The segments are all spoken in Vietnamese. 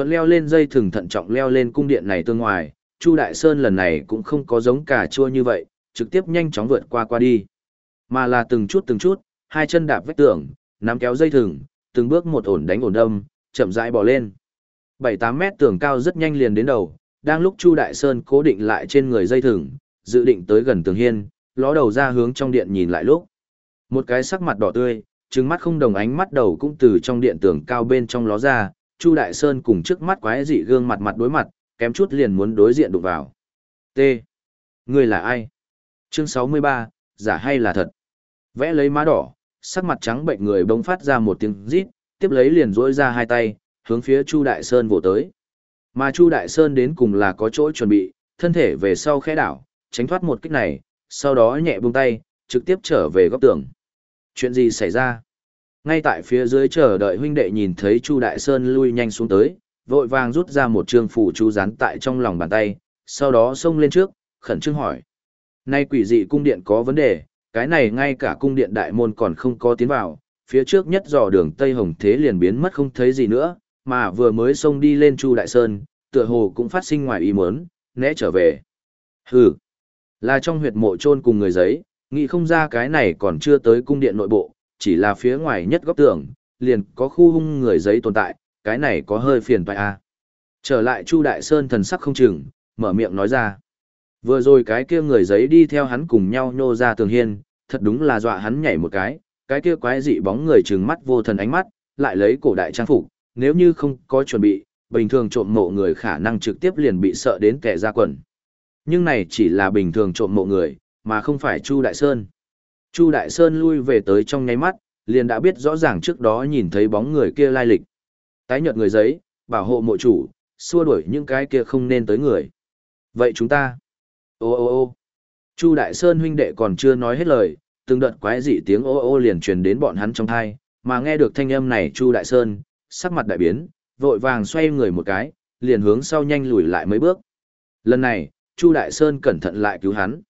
Thuận leo lên dây thừng thận trọng leo lên cung điện này tương ngoài, Chu Đại Sơn lần này cũng không có giống cà chua như vậy, trực tiếp nhanh chóng vượt qua qua đi. Mà là từng chút từng chút, hai chân đạp vách tường, nắm kéo dây thừng, từng bước một ổn đánh ổn đâm, chậm rãi bỏ lên. 7-8 mét tường cao rất nhanh liền đến đầu, đang lúc Chu Đại Sơn cố định lại trên người dây thừng, dự định tới gần tường hiên, ló đầu ra hướng trong điện nhìn lại lúc. Một cái sắc mặt đỏ tươi, trừng mắt không đồng ánh mắt đầu cũng từ trong điện tường cao bên trong ló ra, Chu Đại Sơn cùng trước mắt quái dị gương mặt mặt đối mặt, kém chút liền muốn đối diện đụng vào. T. Người là ai? Chương 63, giả hay là thật? Vẽ lấy má đỏ, sắc mặt trắng bệnh người bỗng phát ra một tiếng rít, tiếp lấy liền duỗi ra hai tay, hướng phía Chu Đại Sơn vỗ tới. Mà Chu Đại Sơn đến cùng là có chỗ chuẩn bị, thân thể về sau khẽ đảo, tránh thoát một kích này, sau đó nhẹ buông tay, trực tiếp trở về góc tường. Chuyện gì xảy ra? Ngay tại phía dưới chờ đợi huynh đệ nhìn thấy Chu Đại Sơn lui nhanh xuống tới, vội vàng rút ra một trương phủ chú rán tại trong lòng bàn tay, sau đó xông lên trước, khẩn trương hỏi. Nay quỷ dị cung điện có vấn đề, cái này ngay cả cung điện đại môn còn không có tiến vào, phía trước nhất dò đường Tây Hồng Thế liền biến mất không thấy gì nữa, mà vừa mới xông đi lên Chu Đại Sơn, tựa hồ cũng phát sinh ngoài ý muốn, né trở về. Hừ, là trong huyệt mộ chôn cùng người giấy, nghĩ không ra cái này còn chưa tới cung điện nội bộ, chỉ là phía ngoài nhất góc tường, liền có khu hung người giấy tồn tại, cái này có hơi phiền phải a. À. Trở lại Chu Đại Sơn thần sắc không chừng, mở miệng nói ra. Vừa rồi cái kia người giấy đi theo hắn cùng nhau nhô ra tường hiên, thật đúng là dọa hắn nhảy một cái, cái kia quái dị bóng người trừng mắt vô thần ánh mắt, lại lấy cổ đại trang phục, nếu như không có chuẩn bị, bình thường trộm mộ người khả năng trực tiếp liền bị sợ đến kẻ ra quần. Nhưng này chỉ là bình thường trộm mộ người, mà không phải Chu Đại Sơn. Chu Đại Sơn lui về tới trong nháy mắt, liền đã biết rõ ràng trước đó nhìn thấy bóng người kia lai lịch. Tái nhợt người giấy, bảo hộ mộ chủ, xua đuổi những cái kia không nên tới người. Vậy chúng ta... Ô ô ô Chu Đại Sơn huynh đệ còn chưa nói hết lời, từng đợt quái dị tiếng ô ô liền truyền đến bọn hắn trong thai, mà nghe được thanh âm này Chu Đại Sơn, sắc mặt đại biến, vội vàng xoay người một cái, liền hướng sau nhanh lùi lại mấy bước. Lần này, Chu Đại Sơn cẩn thận lại cứu hắn.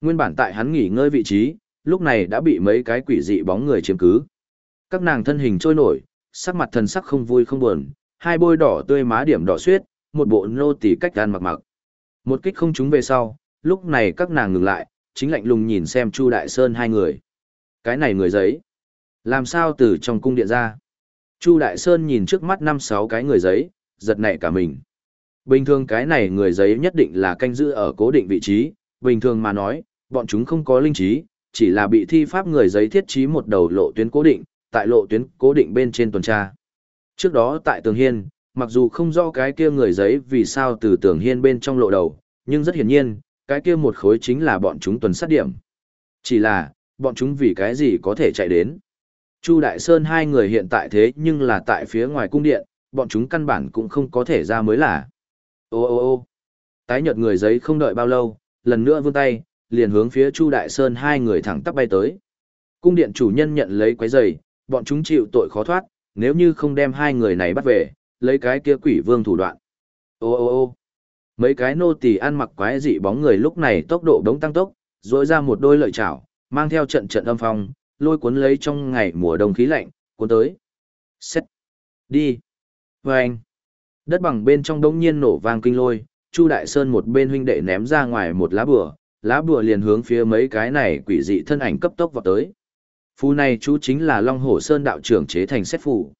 Nguyên bản tại hắn nghỉ ngơi vị trí, lúc này đã bị mấy cái quỷ dị bóng người chiếm cứ. Các nàng thân hình trôi nổi, sắc mặt thần sắc không vui không buồn, hai bôi đỏ tươi má điểm đỏ xuyết, một bộ nô tỳ cách gan mặc mặc. Một kích không trúng về sau, lúc này các nàng ngừng lại, chính lạnh lùng nhìn xem Chu Đại Sơn hai người. Cái này người giấy. Làm sao từ trong cung điện ra? Chu Đại Sơn nhìn trước mắt năm sáu cái người giấy, giật nảy cả mình. Bình thường cái này người giấy nhất định là canh giữ ở cố định vị trí, bình thường mà nói, bọn chúng không có linh trí, chỉ là bị thi pháp người giấy thiết trí một đầu lộ tuyến cố định, tại lộ tuyến cố định bên trên tuần tra. Trước đó tại Tường Hiên, mặc dù không rõ cái kia người giấy vì sao từ Tường Hiên bên trong lộ đầu, nhưng rất hiển nhiên, cái kia một khối chính là bọn chúng tuần sát điểm. Chỉ là, bọn chúng vì cái gì có thể chạy đến. Chu Đại Sơn hai người hiện tại thế nhưng là tại phía ngoài cung điện, bọn chúng căn bản cũng không có thể ra mới là. Ô ô ô tái nhợt người giấy không đợi bao lâu, lần nữa vươn tay, liền hướng phía Chu Đại Sơn hai người thẳng tắp bay tới. Cung điện chủ nhân nhận lấy quái giày, bọn chúng chịu tội khó thoát, nếu như không đem hai người này bắt về, lấy cái kia quỷ vương thủ đoạn. Ô ô ô mấy cái nô tỳ ăn mặc quái dị bóng người lúc này tốc độ đống tăng tốc, rỗi ra một đôi lợi chảo, mang theo trận trận âm phong, lôi cuốn lấy trong ngày mùa đông khí lạnh, cuốn tới. Xét. Đi. Vâng. Đất bằng bên trong đống nhiên nổ vang kinh lôi, Chu Đại Sơn một bên huynh đệ ném ra ngoài một lá bừa lá bùa liền hướng phía mấy cái này quỷ dị thân ảnh cấp tốc vào tới. Phù này chú chính là Long Hổ Sơn đạo trưởng chế thành xét phù.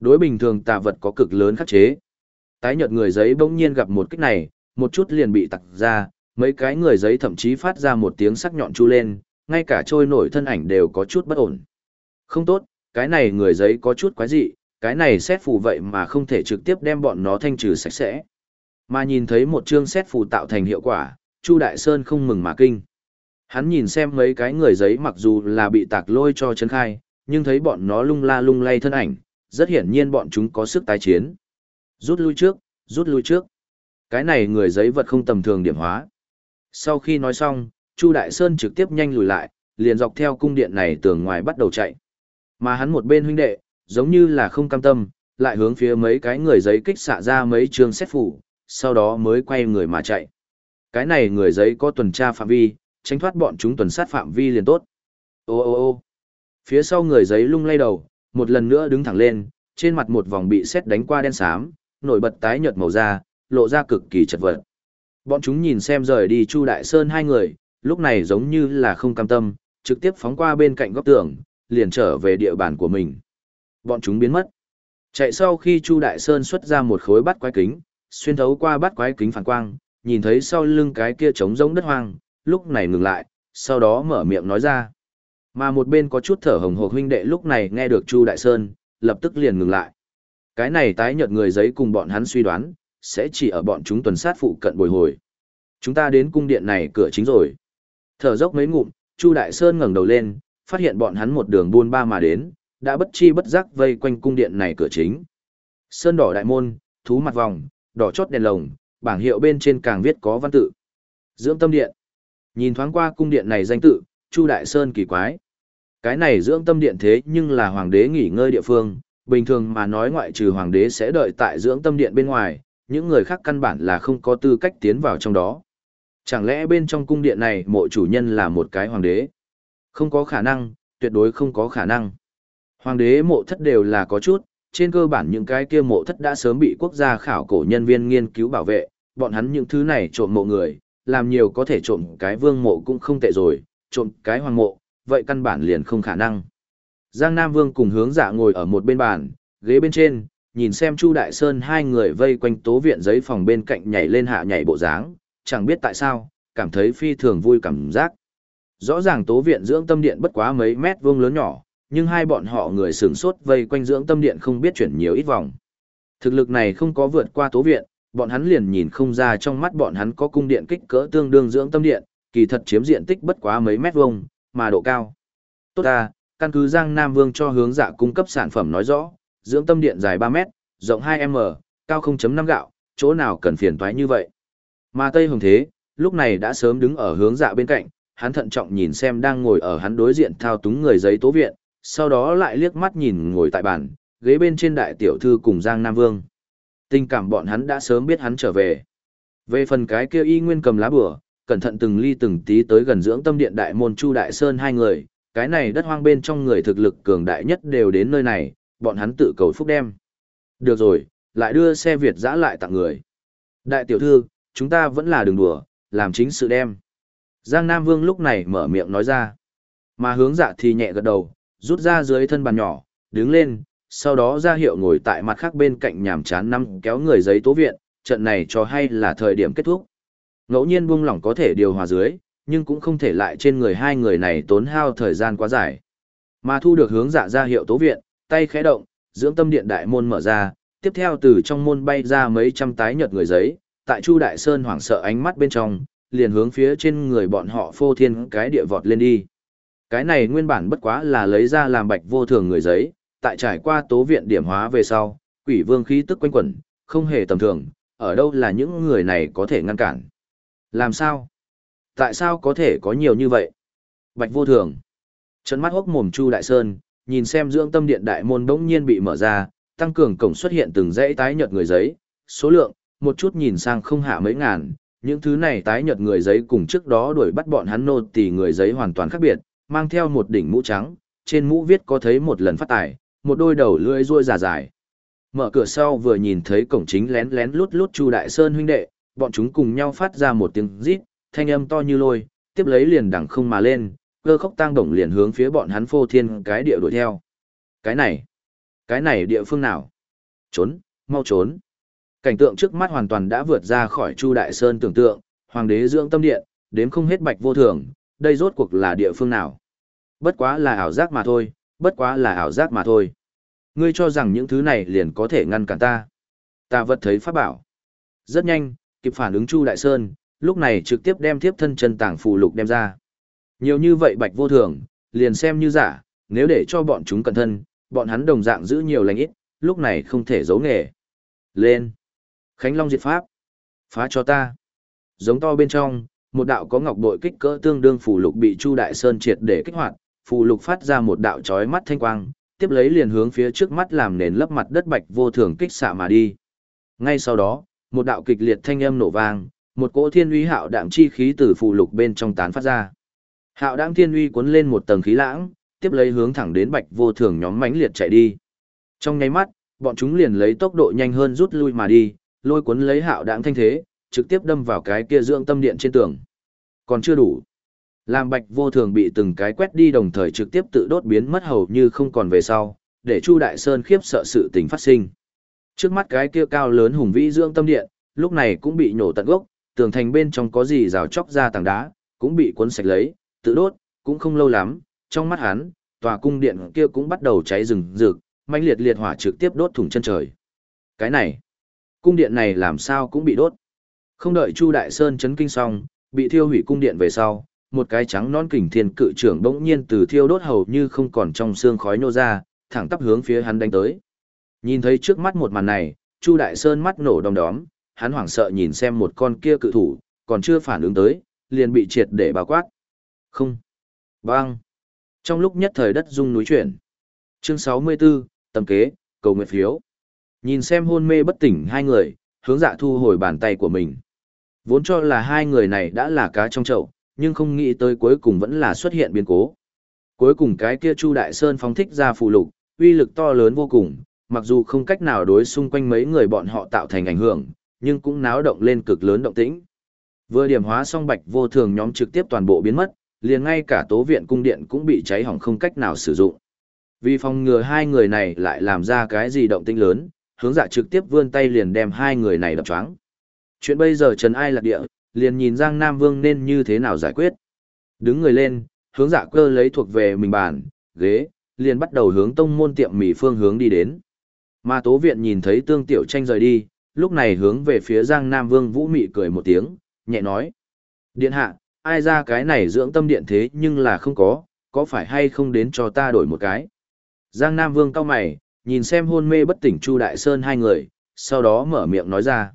Đối bình thường tà vật có cực lớn khắc chế. Tái nhợt người giấy bỗng nhiên gặp một kích này, một chút liền bị tặc ra, mấy cái người giấy thậm chí phát ra một tiếng sắc nhọn chu lên, ngay cả trôi nổi thân ảnh đều có chút bất ổn. Không tốt, cái này người giấy có chút quái dị, cái này xét phù vậy mà không thể trực tiếp đem bọn nó thanh trừ sạch sẽ. Mà nhìn thấy một chương xét phù tạo thành hiệu quả, Chu Đại Sơn không mừng mà kinh. Hắn nhìn xem mấy cái người giấy mặc dù là bị tạc lôi cho chấn khai, nhưng thấy bọn nó lung la lung lay thân ảnh, rất hiển nhiên bọn chúng có sức tái chiến. Rút lui trước, rút lui trước. Cái này người giấy vật không tầm thường điểm hóa. Sau khi nói xong, Chu Đại Sơn trực tiếp nhanh lùi lại, liền dọc theo cung điện này tường ngoài bắt đầu chạy. Mà hắn một bên huynh đệ, giống như là không cam tâm, lại hướng phía mấy cái người giấy kích xạ ra mấy trường xét phủ, sau đó mới quay người mà chạy. Cái này người giấy có tuần tra phạm vi, tránh thoát bọn chúng tuần sát phạm vi liền tốt. Ô ô ô phía sau người giấy lung lay đầu, một lần nữa đứng thẳng lên, trên mặt một vòng bị xét đánh qua đen xám, nổi bật tái nhợt màu da, lộ ra cực kỳ chật vật. Bọn chúng nhìn xem rời đi Chu Đại Sơn hai người, lúc này giống như là không cam tâm, trực tiếp phóng qua bên cạnh góc tường, liền trở về địa bàn của mình. Bọn chúng biến mất. Chạy sau khi Chu Đại Sơn xuất ra một khối bắt quái kính, xuyên thấu qua bắt quái kính phản quang, nhìn thấy sau lưng cái kia trống rỗng đất hoang, lúc này ngừng lại, sau đó mở miệng nói ra. Mà một bên có chút thở hồng hộc huynh đệ lúc này nghe được Chu Đại Sơn, lập tức liền ngừng lại. Cái này tái nhợt người giấy cùng bọn hắn suy đoán, sẽ chỉ ở bọn chúng tuần sát phụ cận bồi hồi. Chúng ta đến cung điện này cửa chính rồi. Thở dốc mấy ngụm, Chu Đại Sơn ngẩng đầu lên, phát hiện bọn hắn một đường buôn ba mà đến, đã bất chi bất giác vây quanh cung điện này cửa chính. Sơn đỏ đại môn, thú mặt vòng, đỏ chót đèn lồng, bảng hiệu bên trên càng viết có văn tự. Dưỡng tâm điện. Nhìn thoáng qua cung điện này danh tự, Chu Đại Sơn kỳ quái. Cái này dưỡng tâm điện thế nhưng là hoàng đế nghỉ ngơi địa phương, bình thường mà nói ngoại trừ hoàng đế sẽ đợi tại dưỡng tâm điện bên ngoài, những người khác căn bản là không có tư cách tiến vào trong đó. Chẳng lẽ bên trong cung điện này mộ chủ nhân là một cái hoàng đế? Không có khả năng, tuyệt đối không có khả năng. Hoàng đế mộ thất đều là có chút, trên cơ bản những cái kia mộ thất đã sớm bị quốc gia khảo cổ nhân viên nghiên cứu bảo vệ, bọn hắn những thứ này trộm mộ người, làm nhiều có thể trộm cái vương mộ cũng không tệ rồi, trộm cái hoàng mộ, vậy căn bản liền không khả năng. Giang Nam Vương cùng hướng dạ ngồi ở một bên bàn, ghế bên trên, nhìn xem Chu Đại Sơn hai người vây quanh tố viện giấy phòng bên cạnh nhảy lên hạ nhảy bộ dáng, chẳng biết tại sao, cảm thấy phi thường vui cảm giác. Rõ ràng tố viện dưỡng tâm điện bất quá mấy mét vuông lớn nhỏ, nhưng hai bọn họ người sửng sốt vây quanh dưỡng tâm điện không biết chuyển nhiều ít vòng. Thực lực này không có vượt qua tố viện, bọn hắn liền nhìn không ra trong mắt bọn hắn có cung điện kích cỡ tương đương dưỡng tâm điện, kỳ thật chiếm diện tích bất quá mấy mét vuông, mà độ cao. Tốt ta, căn cứ Giang Nam Vương cho hướng dạ cung cấp sản phẩm nói rõ, dưỡng tâm điện dài 3 mét, rộng 2m, cao 0.5 gạo, chỗ nào cần phiền toái như vậy. Mà Tây Hồng Thế, lúc này đã sớm đứng ở hướng dạ bên cạnh, hắn thận trọng nhìn xem đang ngồi ở hắn đối diện thao túng người giấy tố viện, sau đó lại liếc mắt nhìn ngồi tại bàn, ghế bên trên đại tiểu thư cùng Giang Nam Vương. Tình cảm bọn hắn đã sớm biết hắn trở về. Về phần cái kia y nguyên cầm lá bửa, cẩn thận từng ly từng tí tới gần dưỡng tâm điện đại môn Chu Đại Sơn hai người, cái này đất hoang bên trong người thực lực cường đại nhất đều đến nơi này, bọn hắn tự cầu phúc đem. Được rồi, lại đưa xe Việt dã lại tặng người. Đại tiểu thư, chúng ta vẫn là đường đùa, làm chính sự đem. Giang Nam Vương lúc này mở miệng nói ra. Mà hướng dạ thì nhẹ gật đầu, rút ra dưới thân bàn nhỏ, đứng lên, sau đó ra hiệu ngồi tại mặt khác bên cạnh nhàm chán năm kéo người giấy tố viện, trận này cho hay là thời điểm kết thúc. Ngẫu nhiên buông lỏng có thể điều hòa dưới, nhưng cũng không thể lại trên người hai người này tốn hao thời gian quá dài. Mà thu được hướng dạ ra hiệu tố viện, tay khẽ động, dưỡng tâm điện đại môn mở ra, tiếp theo từ trong môn bay ra mấy trăm tái nhợt người giấy, tại Chu Đại Sơn hoảng sợ ánh mắt bên trong, liền hướng phía trên người bọn họ phô thiên cái địa vọt lên đi. Cái này nguyên bản bất quá là lấy ra làm bạch vô thường người giấy, tại trải qua tố viện điểm hóa về sau, quỷ vương khí tức quanh quẩn, không hề tầm thường, ở đâu là những người này có thể ngăn cản. Làm sao? Tại sao có thể có nhiều như vậy? Bạch vô thường. Trận mắt hốc mồm Chu Đại Sơn, nhìn xem dưỡng tâm điện đại môn bỗng nhiên bị mở ra, tăng cường cổng xuất hiện từng dãy tái nhợt người giấy, số lượng, một chút nhìn sang không hạ mấy ngàn, những thứ này tái nhợt người giấy cùng trước đó đuổi bắt bọn hắn nô tỳ người giấy hoàn toàn khác biệt, mang theo một đỉnh mũ trắng, trên mũ viết có thấy một lần phát tài, một đôi đầu lưỡi ruôi dài dài. Mở cửa sau vừa nhìn thấy cổng chính lén lén lút lút Chu Đại Sơn huynh đệ, bọn chúng cùng nhau phát ra một tiếng rít, thanh âm to như lôi, tiếp lấy liền đằng không mà lên, cơ khốc tang đồng liền hướng phía bọn hắn phô thiên cái địa đuổi theo. Cái này, cái này địa phương nào? Trốn, mau trốn. Cảnh tượng trước mắt hoàn toàn đã vượt ra khỏi Chu Đại Sơn tưởng tượng, hoàng đế dưỡng tâm điện, đếm không hết bạch vô thường, đây rốt cuộc là địa phương nào? Bất quá là ảo giác mà thôi, bất quá là ảo giác mà thôi. Ngươi cho rằng những thứ này liền có thể ngăn cản ta. Ta vật thấy pháp bảo. Rất nhanh, kịp phản ứng Chu Đại Sơn, lúc này trực tiếp đem thiếp thân chân tàng phù lục đem ra. Nhiều như vậy bạch vô thường, liền xem như giả, nếu để cho bọn chúng cẩn thân, bọn hắn đồng dạng giữ nhiều lành ít, lúc này không thể giấu nghề. Lên! Khánh Long diệt pháp! Phá cho ta! Giống to bên trong, một đạo có ngọc bội kích cỡ tương đương phù lục bị Chu Đại Sơn triệt để kích hoạt, phù lục phát ra một đạo chói mắt thanh quang, tiếp lấy liền hướng phía trước mắt làm nền lấp mặt đất bạch vô thường kích xạ mà đi. Ngay sau đó, một đạo kịch liệt thanh âm nổ vang, một cỗ thiên uy hạo đạm chi khí từ phù lục bên trong tán phát ra. Hạo đạm thiên uy cuốn lên một tầng khí lãng, tiếp lấy hướng thẳng đến bạch vô thường nhóm mãnh liệt chạy đi. Trong nháy mắt, Bọn chúng liền lấy tốc độ nhanh hơn rút lui mà đi, lôi cuốn lấy hạo đạm thanh thế, trực tiếp đâm vào cái kia dưỡng tâm điện trên tường. Còn chưa đủ. Làm bạch vô thường bị từng cái quét đi đồng thời trực tiếp tự đốt biến mất hầu như không còn về sau, để Chu Đại Sơn khiếp sợ sự tình phát sinh. Trước mắt cái kia cao lớn hùng vĩ dưỡng tâm điện, lúc này cũng bị nổ tận gốc, tường thành bên trong có gì rào chóc ra tảng đá, cũng bị cuốn sạch lấy, tự đốt, cũng không lâu lắm, trong mắt hắn, tòa cung điện kia cũng bắt đầu cháy rừng rực, mãnh liệt liệt hỏa trực tiếp đốt thủng chân trời. Cái này, cung điện này làm sao cũng bị đốt. Không đợi Chu Đại Sơn chấn kinh xong, bị thiêu hủy cung điện về sau, một cái trắng non kình thiên cự trưởng bỗng nhiên từ thiêu đốt hầu như không còn trong xương khói nô ra, thẳng tắp hướng phía hắn đánh tới. Nhìn thấy trước mắt một màn này, Chu Đại Sơn mắt nổ đom đóm, hắn hoảng sợ nhìn xem một con kia cự thủ, còn chưa phản ứng tới, liền bị triệt để bao quát. Không. Bang. Trong lúc nhất thời đất rung núi chuyển. Chương 64, tầm kế, cầu nguyện phiếu. Nhìn xem hôn mê bất tỉnh hai người, hướng dạ thu hồi bàn tay của mình. Vốn cho là hai người này đã là cá trong chậu, nhưng không nghĩ tới cuối cùng vẫn là xuất hiện biến cố. Cuối cùng cái kia Chu Đại Sơn phóng thích ra phù lục, uy lực to lớn vô cùng, mặc dù không cách nào đối xung quanh mấy người bọn họ tạo thành ảnh hưởng, nhưng cũng náo động lên cực lớn động tĩnh. Vừa điểm hóa xong bạch vô thường nhóm trực tiếp toàn bộ biến mất, liền ngay cả tố viện cung điện cũng bị cháy hỏng không cách nào sử dụng. Vì phòng ngừa hai người này lại làm ra cái gì động tĩnh lớn, hướng dạ trực tiếp vươn tay liền đem hai người này đập choáng. Chuyện bây giờ trần ai lạc địa, liền nhìn Giang Nam Vương nên như thế nào giải quyết. Đứng người lên, hướng dạ cơ lấy thuộc về mình bàn, ghế, liền bắt đầu hướng tông môn tiệm mì phương hướng đi đến. Mà tố viện nhìn thấy tương tiểu tranh rời đi, lúc này hướng về phía Giang Nam Vương Vũ Mị cười một tiếng, nhẹ nói. Điện hạ, ai ra cái này dưỡng tâm điện thế nhưng là không có, có phải hay không đến cho ta đổi một cái. Giang Nam Vương cao mày, nhìn xem hôn mê bất tỉnh Chu Đại Sơn hai người, sau đó mở miệng nói ra.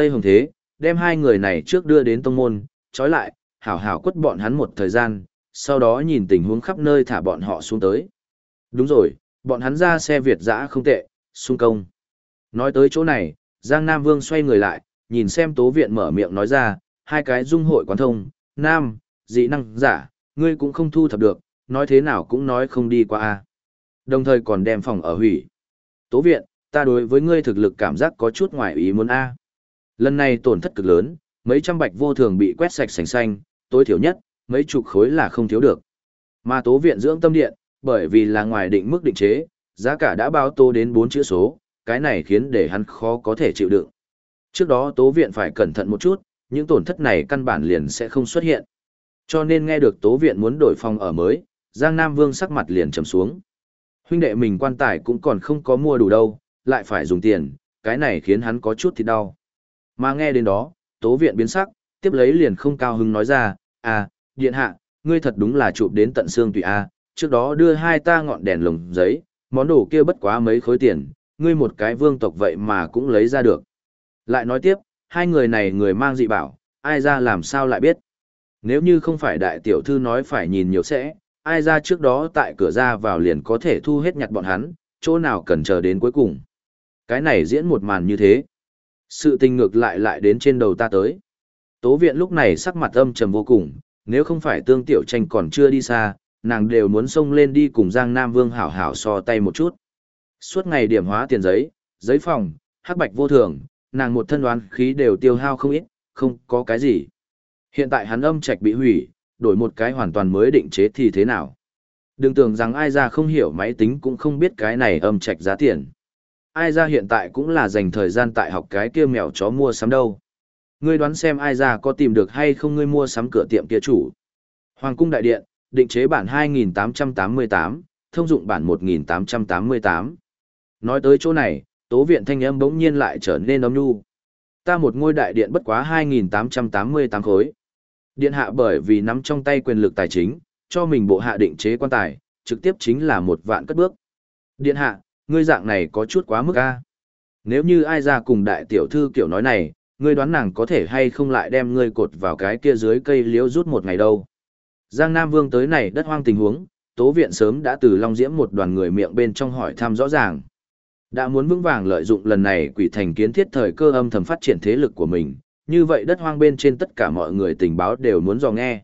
Tây Hồng Thế, đem hai người này trước đưa đến tông môn, trói lại, hảo hảo quất bọn hắn một thời gian, sau đó nhìn tình huống khắp nơi thả bọn họ xuống tới. Đúng rồi, bọn hắn ra xe Việt dã không tệ, xung công. Nói tới chỗ này, Giang Nam Vương xoay người lại, nhìn xem tố viện mở miệng nói ra, hai cái dung hội quán thông, nam, dị năng, giả, ngươi cũng không thu thập được, nói thế nào cũng nói không đi qua a. Đồng thời còn đem phòng ở hủy. Tố viện, ta đối với ngươi thực lực cảm giác có chút ngoài ý muốn a. Lần này tổn thất cực lớn, mấy trăm bạch vô thường bị quét sạch sành xanh, tối thiểu nhất, mấy chục khối là không thiếu được. Mà tố viện dưỡng tâm điện, bởi vì là ngoài định mức định chế, giá cả đã báo tô đến 4 chữ số, cái này khiến để hắn khó có thể chịu đựng. Trước đó tố viện phải cẩn thận một chút, những tổn thất này căn bản liền sẽ không xuất hiện. Cho nên nghe được tố viện muốn đổi phòng ở mới, Giang Nam Vương sắc mặt liền trầm xuống. Huynh đệ mình quan tài cũng còn không có mua đủ đâu, lại phải dùng tiền, cái này khiến hắn có chút thì đau. Mà nghe đến đó, tố viện biến sắc, tiếp lấy liền không cao hứng nói ra, à, điện hạ, ngươi thật đúng là chụp đến tận xương tùy a trước đó đưa hai ta ngọn đèn lồng giấy, món đồ kia bất quá mấy khối tiền, ngươi một cái vương tộc vậy mà cũng lấy ra được. Lại nói tiếp, hai người này người mang dị bảo, ai ra làm sao lại biết. Nếu như không phải đại tiểu thư nói phải nhìn nhiều sẽ, ai ra trước đó tại cửa ra vào liền có thể thu hết nhặt bọn hắn, chỗ nào cần chờ đến cuối cùng. Cái này diễn một màn như thế. Sự tình ngược lại lại đến trên đầu ta tới. Tố viện lúc này sắc mặt âm trầm vô cùng, nếu không phải tương tiểu tranh còn chưa đi xa, nàng đều muốn xông lên đi cùng Giang Nam Vương hảo hảo so tay một chút. Suốt ngày điểm hóa tiền giấy, giấy phòng, hắc bạch vô thường, nàng một thân đoán khí đều tiêu hao không ít, không có cái gì. Hiện tại hắn âm trạch bị hủy, đổi một cái hoàn toàn mới định chế thì thế nào? Đừng tưởng rằng ai ra không hiểu máy tính cũng không biết cái này âm trạch giá tiền. Ai ra hiện tại cũng là dành thời gian tại học cái kia mèo chó mua sắm đâu. Ngươi đoán xem ai ra có tìm được hay không ngươi mua sắm cửa tiệm kia chủ. Hoàng cung đại điện, định chế bản 2888, thông dụng bản 1888. Nói tới chỗ này, tố viện thanh âm bỗng nhiên lại trở nên ấm nhu. Ta một ngôi đại điện bất quá 2888 khối. Điện hạ bởi vì nắm trong tay quyền lực tài chính, cho mình bộ hạ định chế quan tài, trực tiếp chính là một vạn cất bước. Điện hạ, ngươi dạng này có chút quá mức a. Nếu như ai ra cùng đại tiểu thư kiểu nói này, ngươi đoán nàng có thể hay không lại đem ngươi cột vào cái kia dưới cây liễu rút một ngày đâu. Giang Nam Vương tới này đất hoang tình huống, tố viện sớm đã từ Long Diễm một đoàn người miệng bên trong hỏi thăm rõ ràng. Đã muốn vững vàng lợi dụng lần này quỷ thành kiến thiết thời cơ âm thầm phát triển thế lực của mình, như vậy đất hoang bên trên tất cả mọi người tình báo đều muốn dò nghe.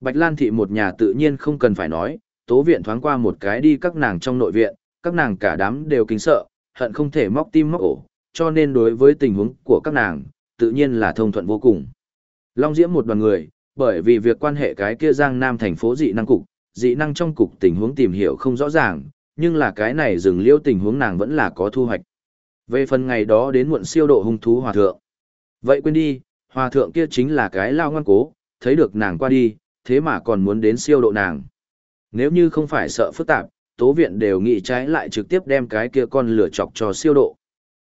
Bạch Lan thị một nhà tự nhiên không cần phải nói, tố viện thoáng qua một cái đi các nàng trong nội viện, các nàng cả đám đều kính sợ, hận không thể móc tim móc ổ, cho nên đối với tình huống của các nàng, tự nhiên là thông thuận vô cùng. Long Diễm một đoàn người, bởi vì việc quan hệ cái kia Giang Nam thành phố dị năng cục, dị năng trong cục tình huống tìm hiểu không rõ ràng, nhưng là cái này dừng liêu tình huống nàng vẫn là có thu hoạch. Về phần ngày đó đến muộn siêu độ hung thú hòa thượng. Vậy quên đi, hòa thượng kia chính là cái lao ngoan cố, thấy được nàng qua đi, thế mà còn muốn đến siêu độ nàng. Nếu như không phải sợ phức tạp, tố viện đều nghĩ trái lại trực tiếp đem cái kia con lửa chọc cho siêu độ.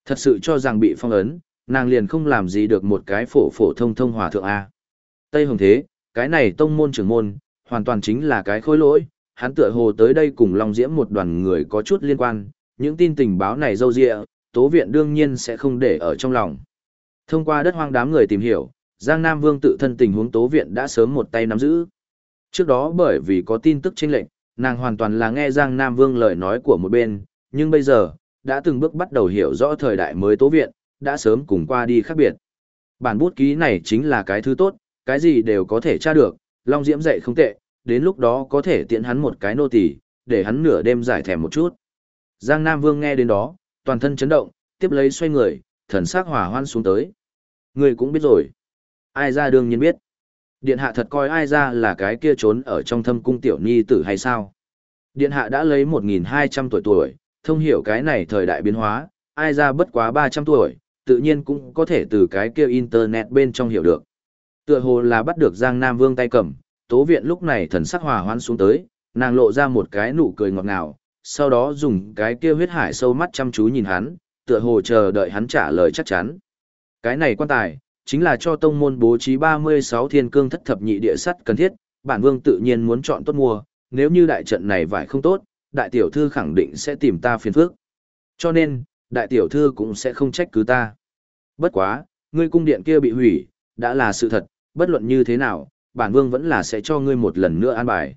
Thật sự cho rằng bị phong ấn, nàng liền không làm gì được một cái phổ phổ thông thông hòa thượng A. Tây Hồng Thế, cái này tông môn trưởng môn, hoàn toàn chính là cái khối lỗi, hắn tựa hồ tới đây cùng Long Diễm một đoàn người có chút liên quan, những tin tình báo này dâu dịa, tố viện đương nhiên sẽ không để ở trong lòng. Thông qua đất hoang đám người tìm hiểu, Giang Nam Vương tự thân tình huống tố viện đã sớm một tay nắm giữ. Trước đó bởi vì có tin tức chênh lệnh, nàng hoàn toàn là nghe Giang Nam Vương lời nói của một bên, nhưng bây giờ, đã từng bước bắt đầu hiểu rõ thời đại mới tố viện, đã sớm cùng qua đi khác biệt. Bản bút ký này chính là cái thứ tốt, cái gì đều có thể tra được, Long Diễm dạy không tệ, đến lúc đó có thể tiện hắn một cái nô tỳ, để hắn nửa đêm giải thèm một chút. Giang Nam Vương nghe đến đó, toàn thân chấn động, tiếp lấy xoay người, thần sắc hỏa hoan xuống tới. Người cũng biết rồi. Ai ra đương nhiên biết. Điện hạ thật coi ai ra là cái kia trốn ở trong thâm cung tiểu ni tử hay sao? Điện hạ đã lấy 1.200 tuổi tuổi, thông hiểu cái này thời đại biến hóa, ai ra bất quá 300 tuổi, tự nhiên cũng có thể từ cái kia internet bên trong hiểu được. Tựa hồ là bắt được Giang Nam Vương tay cầm, tố viện lúc này thần sắc hòa hoan xuống tới, nàng lộ ra một cái nụ cười ngọt ngào, sau đó dùng cái kia huyết hải sâu mắt chăm chú nhìn hắn, tựa hồ chờ đợi hắn trả lời chắc chắn. Cái này quan tài, chính là cho tông môn bố trí 36 thiên cương thất thập nhị địa sắt cần thiết, bản vương tự nhiên muốn chọn tốt mua, nếu như đại trận này vải không tốt, đại tiểu thư khẳng định sẽ tìm ta phiền phức. Cho nên, đại tiểu thư cũng sẽ không trách cứ ta. Bất quá, ngươi cung điện kia bị hủy, đã là sự thật, bất luận như thế nào, bản vương vẫn là sẽ cho ngươi một lần nữa an bài.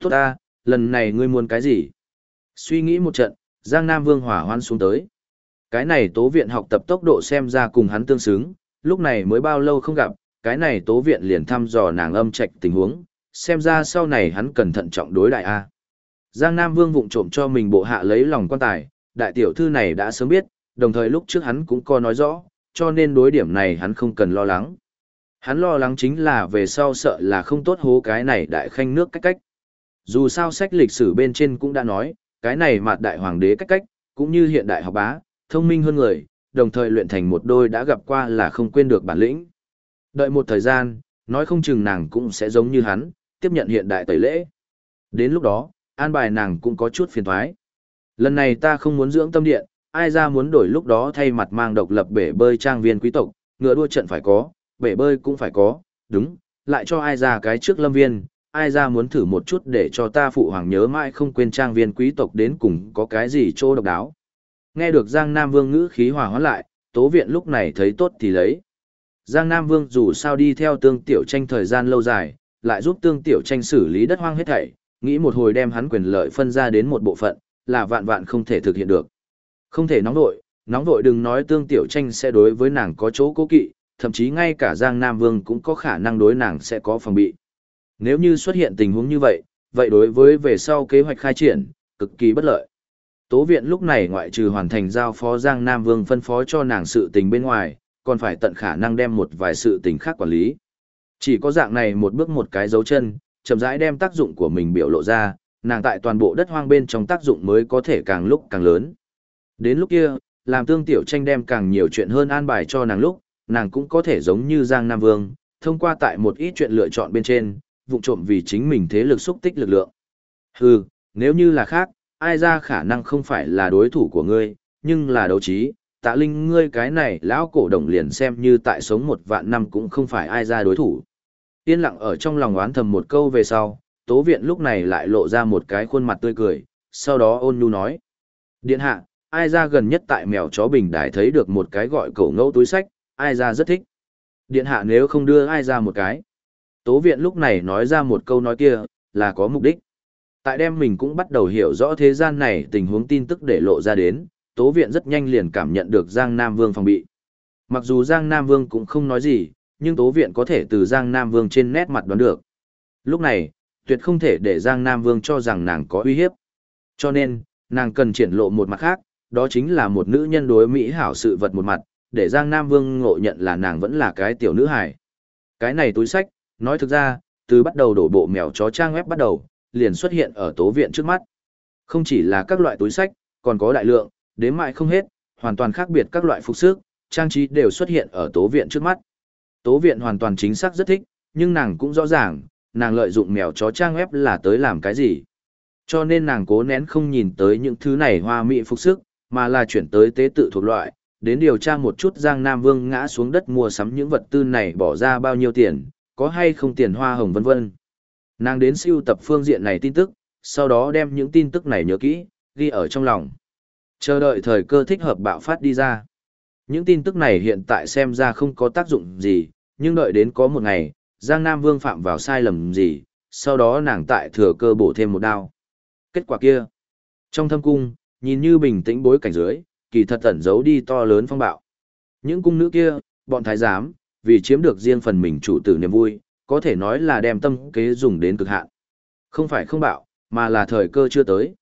Tốt ta, lần này ngươi muốn cái gì? Suy nghĩ một trận, Giang Nam Vương hỏa hoan xuống tới. Cái này tố viện học tập tốc độ xem ra cùng hắn tương xứng, lúc này mới bao lâu không gặp, cái này tố viện liền thăm dò nàng âm trạch tình huống, xem ra sau này hắn cẩn thận trọng đối đại A. Giang Nam Vương vụng trộm cho mình bộ hạ lấy lòng quan tài, đại tiểu thư này đã sớm biết, đồng thời lúc trước hắn cũng có nói rõ, cho nên đối điểm này hắn không cần lo lắng. Hắn lo lắng chính là về sau sợ là không tốt hố cái này đại khanh nước cách cách. Dù sao sách lịch sử bên trên cũng đã nói, cái này mặt đại hoàng đế cách cách, cũng như hiện đại học bá, thông minh hơn người, đồng thời luyện thành một đôi đã gặp qua là không quên được bản lĩnh. Đợi một thời gian, nói không chừng nàng cũng sẽ giống như hắn, tiếp nhận hiện đại tẩy lễ. Đến lúc đó, an bài nàng cũng có chút phiền thoái. Lần này ta không muốn dưỡng tâm điện, ai ra muốn đổi lúc đó thay mặt mang độc lập bể bơi trang viên quý tộc, ngựa đua trận phải có, bể bơi cũng phải có, đúng, lại cho ai ra cái trước lâm viên, ai ra muốn thử một chút để cho ta phụ hoàng nhớ mãi không quên trang viên quý tộc đến cùng có cái gì chỗ độc đáo. Nghe được Giang Nam Vương ngữ khí hòa hoãn lại, tố viện lúc này thấy tốt thì lấy. Giang Nam Vương dù sao đi theo tương tiểu tranh thời gian lâu dài, lại giúp tương tiểu tranh xử lý đất hoang hết thảy, nghĩ một hồi đem hắn quyền lợi phân ra đến một bộ phận, là vạn vạn không thể thực hiện được. Không thể nóng vội, nóng vội đừng nói tương tiểu tranh sẽ đối với nàng có chỗ cố kỵ, thậm chí ngay cả Giang Nam Vương cũng có khả năng đối nàng sẽ có phòng bị. Nếu như xuất hiện tình huống như vậy, vậy đối với về sau kế hoạch khai triển, cực kỳ bất lợi. Tố viện lúc này ngoại trừ hoàn thành giao phó Giang Nam Vương phân phó cho nàng sự tình bên ngoài, còn phải tận khả năng đem một vài sự tình khác quản lý. Chỉ có dạng này một bước một cái dấu chân, chậm rãi đem tác dụng của mình biểu lộ ra, nàng tại toàn bộ đất hoang bên trong tác dụng mới có thể càng lúc càng lớn. Đến lúc kia, làm tương tiểu tranh đem càng nhiều chuyện hơn an bài cho nàng lúc, nàng cũng có thể giống như Giang Nam Vương, thông qua tại một ít chuyện lựa chọn bên trên, vụ trộm vì chính mình thế lực xúc tích lực lượng. Hừ, nếu như là khác, ai ra khả năng không phải là đối thủ của ngươi, nhưng là đấu trí, tạ linh ngươi cái này lão cổ đồng liền xem như tại sống một vạn năm cũng không phải ai ra đối thủ. Yên lặng ở trong lòng oán thầm một câu về sau, tố viện lúc này lại lộ ra một cái khuôn mặt tươi cười, sau đó ôn nhu nói. Điện hạ, ai ra gần nhất tại mèo chó bình đài thấy được một cái gọi cổ ngẫu túi sách, ai ra rất thích. Điện hạ nếu không đưa ai ra một cái. Tố viện lúc này nói ra một câu nói kia, là có mục đích. Tại đem mình cũng bắt đầu hiểu rõ thế gian này tình huống tin tức để lộ ra đến, Tố viện rất nhanh liền cảm nhận được Giang Nam Vương phòng bị. Mặc dù Giang Nam Vương cũng không nói gì, nhưng Tố viện có thể từ Giang Nam Vương trên nét mặt đoán được. Lúc này, tuyệt không thể để Giang Nam Vương cho rằng nàng có uy hiếp. Cho nên, nàng cần triển lộ một mặt khác, đó chính là một nữ nhân đối Mỹ hảo sự vật một mặt, để Giang Nam Vương ngộ nhận là nàng vẫn là cái tiểu nữ hài. Cái này túi sách, nói thực ra, từ bắt đầu đổ bộ mèo chó trang web bắt đầu, liền xuất hiện ở tố viện trước mắt. Không chỉ là các loại túi sách, còn có đại lượng, đến mại không hết, hoàn toàn khác biệt các loại phục sức, trang trí đều xuất hiện ở tố viện trước mắt. Tố viện hoàn toàn chính xác rất thích, nhưng nàng cũng rõ ràng, nàng lợi dụng mèo chó trang web là tới làm cái gì. Cho nên nàng cố nén không nhìn tới những thứ này hoa mỹ phục sức, mà là chuyển tới tế tự thuộc loại, đến điều tra một chút Giang Nam Vương ngã xuống đất mua sắm những vật tư này bỏ ra bao nhiêu tiền, có hay không tiền hoa hồng vân vân. Nàng đến siêu tập phương diện này tin tức, sau đó đem những tin tức này nhớ kỹ, ghi ở trong lòng. Chờ đợi thời cơ thích hợp bạo phát đi ra. Những tin tức này hiện tại xem ra không có tác dụng gì, nhưng đợi đến có một ngày, Giang Nam Vương phạm vào sai lầm gì, sau đó nàng tại thừa cơ bổ thêm một đao. Kết quả kia, trong thâm cung, nhìn như bình tĩnh bối cảnh dưới, kỳ thật tẩn giấu đi to lớn phong bạo. Những cung nữ kia, bọn thái giám, vì chiếm được riêng phần mình chủ tử niềm vui, có thể nói là đem tâm kế dùng đến cực hạn. Không phải không bạo, mà là thời cơ chưa tới.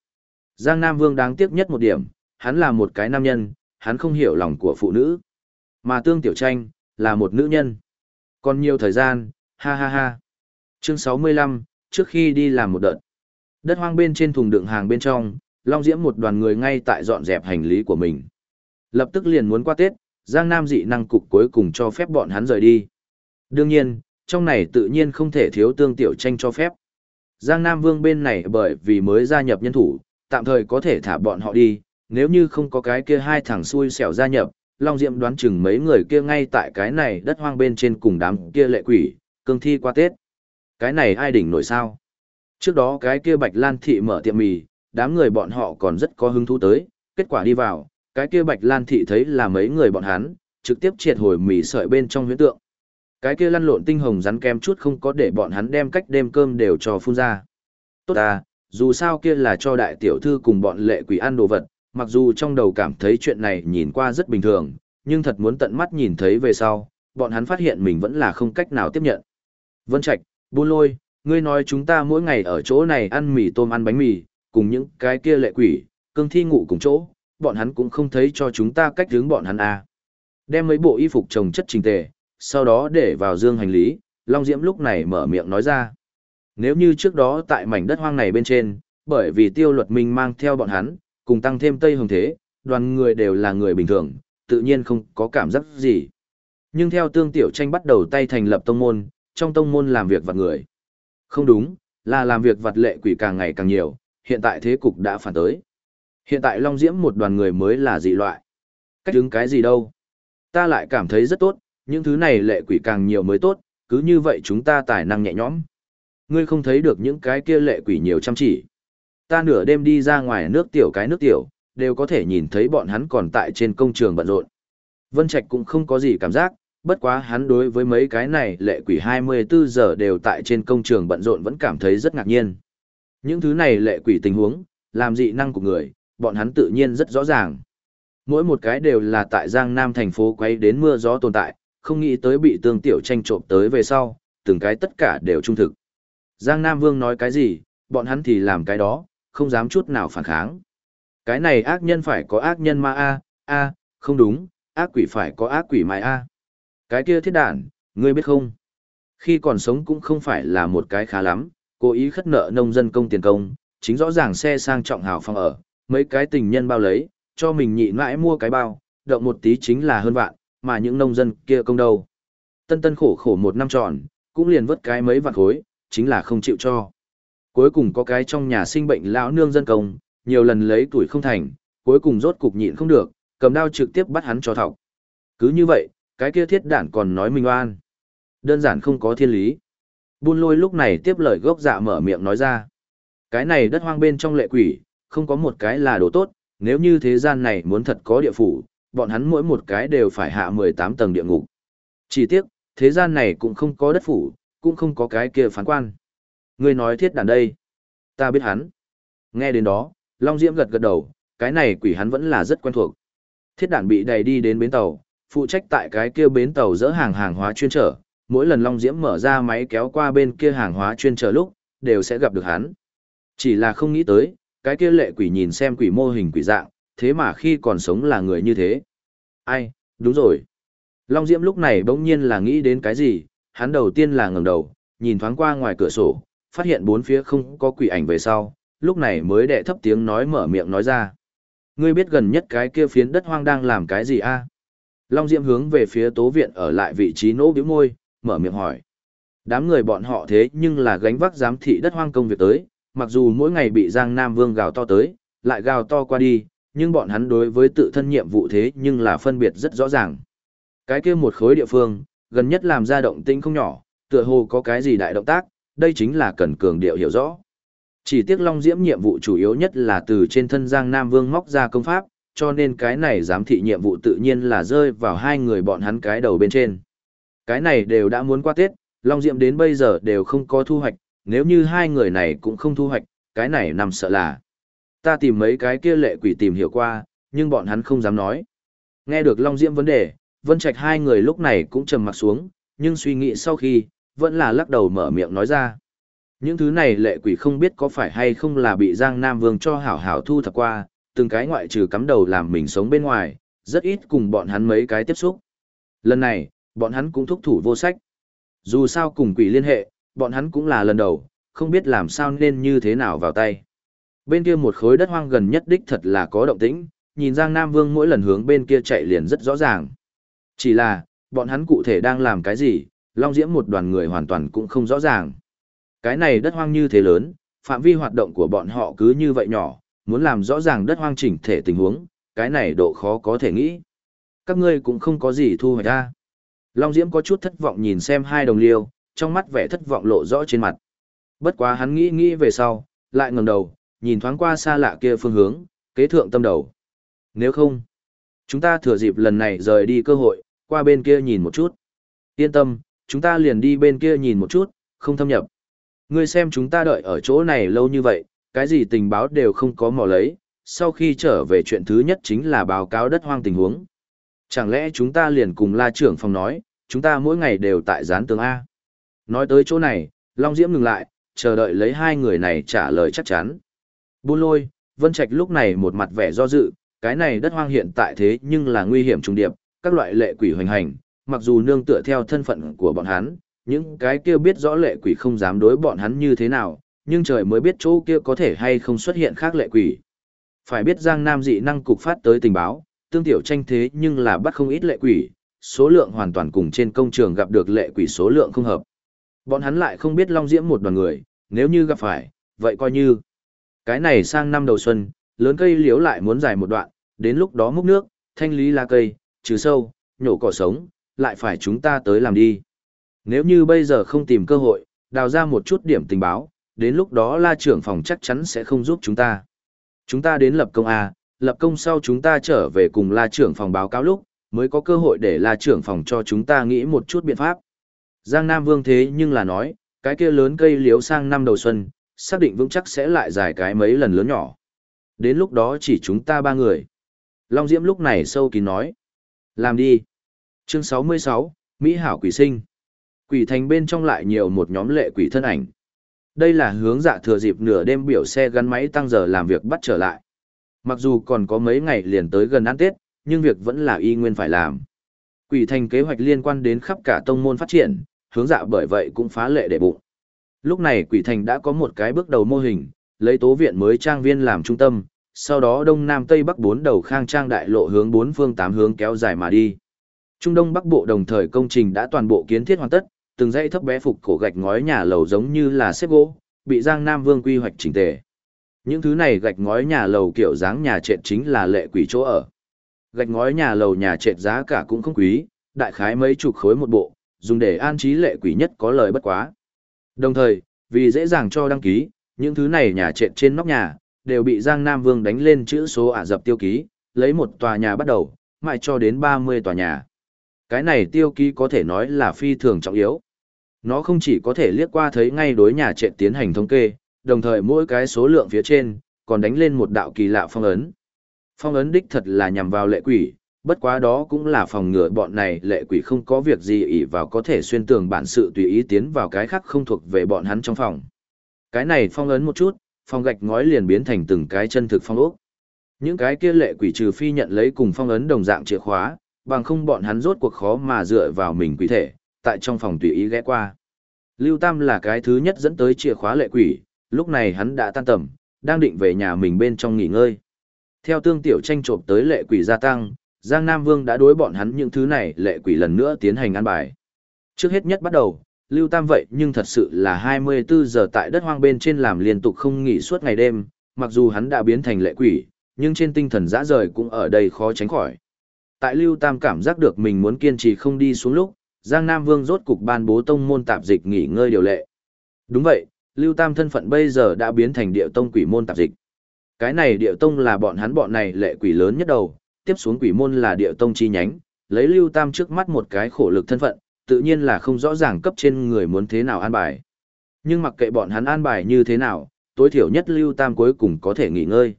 Giang Nam Vương đáng tiếc nhất một điểm, hắn là một cái nam nhân, hắn không hiểu lòng của phụ nữ. Mà Tương Tiểu Tranh, là một nữ nhân. Còn nhiều thời gian, ha ha ha. Chương 65, trước khi đi làm một đợt. Đất hoang bên trên thùng đựng hàng bên trong, Long Diễm một đoàn người ngay tại dọn dẹp hành lý của mình. Lập tức liền muốn qua Tết, Giang Nam dị năng cục cuối cùng cho phép bọn hắn rời đi. Đương nhiên, trong này tự nhiên không thể thiếu tương tiểu tranh cho phép. Giang Nam Vương bên này bởi vì mới gia nhập nhân thủ, tạm thời có thể thả bọn họ đi, nếu như không có cái kia hai thằng xui xẻo gia nhập, Long Diệm đoán chừng mấy người kia ngay tại cái này đất hoang bên trên cùng đám kia lệ quỷ, cương thi qua Tết. Cái này ai đỉnh nổi sao? Trước đó cái kia Bạch Lan Thị mở tiệm mì, đám người bọn họ còn rất có hứng thú tới, kết quả đi vào, cái kia Bạch Lan Thị thấy là mấy người bọn hắn, trực tiếp triệt hồi mì sợi bên trong huyễn tượng. Cái kia lăn lộn tinh hồng rắn kem chút không có để bọn hắn đem cách đêm cơm đều cho phun ra. Tốt à, dù sao kia là cho đại tiểu thư cùng bọn lệ quỷ ăn đồ vật, mặc dù trong đầu cảm thấy chuyện này nhìn qua rất bình thường, nhưng thật muốn tận mắt nhìn thấy về sau, bọn hắn phát hiện mình vẫn là không cách nào tiếp nhận. Vân Trạch, buôn lôi, ngươi nói chúng ta mỗi ngày ở chỗ này ăn mì tôm ăn bánh mì, cùng những cái kia lệ quỷ, cương thi ngủ cùng chỗ, bọn hắn cũng không thấy cho chúng ta cách hướng bọn hắn à. Đem mấy bộ y phục trồng chất trình tề, sau đó để vào dương hành lý, Long Diễm lúc này mở miệng nói ra. Nếu như trước đó tại mảnh đất hoang này bên trên, bởi vì tiêu luật minh mang theo bọn hắn, cùng tăng thêm Tây Hồng Thế, đoàn người đều là người bình thường, tự nhiên không có cảm giác gì. Nhưng theo tương tiểu tranh bắt đầu tay thành lập tông môn, trong tông môn làm việc vặt người. Không đúng, là làm việc vặt lệ quỷ càng ngày càng nhiều, hiện tại thế cục đã phản tới. Hiện tại Long Diễm một đoàn người mới là dị loại. Cách đứng cái gì đâu? Ta lại cảm thấy rất tốt, những thứ này lệ quỷ càng nhiều mới tốt, cứ như vậy chúng ta tài năng nhẹ nhõm. Ngươi không thấy được những cái kia lệ quỷ nhiều chăm chỉ. Ta nửa đêm đi ra ngoài nước tiểu cái nước tiểu, đều có thể nhìn thấy bọn hắn còn tại trên công trường bận rộn. Vân Trạch cũng không có gì cảm giác, bất quá hắn đối với mấy cái này lệ quỷ 24 giờ đều tại trên công trường bận rộn vẫn cảm thấy rất ngạc nhiên. Những thứ này lệ quỷ tình huống, làm dị năng của người, bọn hắn tự nhiên rất rõ ràng. Mỗi một cái đều là tại Giang Nam thành phố quay đến mưa gió tồn tại, không nghĩ tới bị tương tiểu tranh trộm tới về sau, từng cái tất cả đều trung thực. Giang Nam Vương nói cái gì, bọn hắn thì làm cái đó, không dám chút nào phản kháng. Cái này ác nhân phải có ác nhân ma a, a, không đúng, ác quỷ phải có ác quỷ mai a. Cái kia thiết đản, ngươi biết không? Khi còn sống cũng không phải là một cái khá lắm, cố ý khất nợ nông dân công tiền công, chính rõ ràng xe sang trọng hào phong ở, mấy cái tình nhân bao lấy, cho mình nhị mãi mua cái bao, động một tí chính là hơn vạn, mà những nông dân kia công đâu. Tân tân khổ khổ một năm tròn, cũng liền vớt cái mấy vạn khối, chính là không chịu cho. Cuối cùng có cái trong nhà sinh bệnh lão nương dân công, nhiều lần lấy tuổi không thành, cuối cùng rốt cục nhịn không được, cầm đao trực tiếp bắt hắn cho thọc. Cứ như vậy, cái kia thiết đản còn nói minh oan. Đơn giản không có thiên lý. Buôn lôi lúc này tiếp lời gốc dạ mở miệng nói ra. Cái này đất hoang bên trong lệ quỷ, không có một cái là đồ tốt, nếu như thế gian này muốn thật có địa phủ, bọn hắn mỗi một cái đều phải hạ 18 tầng địa ngục. Chỉ tiếc, thế gian này cũng không có đất phủ, cũng không có cái kia phán quan. Ngươi nói thiết đàn đây. Ta biết hắn. Nghe đến đó, Long Diễm gật gật đầu, cái này quỷ hắn vẫn là rất quen thuộc. Thiết đàn bị đầy đi đến bến tàu, phụ trách tại cái kia bến tàu dỡ hàng hàng hóa chuyên trở. Mỗi lần Long Diễm mở ra máy kéo qua bên kia hàng hóa chuyên trở lúc, đều sẽ gặp được hắn. Chỉ là không nghĩ tới, cái kia lệ quỷ nhìn xem quỷ mô hình quỷ dạng, thế mà khi còn sống là người như thế. Ai, đúng rồi. Long Diễm lúc này bỗng nhiên là nghĩ đến cái gì, hắn đầu tiên là ngẩng đầu, nhìn thoáng qua ngoài cửa sổ, phát hiện bốn phía không có quỷ ảnh về sau, lúc này mới đệ thấp tiếng nói mở miệng nói ra. Ngươi biết gần nhất cái kia phiến đất hoang đang làm cái gì a? Long Diễm hướng về phía tố viện ở lại vị trí nỗ biểu môi, mở miệng hỏi. Đám người bọn họ thế nhưng là gánh vác giám thị đất hoang công việc tới, mặc dù mỗi ngày bị Giang Nam Vương gào to tới, lại gào to qua đi, nhưng bọn hắn đối với tự thân nhiệm vụ thế nhưng là phân biệt rất rõ ràng. Cái kia một khối địa phương, gần nhất làm ra động tĩnh không nhỏ, tựa hồ có cái gì đại động tác, đây chính là cần cường điệu hiểu rõ. Chỉ tiếc Long Diễm nhiệm vụ chủ yếu nhất là từ trên thân Giang Nam Vương móc ra công pháp, cho nên cái này giám thị nhiệm vụ tự nhiên là rơi vào hai người bọn hắn cái đầu bên trên. Cái này đều đã muốn qua Tết, Long Diễm đến bây giờ đều không có thu hoạch, nếu như hai người này cũng không thu hoạch, cái này nằm sợ là. Ta tìm mấy cái kia lệ quỷ tìm hiểu qua, nhưng bọn hắn không dám nói. Nghe được Long Diễm vấn đề, Vân Trạch hai người lúc này cũng trầm mặt xuống, nhưng suy nghĩ sau khi, vẫn là lắc đầu mở miệng nói ra. Những thứ này lệ quỷ không biết có phải hay không là bị Giang Nam Vương cho hảo hảo thu thập qua, từng cái ngoại trừ cắm đầu làm mình sống bên ngoài, rất ít cùng bọn hắn mấy cái tiếp xúc. Lần này, bọn hắn cũng thúc thủ vô sách. Dù sao cùng quỷ liên hệ, bọn hắn cũng là lần đầu, không biết làm sao nên như thế nào vào tay. Bên kia một khối đất hoang gần nhất đích thật là có động tĩnh, nhìn Giang Nam Vương mỗi lần hướng bên kia chạy liền rất rõ ràng. Chỉ là, bọn hắn cụ thể đang làm cái gì, Long Diễm một đoàn người hoàn toàn cũng không rõ ràng. Cái này đất hoang như thế lớn, phạm vi hoạt động của bọn họ cứ như vậy nhỏ, muốn làm rõ ràng đất hoang chỉnh thể tình huống, cái này độ khó có thể nghĩ. Các ngươi cũng không có gì thu hoạch ra. Long Diễm có chút thất vọng nhìn xem hai đồng liêu, trong mắt vẻ thất vọng lộ rõ trên mặt. Bất quá hắn nghĩ nghĩ về sau, lại ngẩng đầu, nhìn thoáng qua xa lạ kia phương hướng, kế thượng tâm đầu. Nếu không, chúng ta thừa dịp lần này rời đi cơ hội, qua bên kia nhìn một chút. Yên tâm, chúng ta liền đi bên kia nhìn một chút, không thâm nhập. Ngươi xem chúng ta đợi ở chỗ này lâu như vậy, cái gì tình báo đều không có mò lấy, sau khi trở về chuyện thứ nhất chính là báo cáo đất hoang tình huống. Chẳng lẽ chúng ta liền cùng la trưởng phòng nói, chúng ta mỗi ngày đều tại gián tường A. Nói tới chỗ này, Long Diễm ngừng lại, chờ đợi lấy hai người này trả lời chắc chắn. Buôn lôi, Vân Trạch lúc này một mặt vẻ do dự, cái này đất hoang hiện tại thế nhưng là nguy hiểm trùng điệp, các loại lệ quỷ hoành hành, mặc dù nương tựa theo thân phận của bọn hắn, những cái kia biết rõ lệ quỷ không dám đối bọn hắn như thế nào, nhưng trời mới biết chỗ kia có thể hay không xuất hiện khác lệ quỷ. Phải biết Giang Nam dị năng cục phát tới tình báo, tương tiểu tranh thế nhưng là bắt không ít lệ quỷ, số lượng hoàn toàn cùng trên công trường gặp được lệ quỷ số lượng không hợp. Bọn hắn lại không biết Long Diễm một đoàn người, nếu như gặp phải, vậy coi như. Cái này sang năm đầu xuân, lớn cây liếu lại muốn dài một đoạn, đến lúc đó múc nước, thanh lý lá cây, trừ sâu, nhổ cỏ sống, lại phải chúng ta tới làm đi. Nếu như bây giờ không tìm cơ hội, đào ra một chút điểm tình báo, đến lúc đó la trưởng phòng chắc chắn sẽ không giúp chúng ta. Chúng ta đến lập công A, lập công sau chúng ta trở về cùng la trưởng phòng báo cáo lúc, mới có cơ hội để la trưởng phòng cho chúng ta nghĩ một chút biện pháp. Giang Nam Vương thế nhưng là nói, cái kia lớn cây liếu sang năm đầu xuân, xác định vững chắc sẽ lại dài cái mấy lần lớn nhỏ. Đến lúc đó chỉ chúng ta ba người. Long Diễm lúc này sâu kín nói. Làm đi. Chương 66, Mỹ Hảo Quỷ Sinh. Quỷ thành bên trong lại nhiều một nhóm lệ quỷ thân ảnh. Đây là hướng dạ thừa dịp nửa đêm biểu xe gắn máy tăng giờ làm việc bắt trở lại. Mặc dù còn có mấy ngày liền tới gần ăn Tết, nhưng việc vẫn là y nguyên phải làm. Quỷ thành kế hoạch liên quan đến khắp cả tông môn phát triển, hướng dạ bởi vậy cũng phá lệ để bụng. Lúc này quỷ thành đã có một cái bước đầu mô hình, lấy tố viện mới trang viên làm trung tâm, sau đó đông nam tây bắc bốn đầu khang trang đại lộ hướng bốn phương tám hướng kéo dài mà đi. Trung đông bắc bộ đồng thời công trình đã toàn bộ kiến thiết hoàn tất, từng dãy thấp bé phục cổ gạch ngói nhà lầu giống như là xếp gỗ, bị Giang Nam Vương quy hoạch chỉnh tề. Những thứ này gạch ngói nhà lầu kiểu dáng nhà trệt chính là lệ quỷ chỗ ở. Gạch ngói nhà lầu nhà trệt giá cả cũng không quý, đại khái mấy chục khối một bộ, dùng để an trí lệ quỷ nhất có lời bất quá. Đồng thời, vì dễ dàng cho đăng ký, những thứ này nhà trệt trên nóc nhà, đều bị Giang Nam Vương đánh lên chữ số Ả Dập tiêu ký, lấy một tòa nhà bắt đầu, mãi cho đến 30 tòa nhà. Cái này tiêu ký có thể nói là phi thường trọng yếu. Nó không chỉ có thể liếc qua thấy ngay đối nhà trệ tiến hành thống kê, đồng thời mỗi cái số lượng phía trên, còn đánh lên một đạo kỳ lạ phong ấn. Phong ấn đích thật là nhằm vào lệ quỷ, bất quá đó cũng là phòng ngừa bọn này lệ quỷ không có việc gì ỷ vào có thể xuyên tường bản sự tùy ý tiến vào cái khác không thuộc về bọn hắn trong phòng. Cái này phong ấn một chút, phòng gạch ngói liền biến thành từng cái chân thực phong ốc. Những cái kia lệ quỷ trừ phi nhận lấy cùng phong ấn đồng dạng chìa khóa, bằng không bọn hắn rốt cuộc khó mà dựa vào mình quỷ thể, tại trong phòng tùy ý ghé qua. Lưu Tam là cái thứ nhất dẫn tới chìa khóa lệ quỷ, lúc này hắn đã tan tầm, đang định về nhà mình bên trong nghỉ ngơi. Theo tương tiểu tranh trộm tới lệ quỷ gia tăng, Giang Nam Vương đã đối bọn hắn những thứ này lệ quỷ lần nữa tiến hành ăn bài. Trước hết nhất bắt đầu, Lưu Tam vậy nhưng thật sự là 24 giờ tại đất hoang bên trên làm liên tục không nghỉ suốt ngày đêm, mặc dù hắn đã biến thành lệ quỷ, nhưng trên tinh thần dã rời cũng ở đây khó tránh khỏi. Tại Lưu Tam cảm giác được mình muốn kiên trì không đi xuống lúc, Giang Nam Vương rốt cục ban bố tông môn tạp dịch nghỉ ngơi điều lệ. Đúng vậy, Lưu Tam thân phận bây giờ đã biến thành địa tông quỷ môn tạp dịch. Cái này địa tông là bọn hắn bọn này lệ quỷ lớn nhất đầu, tiếp xuống quỷ môn là địa tông chi nhánh, lấy Lưu Tam trước mắt một cái khổ lực thân phận, tự nhiên là không rõ ràng cấp trên người muốn thế nào an bài. Nhưng mặc kệ bọn hắn an bài như thế nào, tối thiểu nhất Lưu Tam cuối cùng có thể nghỉ ngơi.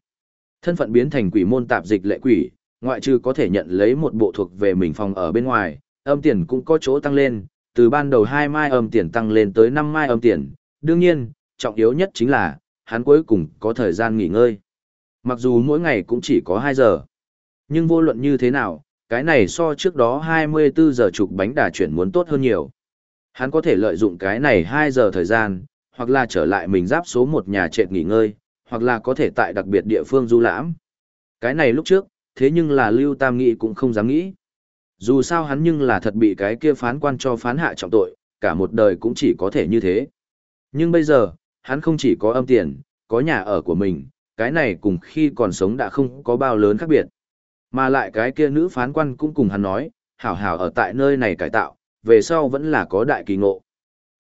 Thân phận biến thành quỷ môn tạp dịch lệ quỷ, ngoại trừ có thể nhận lấy một bộ thuộc về mình phòng ở bên ngoài, âm tiền cũng có chỗ tăng lên, từ ban đầu 2 mai âm tiền tăng lên tới 5 mai âm tiền. Đương nhiên, trọng yếu nhất chính là, hắn cuối cùng có thời gian nghỉ ngơi. Mặc dù mỗi ngày cũng chỉ có 2 giờ. Nhưng vô luận như thế nào, cái này so trước đó 24 giờ chụp bánh đà chuyển muốn tốt hơn nhiều. Hắn có thể lợi dụng cái này 2 giờ thời gian, hoặc là trở lại mình giáp số một nhà trệt nghỉ ngơi, hoặc là có thể tại đặc biệt địa phương du lãm. Cái này lúc trước, thế nhưng là Lưu Tam Nghị cũng không dám nghĩ. Dù sao hắn nhưng là thật bị cái kia phán quan cho phán hạ trọng tội, cả một đời cũng chỉ có thể như thế. Nhưng bây giờ, hắn không chỉ có âm tiền, có nhà ở của mình, cái này cùng khi còn sống đã không có bao lớn khác biệt. Mà lại cái kia nữ phán quan cũng cùng hắn nói, hảo hảo ở tại nơi này cải tạo, về sau vẫn là có đại kỳ ngộ.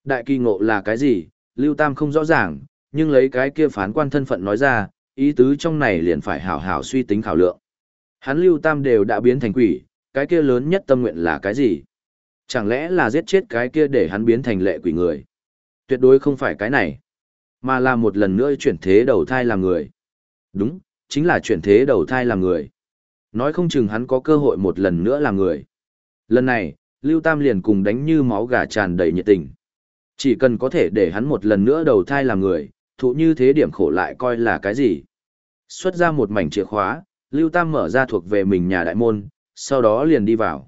Đại kỳ ngộ là cái gì, Lưu Tam không rõ ràng, nhưng lấy cái kia phán quan thân phận nói ra, ý tứ trong này liền phải hảo hảo suy tính khảo lượng. Hắn Lưu Tam đều đã biến thành quỷ, cái kia lớn nhất tâm nguyện là cái gì? Chẳng lẽ là giết chết cái kia để hắn biến thành lệ quỷ người? Tuyệt đối không phải cái này, mà là một lần nữa chuyển thế đầu thai làm người. Đúng, chính là chuyển thế đầu thai làm người. Nói không chừng hắn có cơ hội một lần nữa làm người. Lần này, Lưu Tam liền cùng đánh như máu gà tràn đầy nhiệt tình. Chỉ cần có thể để hắn một lần nữa đầu thai làm người, thụ như thế điểm khổ lại coi là cái gì. Xuất ra một mảnh chìa khóa, Lưu Tam mở ra thuộc về mình nhà đại môn, sau đó liền đi vào.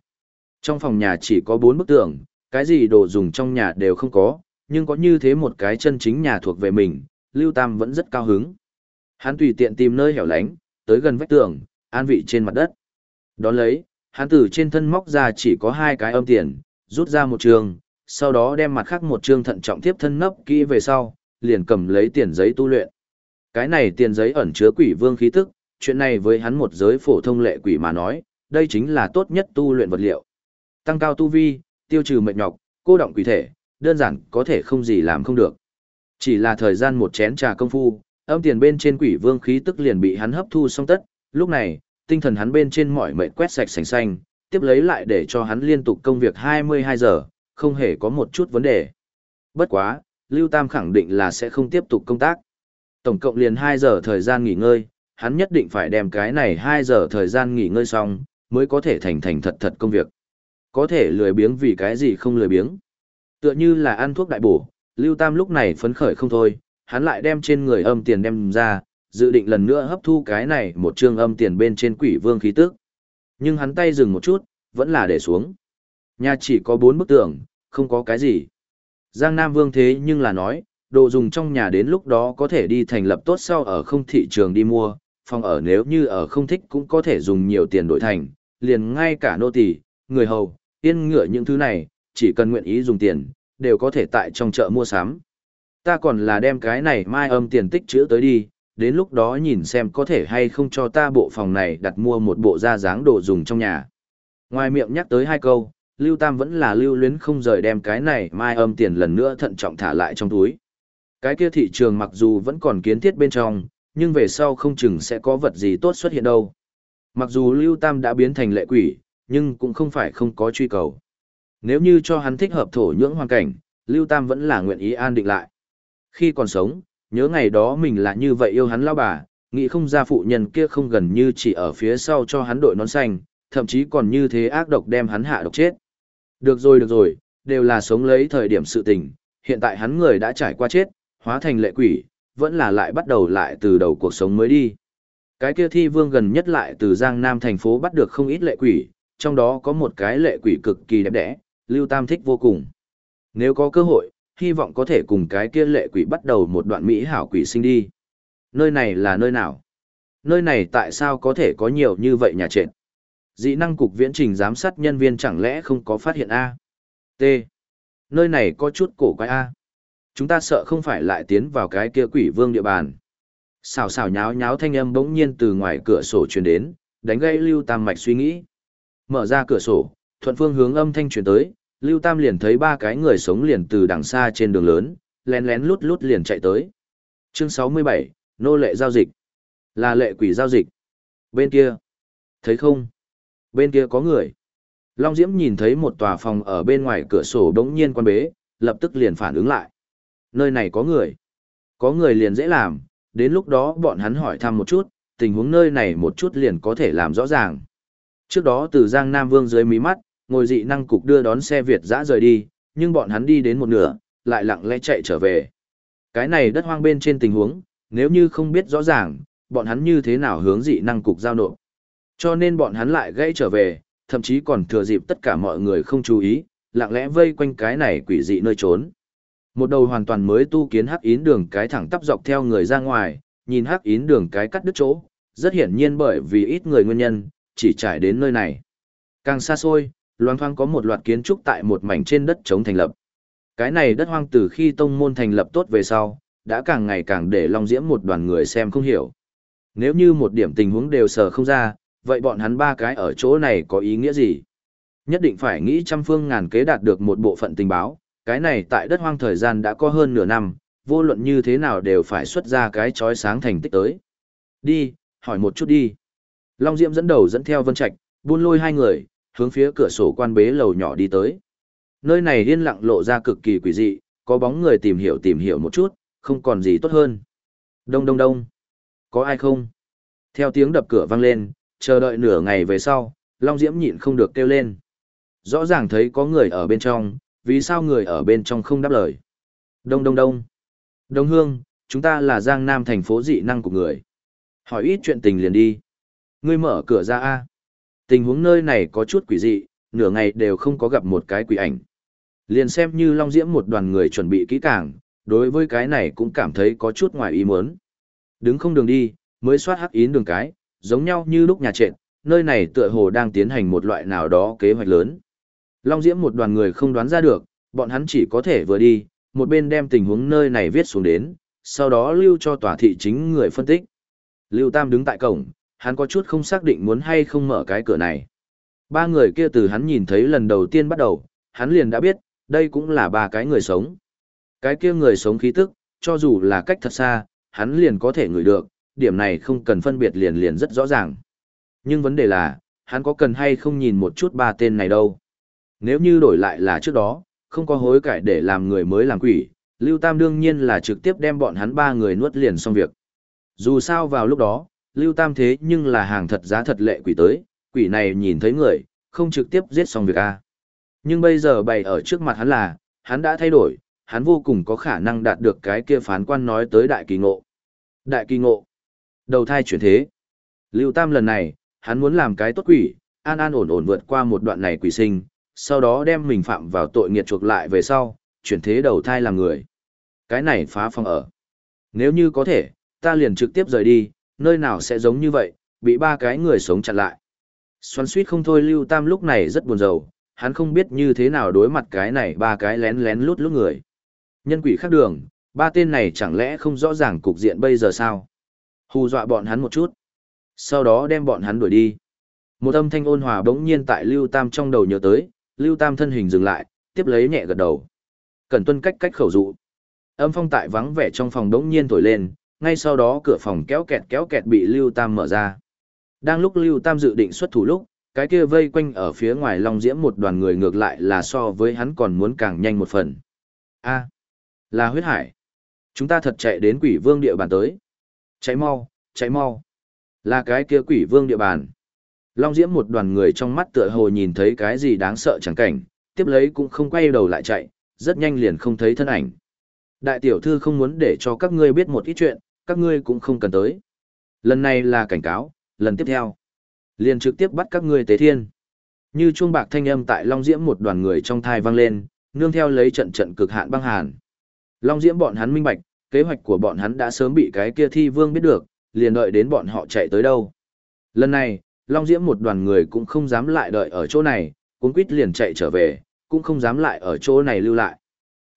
Trong phòng nhà chỉ có bốn bức tường, cái gì đồ dùng trong nhà đều không có, nhưng có như thế một cái chân chính nhà thuộc về mình, Lưu Tam vẫn rất cao hứng. Hắn tùy tiện tìm nơi hẻo lánh, tới gần vách tường, an vị trên mặt đất. Đón lấy, hắn từ trên thân móc ra chỉ có hai cái âm tiền, rút ra một trường, sau đó đem mặt khác một trường thận trọng tiếp thân nấp kỹ về sau, liền cầm lấy tiền giấy tu luyện. Cái này tiền giấy ẩn chứa quỷ vương khí tức, chuyện này với hắn một giới phổ thông lệ quỷ mà nói, đây chính là tốt nhất tu luyện vật liệu. Tăng cao tu vi, tiêu trừ mệt nhọc, cô động quỷ thể, đơn giản có thể không gì làm không được. Chỉ là thời gian một chén trà công phu, âm tiền bên trên quỷ vương khí tức liền bị hắn hấp thu xong tất, lúc này, tinh thần hắn bên trên mọi mệt quét sạch sành xanh, tiếp lấy lại để cho hắn liên tục công việc 22 giờ, không hề có một chút vấn đề. Bất quá, Lưu Tam khẳng định là sẽ không tiếp tục công tác. Tổng cộng liền 2 giờ thời gian nghỉ ngơi, hắn nhất định phải đem cái này 2 giờ thời gian nghỉ ngơi xong, mới có thể thành thành thật thật công việc. Có thể lười biếng vì cái gì không lười biếng. Tựa như là ăn thuốc đại bổ, Lưu Tam lúc này phấn khởi không thôi, hắn lại đem trên người âm tiền đem ra, dự định lần nữa hấp thu cái này một trương âm tiền bên trên quỷ vương khí tức. Nhưng hắn tay dừng một chút, vẫn là để xuống. Nhà chỉ có bốn bức tường, không có cái gì. Giang Nam Vương thế nhưng là nói, đồ dùng trong nhà đến lúc đó có thể đi thành lập tốt sau ở không thị trường đi mua, phòng ở nếu như ở không thích cũng có thể dùng nhiều tiền đổi thành, liền ngay cả nô tỳ, người hầu, yên ngựa những thứ này, chỉ cần nguyện ý dùng tiền, đều có thể tại trong chợ mua sắm. Ta còn là đem cái này mai âm tiền tích chữ tới đi, đến lúc đó nhìn xem có thể hay không cho ta bộ phòng này đặt mua một bộ da dáng đồ dùng trong nhà. Ngoài miệng nhắc tới hai câu, Lưu Tam vẫn là lưu luyến không rời đem cái này mai âm tiền lần nữa thận trọng thả lại trong túi. Cái kia thị trường mặc dù vẫn còn kiến thiết bên trong, nhưng về sau không chừng sẽ có vật gì tốt xuất hiện đâu. Mặc dù Lưu Tam đã biến thành lệ quỷ, nhưng cũng không phải không có truy cầu. Nếu như cho hắn thích hợp thổ nhưỡng hoàn cảnh, Lưu Tam vẫn là nguyện ý an định lại. Khi còn sống, nhớ ngày đó mình là như vậy yêu hắn lao bà, nghĩ không ra phụ nhân kia không gần như chỉ ở phía sau cho hắn đội nón xanh, thậm chí còn như thế ác độc đem hắn hạ độc chết. Được rồi được rồi, đều là sống lấy thời điểm sự tình, hiện tại hắn người đã trải qua chết, hóa thành lệ quỷ, vẫn là lại bắt đầu lại từ đầu cuộc sống mới đi. Cái kia thi vương gần nhất lại từ Giang Nam thành phố bắt được không ít lệ quỷ, trong đó có một cái lệ quỷ cực kỳ đẹp đẽ, Lưu Tam thích vô cùng. Nếu có cơ hội, hy vọng có thể cùng cái kia lệ quỷ bắt đầu một đoạn mỹ hảo quỷ sinh đi. Nơi này là nơi nào? Nơi này tại sao có thể có nhiều như vậy nhà trệt? Dị năng cục viễn trình giám sát nhân viên chẳng lẽ không có phát hiện A? T. Nơi này có chút cổ quái A. Chúng ta sợ không phải lại tiến vào cái kia quỷ vương địa bàn. Xào xào nháo nháo thanh âm bỗng nhiên từ ngoài cửa sổ truyền đến, đánh gây Lưu Tam mạch suy nghĩ. Mở ra cửa sổ, thuận phương hướng âm thanh truyền tới, Lưu Tam liền thấy ba cái người sống liền từ đằng xa trên đường lớn, lén lén lút lút liền chạy tới. Chương 67, nô lệ giao dịch. Là lệ quỷ giao dịch. Bên kia. Thấy không? Bên kia có người. Long Diễm nhìn thấy một tòa phòng ở bên ngoài cửa sổ đống nhiên quan bế, lập tức liền phản ứng lại. Nơi này có người. Có người liền dễ làm, đến lúc đó bọn hắn hỏi thăm một chút, tình huống nơi này một chút liền có thể làm rõ ràng. Trước đó từ Giang Nam Vương dưới mí mắt, ngồi dị năng cục đưa đón xe Việt dã rời đi, nhưng bọn hắn đi đến một nửa, lại lặng lẽ chạy trở về. Cái này đất hoang bên trên tình huống, nếu như không biết rõ ràng, bọn hắn như thế nào hướng dị năng cục giao nộp. Cho nên bọn hắn lại gãy trở về, thậm chí còn thừa dịp tất cả mọi người không chú ý, lặng lẽ vây quanh cái này quỷ dị nơi trốn. Một đầu hoàn toàn mới tu kiến hắc yến đường cái thẳng tắp dọc theo người ra ngoài, nhìn hắc yến đường cái cắt đứt chỗ, rất hiển nhiên bởi vì ít người nguyên nhân, chỉ trải đến nơi này. Càng xa xôi, loang thoang có một loạt kiến trúc tại một mảnh trên đất chống thành lập. Cái này đất hoang từ khi tông môn thành lập tốt về sau, đã càng ngày càng để Long Diễm một đoàn người xem không hiểu. Nếu như một điểm tình huống đều sờ không ra, vậy bọn hắn ba cái ở chỗ này có ý nghĩa gì? Nhất định phải nghĩ trăm phương ngàn kế đạt được một bộ phận tình báo, cái này tại đất hoang thời gian đã có hơn nửa năm, vô luận như thế nào đều phải xuất ra cái chói sáng thành tích tới. Đi, hỏi một chút đi. Long Diễm dẫn đầu dẫn theo Vân Trạch, buôn lôi hai người, hướng phía cửa sổ quan bế lầu nhỏ đi tới. Nơi này yên lặng lộ ra cực kỳ quỷ dị, có bóng người tìm hiểu tìm hiểu một chút, không còn gì tốt hơn. Đông đông đông. Có ai không? Theo tiếng đập cửa vang lên, chờ đợi nửa ngày về sau, Long Diễm nhịn không được kêu lên. Rõ ràng thấy có người ở bên trong, vì sao người ở bên trong không đáp lời? Đông đông đông. Đông hương, chúng ta là Giang Nam thành phố dị năng của người. Hỏi ít chuyện tình liền đi. Ngươi mở cửa ra a. Tình huống nơi này có chút quỷ dị, nửa ngày đều không có gặp một cái quỷ ảnh. Liền xem như Long Diễm một đoàn người chuẩn bị kỹ càng, đối với cái này cũng cảm thấy có chút ngoài ý muốn. Đứng không đường đi, mới soát hắc yến đường cái, giống nhau như lúc nhà trệt, nơi này tựa hồ đang tiến hành một loại nào đó kế hoạch lớn. Long Diễm một đoàn người không đoán ra được, bọn hắn chỉ có thể vừa đi, một bên đem tình huống nơi này viết xuống đến, sau đó lưu cho tòa thị chính người phân tích. Lưu Tam đứng tại cổng, hắn có chút không xác định muốn hay không mở cái cửa này. Ba người kia từ hắn nhìn thấy lần đầu tiên bắt đầu, hắn liền đã biết, đây cũng là ba cái người sống. Cái kia người sống khí tức, cho dù là cách thật xa, hắn liền có thể ngửi được, điểm này không cần phân biệt liền liền rất rõ ràng. Nhưng vấn đề là, hắn có cần hay không nhìn một chút ba tên này đâu. Nếu như đổi lại là trước đó, không có hối cải để làm người mới làm quỷ, Lưu Tam đương nhiên là trực tiếp đem bọn hắn ba người nuốt liền xong việc. Dù sao vào lúc đó, Lưu Tam thế nhưng là hàng thật giá thật lệ quỷ tới, quỷ này nhìn thấy người, không trực tiếp giết xong việc a. Nhưng bây giờ bày ở trước mặt hắn là, hắn đã thay đổi, hắn vô cùng có khả năng đạt được cái kia phán quan nói tới đại kỳ ngộ. Đại kỳ ngộ. Đầu thai chuyển thế. Lưu Tam lần này, hắn muốn làm cái tốt quỷ, an an ổn ổn vượt qua một đoạn này quỷ sinh, sau đó đem mình phạm vào tội nghiệt chuộc lại về sau, chuyển thế đầu thai làm người. Cái này phá phong ở. Nếu như có thể, ta liền trực tiếp rời đi, nơi nào sẽ giống như vậy, bị ba cái người sống chặn lại. Xoắn suýt không thôi Lưu Tam lúc này rất buồn rầu, hắn không biết như thế nào đối mặt cái này ba cái lén lén lút lút người. Nhân quỷ khác đường, ba tên này chẳng lẽ không rõ ràng cục diện bây giờ sao? Hù dọa bọn hắn một chút. Sau đó đem bọn hắn đuổi đi. Một âm thanh ôn hòa bỗng nhiên tại Lưu Tam trong đầu nhớ tới, Lưu Tam thân hình dừng lại, tiếp lấy nhẹ gật đầu. Cần tuân cách cách khẩu dụ. Âm phong tại vắng vẻ trong phòng đống nhiên thổi lên, ngay sau đó cửa phòng kéo kẹt kéo kẹt bị Lưu Tam mở ra. Đang lúc Lưu Tam dự định xuất thủ lúc, cái kia vây quanh ở phía ngoài Long Diễm một đoàn người ngược lại là so với hắn còn muốn càng nhanh một phần. A, là huyết hải. Chúng ta thật chạy đến quỷ vương địa bàn tới. Cháy mau, cháy mau. Là cái kia quỷ vương địa bàn. Long Diễm một đoàn người trong mắt tựa hồ nhìn thấy cái gì đáng sợ chẳng cảnh, tiếp lấy cũng không quay đầu lại chạy, rất nhanh liền không thấy thân ảnh. Đại tiểu thư không muốn để cho các ngươi biết một ít chuyện, các ngươi cũng không cần tới. Lần này là cảnh cáo, lần tiếp theo. liền trực tiếp bắt các ngươi tế thiên. Như chuông bạc thanh âm tại Long Diễm một đoàn người trong thai vang lên, nương theo lấy trận trận cực hạn băng hàn. Long Diễm bọn hắn minh bạch, kế hoạch của bọn hắn đã sớm bị cái kia thi vương biết được, liền đợi đến bọn họ chạy tới đâu. Lần này, Long Diễm một đoàn người cũng không dám lại đợi ở chỗ này, cuốn quýt liền chạy trở về, cũng không dám lại ở chỗ này lưu lại.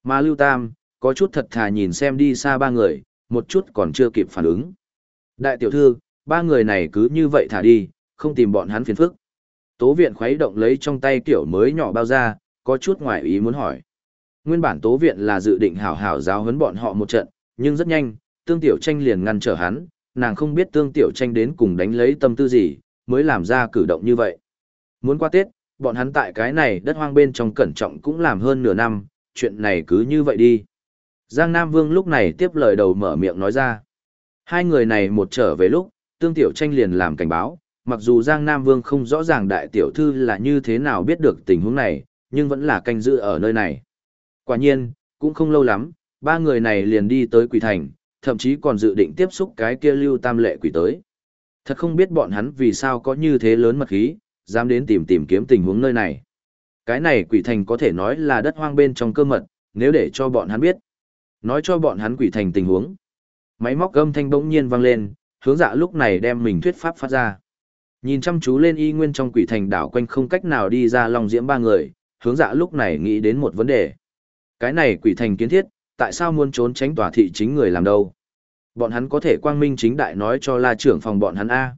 Mà Lưu Tam, có chút thật thà nhìn xem đi xa ba người, một chút còn chưa kịp phản ứng. Đại tiểu thư, ba người này cứ như vậy thả đi, không tìm bọn hắn phiền phức. Tố viện khuấy động lấy trong tay kiểu mới nhỏ bao ra, có chút ngoài ý muốn hỏi. Nguyên bản tố viện là dự định hảo hảo giáo huấn bọn họ một trận, nhưng rất nhanh, tương tiểu tranh liền ngăn trở hắn, nàng không biết tương tiểu tranh đến cùng đánh lấy tâm tư gì, mới làm ra cử động như vậy. Muốn qua Tết, bọn hắn tại cái này đất hoang bên trong cẩn trọng cũng làm hơn nửa năm, chuyện này cứ như vậy đi. Giang Nam Vương lúc này tiếp lời đầu mở miệng nói ra. Hai người này một trở về lúc, tương tiểu tranh liền làm cảnh báo, mặc dù Giang Nam Vương không rõ ràng đại tiểu thư là như thế nào biết được tình huống này, nhưng vẫn là canh giữ ở nơi này. Quả nhiên, cũng không lâu lắm, ba người này liền đi tới quỷ thành, thậm chí còn dự định tiếp xúc cái kia lưu tam lệ quỷ tới. Thật không biết bọn hắn vì sao có như thế lớn mật khí, dám đến tìm tìm kiếm tình huống nơi này. Cái này quỷ thành có thể nói là đất hoang bên trong cơ mật, nếu để cho bọn hắn biết. Nói cho bọn hắn quỷ thành tình huống. Máy móc âm thanh bỗng nhiên vang lên, hướng dạ lúc này đem mình thuyết pháp phát ra. Nhìn chăm chú lên y nguyên trong quỷ thành đảo quanh không cách nào đi ra lòng diễm ba người, hướng dạ lúc này nghĩ đến một vấn đề. Cái này quỷ thành kiến thiết, tại sao muốn trốn tránh tòa thị chính người làm đâu? Bọn hắn có thể quang minh chính đại nói cho la trưởng phòng bọn hắn A.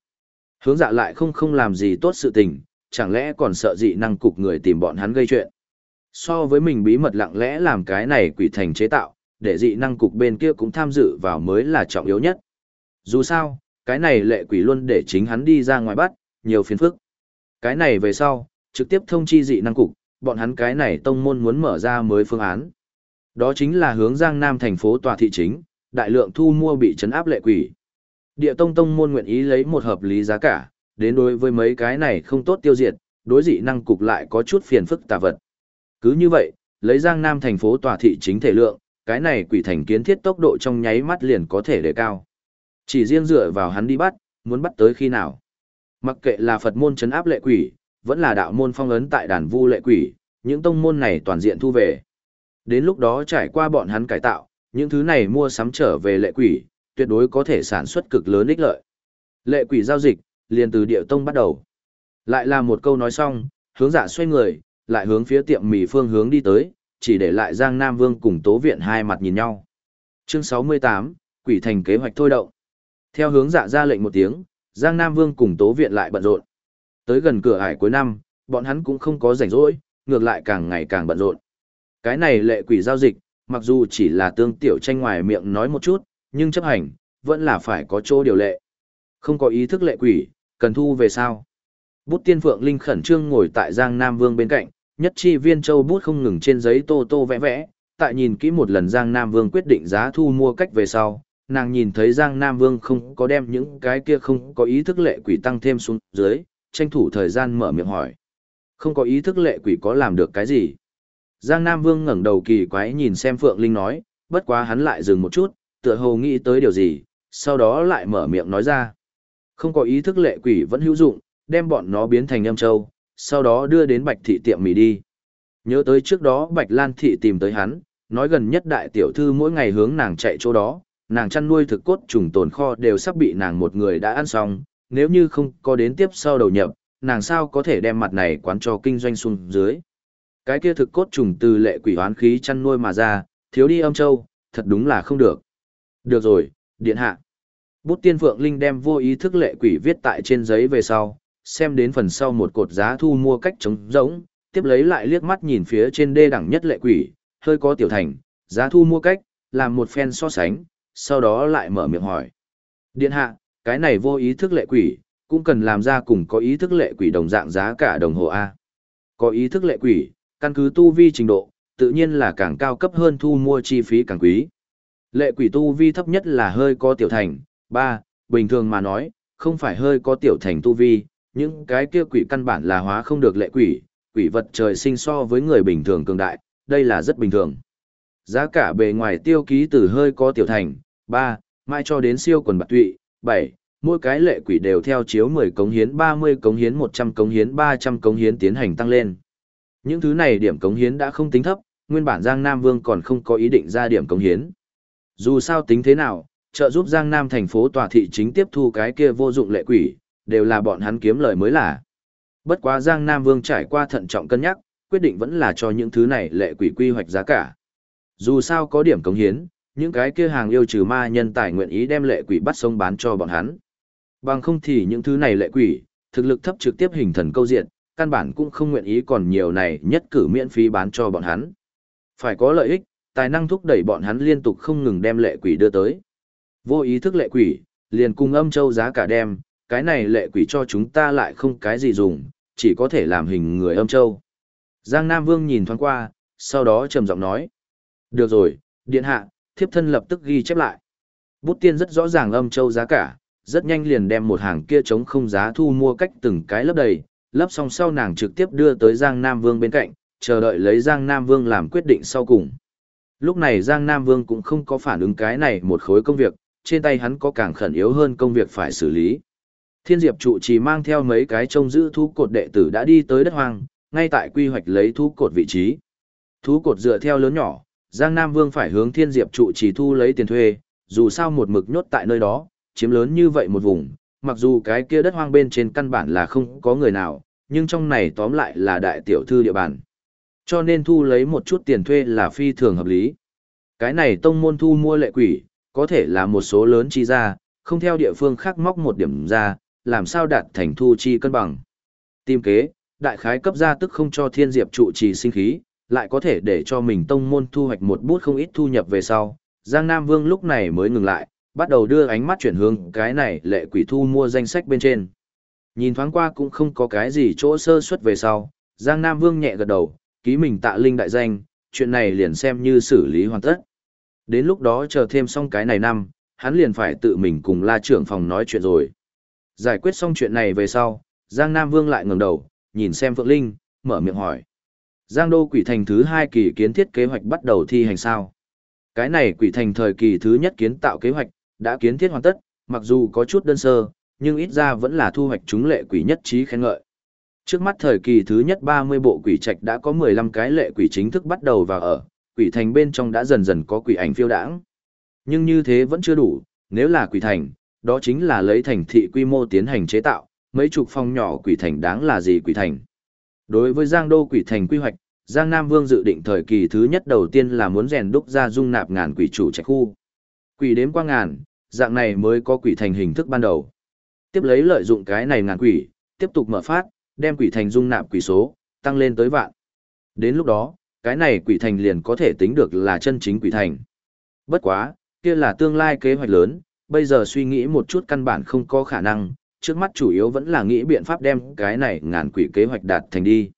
Hướng dạ lại không không làm gì tốt sự tình, chẳng lẽ còn sợ dị năng cục người tìm bọn hắn gây chuyện. So với mình bí mật lặng lẽ làm cái này quỷ thành chế tạo, để dị năng cục bên kia cũng tham dự vào mới là trọng yếu nhất. Dù sao, cái này lệ quỷ luôn để chính hắn đi ra ngoài bắt, nhiều phiền phức. Cái này về sau, trực tiếp thông chi dị năng cục, bọn hắn cái này tông môn muốn mở ra mới phương án. Đó chính là hướng Giang Nam thành phố tòa thị chính, đại lượng thu mua bị trấn áp lệ quỷ. Địa tông tông môn nguyện ý lấy một hợp lý giá cả, đến đối với mấy cái này không tốt tiêu diệt, đối dị năng cục lại có chút phiền phức tà vật. Cứ như vậy, lấy Giang Nam thành phố tòa thị chính thể lượng, cái này quỷ thành kiến thiết tốc độ trong nháy mắt liền có thể đề cao. Chỉ riêng dựa vào hắn đi bắt, muốn bắt tới khi nào. Mặc kệ là Phật môn chấn áp lệ quỷ, vẫn là đạo môn phong ấn tại đàn vu lệ quỷ, những tông môn này toàn diện thu về. Đến lúc đó trải qua bọn hắn cải tạo, những thứ này mua sắm trở về lệ quỷ, tuyệt đối có thể sản xuất cực lớn ích lợi. Lệ quỷ giao dịch, liền từ địa tông bắt đầu. Lại là một câu nói xong, hướng dạ xoay người, lại hướng phía tiệm mì phương hướng đi tới, chỉ để lại Giang Nam Vương cùng Tố Viện hai mặt nhìn nhau. Chương 68, Quỷ Thành kế hoạch thôi động. Theo hướng dạ ra lệnh một tiếng, Giang Nam Vương cùng Tố Viện lại bận rộn. Tới gần cửa ải cuối năm, bọn hắn cũng không có rảnh rỗi, ngược lại càng ngày càng bận rộn. Cái này lệ quỷ giao dịch, mặc dù chỉ là tương tiểu tranh ngoài miệng nói một chút, nhưng chấp hành, vẫn là phải có chỗ điều lệ. Không có ý thức lệ quỷ, cần thu về sao? Bút tiên phượng linh khẩn trương ngồi tại Giang Nam Vương bên cạnh, nhất chi viên châu bút không ngừng trên giấy tô tô vẽ vẽ, tại nhìn kỹ một lần Giang Nam Vương quyết định giá thu mua cách về sau, nàng nhìn thấy Giang Nam Vương không có đem những cái kia không có ý thức lệ quỷ tăng thêm xuống dưới, tranh thủ thời gian mở miệng hỏi. Không có ý thức lệ quỷ có làm được cái gì? Giang Nam Vương ngẩng đầu kỳ quái nhìn xem Phượng Linh nói, bất quá hắn lại dừng một chút, tựa hồ nghĩ tới điều gì, sau đó lại mở miệng nói ra. Không có ý thức lệ quỷ vẫn hữu dụng, đem bọn nó biến thành âm châu, sau đó đưa đến Bạch Thị tiệm mì đi. Nhớ tới trước đó Bạch Lan Thị tìm tới hắn, nói gần nhất đại tiểu thư mỗi ngày hướng nàng chạy chỗ đó, nàng chăn nuôi thực cốt trùng tồn kho đều sắp bị nàng một người đã ăn xong, nếu như không có đến tiếp sau đầu nhập, nàng sao có thể đem mặt này quán cho kinh doanh xuống dưới. Cái kia thực cốt trùng từ lệ quỷ hoán khí chăn nuôi mà ra, thiếu đi âm châu, thật đúng là không được. Được rồi, điện hạ. Bút tiên phượng linh đem vô ý thức lệ quỷ viết tại trên giấy về sau, xem đến phần sau một cột giá thu mua cách trống rỗng, tiếp lấy lại liếc mắt nhìn phía trên đê đẳng nhất lệ quỷ, hơi có tiểu thành, giá thu mua cách, làm một phen so sánh, sau đó lại mở miệng hỏi. Điện hạ, cái này vô ý thức lệ quỷ, cũng cần làm ra cùng có ý thức lệ quỷ đồng dạng giá cả đồng hồ A. Có ý thức lệ quỷ, căn cứ tu vi trình độ, tự nhiên là càng cao cấp hơn thu mua chi phí càng quý. Lệ quỷ tu vi thấp nhất là hơi có tiểu thành, ba bình thường mà nói, không phải hơi có tiểu thành tu vi, những cái kia quỷ căn bản là hóa không được lệ quỷ, quỷ vật trời sinh so với người bình thường cường đại, đây là rất bình thường. Giá cả bề ngoài tiêu ký từ hơi có tiểu thành, ba mai cho đến siêu quần bạc tụy, bảy mỗi cái lệ quỷ đều theo chiếu 10 cống hiến 30 cống hiến 100 cống hiến 300 cống hiến tiến hành tăng lên. Những thứ này điểm cống hiến đã không tính thấp, nguyên bản Giang Nam Vương còn không có ý định ra điểm cống hiến. Dù sao tính thế nào, trợ giúp Giang Nam thành phố tòa thị chính tiếp thu cái kia vô dụng lệ quỷ, đều là bọn hắn kiếm lời mới là. Bất quá Giang Nam Vương trải qua thận trọng cân nhắc, quyết định vẫn là cho những thứ này lệ quỷ quy hoạch giá cả. Dù sao có điểm cống hiến, những cái kia hàng yêu trừ ma nhân tài nguyện ý đem lệ quỷ bắt sống bán cho bọn hắn. Bằng không thì những thứ này lệ quỷ, thực lực thấp trực tiếp hình thần câu diện, căn bản cũng không nguyện ý còn nhiều này nhất cử miễn phí bán cho bọn hắn. Phải có lợi ích, tài năng thúc đẩy bọn hắn liên tục không ngừng đem lệ quỷ đưa tới. Vô ý thức lệ quỷ, liền cùng âm châu giá cả đem, cái này lệ quỷ cho chúng ta lại không cái gì dùng, chỉ có thể làm hình người âm châu. Giang Nam Vương nhìn thoáng qua, sau đó trầm giọng nói. Được rồi, điện hạ, thiếp thân lập tức ghi chép lại. Bút tiên rất rõ ràng âm châu giá cả, rất nhanh liền đem một hàng kia chống không giá thu mua cách từng cái lấp đầy, lấp xong sau nàng trực tiếp đưa tới Giang Nam Vương bên cạnh, chờ đợi lấy Giang Nam Vương làm quyết định sau cùng. Lúc này Giang Nam Vương cũng không có phản ứng cái này một khối công việc, trên tay hắn có càng khẩn yếu hơn công việc phải xử lý. Thiên Diệp trụ chỉ mang theo mấy cái trông giữ thú cột đệ tử đã đi tới đất hoang, ngay tại quy hoạch lấy thú cột vị trí. Thú cột dựa theo lớn nhỏ, Giang Nam Vương phải hướng Thiên Diệp trụ chỉ thu lấy tiền thuê, dù sao một mực nhốt tại nơi đó, chiếm lớn như vậy một vùng, mặc dù cái kia đất hoang bên trên căn bản là không có người nào, nhưng trong này tóm lại là đại tiểu thư địa bàn. Cho nên thu lấy một chút tiền thuê là phi thường hợp lý. Cái này tông môn thu mua lệ quỷ, có thể là một số lớn chi ra, không theo địa phương khác móc một điểm ra, làm sao đạt thành thu chi cân bằng. Tìm kế, đại khái cấp ra tức không cho thiên diệp trụ trì sinh khí, lại có thể để cho mình tông môn thu hoạch một bút không ít thu nhập về sau. Giang Nam Vương lúc này mới ngừng lại, bắt đầu đưa ánh mắt chuyển hướng cái này lệ quỷ thu mua danh sách bên trên. Nhìn thoáng qua cũng không có cái gì chỗ sơ suất về sau, Giang Nam Vương nhẹ gật đầu, ký mình tạ linh đại danh, chuyện này liền xem như xử lý hoàn tất. Đến lúc đó chờ thêm xong cái này năm, hắn liền phải tự mình cùng la trưởng phòng nói chuyện rồi. Giải quyết xong chuyện này về sau, Giang Nam Vương lại ngẩng đầu, nhìn xem Phượng Linh, mở miệng hỏi. Giang Đô Quỷ Thành thứ hai kỳ kiến thiết kế hoạch bắt đầu thi hành sao? Cái này Quỷ Thành thời kỳ thứ nhất kiến tạo kế hoạch, đã kiến thiết hoàn tất, mặc dù có chút đơn sơ, nhưng ít ra vẫn là thu hoạch chúng lệ quỷ nhất trí khen ngợi. Trước mắt thời kỳ thứ nhất 30 bộ quỷ trạch đã có 15 cái lệ quỷ chính thức bắt đầu vào ở, quỷ thành bên trong đã dần dần có quỷ ảnh phiêu đãng. Nhưng như thế vẫn chưa đủ, nếu là quỷ thành, đó chính là lấy thành thị quy mô tiến hành chế tạo, mấy chục phòng nhỏ quỷ thành đáng là gì quỷ thành. Đối với Giang Đô quỷ thành quy hoạch, Giang Nam Vương dự định thời kỳ thứ nhất đầu tiên là muốn rèn đúc ra dung nạp ngàn quỷ chủ trạch khu. Quỷ đếm qua ngàn, dạng này mới có quỷ thành hình thức ban đầu. Tiếp lấy lợi dụng cái này ngàn quỷ, tiếp tục mở phát, đem quỷ thành dung nạp quỷ số, tăng lên tới vạn. Đến lúc đó, cái này quỷ thành liền có thể tính được là chân chính quỷ thành. Bất quá, kia là tương lai kế hoạch lớn, bây giờ suy nghĩ một chút căn bản không có khả năng, trước mắt chủ yếu vẫn là nghĩ biện pháp đem cái này ngàn quỷ kế hoạch đạt thành đi.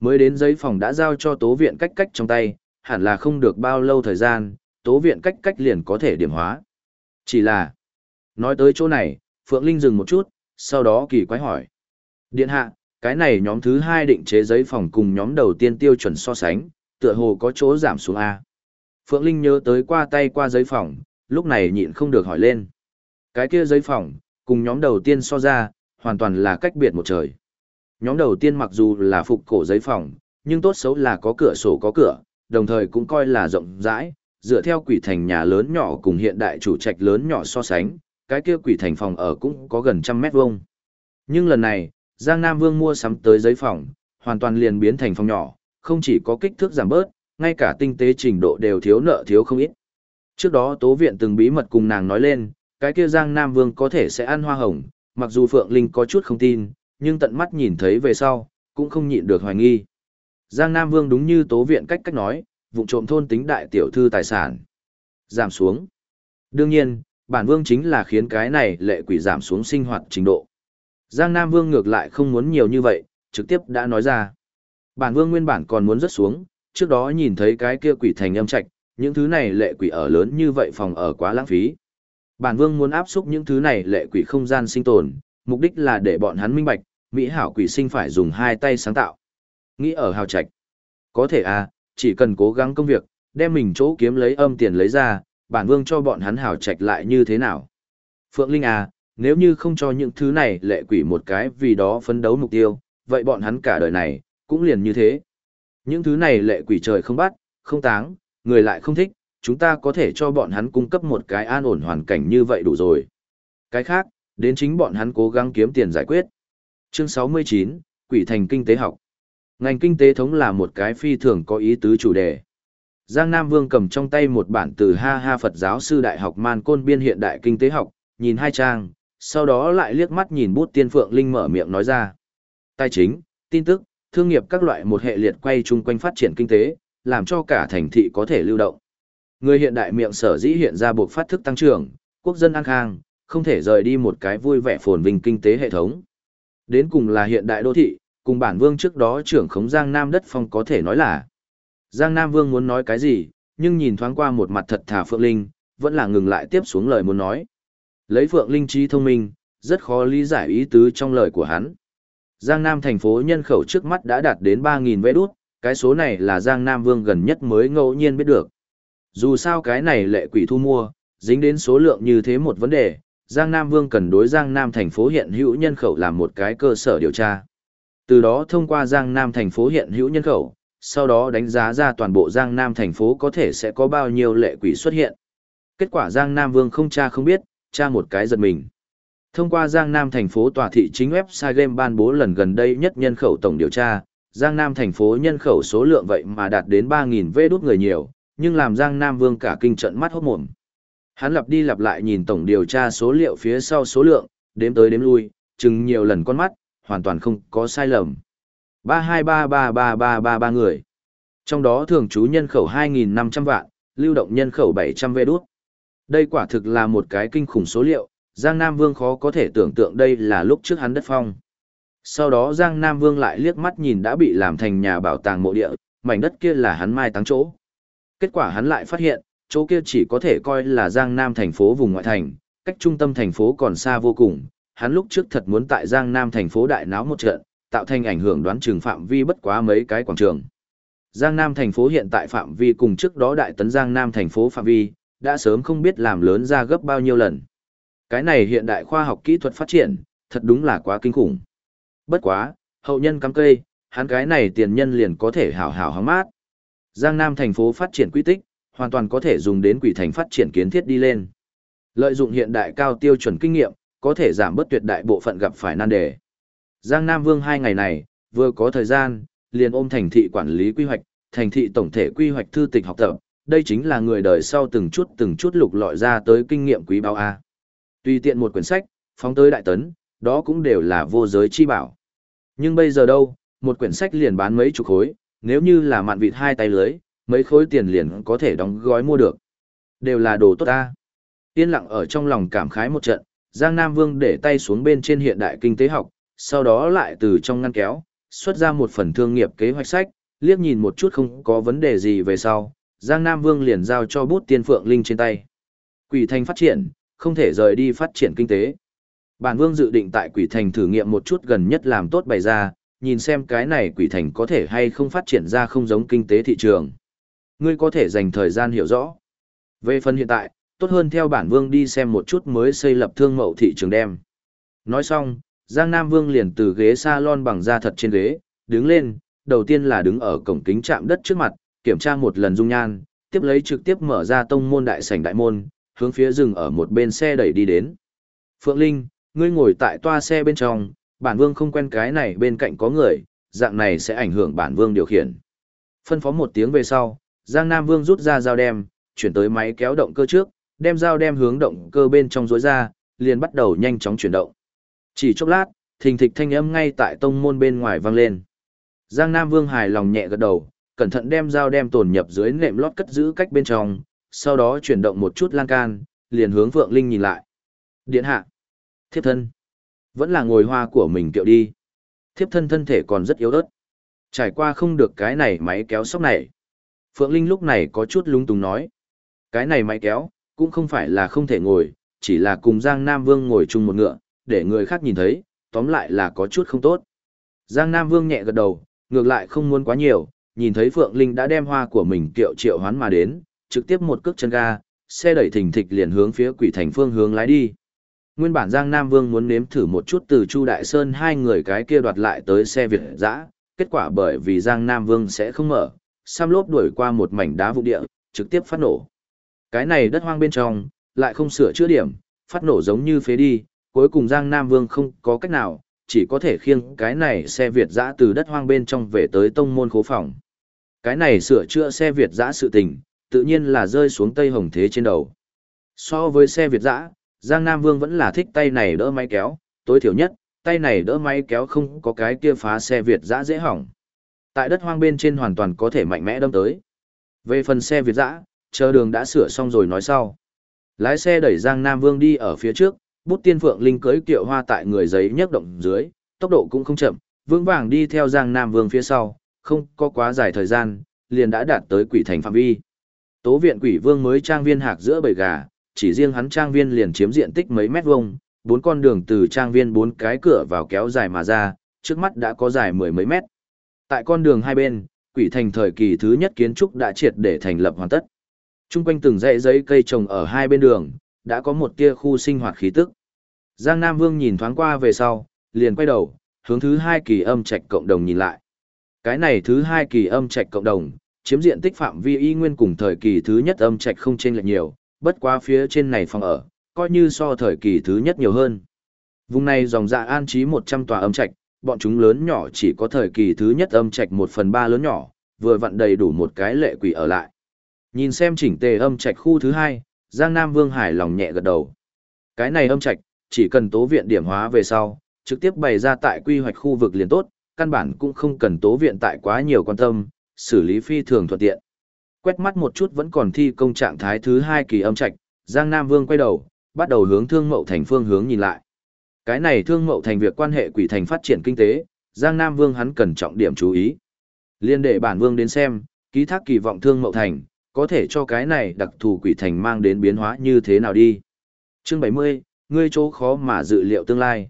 Mới đến giấy phòng đã giao cho tố viện cách cách trong tay, hẳn là không được bao lâu thời gian, tố viện cách cách liền có thể điểm hóa. Chỉ là, nói tới chỗ này, Phượng Linh dừng một chút, sau đó kỳ quái hỏi. Điện hạ, cái này nhóm thứ hai định chế giấy phòng cùng nhóm đầu tiên tiêu chuẩn so sánh, tựa hồ có chỗ giảm xuống A. Phượng Linh nhớ tới qua tay qua giấy phòng, lúc này nhịn không được hỏi lên. Cái kia giấy phòng, cùng nhóm đầu tiên so ra, hoàn toàn là cách biệt một trời. Nhóm đầu tiên mặc dù là phục cổ giấy phòng, nhưng tốt xấu là có cửa sổ có cửa, đồng thời cũng coi là rộng rãi, dựa theo quỷ thành nhà lớn nhỏ cùng hiện đại chủ trạch lớn nhỏ so sánh, cái kia quỷ thành phòng ở cũng có gần trăm mét vuông. Nhưng lần này, Giang Nam Vương mua sắm tới giấy phòng, hoàn toàn liền biến thành phòng nhỏ, không chỉ có kích thước giảm bớt, ngay cả tinh tế trình độ đều thiếu nợ thiếu không ít. Trước đó Tố Viện từng bí mật cùng nàng nói lên, cái kia Giang Nam Vương có thể sẽ ăn hoa hồng, mặc dù Phượng Linh có chút không tin, nhưng tận mắt nhìn thấy về sau, cũng không nhịn được hoài nghi. Giang Nam Vương đúng như Tố Viện cách cách nói, vụ trộm thôn tính đại tiểu thư tài sản. Giảm xuống. Đương nhiên, bản vương chính là khiến cái này lệ quỷ giảm xuống sinh hoạt trình độ. Giang Nam Vương ngược lại không muốn nhiều như vậy, trực tiếp đã nói ra. Bản vương nguyên bản còn muốn rất xuống, trước đó nhìn thấy cái kia quỷ thành âm trạch, những thứ này lệ quỷ ở lớn như vậy phòng ở quá lãng phí. Bản vương muốn áp xúc những thứ này lệ quỷ không gian sinh tồn, mục đích là để bọn hắn minh bạch, Mỹ hảo quỷ sinh phải dùng hai tay sáng tạo. Nghĩ ở hào trạch. Có thể à, chỉ cần cố gắng công việc, đem mình chỗ kiếm lấy âm tiền lấy ra, bản vương cho bọn hắn hào trạch lại như thế nào. Phượng Linh à, nếu như không cho những thứ này lệ quỷ một cái vì đó phấn đấu mục tiêu, vậy bọn hắn cả đời này, cũng liền như thế. Những thứ này lệ quỷ trời không bắt, không táng, người lại không thích, chúng ta có thể cho bọn hắn cung cấp một cái an ổn hoàn cảnh như vậy đủ rồi. Cái khác, đến chính bọn hắn cố gắng kiếm tiền giải quyết. Chương 69, Quỷ thành kinh tế học. Ngành kinh tế thống là một cái phi thường có ý tứ chủ đề. Giang Nam Vương cầm trong tay một bản từ Ha Ha Phật giáo sư Đại học Man Côn biên hiện đại kinh tế học, nhìn hai trang, sau đó lại liếc mắt nhìn bút tiên phượng linh mở miệng nói ra. Tài chính, tin tức, thương nghiệp các loại một hệ liệt quay chung quanh phát triển kinh tế, làm cho cả thành thị có thể lưu động. Người hiện đại miệng sở dĩ hiện ra buộc phát thức tăng trưởng, quốc dân an khang, không thể rời đi một cái vui vẻ phồn vinh kinh tế hệ thống. Đến cùng là hiện đại đô thị, cùng bản vương trước đó trưởng khống Giang Nam đất phong có thể nói là. Giang Nam Vương muốn nói cái gì, nhưng nhìn thoáng qua một mặt thật thà Phượng Linh, vẫn là ngừng lại tiếp xuống lời muốn nói. Lấy Phượng Linh trí thông minh, rất khó lý giải ý tứ trong lời của hắn. Giang Nam thành phố nhân khẩu trước mắt đã đạt đến 3.000 vé đút, cái số này là Giang Nam Vương gần nhất mới ngẫu nhiên biết được. Dù sao cái này lệ quỷ thu mua, dính đến số lượng như thế một vấn đề, Giang Nam Vương cần đối Giang Nam thành phố hiện hữu nhân khẩu làm một cái cơ sở điều tra. Từ đó thông qua Giang Nam thành phố hiện hữu nhân khẩu, sau đó đánh giá ra toàn bộ Giang Nam thành phố có thể sẽ có bao nhiêu lệ quỷ xuất hiện. Kết quả Giang Nam Vương không tra không biết, tra một cái giật mình. Thông qua Giang Nam thành phố tòa thị chính website game ban bố lần gần đây nhất nhân khẩu tổng điều tra, Giang Nam thành phố nhân khẩu số lượng vậy mà đạt đến 3.000 vê đút người nhiều, nhưng làm Giang Nam Vương cả kinh trận mắt hốt mồm. Hắn lặp đi lặp lại nhìn tổng điều tra số liệu phía sau số lượng, đếm tới đếm lui, chừng nhiều lần con mắt, hoàn toàn không có sai lầm. 32333333 người. Trong đó thường trú nhân khẩu 2.500 vạn, lưu động nhân khẩu 700 vê đút. Đây quả thực là một cái kinh khủng số liệu, Giang Nam Vương khó có thể tưởng tượng đây là lúc trước hắn đất phong. Sau đó Giang Nam Vương lại liếc mắt nhìn đã bị làm thành nhà bảo tàng mộ địa, mảnh đất kia là hắn mai táng chỗ. Kết quả hắn lại phát hiện, chỗ kia chỉ có thể coi là Giang Nam thành phố vùng ngoại thành, cách trung tâm thành phố còn xa vô cùng. Hắn lúc trước thật muốn tại Giang Nam thành phố đại náo một trận, tạo thành ảnh hưởng đoán chừng phạm vi bất quá mấy cái quảng trường. Giang Nam thành phố hiện tại phạm vi cùng trước đó đại tấn Giang Nam thành phố phạm vi, đã sớm không biết làm lớn ra gấp bao nhiêu lần. Cái này hiện đại khoa học kỹ thuật phát triển, thật đúng là quá kinh khủng. Bất quá, hậu nhân cắm cây, hắn cái này tiền nhân liền có thể hảo hảo hóng mát. Giang Nam thành phố phát triển quy tích, hoàn toàn có thể dùng đến quỷ thành phát triển kiến thiết đi lên. Lợi dụng hiện đại cao tiêu chuẩn kinh nghiệm, có thể giảm bớt tuyệt đại bộ phận gặp phải nan đề. Giang Nam Vương hai ngày này, vừa có thời gian, liền ôm thành thị quản lý quy hoạch, thành thị tổng thể quy hoạch thư tịch học tập, đây chính là người đời sau từng chút từng chút lục lọi ra tới kinh nghiệm quý báo A. Tùy tiện một quyển sách, phóng tới đại tấn, đó cũng đều là vô giới chi bảo. Nhưng bây giờ đâu, một quyển sách liền bán mấy chục khối, nếu như là mạn vịt hai tay lưới, mấy khối tiền liền có thể đóng gói mua được. Đều là đồ tốt ta. Yên lặng ở trong lòng cảm khái một trận, Giang Nam Vương để tay xuống bên trên hiện đại kinh tế học, sau đó lại từ trong ngăn kéo, xuất ra một phần thương nghiệp kế hoạch sách, liếc nhìn một chút không có vấn đề gì về sau, Giang Nam Vương liền giao cho bút tiên phượng linh trên tay. Quỷ thành phát triển, không thể rời đi phát triển kinh tế. Bản Vương dự định tại quỷ thành thử nghiệm một chút gần nhất làm tốt bày ra, nhìn xem cái này quỷ thành có thể hay không phát triển ra không giống kinh tế thị trường. Ngươi có thể dành thời gian hiểu rõ. Về phần hiện tại, tốt hơn theo bản Vương đi xem một chút mới xây lập thương mậu thị trường đem. Nói xong, Giang Nam Vương liền từ ghế salon bằng da thật trên ghế, đứng lên, đầu tiên là đứng ở cổng kính chạm đất trước mặt, kiểm tra một lần dung nhan, tiếp lấy trực tiếp mở ra tông môn đại sảnh đại môn, hướng phía rừng ở một bên xe đẩy đi đến. Phượng Linh, ngươi ngồi tại toa xe bên trong, bản vương không quen cái này bên cạnh có người, dạng này sẽ ảnh hưởng bản vương điều khiển. Phân phó một tiếng về sau, Giang Nam Vương rút ra dao đem, chuyển tới máy kéo động cơ trước, đem dao đem hướng động cơ bên trong rối ra, liền bắt đầu nhanh chóng chuyển động. Chỉ chốc lát, thình thịch thanh âm ngay tại tông môn bên ngoài vang lên. Giang Nam Vương hài lòng nhẹ gật đầu, cẩn thận đem dao đem tổn nhập dưới nệm lót cất giữ cách bên trong, sau đó chuyển động một chút lan can, liền hướng Phượng Linh nhìn lại. Điện hạ. Thiếp thân. Vẫn là ngồi hoa của mình kiệu đi. Thiếp thân thân thể còn rất yếu ớt. Trải qua không được cái này máy kéo sóc này. Phượng Linh lúc này có chút lung túng nói. Cái này máy kéo, cũng không phải là không thể ngồi, chỉ là cùng Giang Nam Vương ngồi chung một ngựa, để người khác nhìn thấy, tóm lại là có chút không tốt. Giang Nam Vương nhẹ gật đầu, ngược lại không muốn quá nhiều, nhìn thấy Phượng Linh đã đem hoa của mình kiệu triệu hoán mà đến, trực tiếp một cước chân ga, xe đẩy thình thịch liền hướng phía quỷ thành phương hướng lái đi. Nguyên bản Giang Nam Vương muốn nếm thử một chút từ Chu Đại Sơn hai người cái kia đoạt lại tới xe Việt dã, kết quả bởi vì Giang Nam Vương sẽ không mở, Sam lốp đuổi qua một mảnh đá vụ địa, trực tiếp phát nổ. Cái này đất hoang bên trong, lại không sửa chữa điểm, phát nổ giống như phế đi, cuối cùng Giang Nam Vương không có cách nào, chỉ có thể khiêng cái này xe Việt dã từ đất hoang bên trong về tới tông môn khố phòng. Cái này sửa chữa xe Việt dã sự tình, tự nhiên là rơi xuống Tây Hồng Thế trên đầu. So với xe Việt dã, Giang Nam Vương vẫn là thích tay này đỡ máy kéo, tối thiểu nhất, tay này đỡ máy kéo không có cái kia phá xe Việt dã dễ hỏng. Tại đất hoang bên trên hoàn toàn có thể mạnh mẽ đâm tới. Về phần xe Việt dã, chờ đường đã sửa xong rồi nói sau. Lái xe đẩy Giang Nam Vương đi ở phía trước, bút tiên phượng linh cưới kiệu hoa tại người giấy nhấc động dưới, tốc độ cũng không chậm, vững vàng đi theo Giang Nam Vương phía sau, không có quá dài thời gian, liền đã đạt tới quỷ thành phạm vi. Tố viện quỷ vương mới trang viên hạc giữa bầy gà, chỉ riêng hắn trang viên liền chiếm diện tích mấy mét vuông, bốn con đường từ trang viên bốn cái cửa vào kéo dài mà ra, trước mắt đã có dài mười mấy mét. Tại con đường hai bên, quỷ thành thời kỳ thứ nhất kiến trúc đã triệt để thành lập hoàn tất. Trung quanh từng dãy giấy cây trồng ở hai bên đường, đã có một tia khu sinh hoạt khí tức. Giang Nam Vương nhìn thoáng qua về sau, liền quay đầu, hướng thứ hai kỳ âm trạch cộng đồng nhìn lại. Cái này thứ hai kỳ âm trạch cộng đồng, chiếm diện tích phạm vi y nguyên cùng thời kỳ thứ nhất âm trạch không chênh lệch nhiều, bất quá phía trên này phòng ở, coi như so thời kỳ thứ nhất nhiều hơn. Vùng này dòng dạ an trí 100 tòa âm trạch, bọn chúng lớn nhỏ chỉ có thời kỳ thứ nhất âm trạch 1 phần 3 lớn nhỏ, vừa vặn đầy đủ một cái lệ quỷ ở lại. Nhìn xem chỉnh tề âm trạch khu thứ hai, Giang Nam Vương Hải lòng nhẹ gật đầu. Cái này âm trạch, chỉ cần tố viện điểm hóa về sau, trực tiếp bày ra tại quy hoạch khu vực liền tốt, căn bản cũng không cần tố viện tại quá nhiều quan tâm, xử lý phi thường thuận tiện. Quét mắt một chút vẫn còn thi công trạng thái thứ hai kỳ âm trạch, Giang Nam Vương quay đầu, bắt đầu hướng Thương Mậu Thành phương hướng nhìn lại. Cái này Thương Mậu Thành việc quan hệ quỷ thành phát triển kinh tế, Giang Nam Vương hắn cần trọng điểm chú ý. Liên đệ bản vương đến xem, ký thác kỳ vọng Thương Mậu Thành, có thể cho cái này đặc thù quỷ thành mang đến biến hóa như thế nào đi. Chương 70, ngươi chỗ khó mà dự liệu tương lai.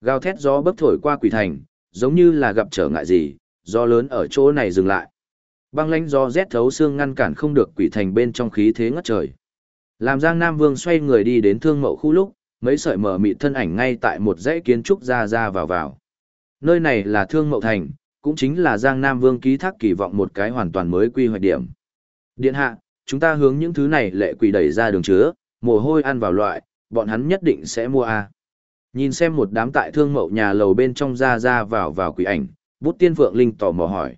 Gào thét gió bấc thổi qua quỷ thành, giống như là gặp trở ngại gì, gió lớn ở chỗ này dừng lại. Băng lãnh gió rét thấu xương ngăn cản không được quỷ thành bên trong khí thế ngất trời. Làm Giang Nam Vương xoay người đi đến thương mậu khu lúc, mấy sợi mở mịt thân ảnh ngay tại một dãy kiến trúc ra ra vào vào. Nơi này là thương mậu thành, cũng chính là Giang Nam Vương ký thác kỳ vọng một cái hoàn toàn mới quy hoạch điểm. Điện hạ, chúng ta hướng những thứ này lệ quỷ đẩy ra đường chứa, mồ hôi ăn vào loại, bọn hắn nhất định sẽ mua a. Nhìn xem một đám tại thương mậu nhà lầu bên trong ra ra vào vào quỷ ảnh, bút tiên phượng linh tò mò hỏi.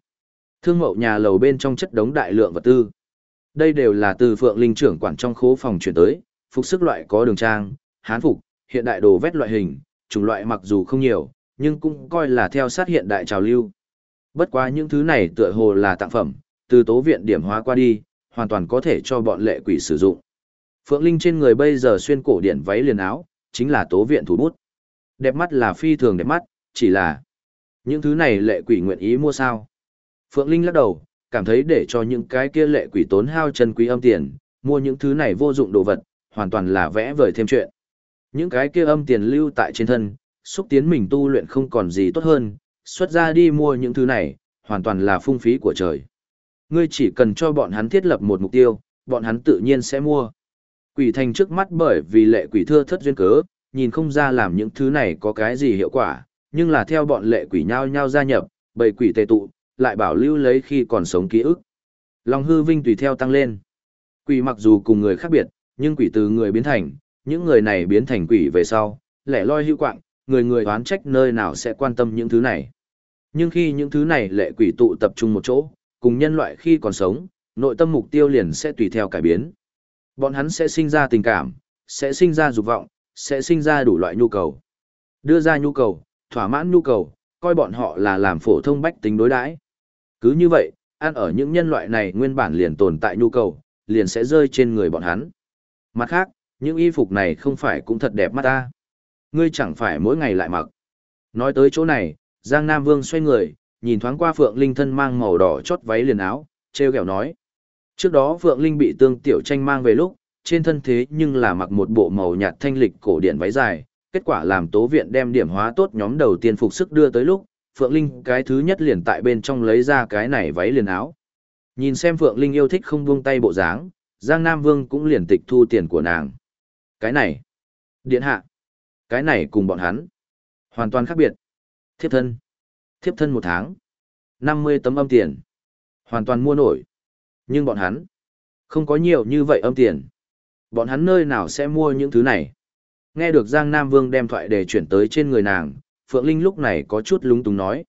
Thương mậu nhà lầu bên trong chất đống đại lượng vật tư. Đây đều là từ phượng linh trưởng quản trong khố phòng chuyển tới, phục sức loại có đường trang, hán phục, hiện đại đồ vét loại hình, chủng loại mặc dù không nhiều, nhưng cũng coi là theo sát hiện đại trào lưu. Bất quá những thứ này tựa hồ là tặng phẩm, từ tố viện điểm hóa qua đi, hoàn toàn có thể cho bọn lệ quỷ sử dụng. Phượng Linh trên người bây giờ xuyên cổ điển váy liền áo, chính là tố viện thủ bút. Đẹp mắt là phi thường đẹp mắt, chỉ là những thứ này lệ quỷ nguyện ý mua sao. Phượng Linh lắc đầu, cảm thấy để cho những cái kia lệ quỷ tốn hao chân quý âm tiền, mua những thứ này vô dụng đồ vật, hoàn toàn là vẽ vời thêm chuyện. Những cái kia âm tiền lưu tại trên thân, xúc tiến mình tu luyện không còn gì tốt hơn, xuất ra đi mua những thứ này, hoàn toàn là phung phí của trời. Ngươi chỉ cần cho bọn hắn thiết lập một mục tiêu, bọn hắn tự nhiên sẽ mua. Quỷ thành trước mắt bởi vì lệ quỷ thưa thất duyên cớ, nhìn không ra làm những thứ này có cái gì hiệu quả, nhưng là theo bọn lệ quỷ nhau nhau gia nhập, bầy quỷ tề tụ, lại bảo lưu lấy khi còn sống ký ức. Lòng hư vinh tùy theo tăng lên. Quỷ mặc dù cùng người khác biệt, nhưng quỷ từ người biến thành, những người này biến thành quỷ về sau, lẻ loi hữu quạng, người người đoán trách nơi nào sẽ quan tâm những thứ này. Nhưng khi những thứ này lệ quỷ tụ tập trung một chỗ, cùng nhân loại khi còn sống, nội tâm mục tiêu liền sẽ tùy theo cải biến. Bọn hắn sẽ sinh ra tình cảm, sẽ sinh ra dục vọng, sẽ sinh ra đủ loại nhu cầu. Đưa ra nhu cầu, thỏa mãn nhu cầu, coi bọn họ là làm phổ thông bách tính đối đãi. Cứ như vậy, ăn ở những nhân loại này nguyên bản liền tồn tại nhu cầu, liền sẽ rơi trên người bọn hắn. Mặt khác, những y phục này không phải cũng thật đẹp mắt ta. Ngươi chẳng phải mỗi ngày lại mặc. Nói tới chỗ này, Giang Nam Vương xoay người, nhìn thoáng qua Phượng Linh thân mang màu đỏ chót váy liền áo, treo kẹo nói. Trước đó Phượng Linh bị tương tiểu tranh mang về lúc, trên thân thế nhưng là mặc một bộ màu nhạt thanh lịch cổ điển váy dài, kết quả làm tố viện đem điểm hóa tốt nhóm đầu tiên phục sức đưa tới lúc, Phượng Linh cái thứ nhất liền tại bên trong lấy ra cái này váy liền áo. Nhìn xem Phượng Linh yêu thích không buông tay bộ dáng, Giang Nam Vương cũng liền tịch thu tiền của nàng. Cái này, điện hạ, Cái này cùng bọn hắn. Hoàn toàn khác biệt. Thiếp thân. Thiếp thân một tháng. 50 tấm âm tiền. Hoàn toàn mua nổi. Nhưng bọn hắn. Không có nhiều như vậy âm tiền. Bọn hắn nơi nào sẽ mua những thứ này. Nghe được Giang Nam Vương đem thoại để chuyển tới trên người nàng, Phượng Linh lúc này có chút lúng túng nói.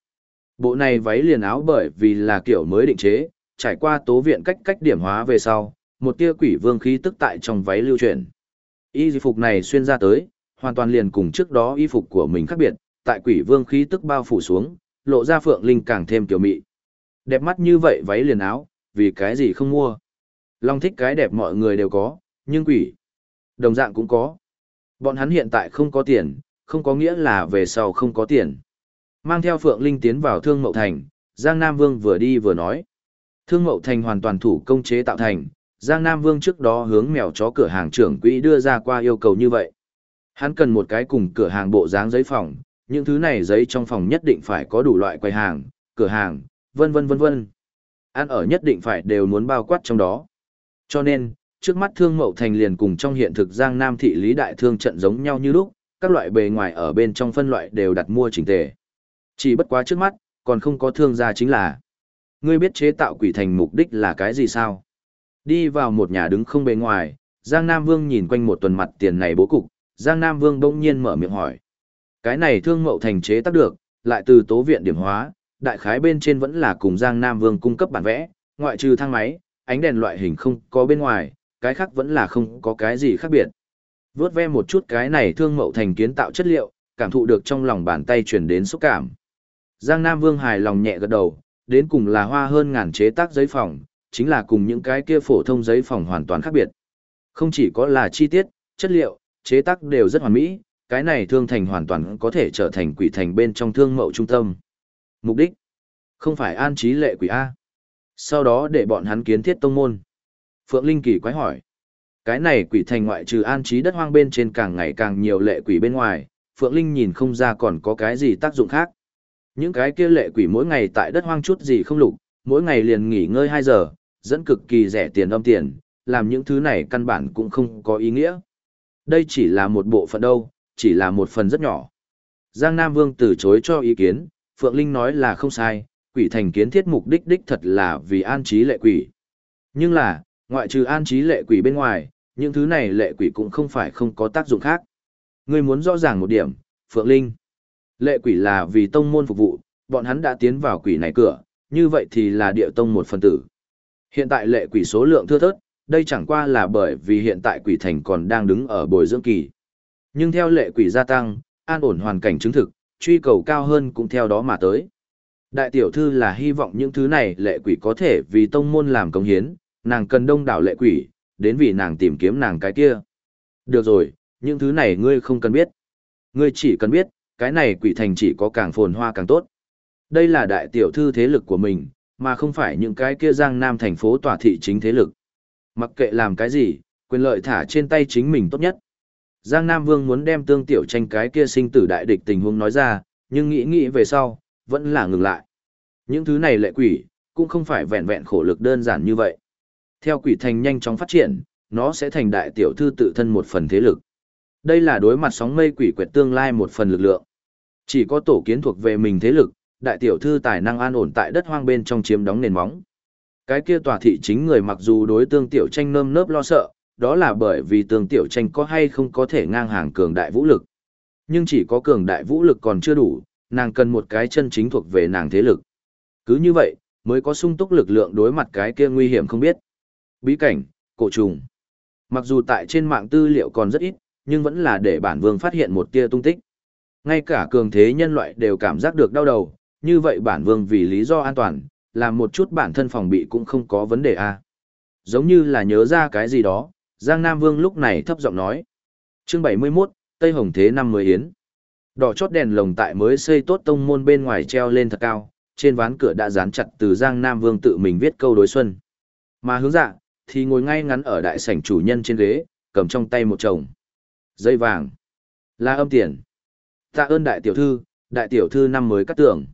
Bộ này váy liền áo bởi vì là kiểu mới định chế, trải qua tố viện cách cách điểm hóa về sau, một tia quỷ vương khí tức tại trong váy lưu truyền. Y phục này xuyên ra tới, hoàn toàn liền cùng trước đó y phục của mình khác biệt, tại quỷ vương khí tức bao phủ xuống, lộ ra Phượng Linh càng thêm kiểu mị. Đẹp mắt như vậy váy liền áo, vì cái gì không mua. Long thích cái đẹp mọi người đều có, nhưng quỷ, đồng dạng cũng có. Bọn hắn hiện tại không có tiền, không có nghĩa là về sau không có tiền. Mang theo Phượng Linh tiến vào Thương Mậu Thành, Giang Nam Vương vừa đi vừa nói. Thương Mậu Thành hoàn toàn thủ công chế tạo thành, Giang Nam Vương trước đó hướng mèo chó cửa hàng trưởng quỹ đưa ra qua yêu cầu như vậy. Hắn cần một cái cùng cửa hàng bộ dáng giấy phòng, những thứ này giấy trong phòng nhất định phải có đủ loại quầy hàng, cửa hàng, vân vân vân vân. Ăn ở nhất định phải đều muốn bao quát trong đó. Cho nên, trước mắt Thương Mậu Thành liền cùng trong hiện thực Giang Nam thị lý đại thương trận giống nhau như lúc, các loại bề ngoài ở bên trong phân loại đều đặt mua chỉnh tề. Chỉ bất quá trước mắt, còn không có thương gia chính là. Ngươi biết chế tạo quỷ thành mục đích là cái gì sao? Đi vào một nhà đứng không bề ngoài, Giang Nam Vương nhìn quanh một tuần mặt tiền này bố cục, Giang Nam Vương bỗng nhiên mở miệng hỏi. Cái này thương mậu thành chế tác được, lại từ tố viện điểm hóa, đại khái bên trên vẫn là cùng Giang Nam Vương cung cấp bản vẽ, ngoại trừ thang máy, ánh đèn loại hình không có bên ngoài, cái khác vẫn là không có cái gì khác biệt vớt ve một chút cái này thương mậu thành kiến tạo chất liệu, cảm thụ được trong lòng bàn tay truyền đến xúc cảm. Giang Nam Vương hài lòng nhẹ gật đầu, đến cùng là hoa hơn ngàn chế tác giấy phòng, chính là cùng những cái kia phổ thông giấy phòng hoàn toàn khác biệt. Không chỉ có là chi tiết, chất liệu, chế tác đều rất hoàn mỹ, cái này thương thành hoàn toàn có thể trở thành quỷ thành bên trong thương mậu trung tâm. Mục đích, không phải an trí lệ quỷ A. Sau đó để bọn hắn kiến thiết tông môn. Phượng Linh Kỳ quái hỏi. Cái này quỷ thành ngoại trừ an trí đất hoang bên trên càng ngày càng nhiều lệ quỷ bên ngoài, Phượng Linh nhìn không ra còn có cái gì tác dụng khác. Những cái kia lệ quỷ mỗi ngày tại đất hoang chút gì không lục, mỗi ngày liền nghỉ ngơi 2 giờ, dẫn cực kỳ rẻ tiền âm tiền, làm những thứ này căn bản cũng không có ý nghĩa. Đây chỉ là một bộ phận đâu, chỉ là một phần rất nhỏ. Giang Nam Vương từ chối cho ý kiến, Phượng Linh nói là không sai, quỷ thành kiến thiết mục đích đích thật là vì an trí lệ quỷ. Nhưng là, ngoại trừ an trí lệ quỷ bên ngoài, những thứ này lệ quỷ cũng không phải không có tác dụng khác. Ngươi muốn rõ ràng một điểm, Phượng Linh. Lệ quỷ là vì tông môn phục vụ, bọn hắn đã tiến vào quỷ này cửa, như vậy thì là địa tông một phần tử. Hiện tại lệ quỷ số lượng thưa thớt, đây chẳng qua là bởi vì hiện tại quỷ thành còn đang đứng ở bồi dưỡng kỳ. Nhưng theo lệ quỷ gia tăng, an ổn hoàn cảnh chứng thực, truy cầu cao hơn cũng theo đó mà tới. Đại tiểu thư là hy vọng những thứ này lệ quỷ có thể vì tông môn làm công hiến, nàng cần đông đảo lệ quỷ, đến vì nàng tìm kiếm nàng cái kia. Được rồi, những thứ này ngươi không cần biết. Ngươi chỉ cần biết, cái này quỷ thành chỉ có càng phồn hoa càng tốt. Đây là đại tiểu thư thế lực của mình, mà không phải những cái kia giang nam thành phố tòa thị chính thế lực. Mặc kệ làm cái gì, quyền lợi thả trên tay chính mình tốt nhất. Giang Nam Vương muốn đem tương tiểu tranh cái kia sinh tử đại địch tình huống nói ra, nhưng nghĩ nghĩ về sau, vẫn là ngừng lại. Những thứ này lệ quỷ, cũng không phải vẹn vẹn khổ lực đơn giản như vậy. Theo quỷ thành nhanh chóng phát triển, nó sẽ thành đại tiểu thư tự thân một phần thế lực. Đây là đối mặt sóng mây quỷ quyệt tương lai một phần lực lượng. Chỉ có tổ kiến thuộc về mình thế lực, đại tiểu thư tài năng an ổn tại đất hoang bên trong chiếm đóng nền móng. Cái kia tòa thị chính người mặc dù đối tương tiểu tranh nơm nớp lo sợ, đó là bởi vì tương tiểu tranh có hay không có thể ngang hàng cường đại vũ lực. Nhưng chỉ có cường đại vũ lực còn chưa đủ, nàng cần một cái chân chính thuộc về nàng thế lực. Cứ như vậy, mới có sung túc lực lượng đối mặt cái kia nguy hiểm không biết. Bí cảnh, cổ trùng. Mặc dù tại trên mạng tư liệu còn rất ít, nhưng vẫn là để bản vương phát hiện một tia tung tích. Ngay cả cường thế nhân loại đều cảm giác được đau đầu, như vậy bản vương vì lý do an toàn, làm một chút bản thân phòng bị cũng không có vấn đề a. À. Giống như là nhớ ra cái gì đó, Giang Nam Vương lúc này thấp giọng nói. Chương 71, Tây Hồng Thế năm mới yến. Đỏ chót đèn lồng tại mới xây tốt tông môn bên ngoài treo lên thật cao, trên ván cửa đã dán chặt từ Giang Nam Vương tự mình viết câu đối xuân. Mà hướng dạ, thì ngồi ngay ngắn ở đại sảnh chủ nhân trên ghế, cầm trong tay một chồng. Dây vàng. Là âm tiền. Tạ ơn đại tiểu thư, đại tiểu thư năm mới cắt tưởng.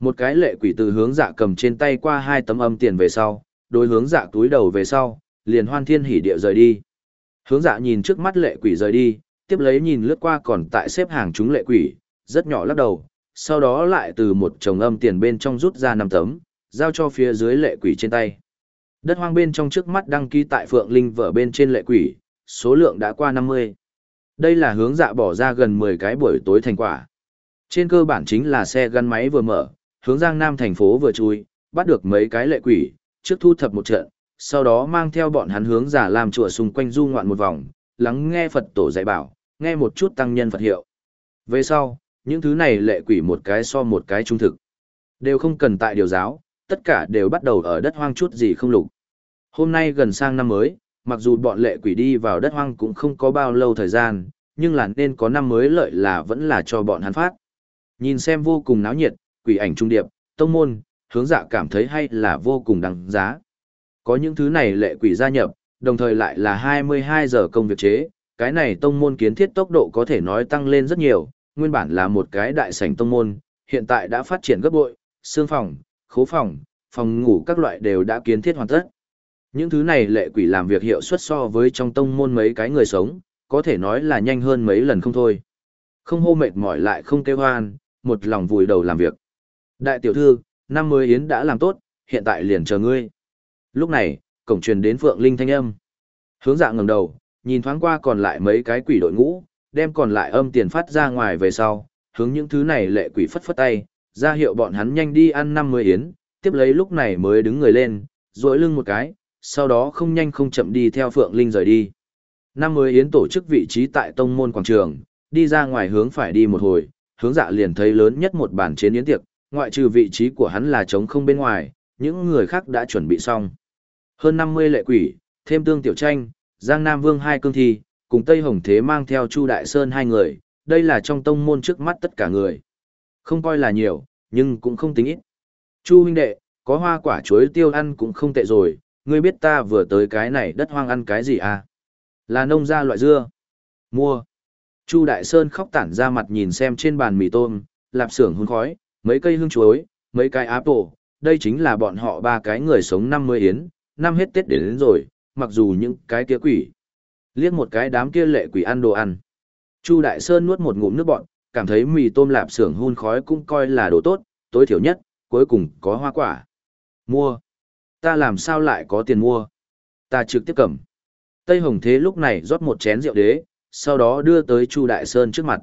Một cái lệ quỷ từ hướng dạ cầm trên tay qua hai tấm âm tiền về sau, đối hướng dạ túi đầu về sau, liền hoan thiên hỉ địa rời đi. Hướng dạ nhìn trước mắt lệ quỷ rời đi, tiếp lấy nhìn lướt qua còn tại xếp hàng chúng lệ quỷ, rất nhỏ lắc đầu, sau đó lại từ một chồng âm tiền bên trong rút ra năm tấm, giao cho phía dưới lệ quỷ trên tay. Đất hoang bên trong trước mắt đăng ký tại Phượng Linh vở bên trên lệ quỷ, số lượng đã qua 50. Đây là hướng dạ bỏ ra gần 10 cái buổi tối thành quả. Trên cơ bản chính là xe gắn máy vừa mở, hướng Giang Nam thành phố vừa chui, bắt được mấy cái lệ quỷ, trước thu thập một trận, sau đó mang theo bọn hắn hướng giả làm chùa xung quanh du ngoạn một vòng, lắng nghe Phật tổ dạy bảo, nghe một chút tăng nhân Phật hiệu. Về sau, những thứ này lệ quỷ một cái so một cái trung thực. Đều không cần tại điều giáo, tất cả đều bắt đầu ở đất hoang chút gì không lục. Hôm nay gần sang năm mới, mặc dù bọn lệ quỷ đi vào đất hoang cũng không có bao lâu thời gian, nhưng là nên có năm mới lợi là vẫn là cho bọn hắn phát. Nhìn xem vô cùng náo nhiệt, quỷ ảnh trung điệp, tông môn, hướng dạ cảm thấy hay là vô cùng đáng giá. Có những thứ này lệ quỷ gia nhập, đồng thời lại là 22 giờ công việc chế, cái này tông môn kiến thiết tốc độ có thể nói tăng lên rất nhiều, nguyên bản là một cái đại sảnh tông môn, hiện tại đã phát triển gấp bội, xương phòng, khố phòng, phòng ngủ các loại đều đã kiến thiết hoàn tất. Những thứ này lệ quỷ làm việc hiệu suất so với trong tông môn mấy cái người sống, có thể nói là nhanh hơn mấy lần không thôi. Không hô mệt mỏi lại không kêu hoan, một lòng vùi đầu làm việc. Đại tiểu thư, năm mới yến đã làm tốt, hiện tại liền chờ ngươi. Lúc này, cổng truyền đến Phượng Linh thanh âm. Hướng dạ ngẩng đầu, nhìn thoáng qua còn lại mấy cái quỷ đội ngũ, đem còn lại âm tiền phát ra ngoài về sau, hướng những thứ này lệ quỷ phất phất tay, ra hiệu bọn hắn nhanh đi ăn năm mươi yến, tiếp lấy lúc này mới đứng người lên, duỗi lưng một cái, sau đó không nhanh không chậm đi theo Phượng Linh rời đi. Năm mươi yến tổ chức vị trí tại tông môn quảng trường, đi ra ngoài hướng phải đi một hồi, hướng dạ liền thấy lớn nhất một bàn chế yến tiệc, ngoại trừ vị trí của hắn là trống không bên ngoài, những người khác đã chuẩn bị xong. Hơn 50 lệ quỷ, thêm tương tiểu tranh, Giang Nam Vương hai cương thi, cùng Tây Hồng Thế mang theo Chu Đại Sơn hai người, đây là trong tông môn trước mắt tất cả người. Không coi là nhiều, nhưng cũng không tính ít. Chu huynh đệ, có hoa quả chuối tiêu ăn cũng không tệ rồi, ngươi biết ta vừa tới cái này đất hoang ăn cái gì à? Là nông gia loại dưa. Mua. Chu Đại Sơn khóc tản ra mặt nhìn xem trên bàn mì tôm, lạp xưởng hun khói, mấy cây hương chuối, mấy cái áp tổ, đây chính là bọn họ ba cái người sống năm mươi yến, năm hết Tết đến, đến rồi, mặc dù những cái kia quỷ. Liếc một cái đám kia lệ quỷ ăn đồ ăn. Chu Đại Sơn nuốt một ngụm nước bọn, cảm thấy mì tôm lạp xưởng hun khói cũng coi là đồ tốt, tối thiểu nhất, cuối cùng có hoa quả. Mua. Ta làm sao lại có tiền mua? Ta trực tiếp cầm. Tây Hồng Thế lúc này rót một chén rượu đế, sau đó đưa tới Chu Đại Sơn trước mặt.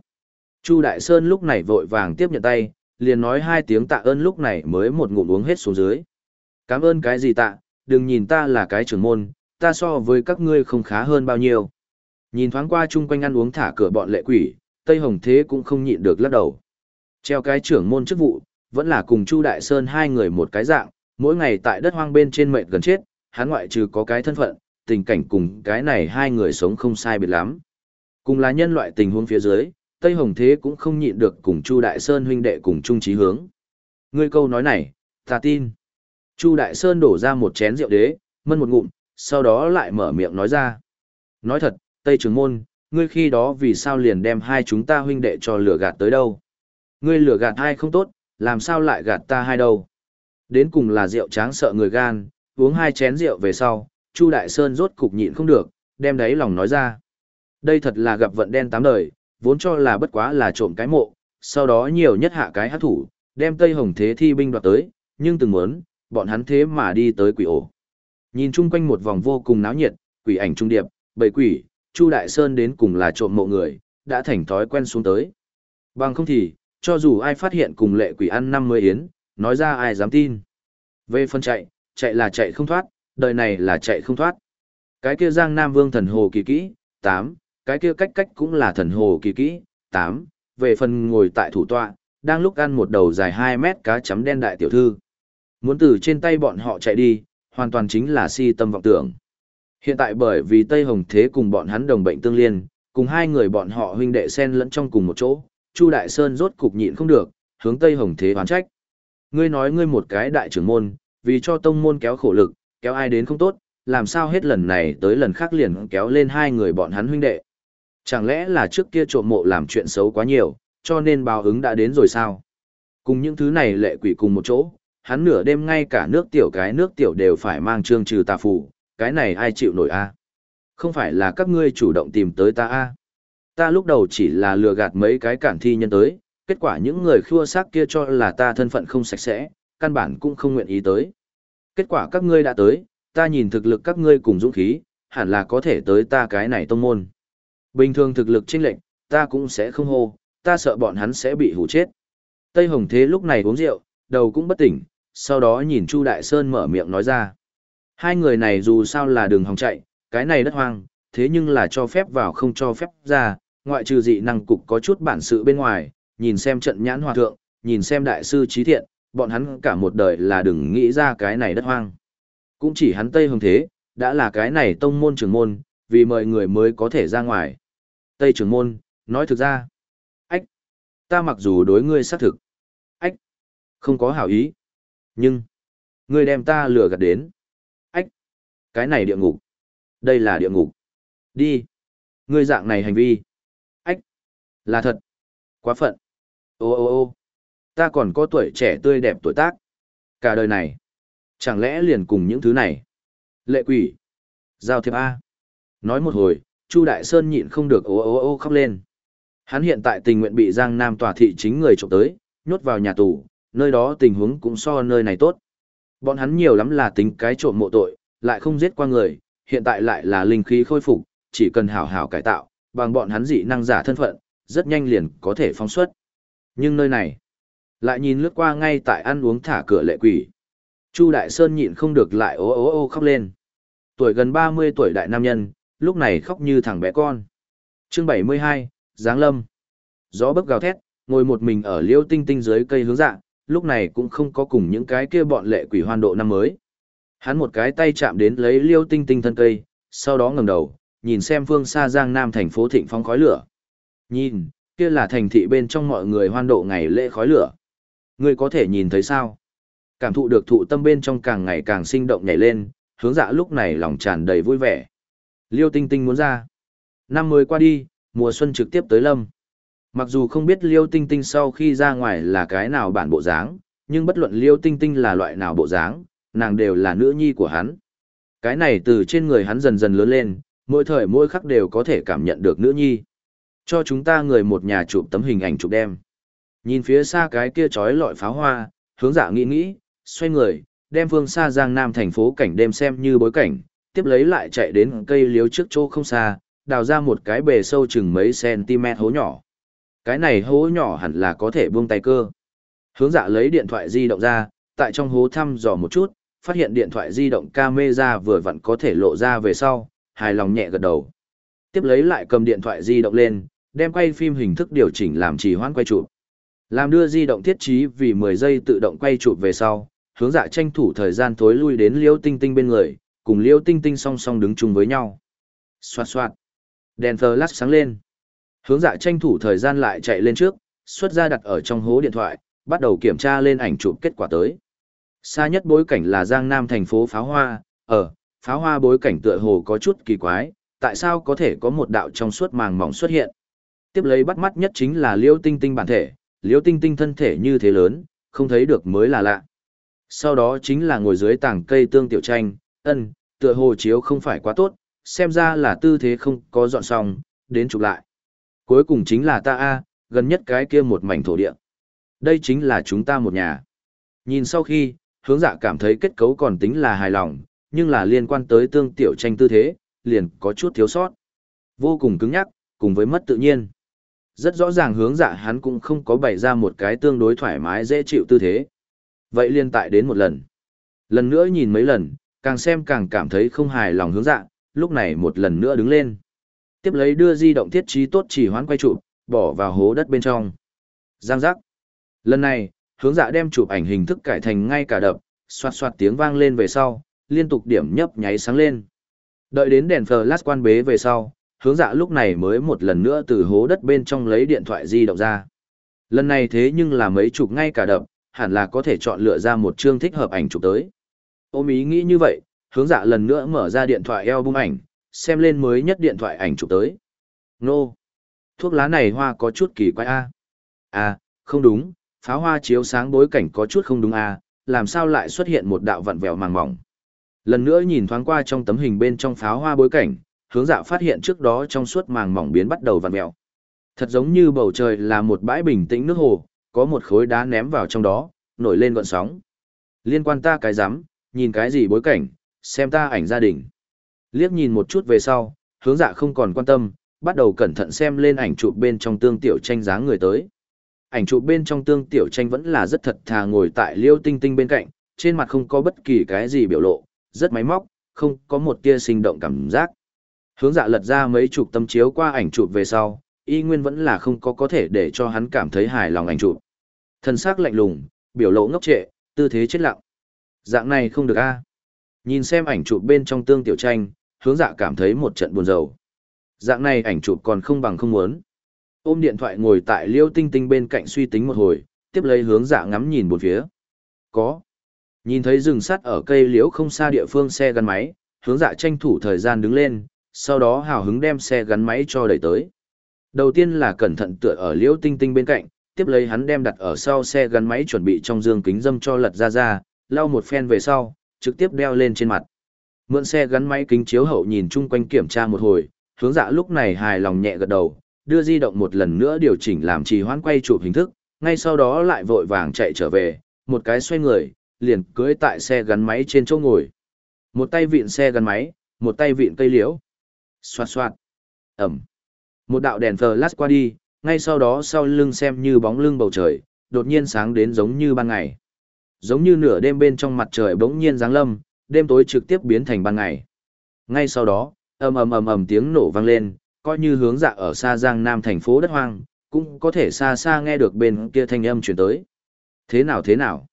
Chu Đại Sơn lúc này vội vàng tiếp nhận tay, liền nói hai tiếng tạ ơn lúc này mới một ngụm uống hết xuống dưới. Cảm ơn cái gì tạ, đừng nhìn ta là cái trưởng môn, ta so với các ngươi không khá hơn bao nhiêu. Nhìn thoáng qua chung quanh ăn uống thả cửa bọn lệ quỷ, Tây Hồng Thế cũng không nhịn được lắc đầu. Treo cái trưởng môn chức vụ, vẫn là cùng Chu Đại Sơn hai người một cái dạng, mỗi ngày tại đất hoang bên trên mệnh gần chết, hắn ngoại trừ có cái thân phận, tình cảnh cùng cái này hai người sống không sai biệt lắm. Cùng là nhân loại tình huống phía dưới, Tây Hồng Thế cũng không nhịn được cùng Chu Đại Sơn huynh đệ cùng chung chí hướng. Ngươi câu nói này, ta tin. Chu Đại Sơn đổ ra một chén rượu đế, mân một ngụm, sau đó lại mở miệng nói ra. Nói thật, Tây Trường Môn, ngươi khi đó vì sao liền đem hai chúng ta huynh đệ cho lửa gạt tới đâu? Ngươi lửa gạt hai không tốt, làm sao lại gạt ta hai đâu? Đến cùng là rượu tráng sợ người gan, uống hai chén rượu về sau, Chu Đại Sơn rốt cục nhịn không được, đem đáy lòng nói ra. Đây thật là gặp vận đen tám đời, vốn cho là bất quá là trộm cái mộ, sau đó nhiều nhất hạ cái hát thủ, đem Tây Hồng Thế thi binh đoạt tới, nhưng từng muốn, bọn hắn thế mà đi tới quỷ ổ. Nhìn chung quanh một vòng vô cùng náo nhiệt, quỷ ảnh trung điệp, bầy quỷ, Chu Đại Sơn đến cùng là trộm mộ người, đã thành thói quen xuống tới. Bằng không thì, cho dù ai phát hiện cùng lệ quỷ ăn năm mươi yến, nói ra ai dám tin. Về phân chạy, chạy là chạy không thoát, đời này là chạy không thoát. Cái kia Giang Nam Vương thần hồ kỳ kỹ, 8, cái kia cách cách cũng là thần hồ kỳ kỹ, 8, về phần ngồi tại thủ tọa, đang lúc ăn một đầu dài 2 mét cá chấm đen đại tiểu thư. Muốn từ trên tay bọn họ chạy đi, hoàn toàn chính là si tâm vọng tưởng. Hiện tại bởi vì Tây Hồng Thế cùng bọn hắn đồng bệnh tương liên, cùng hai người bọn họ huynh đệ xen lẫn trong cùng một chỗ, Chu Đại Sơn rốt cục nhịn không được, hướng Tây Hồng Thế oán trách. Ngươi nói ngươi một cái đại trưởng môn, vì cho tông môn kéo khổ lực, kéo ai đến không tốt, làm sao hết lần này tới lần khác liền kéo lên hai người bọn hắn huynh đệ. Chẳng lẽ là trước kia trộm mộ làm chuyện xấu quá nhiều, cho nên báo ứng đã đến rồi sao? Cùng những thứ này lệ quỷ cùng một chỗ, hắn nửa đêm ngay cả nước tiểu cái nước tiểu đều phải mang trương trừ tà phù, cái này ai chịu nổi a? Không phải là các ngươi chủ động tìm tới ta a? Ta lúc đầu chỉ là lừa gạt mấy cái cản thi nhân tới, kết quả những người khua xác kia cho là ta thân phận không sạch sẽ, căn bản cũng không nguyện ý tới. Kết quả các ngươi đã tới, ta nhìn thực lực các ngươi cùng dũng khí, hẳn là có thể tới ta cái này tông môn. Bình thường thực lực chênh lệnh, ta cũng sẽ không hô, ta sợ bọn hắn sẽ bị hủ chết. Tây Hồng Thế lúc này uống rượu, đầu cũng bất tỉnh, sau đó nhìn Chu Đại Sơn mở miệng nói ra. Hai người này dù sao là đường hòng chạy, cái này đất hoang, thế nhưng là cho phép vào không cho phép ra, ngoại trừ dị năng cục có chút bản sự bên ngoài, nhìn xem trận nhãn hòa thượng, nhìn xem đại sư trí thiện, bọn hắn cả một đời là đừng nghĩ ra cái này đất hoang. Cũng chỉ hắn Tây Hồng Thế, đã là cái này tông môn trưởng môn, vì mời người mới có thể ra ngoài. Tây trưởng môn, nói thực ra, ách, ta mặc dù đối ngươi xác thực, ách, không có hảo ý, nhưng, ngươi đem ta lừa gạt đến, ách, cái này địa ngục, đây là địa ngục, đi, ngươi dạng này hành vi, ách, là thật, quá phận, ô ô ô, ta còn có tuổi trẻ tươi đẹp tuổi tác, cả đời này, chẳng lẽ liền cùng những thứ này, lệ quỷ, giao thiệp A. Nói một hồi, Chu Đại Sơn nhịn không được ố ô ô khóc lên. Hắn hiện tại tình nguyện bị Giang Nam tòa thị chính người trộm tới, nhốt vào nhà tù, nơi đó tình huống cũng so nơi này tốt. Bọn hắn nhiều lắm là tính cái trộm mộ tội, lại không giết qua người, hiện tại lại là linh khí khôi phục, chỉ cần hảo hảo cải tạo, bằng bọn hắn dị năng giả thân phận, rất nhanh liền có thể phóng xuất. Nhưng nơi này, lại nhìn lướt qua ngay tại ăn uống thả cửa lệ quỷ. Chu Đại Sơn nhịn không được lại ố ố ô khóc lên. Tuổi gần 30 tuổi đại nam nhân, lúc này khóc như thằng bé con. chương 72, Giáng Lâm. Gió bấc gào thét, ngồi một mình ở liêu tinh tinh dưới cây hướng dạng lúc này cũng không có cùng những cái kia bọn lệ quỷ hoan độ năm mới. Hắn một cái tay chạm đến lấy liêu tinh tinh thân cây, sau đó ngẩng đầu, nhìn xem phương xa giang nam thành phố thịnh phong khói lửa. Nhìn, kia là thành thị bên trong mọi người hoan độ ngày lễ khói lửa. Ngươi có thể nhìn thấy sao? Cảm thụ được thụ tâm bên trong càng ngày càng sinh động nhảy lên, hướng dạ lúc này lòng tràn đầy vui vẻ. Liêu tinh tinh muốn ra. Năm mới qua đi, mùa xuân trực tiếp tới lâm. Mặc dù không biết Liêu Tinh Tinh sau khi ra ngoài là cái nào bản bộ dáng, nhưng bất luận Liêu Tinh Tinh là loại nào bộ dáng, nàng đều là nữ nhi của hắn. Cái này từ trên người hắn dần dần lớn lên, mỗi thời mỗi khắc đều có thể cảm nhận được nữ nhi. Cho chúng ta người một nhà chụp tấm hình ảnh chụp đem. Nhìn phía xa cái kia trói lọi pháo hoa, hướng dạ nghĩ nghĩ, xoay người, đem phương xa giang nam thành phố cảnh đêm xem như bối cảnh, tiếp lấy lại chạy đến cây liếu trước chỗ không xa, đào ra một cái bề sâu chừng mấy cm hố nhỏ. Cái này hố nhỏ hẳn là có thể buông tay cơ. Hướng dạ lấy điện thoại di động ra, tại trong hố thăm dò một chút, phát hiện điện thoại di động camera vừa vặn có thể lộ ra về sau, hài lòng nhẹ gật đầu. Tiếp lấy lại cầm điện thoại di động lên, đem quay phim hình thức điều chỉnh làm trì hoãn quay chụp. Làm đưa di động thiết trí vì 10 giây tự động quay chụp về sau, hướng dạ tranh thủ thời gian tối lui đến Liêu Tinh Tinh bên người, cùng Liêu Tinh Tinh song song đứng chung với nhau. Xoạt xoạt. Đèn flash sáng lên. Hướng dạ tranh thủ thời gian lại chạy lên trước, xuất ra đặt ở trong hố điện thoại, bắt đầu kiểm tra lên ảnh chụp kết quả tới. Xa nhất bối cảnh là Giang Nam thành phố Pháo Hoa, ở, Pháo Hoa bối cảnh tựa hồ có chút kỳ quái, tại sao có thể có một đạo trong suốt màng mỏng xuất hiện. Tiếp lấy bắt mắt nhất chính là Liêu Tinh Tinh bản thể, Liêu Tinh Tinh thân thể như thế lớn, không thấy được mới là lạ. Sau đó chính là ngồi dưới tảng cây tương tiểu tranh, ân, tựa hồ chiếu không phải quá tốt, xem ra là tư thế không có dọn xong, đến chụp lại. Cuối cùng chính là ta A, gần nhất cái kia một mảnh thổ địa. Đây chính là chúng ta một nhà. Nhìn sau khi, hướng dạ cảm thấy kết cấu còn tính là hài lòng, nhưng là liên quan tới tương tiểu tranh tư thế, liền có chút thiếu sót. Vô cùng cứng nhắc, cùng với mất tự nhiên. Rất rõ ràng hướng dạ hắn cũng không có bày ra một cái tương đối thoải mái dễ chịu tư thế. Vậy liên tại đến một lần. Lần nữa nhìn mấy lần, càng xem càng cảm thấy không hài lòng hướng dạ, lúc này một lần nữa đứng lên. Tiếp lấy đưa di động thiết trí tốt chỉ hoán quay chụp, bỏ vào hố đất bên trong. Giang giác. Lần này, hướng dạ đem chụp ảnh hình thức cải thành ngay cả đập, xoạt xoạt tiếng vang lên về sau, liên tục điểm nhấp nháy sáng lên. Đợi đến đèn flash quan bế về sau, hướng dạ lúc này mới một lần nữa từ hố đất bên trong lấy điện thoại di động ra. Lần này thế nhưng là mấy chụp ngay cả đập, hẳn là có thể chọn lựa ra một chương thích hợp ảnh chụp tới. Ôm ý nghĩ như vậy, hướng dạ lần nữa mở ra điện thoại album ảnh, xem lên mới nhất điện thoại ảnh chụp tới. Nô! Thuốc lá này hoa có chút kỳ quái a. À, không đúng, pháo hoa chiếu sáng bối cảnh có chút không đúng a, làm sao lại xuất hiện một đạo vặn vẹo màng mỏng. Lần nữa nhìn thoáng qua trong tấm hình bên trong pháo hoa bối cảnh, hướng dạ phát hiện trước đó trong suốt màng mỏng biến bắt đầu vặn vẹo. Thật giống như bầu trời là một bãi bình tĩnh nước hồ, có một khối đá ném vào trong đó, nổi lên gọn sóng. Liên quan ta cái rắm nhìn cái gì bối cảnh, xem ta ảnh gia đình. Liếc nhìn một chút về sau, hướng dạ không còn quan tâm, bắt đầu cẩn thận xem lên ảnh chụp bên trong tương tiểu tranh dáng người tới. Ảnh chụp bên trong tương tiểu tranh vẫn là rất thật thà ngồi tại liêu tinh tinh bên cạnh, trên mặt không có bất kỳ cái gì biểu lộ, rất máy móc, không có một tia sinh động cảm giác. Hướng dạ lật ra mấy chục tấm chiếu qua ảnh chụp về sau, y nguyên vẫn là không có có thể để cho hắn cảm thấy hài lòng ảnh chụp. Thân xác lạnh lùng, biểu lộ ngốc trệ, tư thế chết lặng. Dạng này không được a. Nhìn xem ảnh chụp bên trong tương tiểu tranh, hướng dạ cảm thấy một trận buồn rầu. Dạng này ảnh chụp còn không bằng không muốn. Ôm điện thoại ngồi tại liêu tinh tinh bên cạnh suy tính một hồi, tiếp lấy hướng dạ ngắm nhìn một phía. Có. Nhìn thấy rừng sắt ở cây liễu không xa địa phương xe gắn máy, hướng dạ tranh thủ thời gian đứng lên, sau đó hào hứng đem xe gắn máy cho đẩy tới. Đầu tiên là cẩn thận tựa ở liễu tinh tinh bên cạnh, tiếp lấy hắn đem đặt ở sau xe gắn máy chuẩn bị trong dương kính dâm cho lật ra ra, lau một phen về sau, trực tiếp đeo lên trên mặt. Mượn xe gắn máy kính chiếu hậu nhìn chung quanh kiểm tra một hồi, hướng dạ lúc này hài lòng nhẹ gật đầu, đưa di động một lần nữa điều chỉnh làm trì hoãn quay chụp hình thức, ngay sau đó lại vội vàng chạy trở về, một cái xoay người, liền cưỡi tại xe gắn máy trên chỗ ngồi. Một tay vịn xe gắn máy, một tay vịn cây liễu. Xoạt xoạt. Ẩm. Một đạo đèn flash qua đi, ngay sau đó sau lưng xem như bóng lưng bầu trời, đột nhiên sáng đến giống như ban ngày. Giống như nửa đêm bên trong mặt trời bỗng nhiên giáng lâm, đêm tối trực tiếp biến thành ban ngày. Ngay sau đó, ầm ầm ầm ầm tiếng nổ vang lên, coi như hướng dạ ở xa Giang Nam thành phố đất hoang, cũng có thể xa xa nghe được bên kia thanh âm truyền tới. Thế nào thế nào?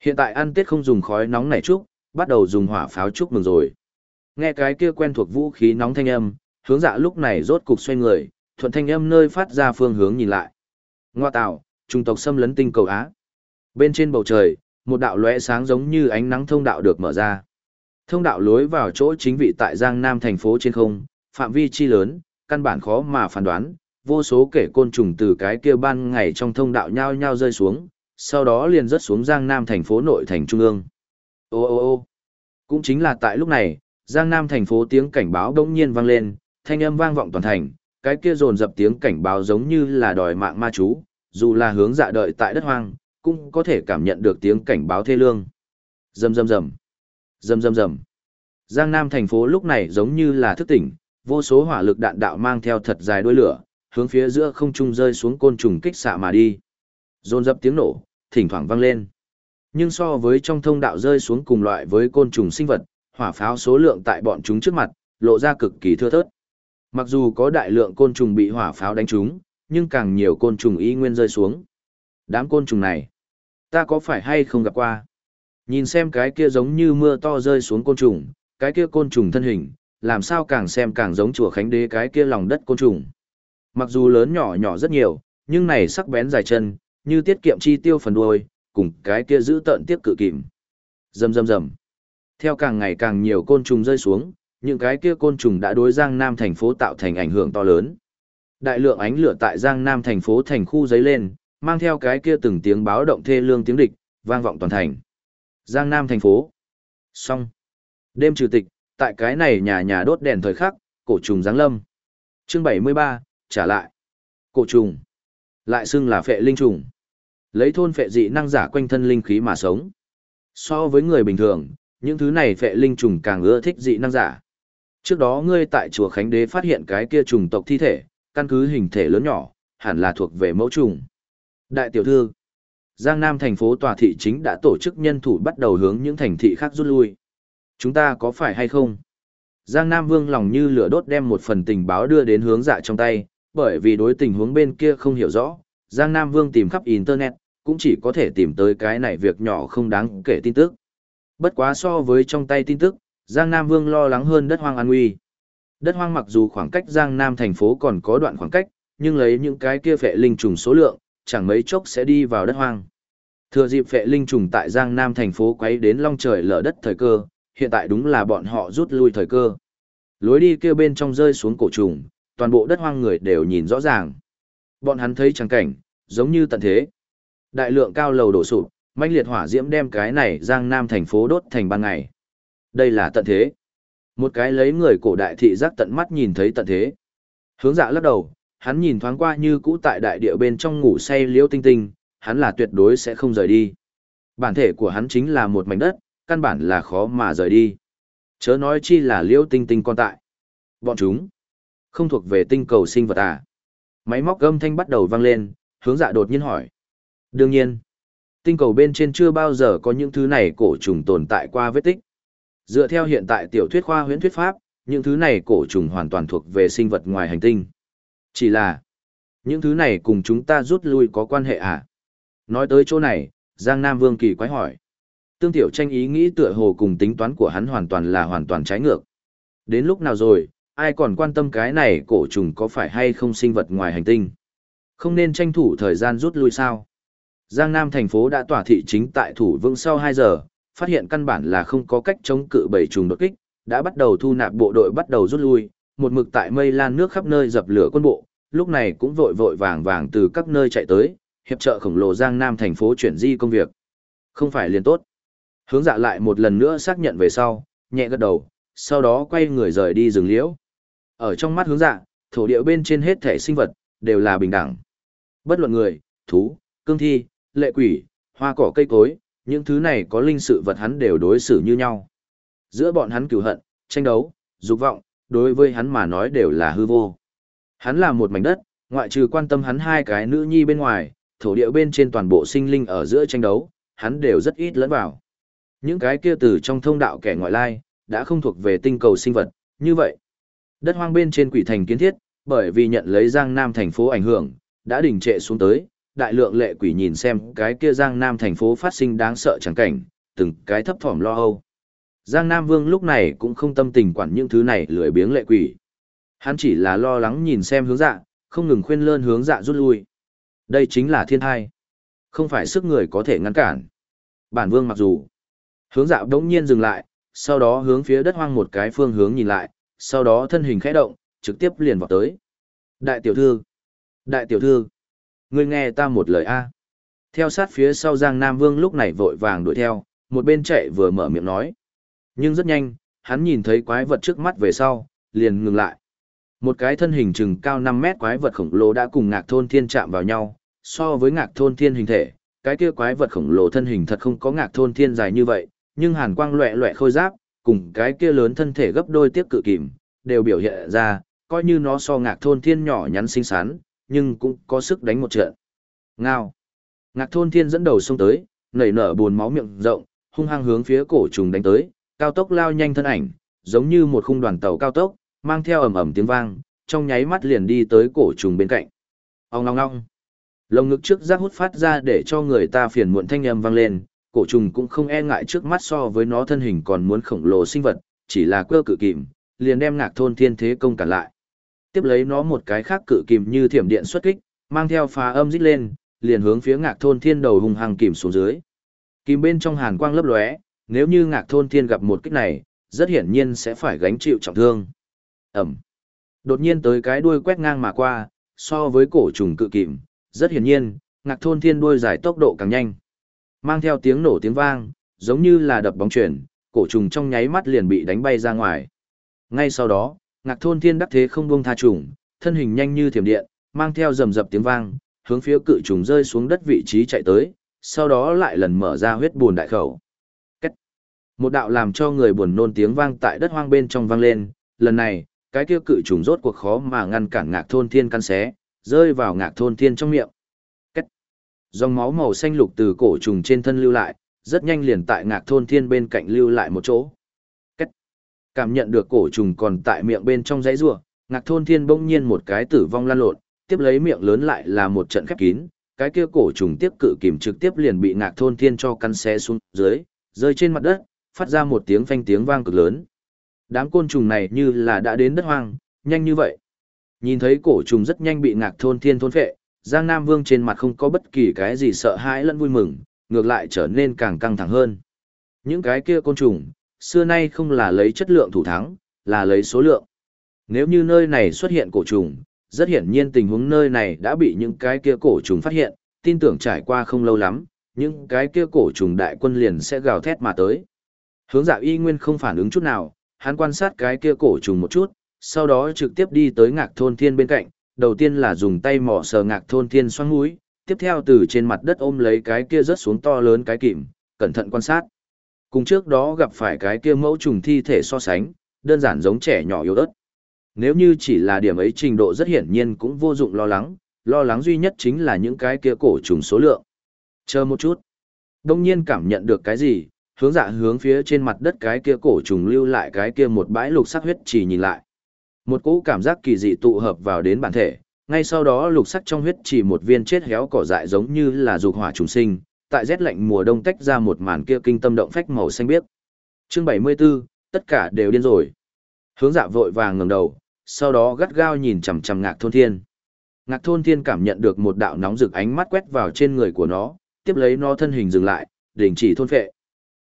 Hiện tại ăn Tết không dùng khói nóng này chúc, bắt đầu dùng hỏa pháo chúc mừng rồi. Nghe cái kia quen thuộc vũ khí nóng thanh âm, hướng dạ lúc này rốt cục xoay người, thuận thanh âm nơi phát ra phương hướng nhìn lại. Ngoa tạo, trung tộc xâm lấn tinh cầu Á. Bên trên bầu trời, một đạo lóe sáng giống như ánh nắng thông đạo được mở ra. Thông đạo lối vào chỗ chính vị tại Giang Nam thành phố trên không, phạm vi chi lớn, căn bản khó mà phán đoán, vô số kẻ côn trùng từ cái kia ban ngày trong thông đạo nhao nhao rơi xuống, sau đó liền rớt xuống Giang Nam thành phố nội thành trung ương. Ô ô ô cũng chính là tại lúc này, Giang Nam thành phố tiếng cảnh báo đống nhiên vang lên, thanh âm vang vọng toàn thành, cái kia rồn dập tiếng cảnh báo giống như là đòi mạng ma chú, dù là hướng dạ đợi tại đất hoang, cũng có thể cảm nhận được tiếng cảnh báo thê lương. Rầm rầm rầm. Rầm rầm rầm. Giang Nam thành phố lúc này giống như là thức tỉnh, vô số hỏa lực đạn đạo mang theo thật dài đuôi lửa, hướng phía giữa không trung rơi xuống côn trùng kích xạ mà đi. Rồn rập tiếng nổ, thỉnh thoảng vang lên. Nhưng so với trong thông đạo rơi xuống cùng loại với côn trùng sinh vật, hỏa pháo số lượng tại bọn chúng trước mặt, lộ ra cực kỳ thưa thớt. Mặc dù có đại lượng côn trùng bị hỏa pháo đánh trúng, nhưng càng nhiều côn trùng y nguyên rơi xuống. Đám côn trùng này, ta có phải hay không gặp qua? Nhìn xem cái kia giống như mưa to rơi xuống côn trùng, cái kia côn trùng thân hình, làm sao càng xem càng giống chùa Khánh Đế cái kia lòng đất côn trùng. Mặc dù lớn nhỏ nhỏ rất nhiều, nhưng này sắc bén dài chân, như tiết kiệm chi tiêu phần đuôi, cùng cái kia giữ tận tiếp cự kìm. Rầm rầm rầm. Theo càng ngày càng nhiều côn trùng rơi xuống, những cái kia côn trùng đã đối Giang Nam thành phố tạo thành ảnh hưởng to lớn. Đại lượng ánh lửa tại Giang Nam thành phố thành khu giấy lên, mang theo cái kia từng tiếng báo động thê lương tiếng địch, vang vọng toàn thành. Giang Nam thành phố. Xong. Đêm trừ tịch, tại cái này nhà nhà đốt đèn thời khắc, cổ trùng giáng lâm. Chương 73, trả lại. Cổ trùng. Lại xưng là phệ linh trùng. Lấy thôn phệ dị năng giả quanh thân linh khí mà sống. So với người bình thường, những thứ này phệ linh trùng càng ưa thích dị năng giả. Trước đó ngươi tại chùa Khánh Đế phát hiện cái kia trùng tộc thi thể, căn cứ hình thể lớn nhỏ, hẳn là thuộc về mẫu trùng. Đại tiểu thư, Giang Nam thành phố tòa thị chính đã tổ chức nhân thủ bắt đầu hướng những thành thị khác rút lui. Chúng ta có phải hay không? Giang Nam Vương lòng như lửa đốt đem một phần tình báo đưa đến hướng dạ trong tay, bởi vì đối tình huống bên kia không hiểu rõ, Giang Nam Vương tìm khắp Internet, cũng chỉ có thể tìm tới cái này việc nhỏ không đáng kể tin tức. Bất quá so với trong tay tin tức, Giang Nam Vương lo lắng hơn đất hoang an nguy. Đất hoang mặc dù khoảng cách Giang Nam thành phố còn có đoạn khoảng cách, nhưng lấy những cái kia phệ linh trùng số lượng, chẳng mấy chốc sẽ đi vào đất hoang. Thừa dịp phệ linh trùng tại Giang Nam thành phố quấy đến long trời lở đất thời cơ, hiện tại đúng là bọn họ rút lui thời cơ. Lối đi kia bên trong rơi xuống cổ trùng, toàn bộ đất hoang người đều nhìn rõ ràng. Bọn hắn thấy chẳng cảnh, giống như tận thế. Đại lượng cao lầu đổ sụp, manh liệt hỏa diễm đem cái này Giang Nam thành phố đốt thành ban ngày. Đây là tận thế. Một cái lấy người cổ đại thị giác tận mắt nhìn thấy tận thế. Hướng dạ lắc đầu, Hắn nhìn thoáng qua như cũ tại đại địa bên trong ngủ say liễu tinh tinh, hắn là tuyệt đối sẽ không rời đi. Bản thể của hắn chính là một mảnh đất, căn bản là khó mà rời đi. Chớ nói chi là liễu tinh tinh con tại. Bọn chúng, không thuộc về tinh cầu sinh vật à. Máy móc âm thanh bắt đầu vang lên, hướng dạ đột nhiên hỏi. Đương nhiên, tinh cầu bên trên chưa bao giờ có những thứ này cổ trùng tồn tại qua vết tích. Dựa theo hiện tại tiểu thuyết khoa huyễn thuyết pháp, những thứ này cổ trùng hoàn toàn thuộc về sinh vật ngoài hành tinh. Chỉ là, những thứ này cùng chúng ta rút lui có quan hệ à? Nói tới chỗ này, Giang Nam Vương kỳ quái hỏi. Tương tiểu tranh ý nghĩ tựa hồ cùng tính toán của hắn hoàn toàn là hoàn toàn trái ngược. Đến lúc nào rồi, ai còn quan tâm cái này cổ trùng có phải hay không sinh vật ngoài hành tinh? Không nên tranh thủ thời gian rút lui sao? Giang Nam thành phố đã tỏa thị chính tại thủ vững sau 2 giờ, phát hiện căn bản là không có cách chống cự bảy trùng đột kích, đã bắt đầu thu nạp bộ đội bắt đầu rút lui, một mực tại mây lan nước khắp nơi dập lửa quân bộ, lúc này cũng vội vội vàng vàng từ các nơi chạy tới, hiệp trợ khổng lồ Giang Nam thành phố chuyển di công việc. Không phải liền tốt. Hướng dạ lại một lần nữa xác nhận về sau, nhẹ gật đầu, sau đó quay người rời đi rừng liễu. Ở trong mắt hướng dạ, thổ địa bên trên hết thể sinh vật, đều là bình đẳng. Bất luận người, thú, cương thi, lệ quỷ, hoa cỏ cây cối, những thứ này có linh sự vật hắn đều đối xử như nhau. Giữa bọn hắn cửu hận, tranh đấu, dục vọng, đối với hắn mà nói đều là hư vô. Hắn là một mảnh đất, ngoại trừ quan tâm hắn hai cái nữ nhi bên ngoài, thổ địa bên trên toàn bộ sinh linh ở giữa tranh đấu, hắn đều rất ít lẫn vào. Những cái kia từ trong thông đạo kẻ ngoại lai, đã không thuộc về tinh cầu sinh vật, như vậy. Đất hoang bên trên quỷ thành kiến thiết, bởi vì nhận lấy Giang Nam thành phố ảnh hưởng, đã đình trệ xuống tới, đại lượng lệ quỷ nhìn xem cái kia Giang Nam thành phố phát sinh đáng sợ chẳng cảnh, từng cái thấp thỏm lo âu. Giang Nam Vương lúc này cũng không tâm tình quản những thứ này lười biếng lệ quỷ. Hắn chỉ là lo lắng nhìn xem hướng dạ, không ngừng khuyên lơn hướng dạ rút lui. Đây chính là thiên thai. Không phải sức người có thể ngăn cản. Bản vương mặc dù. Hướng dạ đống nhiên dừng lại, sau đó hướng phía đất hoang một cái phương hướng nhìn lại, sau đó thân hình khẽ động, trực tiếp liền vào tới. Đại tiểu thư! Đại tiểu thư! Ngươi nghe ta một lời A. Theo sát phía sau Giang Nam Vương lúc này vội vàng đuổi theo, một bên chạy vừa mở miệng nói. Nhưng rất nhanh, hắn nhìn thấy quái vật trước mắt về sau, liền ngừng lại. Một cái thân hình chừng cao năm mét quái vật khổng lồ đã cùng ngạc thôn thiên chạm vào nhau, so với ngạc thôn thiên hình thể, cái kia quái vật khổng lồ thân hình thật không có ngạc thôn thiên dài như vậy, nhưng hàn quang loẹ loẹ khôi giáp, cùng cái kia lớn thân thể gấp đôi tiếp cự kìm, đều biểu hiện ra, coi như nó so ngạc thôn thiên nhỏ nhắn xinh xắn, nhưng cũng có sức đánh một trận. Ngao. Ngạc thôn thiên dẫn đầu xông tới, nảy nở buồn máu miệng rộng, hung hăng hướng phía cổ trùng đánh tới, cao tốc lao nhanh thân ảnh, giống như một khung đoàn tàu cao tốc, mang theo ầm ầm tiếng vang, trong nháy mắt liền đi tới cổ trùng bên cạnh. Ong ong ong. Lồng ngực trước giác hút phát ra để cho người ta phiền muộn thanh âm vang lên, cổ trùng cũng không e ngại trước mắt so với nó thân hình còn muốn khổng lồ sinh vật, chỉ là cơ cự kìm, liền đem ngạc thôn thiên thế công cản lại. Tiếp lấy nó một cái khác cự kìm như thiểm điện xuất kích, mang theo phá âm rít lên, liền hướng phía ngạc thôn thiên đầu hùng hăng kìm xuống dưới. Kìm bên trong hàn quang lấp lóe, nếu như ngạc thôn thiên gặp một kích này, rất hiển nhiên sẽ phải gánh chịu trọng thương. Ẩm. Đột nhiên tới cái đuôi quét ngang mà qua, so với cổ trùng cự kìm, rất hiển nhiên, ngạc thôn thiên đuôi dài tốc độ càng nhanh. Mang theo tiếng nổ tiếng vang, giống như là đập bóng chuyển, cổ trùng trong nháy mắt liền bị đánh bay ra ngoài. Ngay sau đó, ngạc thôn thiên đắc thế không buông tha trùng, thân hình nhanh như thiểm điện, mang theo rầm rập tiếng vang, hướng phía cự trùng rơi xuống đất vị trí chạy tới, sau đó lại lần mở ra huyết buồn đại khẩu. Cách. Một đạo làm cho người buồn nôn tiếng vang tại đất hoang bên trong vang lên, lần này, cái kia cự trùng rốt cuộc khó mà ngăn cản ngạc thôn thiên căn xé, rơi vào ngạc thôn thiên trong miệng. Cách. Dòng máu màu xanh lục từ cổ trùng trên thân lưu lại, rất nhanh liền tại ngạc thôn thiên bên cạnh lưu lại một chỗ. Cảm nhận được cổ trùng còn tại miệng bên trong dãy rùa, ngạc thôn thiên bỗng nhiên một cái tử vong lan lộn, tiếp lấy miệng lớn lại là một trận khép kín, cái kia cổ trùng tiếp cự kìm trực tiếp liền bị ngạc thôn thiên cho căn xé xuống dưới, rơi trên mặt đất, phát ra một tiếng phanh tiếng vang cực lớn. Đám côn trùng này như là đã đến đất hoang, nhanh như vậy. Nhìn thấy cổ trùng rất nhanh bị ngạc thôn thiên thôn phệ, Giang Nam Vương trên mặt không có bất kỳ cái gì sợ hãi lẫn vui mừng, ngược lại trở nên càng căng thẳng hơn. Những cái kia côn trùng, xưa nay không là lấy chất lượng thủ thắng, là lấy số lượng. Nếu như nơi này xuất hiện cổ trùng, rất hiển nhiên tình huống nơi này đã bị những cái kia cổ trùng phát hiện, tin tưởng trải qua không lâu lắm, những cái kia cổ trùng đại quân liền sẽ gào thét mà tới. Hướng dạ y nguyên không phản ứng chút nào, hắn quan sát cái kia cổ trùng một chút, sau đó trực tiếp đi tới ngạc thôn thiên bên cạnh, đầu tiên là dùng tay mỏ sờ ngạc thôn thiên xoắn mũi, tiếp theo từ trên mặt đất ôm lấy cái kia rớt xuống to lớn cái kìm, cẩn thận quan sát. Cùng trước đó gặp phải cái kia mẫu trùng thi thể so sánh, đơn giản giống trẻ nhỏ yếu ớt. Nếu như chỉ là điểm ấy trình độ rất hiển nhiên cũng vô dụng lo lắng, lo lắng duy nhất chính là những cái kia cổ trùng số lượng. Chờ một chút. Đông nhiên cảm nhận được cái gì, hướng dạ hướng phía trên mặt đất cái kia cổ trùng lưu lại cái kia một bãi lục sắc huyết chỉ nhìn lại. Một cỗ cảm giác kỳ dị tụ hợp vào đến bản thể, ngay sau đó lục sắc trong huyết chỉ một viên chết héo cỏ dại giống như là dục hỏa trùng sinh, tại rét lạnh mùa đông tách ra một màn kia kinh tâm động phách màu xanh biếc. Chương 74, tất cả đều điên rồi. Hướng dạ vội vàng ngẩng đầu, sau đó gắt gao nhìn chằm chằm Ngạc Thôn Thiên. Ngạc Thôn Thiên cảm nhận được một đạo nóng rực ánh mắt quét vào trên người của nó, tiếp lấy nó thân hình dừng lại, đình chỉ thôn phệ.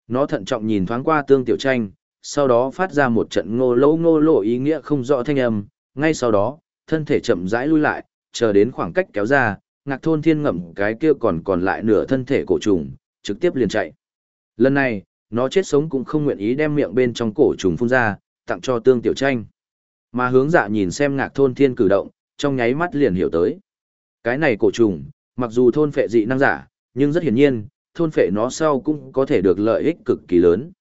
Nó thận trọng nhìn thoáng qua Tương Tiểu Tranh, sau đó phát ra một trận ngô lỗ ngô lộ ý nghĩa không rõ thanh âm, ngay sau đó, thân thể chậm rãi lui lại, chờ đến khoảng cách kéo ra, ngạc thôn thiên ngậm cái kia còn còn lại nửa thân thể cổ trùng, trực tiếp liền chạy. Lần này, nó chết sống cũng không nguyện ý đem miệng bên trong cổ trùng phun ra, tặng cho tương tiểu tranh. Mà hướng dạ nhìn xem ngạc thôn thiên cử động, trong nháy mắt liền hiểu tới. Cái này cổ trùng, mặc dù thôn phệ dị năng giả, nhưng rất hiển nhiên, thôn phệ nó sau cũng có thể được lợi ích cực kỳ lớn.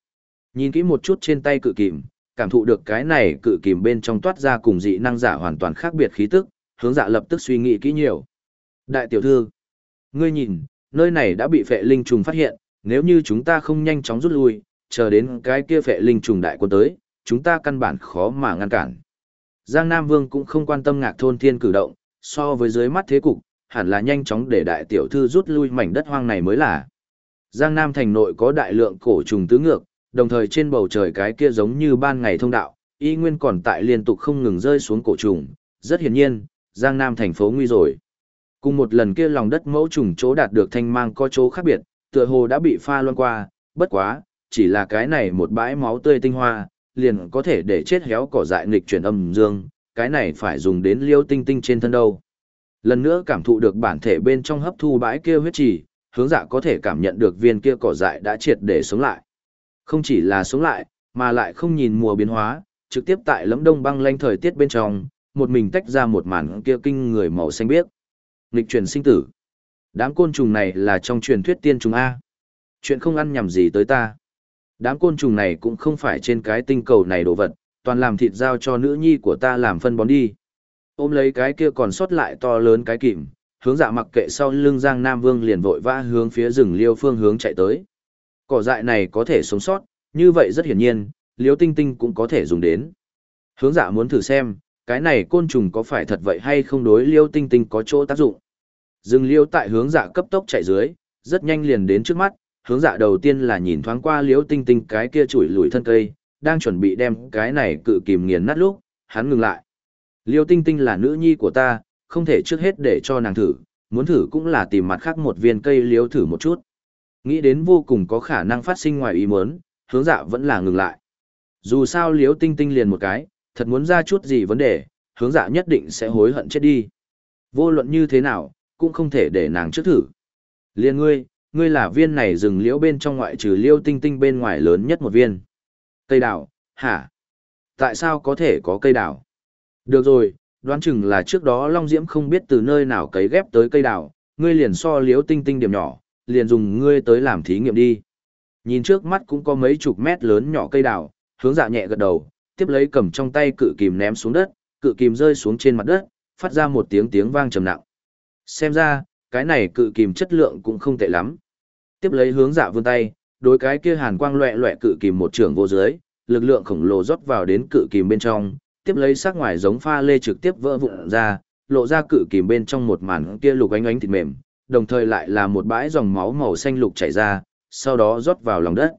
Nhìn kỹ một chút trên tay cự kìm, cảm thụ được cái này cự kìm bên trong toát ra cùng dị năng giả hoàn toàn khác biệt khí tức, hướng dạ lập tức suy nghĩ kỹ nhiều. Đại tiểu thư, ngươi nhìn, nơi này đã bị phệ linh trùng phát hiện, nếu như chúng ta không nhanh chóng rút lui, chờ đến cái kia phệ linh trùng đại quân tới, chúng ta căn bản khó mà ngăn cản. Giang Nam Vương cũng không quan tâm ngạc thôn thiên cử động, so với dưới mắt thế cục, hẳn là nhanh chóng để đại tiểu thư rút lui mảnh đất hoang này mới là. Giang Nam thành nội có đại lượng cổ trùng tứ ngược, đồng thời trên bầu trời cái kia giống như ban ngày thông đạo, y nguyên còn tại liên tục không ngừng rơi xuống cổ trùng, rất hiển nhiên, Giang Nam thành phố nguy rồi. Cùng một lần kia lòng đất mẫu trùng chỗ đạt được thanh mang có chỗ khác biệt, tựa hồ đã bị pha loan qua, bất quá, chỉ là cái này một bãi máu tươi tinh hoa, liền có thể để chết héo cỏ dại nghịch chuyển âm dương, cái này phải dùng đến liêu tinh tinh trên thân đâu. Lần nữa cảm thụ được bản thể bên trong hấp thu bãi kia huyết trì, hướng dạ có thể cảm nhận được viên kia cỏ dại đã triệt để sống lại. Không chỉ là sống lại, mà lại không nhìn mùa biến hóa, trực tiếp tại lẫm đông băng lanh thời tiết bên trong, một mình tách ra một màn kia kinh người màu xanh biếc. Nghịch truyền sinh tử. Đám côn trùng này là trong truyền thuyết tiên trùng A. Chuyện không ăn nhầm gì tới ta. Đám côn trùng này cũng không phải trên cái tinh cầu này đồ vật, toàn làm thịt giao cho nữ nhi của ta làm phân bón đi. Ôm lấy cái kia còn sót lại to lớn cái kìm, hướng dạ mặc kệ sau lưng Giang Nam Vương liền vội vã hướng phía rừng liêu phương hướng chạy tới. Cỏ dại này có thể sống sót, như vậy rất hiển nhiên, liêu tinh tinh cũng có thể dùng đến. Hướng dạ muốn thử xem, cái này côn trùng có phải thật vậy hay không đối liêu tinh tinh có chỗ tác dụng. Rừng liêu tại hướng dạ cấp tốc chạy dưới, rất nhanh liền đến trước mắt, hướng dạ đầu tiên là nhìn thoáng qua liêu tinh tinh cái kia chùi lùi thân cây, đang chuẩn bị đem cái này cự kìm nghiền nát lúc, hắn ngừng lại. Liêu tinh tinh là nữ nhi của ta, không thể trước hết để cho nàng thử, muốn thử cũng là tìm mặt khác một viên cây liêu thử một chút. Nghĩ đến vô cùng có khả năng phát sinh ngoài ý muốn, hướng dạ vẫn là ngừng lại. Dù sao liêu tinh tinh liền một cái, thật muốn ra chút gì vấn đề, hướng dạ nhất định sẽ hối hận chết đi. Vô luận như thế nào, cũng không thể để nàng trước thử. Liên ngươi, ngươi là viên này rừng liễu bên trong ngoại trừ liêu tinh tinh bên ngoài lớn nhất một viên. Cây đào, hả? Tại sao có thể có cây đào? Được rồi, đoán chừng là trước đó Long Diễm không biết từ nơi nào cấy ghép tới cây đào, ngươi liền so liễu tinh tinh điểm nhỏ, liền dùng ngươi tới làm thí nghiệm đi. Nhìn trước mắt cũng có mấy chục mét lớn nhỏ cây đào, hướng dạ nhẹ gật đầu, tiếp lấy cầm trong tay cự kìm ném xuống đất, cự kìm rơi xuống trên mặt đất, phát ra một tiếng tiếng vang trầm nặng. Xem ra, cái này cự kìm chất lượng cũng không tệ lắm. Tiếp lấy hướng dạ vươn tay, đối cái kia hàn quang loẹ loẹ cự kìm một trường vô dưới, lực lượng khổng lồ rót vào đến cự kìm bên trong, tiếp lấy sắc ngoài giống pha lê trực tiếp vỡ vụn ra, lộ ra cự kìm bên trong một màn kia lục ánh ánh thịt mềm, đồng thời lại là một bãi dòng máu màu xanh lục chảy ra, sau đó rót vào lòng đất.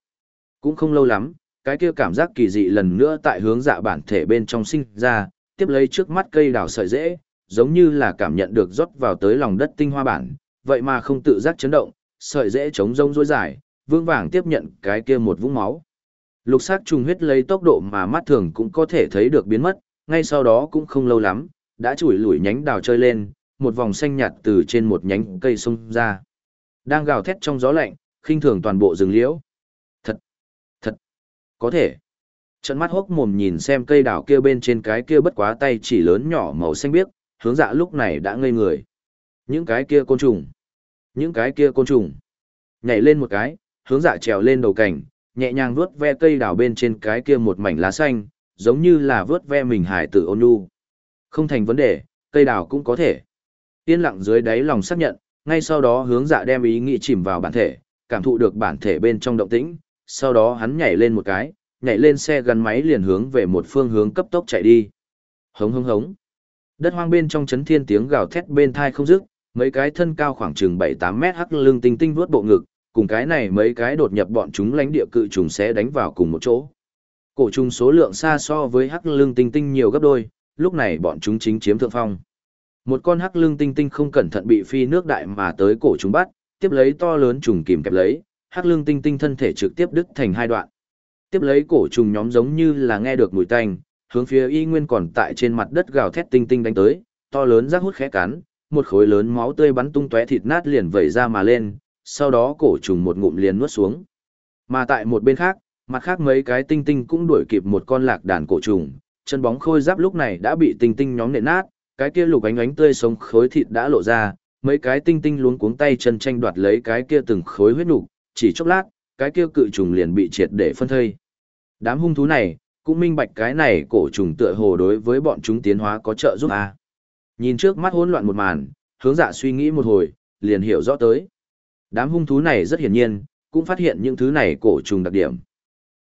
Cũng không lâu lắm, cái kia cảm giác kỳ dị lần nữa tại hướng dạ bản thể bên trong sinh ra, tiếp lấy trước mắt cây đào sợi dễ, giống như là cảm nhận được rót vào tới lòng đất tinh hoa bản, vậy mà không tự giác chấn động, sợi dễ chống rông rối dài, vương vàng tiếp nhận cái kia một vũng máu. Lục sắc trùng huyết lấy tốc độ mà mắt thường cũng có thể thấy được biến mất, ngay sau đó cũng không lâu lắm, đã chủi lủi nhánh đào chơi lên, một vòng xanh nhạt từ trên một nhánh cây xông ra. Đang gào thét trong gió lạnh, khinh thường toàn bộ rừng liễu. Có thể. Trận mắt hốc mồm nhìn xem cây đào kia bên trên cái kia bất quá tay chỉ lớn nhỏ màu xanh biếc, hướng dạ lúc này đã ngây người. Những cái kia côn trùng. Những cái kia côn trùng. Nhảy lên một cái, hướng dạ trèo lên đầu cảnh, nhẹ nhàng vuốt ve cây đào bên trên cái kia một mảnh lá xanh, giống như là vuốt ve mình hải tử ôn nhu. Không thành vấn đề, cây đào cũng có thể. Yên lặng dưới đáy lòng xác nhận, ngay sau đó hướng dạ đem ý nghĩ chìm vào bản thể, cảm thụ được bản thể bên trong động tĩnh, sau đó hắn nhảy lên một cái, nhảy lên xe gắn máy liền hướng về một phương hướng cấp tốc chạy đi. Hống hống hống. Đất hoang bên trong chấn thiên tiếng gào thét bên thai không dứt, mấy cái thân cao khoảng chừng 7-8 mét hắc lưng tinh tinh vuốt bộ ngực, cùng cái này mấy cái đột nhập bọn chúng lánh địa cự trùng sẽ đánh vào cùng một chỗ. Cổ trùng số lượng xa so với hắc lưng tinh tinh nhiều gấp đôi, lúc này bọn chúng chính chiếm thượng phong. Một con hắc lưng tinh tinh không cẩn thận bị phi nước đại mà tới cổ trùng bắt, tiếp lấy to lớn trùng kìm kẹp lấy, hắc Lương tinh tinh thân thể trực tiếp đứt thành hai đoạn. Tiếp lấy cổ trùng nhóm giống như là nghe được mùi tanh, hướng phía y nguyên còn tại trên mặt đất gào thét tinh tinh đánh tới, to lớn rác hút khẽ cắn, một khối lớn máu tươi bắn tung tóe thịt nát liền vẩy ra mà lên, sau đó cổ trùng một ngụm liền nuốt xuống. Mà tại một bên khác, mặt khác mấy cái tinh tinh cũng đuổi kịp một con lạc đàn cổ trùng, chân bóng khôi giáp lúc này đã bị tinh tinh nhóm nện nát, cái kia lục ánh ánh tươi sống khối thịt đã lộ ra, mấy cái tinh tinh luống cuống tay chân tranh đoạt lấy cái kia từng khối huyết nục, chỉ chốc lát, cái kia cự trùng liền bị triệt để phân thây. Đám hung thú này, cũng minh bạch cái này cổ trùng tựa hồ đối với bọn chúng tiến hóa có trợ giúp à. Nhìn trước mắt hỗn loạn một màn, hướng dạ suy nghĩ một hồi, liền hiểu rõ tới. Đám hung thú này rất hiển nhiên, cũng phát hiện những thứ này cổ trùng đặc điểm.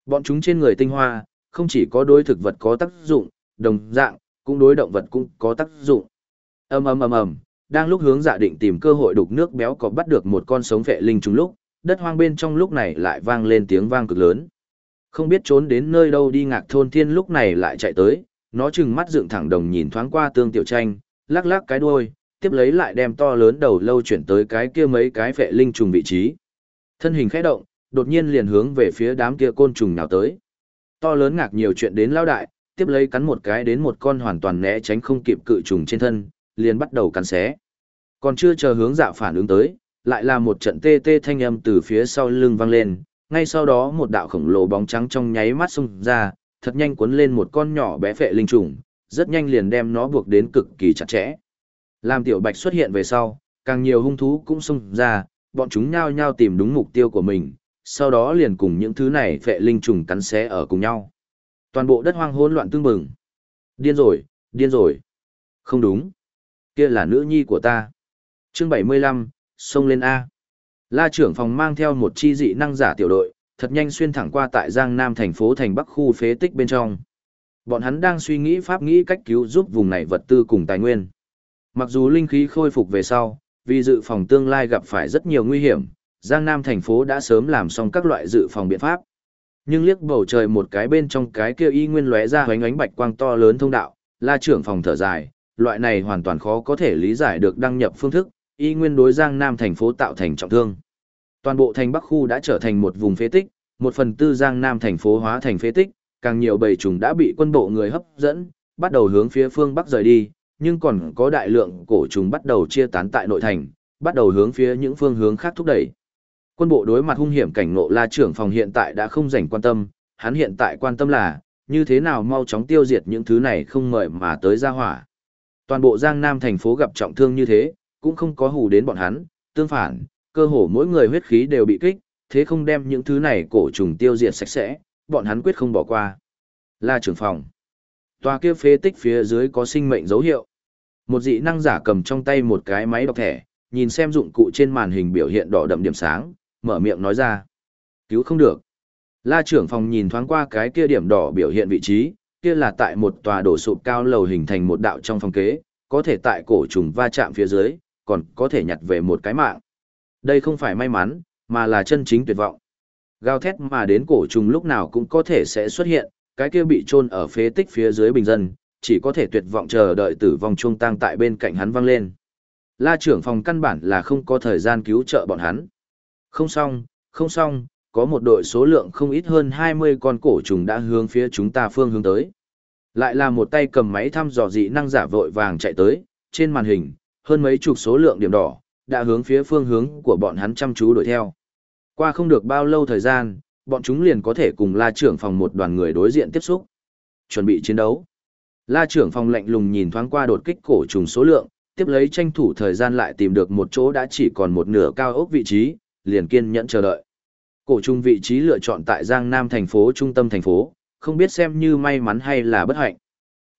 Bọn chúng trên người tinh hoa, không chỉ có đối thực vật có tác dụng, đồng dạng, cũng đối động vật cũng có tác dụng. Ầm ầm ầm ầm, đang lúc hướng dạ định tìm cơ hội đục nước béo có bắt được một con sống vệ linh trùng lúc, đất hoang bên trong lúc này lại vang lên tiếng vang cực lớn. Không biết trốn đến nơi đâu đi ngạc thôn thiên lúc này lại chạy tới, nó chừng mắt dựng thẳng đồng nhìn thoáng qua tương tiểu tranh, lắc lắc cái đuôi, tiếp lấy lại đem to lớn đầu lâu chuyển tới cái kia mấy cái vệ linh trùng vị trí. Thân hình khẽ động, đột nhiên liền hướng về phía đám kia côn trùng nào tới. To lớn ngạc nhiều chuyện đến lao đại, tiếp lấy cắn một cái đến một con hoàn toàn né tránh không kịp cự trùng trên thân, liền bắt đầu cắn xé. Còn chưa chờ hướng dạ phản ứng tới, lại là một trận tê tê thanh âm từ phía sau lưng vang lên, ngay sau đó một đạo khổng lồ bóng trắng trong nháy mắt xông ra, thật nhanh cuốn lên một con nhỏ bé phệ linh trùng, rất nhanh liền đem nó buộc đến cực kỳ chặt chẽ. Làm tiểu bạch xuất hiện về sau, càng nhiều hung thú cũng xông ra, bọn chúng nhao nhao tìm đúng mục tiêu của mình, sau đó liền cùng những thứ này phệ linh trùng cắn xé ở cùng nhau. Toàn bộ đất hoang hỗn loạn tương bừng. Điên rồi, điên rồi. Không đúng. Kia là nữ nhi của ta. Chương 75, xông lên A. La trưởng phòng mang theo một chi dị năng giả tiểu đội, thật nhanh xuyên thẳng qua tại Giang Nam thành phố thành Bắc khu phế tích bên trong. Bọn hắn đang suy nghĩ pháp nghĩ cách cứu giúp vùng này vật tư cùng tài nguyên. Mặc dù linh khí khôi phục về sau, vì dự phòng tương lai gặp phải rất nhiều nguy hiểm, Giang Nam thành phố đã sớm làm xong các loại dự phòng biện pháp. Nhưng liếc bầu trời một cái bên trong cái kia y nguyên lóe ra hoánh ánh bạch quang to lớn thông đạo, la trưởng phòng thở dài, loại này hoàn toàn khó có thể lý giải được đăng nhập phương thức, y nguyên đối Giang Nam thành phố tạo thành trọng thương. Toàn bộ thành Bắc khu đã trở thành một vùng phế tích, một phần tư Giang Nam thành phố hóa thành phế tích, càng nhiều bầy trùng đã bị quân bộ người hấp dẫn, bắt đầu hướng phía phương Bắc rời đi, nhưng còn có đại lượng cổ trùng bắt đầu chia tán tại nội thành, bắt đầu hướng phía những phương hướng khác thúc đẩy. Quân bộ đối mặt hung hiểm cảnh ngộ La trưởng phòng hiện tại đã không dành quan tâm, hắn hiện tại quan tâm là như thế nào mau chóng tiêu diệt những thứ này không mời mà tới ra hỏa. Toàn bộ Giang Nam thành phố gặp trọng thương như thế, cũng không có hù đến bọn hắn, tương phản, cơ hồ mỗi người huyết khí đều bị kích, thế không đem những thứ này cổ trùng tiêu diệt sạch sẽ, bọn hắn quyết không bỏ qua. La trưởng phòng. Tòa kia phế tích phía dưới có sinh mệnh dấu hiệu. Một dị năng giả cầm trong tay một cái máy đọc thẻ, nhìn xem dụng cụ trên màn hình biểu hiện đỏ đậm điểm sáng, mở miệng nói ra. Cứu không được. La trưởng phòng nhìn thoáng qua cái kia điểm đỏ biểu hiện vị trí, kia là tại một tòa đổ sụp cao lầu hình thành một đạo trong phòng kế, có thể tại cổ trùng va chạm phía dưới, còn có thể nhặt về một cái mạng. Đây không phải may mắn, mà là chân chính tuyệt vọng. Gào thét mà đến cổ trùng lúc nào cũng có thể sẽ xuất hiện, cái kia bị chôn ở phế tích phía dưới bình dân, chỉ có thể tuyệt vọng chờ đợi tử vong chuông tang tại bên cạnh hắn vang lên. La trưởng phòng căn bản là không có thời gian cứu trợ bọn hắn. Không xong, không xong, có một đội số lượng không ít hơn 20 con cổ trùng đã hướng phía chúng ta phương hướng tới. Lại là một tay cầm máy thăm dò dị năng giả vội vàng chạy tới, trên màn hình, hơn mấy chục số lượng điểm đỏ, đã hướng phía phương hướng của bọn hắn chăm chú đuổi theo. Qua không được bao lâu thời gian, bọn chúng liền có thể cùng la trưởng phòng một đoàn người đối diện tiếp xúc. Chuẩn bị chiến đấu. La trưởng phòng lạnh lùng nhìn thoáng qua đột kích cổ trùng số lượng, tiếp lấy tranh thủ thời gian lại tìm được một chỗ đã chỉ còn một nửa cao ốc vị trí, liền kiên nhẫn chờ đợi. Cổ trùng vị trí lựa chọn tại Giang Nam thành phố trung tâm thành phố, không biết xem như may mắn hay là bất hạnh.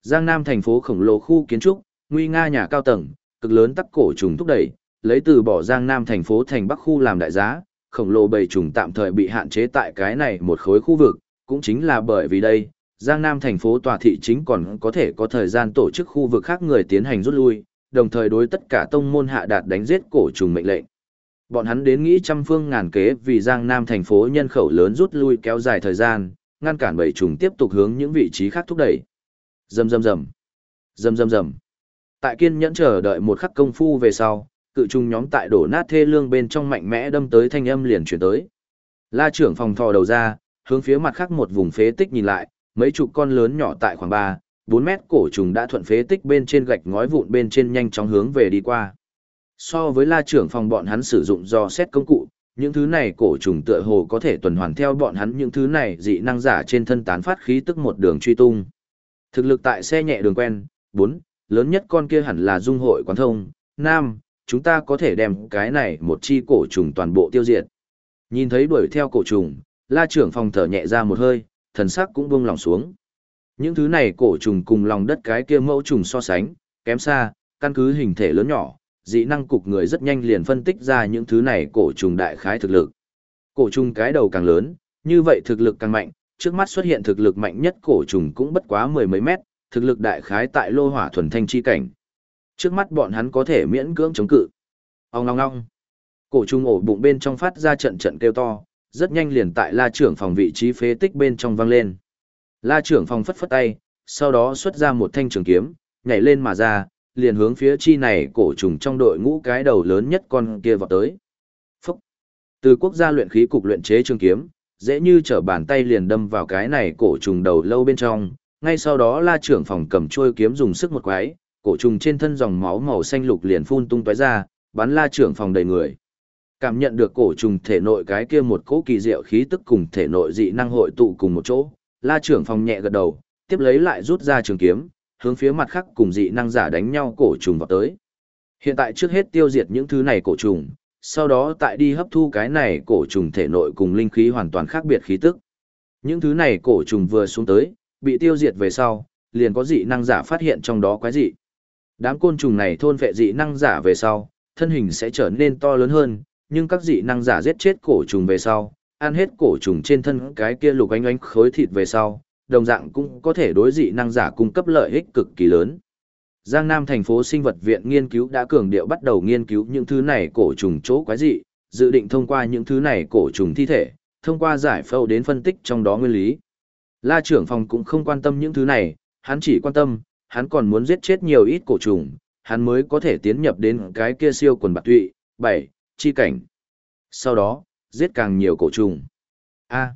Giang Nam thành phố khổng lồ khu kiến trúc, nguy nga nhà cao tầng, cực lớn tắc cổ trùng thúc đẩy, lấy từ bỏ Giang Nam thành phố thành Bắc khu làm đại giá, khổng lồ bầy trùng tạm thời bị hạn chế tại cái này một khối khu vực, cũng chính là bởi vì đây, Giang Nam thành phố tòa thị chính còn có thể có thời gian tổ chức khu vực khác người tiến hành rút lui, đồng thời đối tất cả tông môn hạ đạt đánh giết cổ trùng mệnh lệnh. Bọn hắn đến nghĩ trăm phương ngàn kế vì Giang Nam thành phố nhân khẩu lớn rút lui kéo dài thời gian, ngăn cản bầy trùng tiếp tục hướng những vị trí khác thúc đẩy. Rầm rầm rầm. Rầm rầm rầm. Tại kiên nhẫn chờ đợi một khắc công phu về sau, cự trùng nhóm tại đổ nát thê lương bên trong mạnh mẽ đâm tới thanh âm liền chuyển tới. La trưởng phòng thò đầu ra, hướng phía mặt khác một vùng phế tích nhìn lại, mấy chục con lớn nhỏ tại khoảng 3, 4 mét cổ trùng đã thuận phế tích bên trên gạch ngói vụn bên trên nhanh chóng hướng về đi qua. So với la trưởng phòng bọn hắn sử dụng do xét công cụ, những thứ này cổ trùng tựa hồ có thể tuần hoàn theo bọn hắn những thứ này dị năng giả trên thân tán phát khí tức một đường truy tung. Thực lực tại xe nhẹ đường quen, bốn lớn nhất con kia hẳn là dung hội quán thông, nam, chúng ta có thể đem cái này một chi cổ trùng toàn bộ tiêu diệt. Nhìn thấy đuổi theo cổ trùng, la trưởng phòng thở nhẹ ra một hơi, thần sắc cũng buông lòng xuống. Những thứ này cổ trùng cùng lòng đất cái kia mẫu trùng so sánh, kém xa, căn cứ hình thể lớn nhỏ, dị năng cục người rất nhanh liền phân tích ra những thứ này cổ trùng đại khái thực lực. Cổ trùng cái đầu càng lớn, như vậy thực lực càng mạnh, trước mắt xuất hiện thực lực mạnh nhất cổ trùng cũng bất quá mười mấy mét, thực lực đại khái tại lô hỏa thuần thanh chi cảnh. Trước mắt bọn hắn có thể miễn cưỡng chống cự. Ông ngong ngong. Cổ trùng ổ bụng bên trong phát ra trận trận kêu to, rất nhanh liền tại la trưởng phòng vị trí phế tích bên trong vang lên. La trưởng phòng phất phất tay, sau đó xuất ra một thanh trường kiếm, nhảy lên mà ra, liền hướng phía chi này cổ trùng trong đội ngũ cái đầu lớn nhất con kia vọt tới. Phúc! Từ quốc gia luyện khí cục luyện chế trường kiếm, dễ như trở bàn tay liền đâm vào cái này cổ trùng đầu lâu bên trong, ngay sau đó la trưởng phòng cầm trôi kiếm dùng sức một quái, cổ trùng trên thân dòng máu màu xanh lục liền phun tung tóe ra, bắn la trưởng phòng đầy người. Cảm nhận được cổ trùng thể nội cái kia một cỗ kỳ diệu khí tức cùng thể nội dị năng hội tụ cùng một chỗ, la trưởng phòng nhẹ gật đầu, tiếp lấy lại rút ra trường kiếm, hướng phía mặt khác cùng dị năng giả đánh nhau cổ trùng vào tới. Hiện tại trước hết tiêu diệt những thứ này cổ trùng, sau đó tại đi hấp thu cái này cổ trùng thể nội cùng linh khí hoàn toàn khác biệt khí tức. Những thứ này cổ trùng vừa xuống tới, bị tiêu diệt về sau, liền có dị năng giả phát hiện trong đó quái dị. Đám côn trùng này thôn vệ dị năng giả về sau, thân hình sẽ trở nên to lớn hơn, nhưng các dị năng giả giết chết cổ trùng về sau, ăn hết cổ trùng trên thân cái kia lục ánh ánh khối thịt về sau, đồng dạng cũng có thể đối dị năng giả cung cấp lợi ích cực kỳ lớn. Giang Nam thành phố sinh vật viện nghiên cứu đã cường điệu bắt đầu nghiên cứu những thứ này cổ trùng chỗ quái dị, dự định thông qua những thứ này cổ trùng thi thể, thông qua giải phẫu đến phân tích trong đó nguyên lý. La trưởng phòng cũng không quan tâm những thứ này, hắn chỉ quan tâm, hắn còn muốn giết chết nhiều ít cổ trùng, hắn mới có thể tiến nhập đến cái kia siêu quần bạc tụy, bảy chi cảnh. Sau đó, giết càng nhiều cổ trùng. A.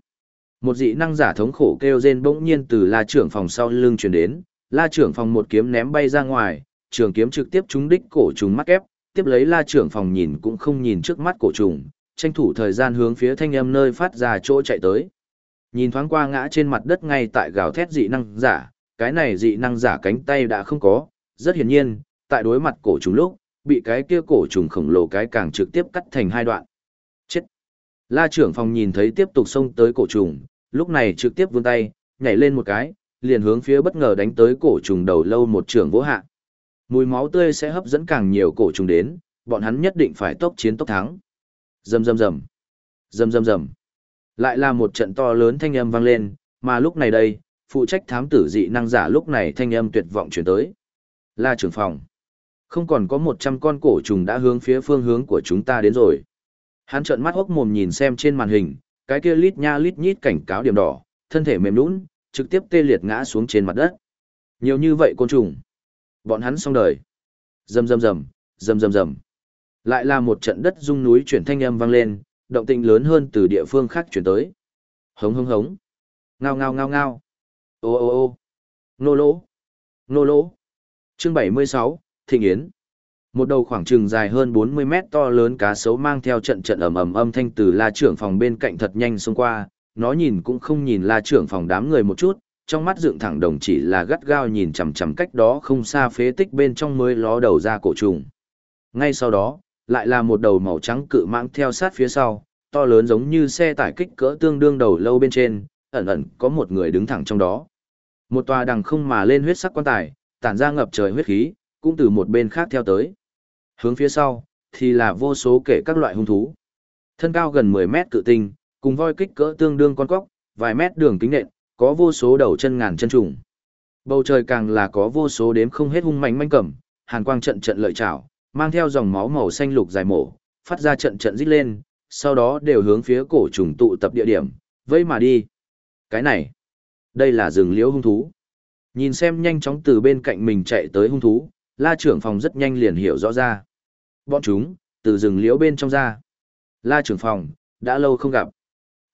một dị năng giả thống khổ kêu rên bỗng nhiên từ la trưởng phòng sau lưng truyền đến, la trưởng phòng một kiếm ném bay ra ngoài, trường kiếm trực tiếp trúng đích cổ trùng mắc ép, tiếp lấy la trưởng phòng nhìn cũng không nhìn trước mắt cổ trùng, tranh thủ thời gian hướng phía thanh âm nơi phát ra chỗ chạy tới. Nhìn thoáng qua ngã trên mặt đất ngay tại gào thét dị năng giả, cái này dị năng giả cánh tay đã không có, rất hiển nhiên, tại đối mặt cổ trùng lúc, bị cái kia cổ trùng khổng lồ cái càng trực tiếp cắt thành hai đoạn. Chết! La trưởng phòng nhìn thấy tiếp tục xông tới cổ trùng, lúc này trực tiếp vươn tay, nhảy lên một cái, liền hướng phía bất ngờ đánh tới cổ trùng đầu lâu một trường vỗ hạ. Mùi máu tươi sẽ hấp dẫn càng nhiều cổ trùng đến, bọn hắn nhất định phải tốc chiến tốc thắng. Rầm rầm rầm. Rầm rầm rầm. Lại là một trận to lớn thanh âm vang lên, mà lúc này đây, phụ trách thám tử dị năng giả lúc này thanh âm tuyệt vọng chuyển tới. La trưởng phòng. Không còn có 100 con cổ trùng đã hướng phía phương hướng của chúng ta đến rồi. Hắn trợn mắt hốc mồm nhìn xem trên màn hình, cái kia lít nha lít nhít cảnh cáo điểm đỏ, thân thể mềm nhũn, trực tiếp tê liệt ngã xuống trên mặt đất. Nhiều như vậy côn trùng. Bọn hắn xong đời. Rầm rầm rầm, rầm rầm rầm. Lại là một trận đất rung núi chuyển thanh âm vang lên, động tĩnh lớn hơn từ địa phương khác chuyển tới. Hống hống hống. Ngao ngao ngao ngao. Ô ô ô. Nô lỗ. Nô lỗ. Chương 76, Thịnh Yến. Một đầu khoảng trừng dài hơn 40 mét to lớn cá sấu mang theo trận trận ầm ầm âm thanh từ la trưởng phòng bên cạnh thật nhanh xông qua, nó nhìn cũng không nhìn la trưởng phòng đám người một chút, trong mắt dựng thẳng đồng chỉ là gắt gao nhìn chằm chằm cách đó không xa phế tích bên trong mới ló đầu ra cổ trùng. Ngay sau đó, lại là một đầu màu trắng cự mãng theo sát phía sau, to lớn giống như xe tải kích cỡ tương đương đầu lâu bên trên, ẩn ẩn có một người đứng thẳng trong đó. Một tòa đằng không mà lên huyết sắc quan tài, tản ra ngập trời huyết khí, cũng từ một bên khác theo tới. Hướng phía sau, thì là vô số kể các loại hung thú. Thân cao gần 10 mét cự tinh, cùng voi kích cỡ tương đương con cóc, vài mét đường kính nện, có vô số đầu chân ngàn chân trùng. Bầu trời càng là có vô số đếm không hết hung mạnh manh cẩm, hàn quang trận trận lợi trảo, mang theo dòng máu màu xanh lục dài mổ, phát ra trận trận rít lên, sau đó đều hướng phía cổ trùng tụ tập địa điểm, vây mà đi. Cái này, đây là rừng liễu hung thú. Nhìn xem nhanh chóng từ bên cạnh mình chạy tới hung thú, la trưởng phòng rất nhanh liền hiểu rõ ra. Bọn chúng, từ rừng liễu bên trong ra. La trưởng phòng, đã lâu không gặp.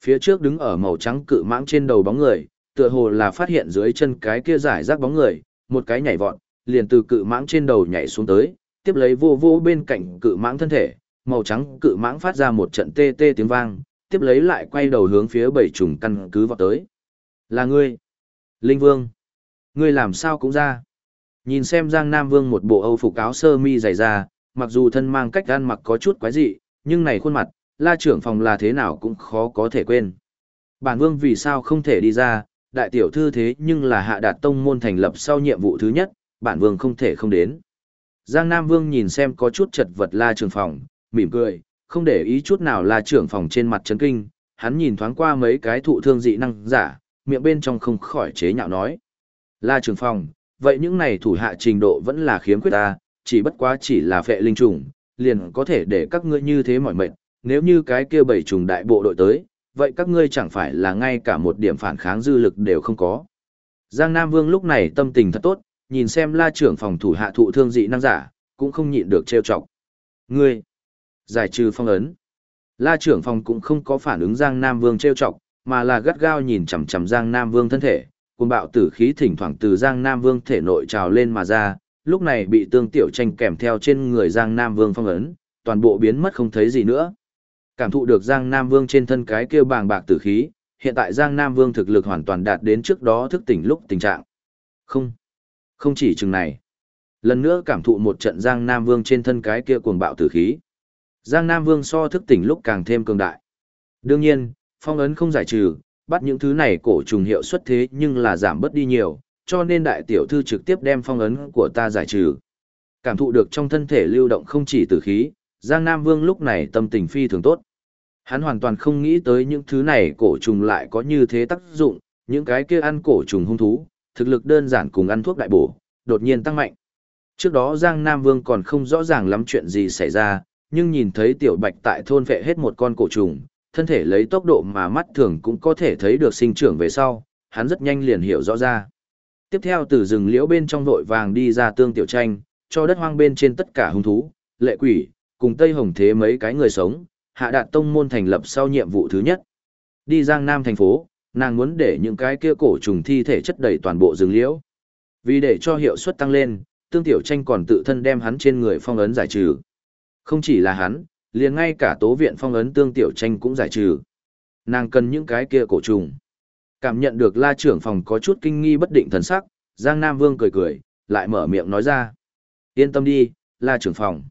Phía trước đứng ở màu trắng cự mãng trên đầu bóng người, tựa hồ là phát hiện dưới chân cái kia giải rác bóng người, một cái nhảy vọt, liền từ cự mãng trên đầu nhảy xuống tới, tiếp lấy vô vô bên cạnh cự mãng thân thể, màu trắng cự mãng phát ra một trận tê tê tiếng vang, tiếp lấy lại quay đầu hướng phía bảy trùng căn cứ vào tới. Là ngươi. Linh Vương. Ngươi làm sao cũng ra. Nhìn xem Giang Nam Vương một bộ âu phục áo sơ mi dày ra, mặc dù thân mang cách ăn mặc có chút quái dị, nhưng này khuôn mặt, la trưởng phòng là thế nào cũng khó có thể quên. Bản Vương vì sao không thể đi ra, đại tiểu thư thế nhưng là hạ đạt tông môn thành lập sau nhiệm vụ thứ nhất, bản Vương không thể không đến. Giang Nam Vương nhìn xem có chút chật vật la Trường phòng, mỉm cười, không để ý chút nào la trưởng phòng trên mặt chấn kinh, hắn nhìn thoáng qua mấy cái thụ thương dị năng giả, miệng bên trong không khỏi chế nhạo nói. La trưởng phòng, vậy những này thủ hạ trình độ vẫn là khiếm khuyết ta, chỉ bất quá chỉ là phệ linh trùng, liền có thể để các ngươi như thế mỏi mệt, nếu như cái kia bảy trùng đại bộ đội tới, vậy các ngươi chẳng phải là ngay cả một điểm phản kháng dư lực đều không có. Giang Nam Vương lúc này tâm tình thật tốt, nhìn xem la trưởng phòng thủ hạ thụ thương dị năng giả, cũng không nhịn được trêu chọc. Ngươi, giải trừ phong ấn. La trưởng phòng cũng không có phản ứng Giang Nam Vương trêu chọc, mà là gắt gao nhìn chằm chằm Giang Nam Vương thân thể, cuồng bạo tử khí thỉnh thoảng từ Giang Nam Vương thể nội trào lên mà ra, lúc này bị tương tiểu tranh kèm theo trên người Giang Nam Vương phong ấn, toàn bộ biến mất không thấy gì nữa. Cảm thụ được Giang Nam Vương trên thân cái kia bàng bạc tử khí, hiện tại Giang Nam Vương thực lực hoàn toàn đạt đến trước đó thức tỉnh lúc tình trạng. Không, không chỉ chừng này. Lần nữa cảm thụ một trận Giang Nam Vương trên thân cái kia cuồng bạo tử khí. Giang Nam Vương so thức tỉnh lúc càng thêm cường đại. Đương nhiên, phong ấn không giải trừ, bắt những thứ này cổ trùng hiệu suất thế nhưng là giảm bớt đi nhiều, cho nên đại tiểu thư trực tiếp đem phong ấn của ta giải trừ. Cảm thụ được trong thân thể lưu động không chỉ tử khí, Giang Nam Vương lúc này tâm tình phi thường tốt. Hắn hoàn toàn không nghĩ tới những thứ này cổ trùng lại có như thế tác dụng, những cái kia ăn cổ trùng hung thú, thực lực đơn giản cùng ăn thuốc đại bổ, đột nhiên tăng mạnh. Trước đó Giang Nam Vương còn không rõ ràng lắm chuyện gì xảy ra, nhưng nhìn thấy tiểu bạch tại thôn vệ hết một con cổ trùng, thân thể lấy tốc độ mà mắt thường cũng có thể thấy được sinh trưởng về sau, hắn rất nhanh liền hiểu rõ ra. Tiếp theo từ rừng liễu bên trong vội vàng đi ra tương tiểu tranh, cho đất hoang bên trên tất cả hung thú, lệ quỷ, cùng Tây Hồng Thế mấy cái người sống, hạ đạt tông môn thành lập sau nhiệm vụ thứ nhất. Đi Giang Nam thành phố, nàng muốn để những cái kia cổ trùng thi thể chất đầy toàn bộ rừng liễu. Vì để cho hiệu suất tăng lên, tương tiểu tranh còn tự thân đem hắn trên người phong ấn giải trừ. Không chỉ là hắn, liền ngay cả tố viện phong ấn tương tiểu tranh cũng giải trừ. Nàng cần những cái kia cổ trùng. Cảm nhận được la trưởng phòng có chút kinh nghi bất định thần sắc, Giang Nam Vương cười cười, lại mở miệng nói ra. Yên tâm đi, la trưởng phòng.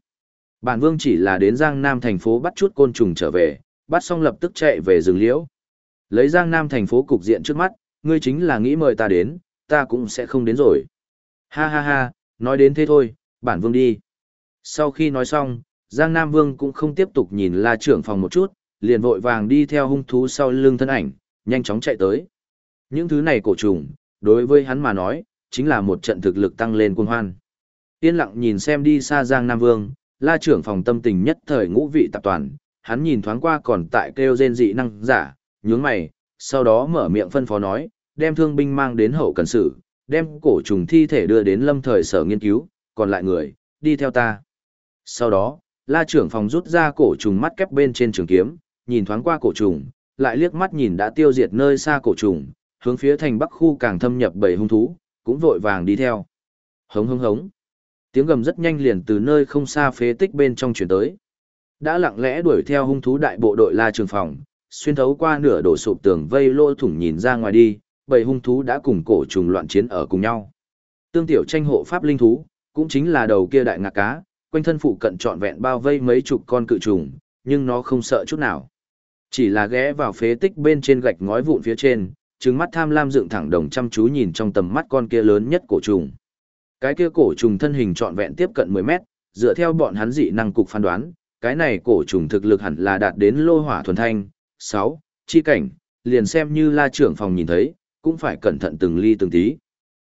Bản Vương chỉ là đến Giang Nam thành phố bắt chút côn trùng trở về, bắt xong lập tức chạy về rừng liễu. Lấy Giang Nam thành phố cục diện trước mắt, ngươi chính là nghĩ mời ta đến, ta cũng sẽ không đến rồi. Ha ha ha, nói đến thế thôi, bản Vương đi. Sau khi nói xong, Giang Nam Vương cũng không tiếp tục nhìn la trưởng phòng một chút, liền vội vàng đi theo hung thú sau lưng thân ảnh, nhanh chóng chạy tới. Những thứ này cổ trùng, đối với hắn mà nói, chính là một trận thực lực tăng lên quân hoan. Yên lặng nhìn xem đi xa Giang Nam Vương, la trưởng phòng tâm tình nhất thời ngũ vị tạp toàn, hắn nhìn thoáng qua còn tại kêu rên dị năng giả, nhướng mày, sau đó mở miệng phân phó nói, đem thương binh mang đến hậu cần sự, đem cổ trùng thi thể đưa đến lâm thời sở nghiên cứu, còn lại người, đi theo ta. Sau đó, la trưởng phòng rút ra cổ trùng mắt kép bên trên trường kiếm, nhìn thoáng qua cổ trùng, lại liếc mắt nhìn đã tiêu diệt nơi xa cổ trùng, hướng phía thành bắc khu càng thâm nhập bảy hung thú, cũng vội vàng đi theo. Hống hống hống. Tiếng gầm rất nhanh liền từ nơi không xa phế tích bên trong chuyển tới. Đã lặng lẽ đuổi theo hung thú đại bộ đội la trường phòng, xuyên thấu qua nửa đổ sụp tường vây lỗ thủng nhìn ra ngoài đi, bầy hung thú đã cùng cổ trùng loạn chiến ở cùng nhau. Tương tiểu tranh hộ pháp linh thú, cũng chính là đầu kia đại ngạc cá, quanh thân phụ cận trọn vẹn bao vây mấy chục con cự trùng, nhưng nó không sợ chút nào. Chỉ là ghé vào phế tích bên trên gạch ngói vụn phía trên, trừng mắt tham lam dựng thẳng đồng chăm chú nhìn trong tầm mắt con kia lớn nhất cổ trùng. Cái kia cổ trùng thân hình trọn vẹn tiếp cận 10 mét, dựa theo bọn hắn dị năng cục phán đoán, cái này cổ trùng thực lực hẳn là đạt đến lô hỏa thuần thanh, 6, chi cảnh, liền xem như la trưởng phòng nhìn thấy, cũng phải cẩn thận từng ly từng tí.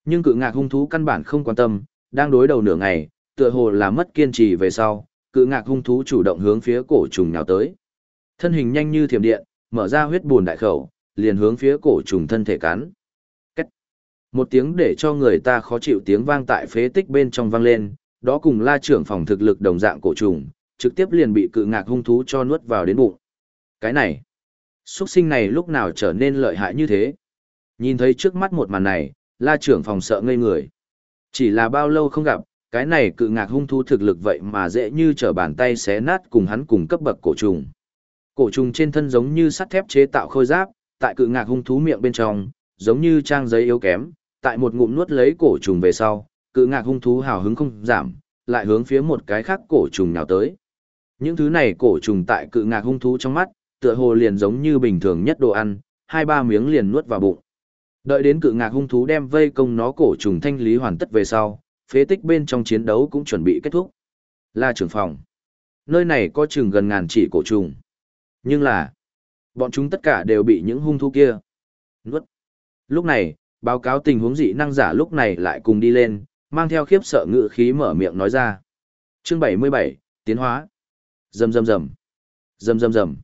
Nhưng cự ngạc hung thú căn bản không quan tâm, đang đối đầu nửa ngày, tựa hồ là mất kiên trì về sau, cự ngạc hung thú chủ động hướng phía cổ trùng nhào tới. Thân hình nhanh như thiểm điện, mở ra huyết buồn đại khẩu, liền hướng phía cổ trùng thân thể cắn. Cách. Một tiếng để cho người ta khó chịu tiếng vang tại phế tích bên trong vang lên, đó cùng la trưởng phòng thực lực đồng dạng cổ trùng, trực tiếp liền bị cự ngạc hung thú cho nuốt vào đến bụng. Cái này, xuất sinh này lúc nào trở nên lợi hại như thế? Nhìn thấy trước mắt một màn này, la trưởng phòng sợ ngây người. Chỉ là bao lâu không gặp, cái này cự ngạc hung thú thực lực vậy mà dễ như trở bàn tay xé nát cùng hắn cùng cấp bậc cổ trùng. Cổ trùng trên thân giống như sắt thép chế tạo khôi giáp, tại cự ngạc hung thú miệng bên trong, giống như trang giấy yếu kém, tại một ngụm nuốt lấy cổ trùng về sau, cự ngạc hung thú hào hứng không giảm, lại hướng phía một cái khác cổ trùng nào tới. Những thứ này cổ trùng tại cự ngạc hung thú trong mắt, tựa hồ liền giống như bình thường nhất đồ ăn, hai ba miếng liền nuốt vào bụng. Đợi đến cự ngạc hung thú đem vây công nó cổ trùng thanh lý hoàn tất về sau, phế tích bên trong chiến đấu cũng chuẩn bị kết thúc. La trưởng phòng. Nơi này có chừng gần ngàn chỉ cổ trùng. Nhưng là, bọn chúng tất cả đều bị những hung thú kia nuốt. Lúc này, báo cáo tình huống dị năng giả lúc này lại cùng đi lên, mang theo khiếp sợ ngự khí mở miệng nói ra. Chương 77, tiến hóa. Rầm rầm rầm. Rầm rầm rầm.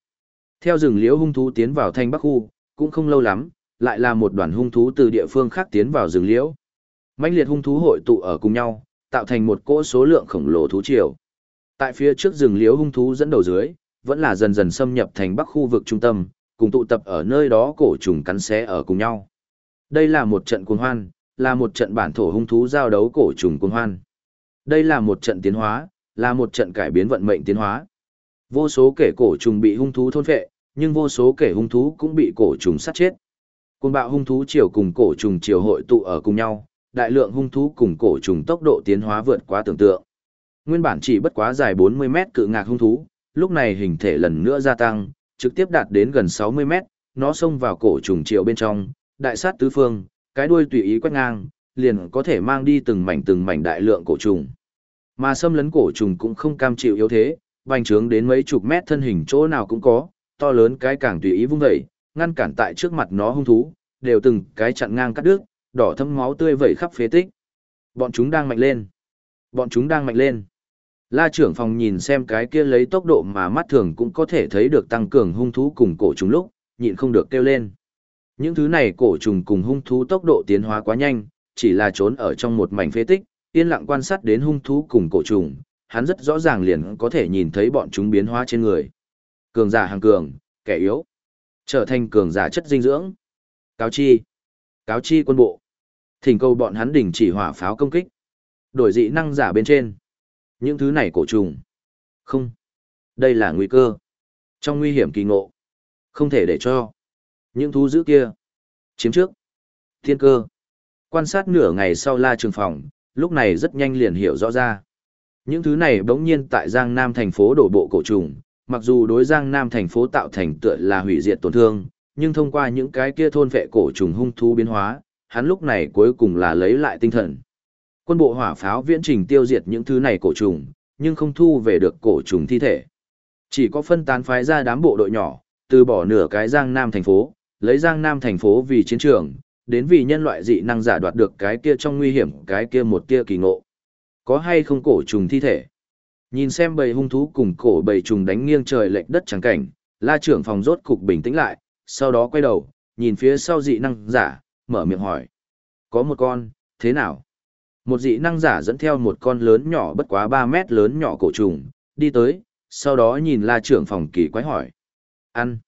Theo rừng liễu hung thú tiến vào thanh bắc khu, cũng không lâu lắm, lại là một đoàn hung thú từ địa phương khác tiến vào rừng liễu. mãnh liệt hung thú hội tụ ở cùng nhau, tạo thành một cỗ số lượng khổng lồ thú triều. Tại phía trước rừng liễu hung thú dẫn đầu dưới, vẫn là dần dần xâm nhập thành bắc khu vực trung tâm, cùng tụ tập ở nơi đó cổ trùng cắn xé ở cùng nhau. Đây là một trận cuồng hoan, là một trận bản thổ hung thú giao đấu cổ trùng cuồng hoan. Đây là một trận tiến hóa, là một trận cải biến vận mệnh tiến hóa. Vô số kẻ cổ trùng bị hung thú thôn phệ, nhưng vô số kẻ hung thú cũng bị cổ trùng sát chết. Cùng bạo hung thú chiều cùng cổ trùng chiều hội tụ ở cùng nhau, đại lượng hung thú cùng cổ trùng tốc độ tiến hóa vượt quá tưởng tượng. Nguyên bản chỉ bất quá dài 40 mét cự ngạc hung thú, lúc này hình thể lần nữa gia tăng, trực tiếp đạt đến gần 60 mét, nó xông vào cổ trùng chiều bên trong, đại sát tứ phương, cái đuôi tùy ý quét ngang, liền có thể mang đi từng mảnh từng mảnh đại lượng cổ trùng. Mà xâm lấn cổ trùng cũng không cam chịu yếu thế, bành trướng đến mấy chục mét thân hình chỗ nào cũng có, to lớn cái càng tùy ý vung vẩy, ngăn cản tại trước mặt nó hung thú, đều từng cái chặn ngang cắt đứt, đỏ thâm máu tươi vẩy khắp phế tích. Bọn chúng đang mạnh lên. Bọn chúng đang mạnh lên. La trưởng phòng nhìn xem cái kia lấy tốc độ mà mắt thường cũng có thể thấy được tăng cường hung thú cùng cổ trùng lúc, nhịn không được kêu lên. Những thứ này cổ trùng cùng hung thú tốc độ tiến hóa quá nhanh, chỉ là trốn ở trong một mảnh phế tích, yên lặng quan sát đến hung thú cùng cổ trùng, hắn rất rõ ràng liền có thể nhìn thấy bọn chúng biến hóa trên người. Cường giả hàng cường, kẻ yếu, trở thành cường giả chất dinh dưỡng. Cáo chi, cáo chi quân bộ. Thỉnh cầu bọn hắn đình chỉ hỏa pháo công kích. Đổi dị năng giả bên trên. Những thứ này cổ trùng. Không. Đây là nguy cơ. Trong nguy hiểm kỳ ngộ. Không thể để cho. Những thú dữ kia. Chiếm trước. Thiên cơ. Quan sát nửa ngày sau la trường phòng, lúc này rất nhanh liền hiểu rõ ra. Những thứ này bỗng nhiên tại Giang Nam thành phố đổ bộ cổ trùng, mặc dù đối Giang Nam thành phố tạo thành tựa là hủy diệt tổn thương, nhưng thông qua những cái kia thôn vệ cổ trùng hung thú biến hóa, hắn lúc này cuối cùng là lấy lại tinh thần. Quân bộ hỏa pháo viễn trình tiêu diệt những thứ này cổ trùng, nhưng không thu về được cổ trùng thi thể. Chỉ có phân tán phái ra đám bộ đội nhỏ, từ bỏ nửa cái Giang Nam thành phố, lấy Giang Nam thành phố vì chiến trường, đến vì nhân loại dị năng giả đoạt được cái kia trong nguy hiểm cái kia một kia kỳ ngộ. Có hay không cổ trùng thi thể? Nhìn xem bầy hung thú cùng cổ bầy trùng đánh nghiêng trời lệch đất chẳng cảnh, la trưởng phòng rốt cục bình tĩnh lại, sau đó quay đầu, nhìn phía sau dị năng giả, mở miệng hỏi. Có một con, thế nào? Một dị năng giả dẫn theo một con lớn nhỏ bất quá 3 mét lớn nhỏ cổ trùng, đi tới, sau đó nhìn la trưởng phòng kỳ quái hỏi. Ăn.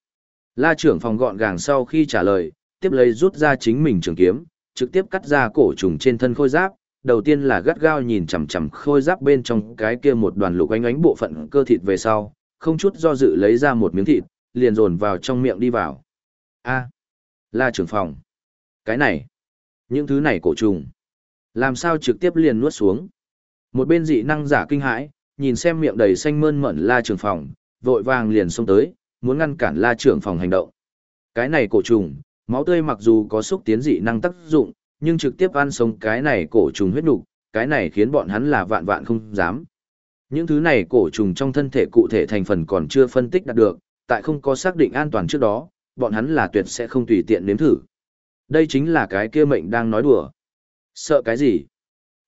La trưởng phòng gọn gàng sau khi trả lời, tiếp lấy rút ra chính mình trường kiếm, trực tiếp cắt ra cổ trùng trên thân khôi giáp, đầu tiên là gắt gao nhìn chằm chằm khôi giáp bên trong cái kia một đoàn lục ánh ánh bộ phận cơ thịt về sau, không chút do dự lấy ra một miếng thịt, liền dồn vào trong miệng đi vào. A, La trưởng phòng. Cái này, những thứ này cổ trùng, làm sao trực tiếp liền nuốt xuống. Một bên dị năng giả kinh hãi, nhìn xem miệng đầy xanh mơn mận la trưởng phòng, vội vàng liền xông tới, muốn ngăn cản la trưởng phòng hành động. Cái này cổ trùng, máu tươi mặc dù có xúc tiến dị năng tác dụng, nhưng trực tiếp ăn sống cái này cổ trùng huyết nục, cái này khiến bọn hắn là vạn vạn không dám. Những thứ này cổ trùng trong thân thể cụ thể thành phần còn chưa phân tích đạt được, tại không có xác định an toàn trước đó, bọn hắn là tuyệt sẽ không tùy tiện nếm thử. Đây chính là cái kia mệnh đang nói đùa. Sợ cái gì?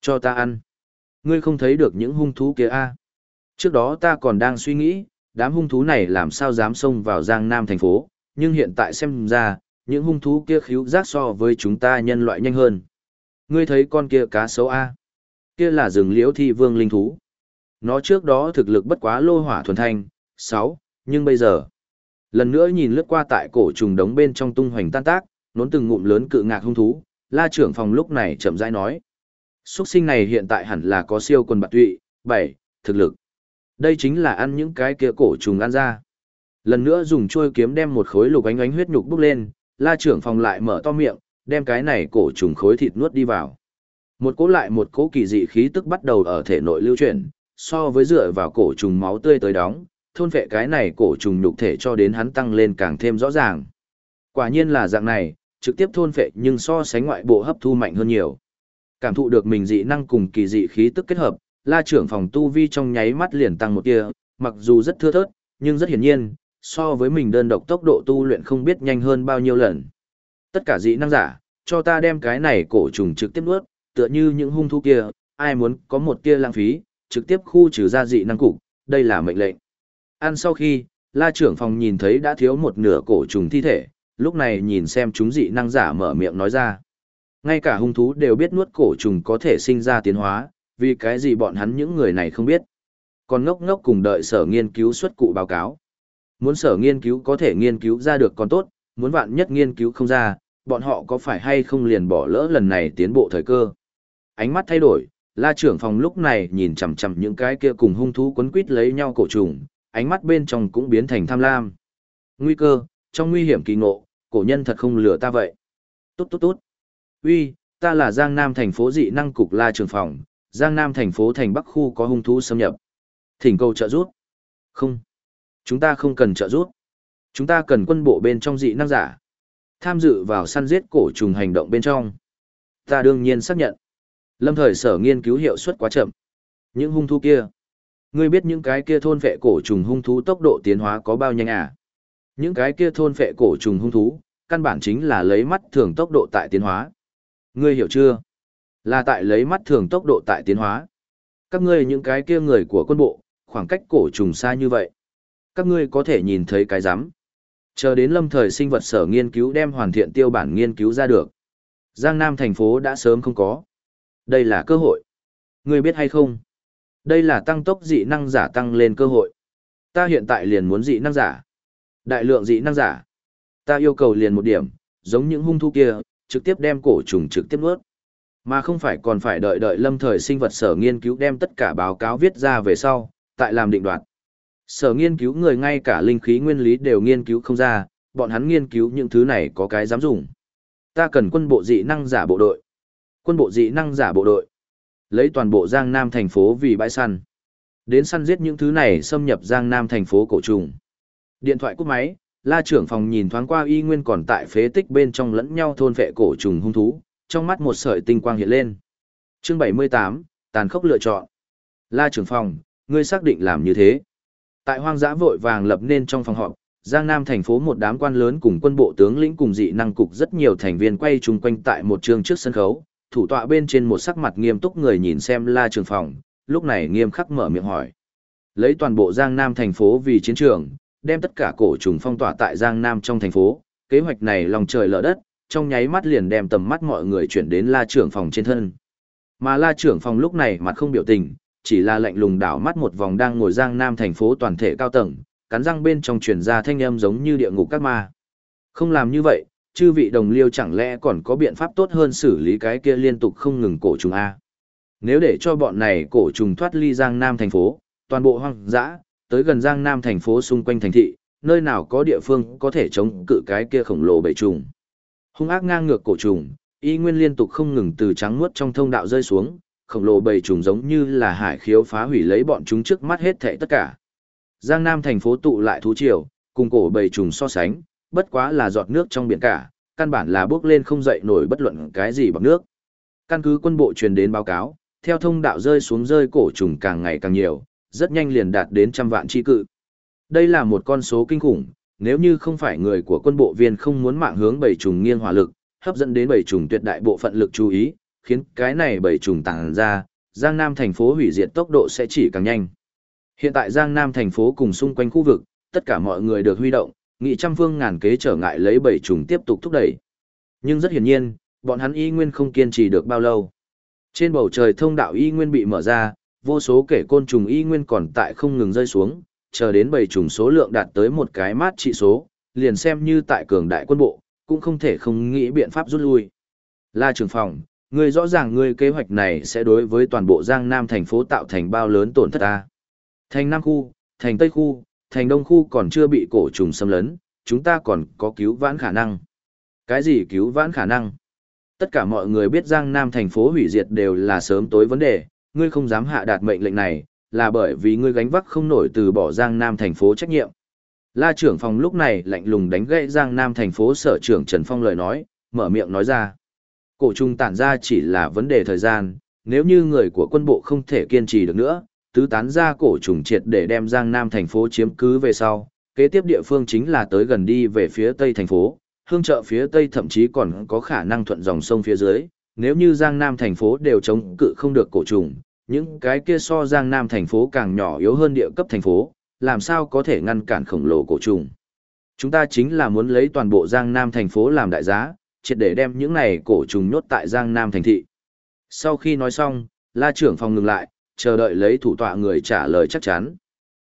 Cho ta ăn. Ngươi không thấy được những hung thú kia a? À? Trước đó ta còn đang suy nghĩ, đám hung thú này làm sao dám xông vào Giang Nam thành phố, nhưng hiện tại xem ra, những hung thú kia khíu giác so với chúng ta nhân loại nhanh hơn. Ngươi thấy con kia cá sấu a? Kia là rừng liễu thi vương linh thú. Nó trước đó thực lực bất quá lô hỏa thuần thanh, 6, nhưng bây giờ. Lần nữa nhìn lướt qua tại cổ trùng đống bên trong tung hoành tan tác, nốn từng ngụm lớn cự ngạc hung thú, la trưởng phòng lúc này chậm rãi nói. Xuất sinh này hiện tại hẳn là có siêu quần bạc tụy, 7, thực lực. Đây chính là ăn những cái kia cổ trùng ăn ra. Lần nữa dùng chuôi kiếm đem một khối lục ánh ánh huyết nhục bốc lên, la trưởng phòng lại mở to miệng, đem cái này cổ trùng khối thịt nuốt đi vào. Một cỗ lại một cỗ kỳ dị khí tức bắt đầu ở thể nội lưu chuyển, so với dựa vào cổ trùng máu tươi tới đóng, thôn vệ cái này cổ trùng nhục thể cho đến hắn tăng lên càng thêm rõ ràng. Quả nhiên là dạng này, trực tiếp thôn vệ nhưng so sánh ngoại bộ hấp thu mạnh hơn nhiều. Cảm thụ được mình dị năng cùng kỳ dị khí tức kết hợp, la trưởng phòng tu vi trong nháy mắt liền tăng một tia, mặc dù rất thưa thớt, nhưng rất hiển nhiên, so với mình đơn độc tốc độ tu luyện không biết nhanh hơn bao nhiêu lần. Tất cả dị năng giả, cho ta đem cái này cổ trùng trực tiếp nuốt, tựa như những hung thú kia, ai muốn có một tia lãng phí, trực tiếp khu trừ ra dị năng cục, đây là mệnh lệnh. Ăn sau khi, la trưởng phòng nhìn thấy đã thiếu một nửa cổ trùng thi thể, lúc này nhìn xem chúng dị năng giả mở miệng nói ra. Ngay cả hung thú đều biết nuốt cổ trùng có thể sinh ra tiến hóa, vì cái gì bọn hắn những người này không biết. Còn ngốc ngốc cùng đợi sở nghiên cứu xuất cụ báo cáo. Muốn sở nghiên cứu có thể nghiên cứu ra được còn tốt, muốn vạn nhất nghiên cứu không ra, bọn họ có phải hay không liền bỏ lỡ lần này tiến bộ thời cơ. Ánh mắt thay đổi, la trưởng phòng lúc này nhìn chằm chằm những cái kia cùng hung thú quấn quít lấy nhau cổ trùng, ánh mắt bên trong cũng biến thành tham lam. Nguy cơ, trong nguy hiểm kỳ ngộ, cổ nhân thật không lừa ta vậy. Tốt tốt tốt. Uy, ta là Giang Nam thành phố dị năng cục la trưởng phòng, Giang Nam thành phố thành Bắc khu có hung thú xâm nhập. Thỉnh cầu trợ giúp. Không. Chúng ta không cần trợ giúp. Chúng ta cần quân bộ bên trong dị năng giả. Tham dự vào săn giết cổ trùng hành động bên trong. Ta đương nhiên xác nhận. Lâm thời sở nghiên cứu hiệu suất quá chậm. Những hung thú kia. Ngươi biết những cái kia thôn vệ cổ trùng hung thú tốc độ tiến hóa có bao nhanh à? Những cái kia thôn vệ cổ trùng hung thú, căn bản chính là lấy mắt thường tốc độ tại tiến hóa. Ngươi hiểu chưa? Là tại lấy mắt thường tốc độ tại tiến hóa. Các ngươi những cái kia người của quân bộ, khoảng cách cổ trùng xa như vậy. Các ngươi có thể nhìn thấy cái rắm Chờ đến lâm thời sinh vật sở nghiên cứu đem hoàn thiện tiêu bản nghiên cứu ra được. Giang Nam thành phố đã sớm không có. Đây là cơ hội. Ngươi biết hay không? Đây là tăng tốc dị năng giả tăng lên cơ hội. Ta hiện tại liền muốn dị năng giả. Đại lượng dị năng giả. Ta yêu cầu liền một điểm, giống những hung thu kia, trực tiếp đem cổ trùng trực tiếp nuốt. Mà không phải còn phải đợi đợi lâm thời sinh vật sở nghiên cứu đem tất cả báo cáo viết ra về sau, tại làm định đoạt. Sở nghiên cứu người ngay cả linh khí nguyên lý đều nghiên cứu không ra, bọn hắn nghiên cứu những thứ này có cái dám dùng. Ta cần quân bộ dị năng giả bộ đội. Quân bộ dị năng giả bộ đội. Lấy toàn bộ Giang Nam thành phố vì bãi săn. Đến săn giết những thứ này xâm nhập Giang Nam thành phố cổ trùng. Điện thoại cúp máy, la trưởng phòng nhìn thoáng qua y nguyên còn tại phế tích bên trong lẫn nhau thôn vệ cổ trùng hung thú, trong mắt một sợi tinh quang hiện lên. Chương 78, tàn khốc lựa chọn. La trưởng phòng, ngươi xác định làm như thế. Tại hoang dã vội vàng lập nên trong phòng họp, Giang Nam thành phố một đám quan lớn cùng quân bộ tướng lĩnh cùng dị năng cục rất nhiều thành viên quay chung quanh tại một trường trước sân khấu, thủ tọa bên trên một sắc mặt nghiêm túc người nhìn xem La trưởng phòng, lúc này nghiêm khắc mở miệng hỏi. Lấy toàn bộ Giang Nam thành phố vì chiến trường, đem tất cả cổ trùng phong tỏa tại Giang Nam trong thành phố, kế hoạch này lòng trời lở đất, trong nháy mắt liền đem tầm mắt mọi người chuyển đến la trưởng phòng trên thân. Mà la trưởng phòng lúc này mặt không biểu tình, chỉ là lạnh lùng đảo mắt một vòng đang ngồi giang nam thành phố toàn thể cao tầng, cắn răng bên trong truyền ra thanh âm giống như địa ngục các ma. Không làm như vậy, chư vị đồng liêu chẳng lẽ còn có biện pháp tốt hơn xử lý cái kia liên tục không ngừng cổ trùng A. Nếu để cho bọn này cổ trùng thoát ly giang nam thành phố, toàn bộ hoang dã, tới gần giang nam thành phố xung quanh thành thị, nơi nào có địa phương có thể chống cự cái kia khổng lồ bầy trùng. Hung ác ngang ngược cổ trùng, y nguyên liên tục không ngừng từ trắng muốt trong thông đạo rơi xuống, khổng lồ bầy trùng giống như là hải khiếu phá hủy lấy bọn chúng trước mắt hết thệ tất cả. Giang Nam thành phố tụ lại thú triều, cùng cổ bầy trùng so sánh, bất quá là giọt nước trong biển cả, căn bản là bước lên không dậy nổi bất luận cái gì bằng nước. Căn cứ quân bộ truyền đến báo cáo, theo thông đạo rơi xuống rơi cổ trùng càng ngày càng nhiều, rất nhanh liền đạt đến trăm vạn chi cự. Đây là một con số kinh khủng, nếu như không phải người của quân bộ viên không muốn mạng hướng bầy trùng nghiêng hỏa lực, hấp dẫn đến bầy trùng tuyệt đại bộ phận lực chú ý, khiến cái này bầy trùng tàng ra, Giang Nam thành phố hủy diệt tốc độ sẽ chỉ càng nhanh. Hiện tại Giang Nam thành phố cùng xung quanh khu vực, tất cả mọi người được huy động, nghị trăm phương ngàn kế trở ngại lấy bầy trùng tiếp tục thúc đẩy. Nhưng rất hiển nhiên, bọn hắn y nguyên không kiên trì được bao lâu. Trên bầu trời thông đạo y nguyên bị mở ra, vô số kể côn trùng y nguyên còn tại không ngừng rơi xuống, chờ đến bầy trùng số lượng đạt tới một cái mát trị số, liền xem như tại cường đại quân bộ, cũng không thể không nghĩ biện pháp rút lui. La trưởng phòng, ngươi rõ ràng ngươi kế hoạch này sẽ đối với toàn bộ Giang Nam thành phố tạo thành bao lớn tổn thất ta. Thành Nam khu, thành Tây khu, thành Đông khu còn chưa bị cổ trùng xâm lấn, chúng ta còn có cứu vãn khả năng. Cái gì cứu vãn khả năng? Tất cả mọi người biết Giang Nam thành phố hủy diệt đều là sớm tối vấn đề, ngươi không dám hạ đạt mệnh lệnh này, là bởi vì ngươi gánh vác không nổi từ bỏ Giang Nam thành phố trách nhiệm. La trưởng phòng lúc này lạnh lùng đánh gãy Giang Nam thành phố sở trưởng Trần Phong lời nói, mở miệng nói ra. Cổ trung tản ra chỉ là vấn đề thời gian, nếu như người của quân bộ không thể kiên trì được nữa, tứ tán ra cổ trùng triệt để đem Giang Nam thành phố chiếm cứ về sau, kế tiếp địa phương chính là tới gần đi về phía tây thành phố, hương chợ phía tây thậm chí còn có khả năng thuận dòng sông phía dưới, nếu như Giang Nam thành phố đều chống cự không được cổ trùng, những cái kia so Giang Nam thành phố càng nhỏ yếu hơn địa cấp thành phố, làm sao có thể ngăn cản khổng lồ cổ trùng. Chúng ta chính là muốn lấy toàn bộ Giang Nam thành phố làm đại giá, triệt để đem những này cổ trùng nhốt tại Giang Nam thành thị. Sau khi nói xong, la trưởng phòng ngừng lại, chờ đợi lấy thủ tọa người trả lời chắc chắn.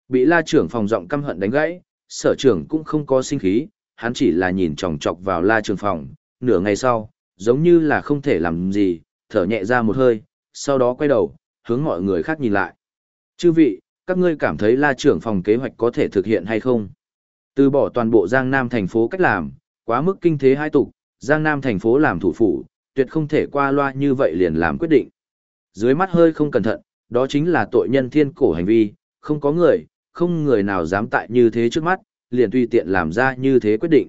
Bị la trưởng phòng giọng căm hận đánh gãy, sở trưởng cũng không có sinh khí, hắn chỉ là nhìn chòng chọc vào la trưởng phòng, nửa ngày sau, giống như là không thể làm gì, thở nhẹ ra một hơi, sau đó quay đầu, hướng mọi người khác nhìn lại. Chư vị, các ngươi cảm thấy la trưởng phòng kế hoạch có thể thực hiện hay không? Từ bỏ toàn bộ Giang Nam thành phố cách làm, quá mức kinh thế hai tục, Giang Nam thành phố làm thủ phủ, tuyệt không thể qua loa như vậy liền làm quyết định. Dưới mắt hơi không cẩn thận, đó chính là tội nhân thiên cổ hành vi, không có người, không người nào dám tại như thế trước mắt, liền tùy tiện làm ra như thế quyết định.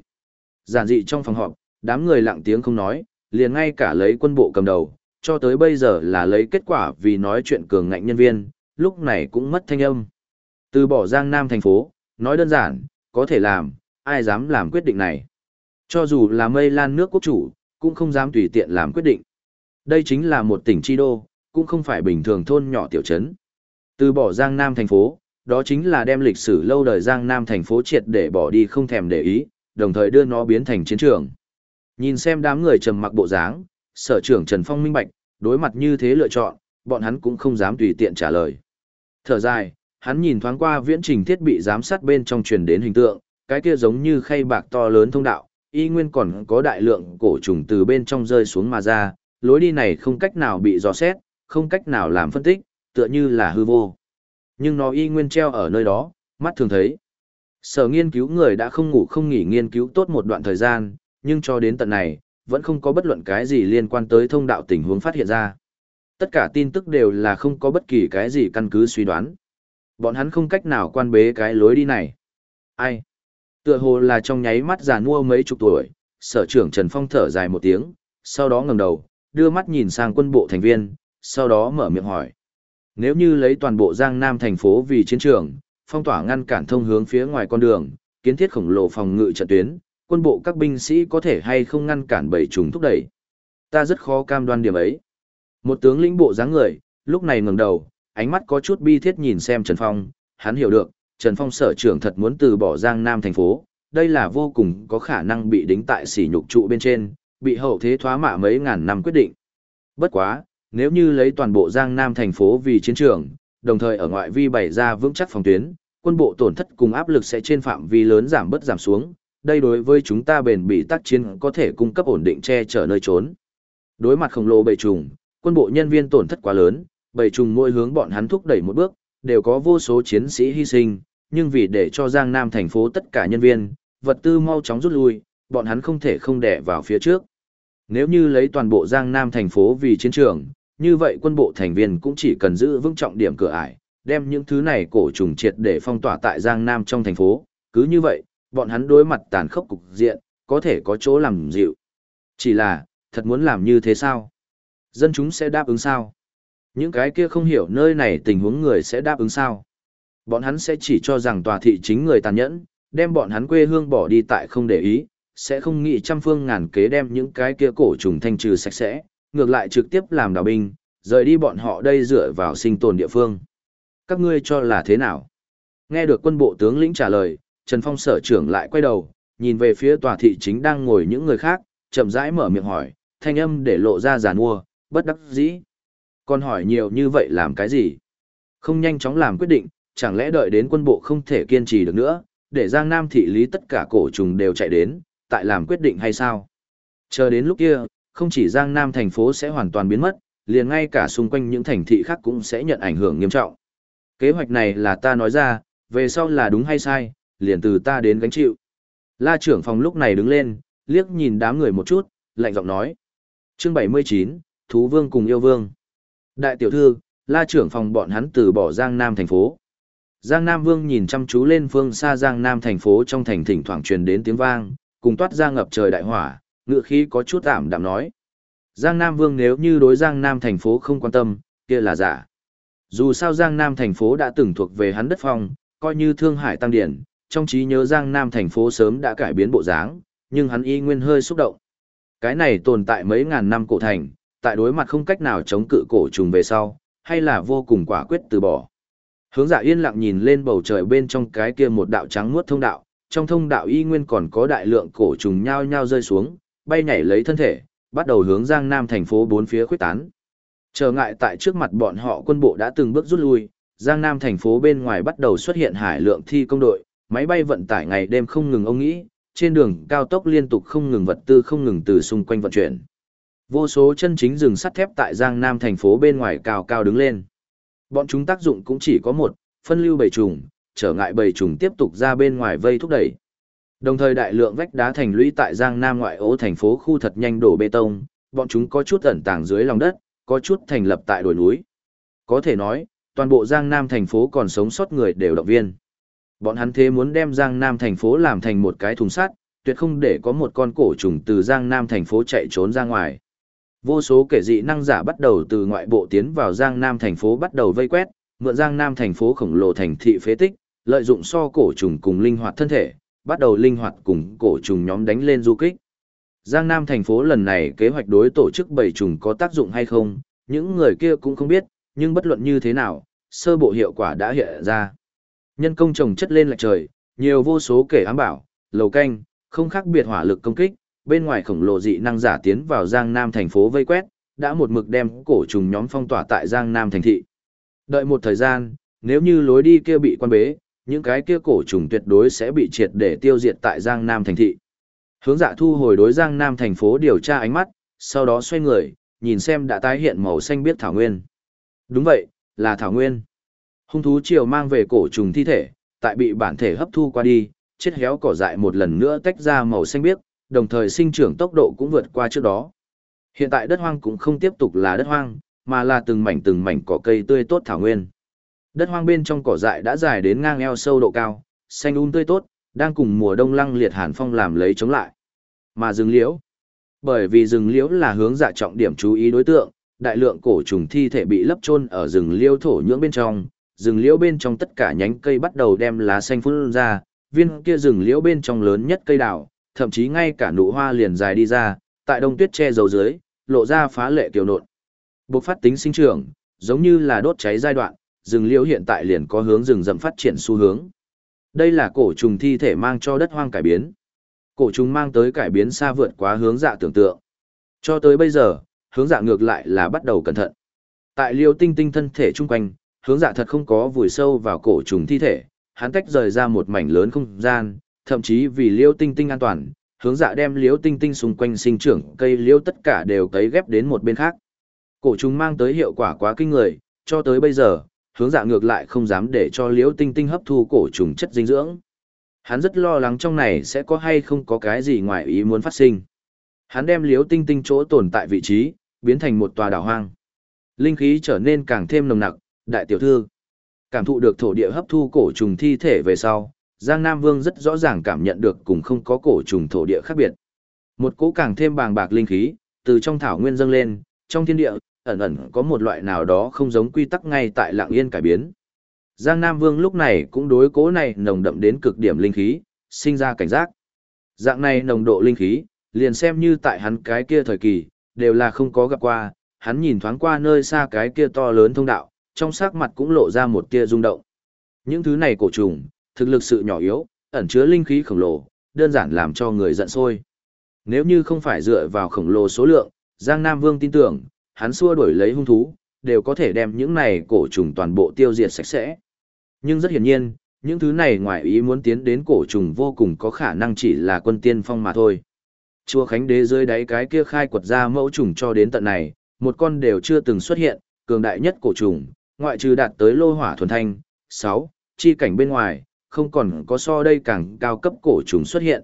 Giản dị trong phòng họp, đám người lặng tiếng không nói, liền ngay cả lấy quân bộ cầm đầu, cho tới bây giờ là lấy kết quả vì nói chuyện cường ngạnh nhân viên, lúc này cũng mất thanh âm. Từ bỏ Giang Nam thành phố, nói đơn giản, có thể làm, ai dám làm quyết định này. Cho dù là mây lan nước quốc chủ, cũng không dám tùy tiện làm quyết định. Đây chính là một tỉnh chi đô, cũng không phải bình thường thôn nhỏ tiểu trấn. Từ bỏ Giang Nam thành phố, đó chính là đem lịch sử lâu đời Giang Nam thành phố triệt để bỏ đi không thèm để ý, đồng thời đưa nó biến thành chiến trường. Nhìn xem đám người trầm mặc bộ dáng, sở trưởng Trần Phong minh bạch, đối mặt như thế lựa chọn, bọn hắn cũng không dám tùy tiện trả lời. Thở dài, hắn nhìn thoáng qua viễn trình thiết bị giám sát bên trong truyền đến hình tượng, cái kia giống như khay bạc to lớn thông đạo, y nguyên còn có đại lượng cổ trùng từ bên trong rơi xuống mà ra, lối đi này không cách nào bị dò xét, không cách nào làm phân tích, tựa như là hư vô. Nhưng nó y nguyên treo ở nơi đó, mắt thường thấy. Sở nghiên cứu người đã không ngủ không nghỉ nghiên cứu tốt một đoạn thời gian, nhưng cho đến tận này, vẫn không có bất luận cái gì liên quan tới thông đạo tình huống phát hiện ra. Tất cả tin tức đều là không có bất kỳ cái gì căn cứ suy đoán. Bọn hắn không cách nào quan bế cái lối đi này. Ai? Tựa hồ là trong nháy mắt già mua mấy chục tuổi, sở trưởng Trần Phong thở dài một tiếng, sau đó ngẩng đầu, đưa mắt nhìn sang quân bộ thành viên, sau đó mở miệng hỏi. Nếu như lấy toàn bộ Giang Nam thành phố vì chiến trường, phong tỏa ngăn cản thông hướng phía ngoài con đường, kiến thiết khổng lồ phòng ngự trận tuyến, quân bộ các binh sĩ có thể hay không ngăn cản bảy trùng thúc đẩy. Ta rất khó cam đoan điểm ấy. Một tướng lĩnh bộ dáng người, lúc này ngẩng đầu, ánh mắt có chút bi thiết nhìn xem Trần Phong, hắn hiểu được, Trần Phong sở trưởng thật muốn từ bỏ Giang Nam thành phố, đây là vô cùng có khả năng bị đính tại sỉ nhục trụ bên trên, bị hậu thế thoá mạ mấy ngàn năm quyết định. Bất quá, nếu như lấy toàn bộ Giang Nam thành phố vì chiến trường, đồng thời ở ngoại vi bày ra vững chắc phòng tuyến, quân bộ tổn thất cùng áp lực sẽ trên phạm vi lớn giảm bớt giảm xuống, đây đối với chúng ta bền bị tác chiến có thể cung cấp ổn định che chở nơi trốn. Đối mặt khổng lồ bầy trùng, quân bộ nhân viên tổn thất quá lớn, bầy trùng mỗi hướng bọn hắn thúc đẩy một bước, đều có vô số chiến sĩ hy sinh, nhưng vì để cho Giang Nam thành phố tất cả nhân viên, vật tư mau chóng rút lui, bọn hắn không thể không đẻ vào phía trước. Nếu như lấy toàn bộ Giang Nam thành phố vì chiến trường, như vậy quân bộ thành viên cũng chỉ cần giữ vững trọng điểm cửa ải, đem những thứ này cổ trùng triệt để phong tỏa tại Giang Nam trong thành phố, cứ như vậy, bọn hắn đối mặt tàn khốc cục diện, có thể có chỗ làm dịu. Chỉ là, thật muốn làm như thế sao? Dân chúng sẽ đáp ứng sao? Những cái kia không hiểu nơi này tình huống người sẽ đáp ứng sao? Bọn hắn sẽ chỉ cho rằng tòa thị chính người tàn nhẫn, đem bọn hắn quê hương bỏ đi tại không để ý, sẽ không nghĩ trăm phương ngàn kế đem những cái kia cổ trùng thanh trừ sạch sẽ, ngược lại trực tiếp làm đào binh, rời đi bọn họ đây dựa vào sinh tồn địa phương. Các ngươi cho là thế nào? Nghe được quân bộ tướng lĩnh trả lời, Trần Phong sở trưởng lại quay đầu, nhìn về phía tòa thị chính đang ngồi những người khác, chậm rãi mở miệng hỏi, thanh âm để lộ ra giàn mua, bất đắc dĩ. Còn hỏi nhiều như vậy làm cái gì? Không nhanh chóng làm quyết định, chẳng lẽ đợi đến quân bộ không thể kiên trì được nữa, để Giang Nam thị lý tất cả cổ trùng đều chạy đến, tại làm quyết định hay sao? Chờ đến lúc kia, không chỉ Giang Nam thành phố sẽ hoàn toàn biến mất, liền ngay cả xung quanh những thành thị khác cũng sẽ nhận ảnh hưởng nghiêm trọng. Kế hoạch này là ta nói ra, về sau là đúng hay sai, liền từ ta đến gánh chịu. La trưởng phòng lúc này đứng lên, liếc nhìn đám người một chút, lạnh giọng nói. Chương 79, Thú Vương cùng Yêu Vương. Đại tiểu thư, la trưởng phòng bọn hắn từ bỏ Giang Nam thành phố. Giang Nam Vương nhìn chăm chú lên phương xa Giang Nam thành phố trong thành thỉnh thoảng truyền đến tiếng vang, cùng toát ra ngập trời đại hỏa, ngựa khí có chút tạm đạm nói. Giang Nam Vương nếu như đối Giang Nam thành phố không quan tâm, kia là giả. Dù sao Giang Nam thành phố đã từng thuộc về hắn đất phong, coi như Thương Hải Tăng Điển, trong trí nhớ Giang Nam thành phố sớm đã cải biến bộ dáng, nhưng hắn y nguyên hơi xúc động. Cái này tồn tại mấy ngàn năm cổ thành, tại đối mặt không cách nào chống cự cổ trùng về sau, hay là vô cùng quả quyết từ bỏ. Hướng dạ yên lặng nhìn lên bầu trời bên trong cái kia một đạo trắng muốt thông đạo, trong thông đạo y nguyên còn có đại lượng cổ trùng nhao nhao rơi xuống, bay nhảy lấy thân thể, bắt đầu hướng Giang Nam thành phố bốn phía khuếch tán. Trở ngại tại trước mặt bọn họ quân bộ đã từng bước rút lui, Giang Nam thành phố bên ngoài bắt đầu xuất hiện hải lượng thi công đội, máy bay vận tải ngày đêm không ngừng ông nghĩ, trên đường cao tốc liên tục không ngừng vật tư không ngừng từ xung quanh vận chuyển. Vô số chân chính rừng sắt thép tại Giang Nam thành phố bên ngoài cao cao đứng lên. Bọn chúng tác dụng cũng chỉ có một, phân lưu bầy trùng, trở ngại bầy trùng tiếp tục ra bên ngoài vây thúc đẩy. Đồng thời đại lượng vách đá thành lũy tại Giang Nam ngoại ô thành phố khu thật nhanh đổ bê tông, bọn chúng có chút ẩn tàng dưới lòng đất, có chút thành lập tại đồi núi. Có thể nói, toàn bộ Giang Nam thành phố còn sống sót người đều động viên. Bọn hắn thế muốn đem Giang Nam thành phố làm thành một cái thùng sắt, tuyệt không để có một con cổ trùng từ Giang Nam thành phố chạy trốn ra ngoài. Vô số kẻ dị năng giả bắt đầu từ ngoại bộ tiến vào Giang Nam thành phố bắt đầu vây quét, mượn Giang Nam thành phố khổng lồ thành thị phế tích, lợi dụng so cổ trùng cùng linh hoạt thân thể, bắt đầu linh hoạt cùng cổ trùng nhóm đánh lên du kích. Giang Nam thành phố lần này kế hoạch đối tổ chức bầy trùng có tác dụng hay không, những người kia cũng không biết, nhưng bất luận như thế nào, sơ bộ hiệu quả đã hiện ra. Nhân công trồng chất lên lệch trời, nhiều vô số kẻ ám bảo, lầu canh, không khác biệt hỏa lực công kích, bên ngoài khổng lồ dị năng giả tiến vào Giang Nam thành phố vây quét, đã một mực đem cổ trùng nhóm phong tỏa tại Giang Nam thành thị. Đợi một thời gian, nếu như lối đi kia bị quan bế, những cái kia cổ trùng tuyệt đối sẽ bị triệt để tiêu diệt tại Giang Nam thành thị. Hướng dạ thu hồi đối Giang Nam thành phố điều tra ánh mắt, sau đó xoay người, nhìn xem đã tái hiện màu xanh biết thảo nguyên. Đúng vậy, là thảo nguyên. Hung thú triều mang về cổ trùng thi thể, tại bị bản thể hấp thu qua đi, chết héo cỏ dại một lần nữa tách ra màu xanh biếc, đồng thời sinh trưởng tốc độ cũng vượt qua trước đó. Hiện tại đất hoang cũng không tiếp tục là đất hoang, mà là từng mảnh từng mảnh cỏ cây tươi tốt thảo nguyên. Đất hoang bên trong cỏ dại đã dài đến ngang eo sâu độ cao, xanh um tươi tốt, đang cùng mùa đông lăng liệt hàn phong làm lấy chống lại. Mà rừng liễu, bởi vì rừng liễu là hướng dạ trọng điểm chú ý đối tượng, đại lượng cổ trùng thi thể bị lấp chôn ở rừng liễu thổ nhưỡng bên trong, rừng liễu bên trong tất cả nhánh cây bắt đầu đem lá xanh phun ra, viên kia rừng liễu bên trong lớn nhất cây đào, thậm chí ngay cả nụ hoa liền dài đi ra, tại đông tuyết che dầu dưới, lộ ra phá lệ kiều nộn. Bộc phát tính sinh trưởng, giống như là đốt cháy giai đoạn, rừng liễu hiện tại liền có hướng rừng rậm phát triển xu hướng. Đây là cổ trùng thi thể mang cho đất hoang cải biến. Cổ trùng mang tới cải biến xa vượt quá hướng dạ tưởng tượng. Cho tới bây giờ, hướng dạ ngược lại là bắt đầu cẩn thận. Tại liêu tinh tinh thân thể chung quanh, hướng dạ thật không có vùi sâu vào cổ trùng thi thể, hắn tách rời ra một mảnh lớn không gian, thậm chí vì liêu tinh tinh an toàn, hướng dạ đem liêu tinh tinh xung quanh sinh trưởng cây liêu tất cả đều cấy ghép đến một bên khác. Cổ trùng mang tới hiệu quả quá kinh người, cho tới bây giờ, hướng dạ ngược lại không dám để cho liêu tinh tinh hấp thu cổ trùng chất dinh dưỡng. Hắn rất lo lắng trong này sẽ có hay không có cái gì ngoài ý muốn phát sinh. Hắn đem liêu tinh tinh chỗ tồn tại vị trí, biến thành một tòa đảo hoang. Linh khí trở nên càng thêm nồng nặc, đại tiểu thư. Cảm thụ được thổ địa hấp thu cổ trùng thi thể về sau, Giang Nam Vương rất rõ ràng cảm nhận được cùng không có cổ trùng thổ địa khác biệt. Một cỗ càng thêm bàng bạc linh khí, từ trong thảo nguyên dâng lên, trong thiên địa, ẩn ẩn có một loại nào đó không giống quy tắc ngay tại lạng yên cải biến. Giang Nam Vương lúc này cũng đối cố này nồng đậm đến cực điểm linh khí, sinh ra cảnh giác. Dạng này nồng độ linh khí, liền xem như tại hắn cái kia thời kỳ, đều là không có gặp qua, hắn nhìn thoáng qua nơi xa cái kia to lớn thông đạo, trong sắc mặt cũng lộ ra một tia rung động. Những thứ này cổ trùng, thực lực sự nhỏ yếu, ẩn chứa linh khí khổng lồ, đơn giản làm cho người giận sôi. Nếu như không phải dựa vào khổng lồ số lượng, Giang Nam Vương tin tưởng, hắn xua đuổi lấy hung thú, đều có thể đem những này cổ trùng toàn bộ tiêu diệt sạch sẽ. Nhưng rất hiển nhiên, những thứ này ngoài ý muốn tiến đến cổ trùng vô cùng có khả năng chỉ là quân tiên phong mà thôi. Chùa Khánh Đế dưới đáy cái kia khai quật ra mẫu trùng cho đến tận này, một con đều chưa từng xuất hiện, cường đại nhất cổ trùng, ngoại trừ đạt tới lô hỏa thuần thanh, 6, chi cảnh bên ngoài, không còn có so đây càng cao cấp cổ trùng xuất hiện.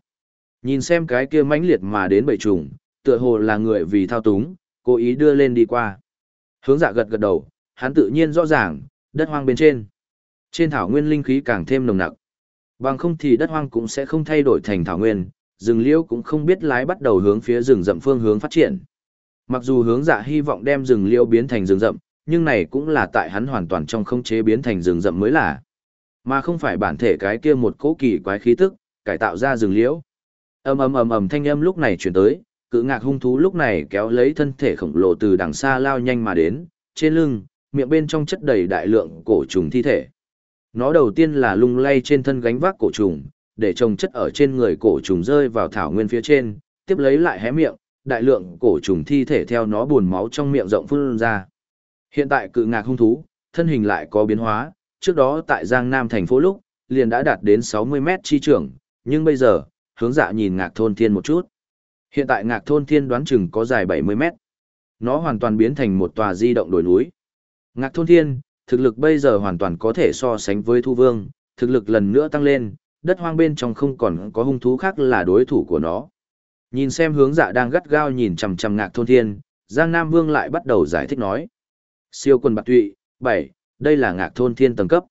Nhìn xem cái kia mãnh liệt mà đến bầy trùng, tựa hồ là người vì thao túng, cố ý đưa lên đi qua. Hướng dạ gật gật đầu, hắn tự nhiên rõ ràng, đất hoang bên trên. Trên thảo nguyên linh khí càng thêm nồng nặc. Bằng không thì đất hoang cũng sẽ không thay đổi thành thảo nguyên, rừng liễu cũng không biết lái bắt đầu hướng phía rừng rậm phương hướng phát triển. Mặc dù hướng dạ hy vọng đem rừng liễu biến thành rừng rậm, nhưng này cũng là tại hắn hoàn toàn trong không chế biến thành rừng rậm mới là. Mà không phải bản thể cái kia một cố kỳ quái khí tức, cải tạo ra rừng liễu. Ầm ầm ầm ầm thanh âm lúc này chuyển tới, cự ngạc hung thú lúc này kéo lấy thân thể khổng lồ từ đằng xa lao nhanh mà đến, trên lưng, miệng bên trong chất đầy đại lượng cổ trùng thi thể. Nó đầu tiên là lung lay trên thân gánh vác cổ trùng, để trồng chất ở trên người cổ trùng rơi vào thảo nguyên phía trên, tiếp lấy lại hé miệng, đại lượng cổ trùng thi thể theo nó buồn máu trong miệng rộng phun ra. Hiện tại cự ngạc hung thú, thân hình lại có biến hóa, trước đó tại Giang Nam thành phố lúc, liền đã đạt đến 60 mét chi trưởng, nhưng bây giờ, hướng dạ nhìn ngạc thôn thiên một chút. Hiện tại ngạc thôn thiên đoán chừng có dài 70 mét. Nó hoàn toàn biến thành một tòa di động đồi núi. Ngạc thôn thiên, thực lực bây giờ hoàn toàn có thể so sánh với thu vương, thực lực lần nữa tăng lên, đất hoang bên trong không còn có hung thú khác là đối thủ của nó. Nhìn xem hướng dạ đang gắt gao nhìn chằm chằm ngạc thôn thiên, Giang Nam Vương lại bắt đầu giải thích nói. Siêu quần bạc tụy, 7, đây là ngạc thôn thiên tầng cấp.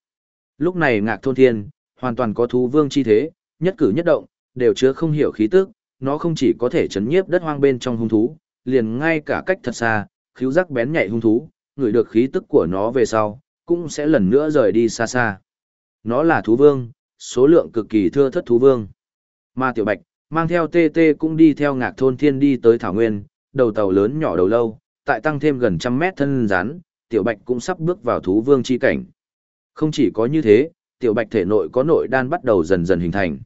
Lúc này ngạc thôn thiên, hoàn toàn có thú vương chi thế, nhất cử nhất động, đều chứa không hiểu khí tức, nó không chỉ có thể chấn nhiếp đất hoang bên trong hung thú, liền ngay cả cách thật xa, khíu giác bén nhạy hung thú, người được khí tức của nó về sau, cũng sẽ lần nữa rời đi xa xa. Nó là thú vương, số lượng cực kỳ thưa thất thú vương. Ma Tiểu Bạch, mang theo TT cũng đi theo ngạc thôn thiên đi tới Thảo Nguyên, đầu tàu lớn nhỏ đầu lâu, tại tăng thêm gần trăm mét thân rắn, Tiểu Bạch cũng sắp bước vào thú vương chi cảnh. Không chỉ có như thế, Tiểu Bạch thể nội có nội đan bắt đầu dần dần hình thành.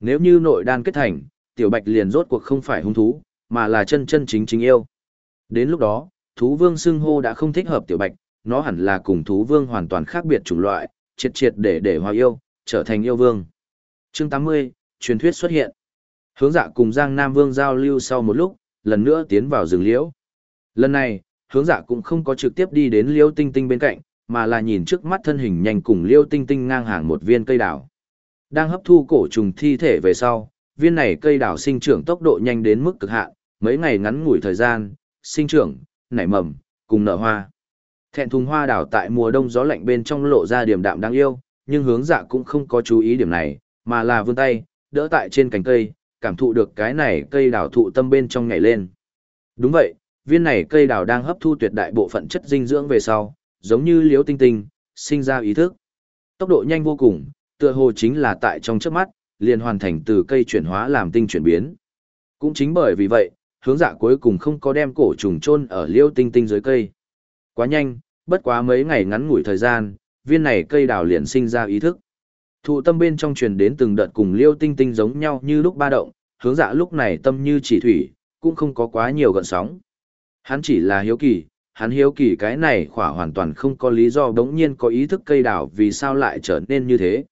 Nếu như nội đan kết thành, Tiểu Bạch liền rốt cuộc không phải hung thú, mà là chân chân chính chính yêu. Đến lúc đó, thú vương xưng hô đã không thích hợp Tiểu Bạch, nó hẳn là cùng thú vương hoàn toàn khác biệt chủng loại, triệt triệt để để hòa yêu, trở thành yêu vương. Chương 80, truyền thuyết xuất hiện. Hướng dạ cùng Giang Nam Vương giao lưu sau một lúc, lần nữa tiến vào rừng liễu. Lần này, hướng dạ cũng không có trực tiếp đi đến Liêu tinh tinh bên cạnh, mà là nhìn trước mắt thân hình nhanh cùng Liêu tinh tinh ngang hàng một viên cây đào. Đang hấp thu cổ trùng thi thể về sau, viên này cây đào sinh trưởng tốc độ nhanh đến mức cực hạn, mấy ngày ngắn ngủi thời gian, sinh trưởng, nảy mầm, cùng nở hoa. Thẹn thùng hoa đào tại mùa đông gió lạnh bên trong lộ ra điểm đạm đáng yêu, nhưng hướng dạ cũng không có chú ý điểm này, mà là vươn tay, đỡ tại trên cành cây, cảm thụ được cái này cây đào thụ tâm bên trong nhảy lên. Đúng vậy, viên này cây đào đang hấp thu tuyệt đại bộ phận chất dinh dưỡng về sau, giống như liếu tinh tinh, sinh ra ý thức. Tốc độ nhanh vô cùng, tựa hồ chính là tại trong chớp mắt, liền hoàn thành từ cây chuyển hóa làm tinh chuyển biến. Cũng chính bởi vì vậy, hướng dạ cuối cùng không có đem cổ trùng chôn ở liêu tinh tinh dưới cây. Quá nhanh, bất quá mấy ngày ngắn ngủi thời gian, viên này cây đào liền sinh ra ý thức. Thụ tâm bên trong truyền đến từng đợt cùng liêu tinh tinh giống nhau như lúc ba động, hướng dạ lúc này tâm như chỉ thủy, cũng không có quá nhiều gợn sóng. Hắn chỉ là hiếu kỳ, hắn hiếu kỳ cái này khỏa hoàn toàn không có lý do đống nhiên có ý thức cây đào vì sao lại trở nên như thế.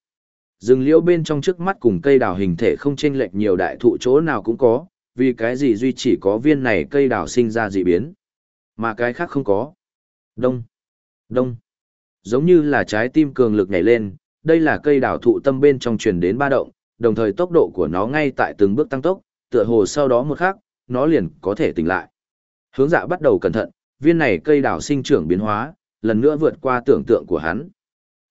Rừng liễu bên trong trước mắt cùng cây đào hình thể không chênh lệch nhiều đại thụ chỗ nào cũng có, vì cái gì duy chỉ có viên này cây đào sinh ra dị biến, mà cái khác không có. Đông, đông, giống như là trái tim cường lực nhảy lên, đây là cây đào thụ tâm bên trong truyền đến ba động, đồng thời tốc độ của nó ngay tại từng bước tăng tốc, tựa hồ sau đó một khắc, nó liền có thể tỉnh lại. Hướng dạ bắt đầu cẩn thận, viên này cây đào sinh trưởng biến hóa, lần nữa vượt qua tưởng tượng của hắn.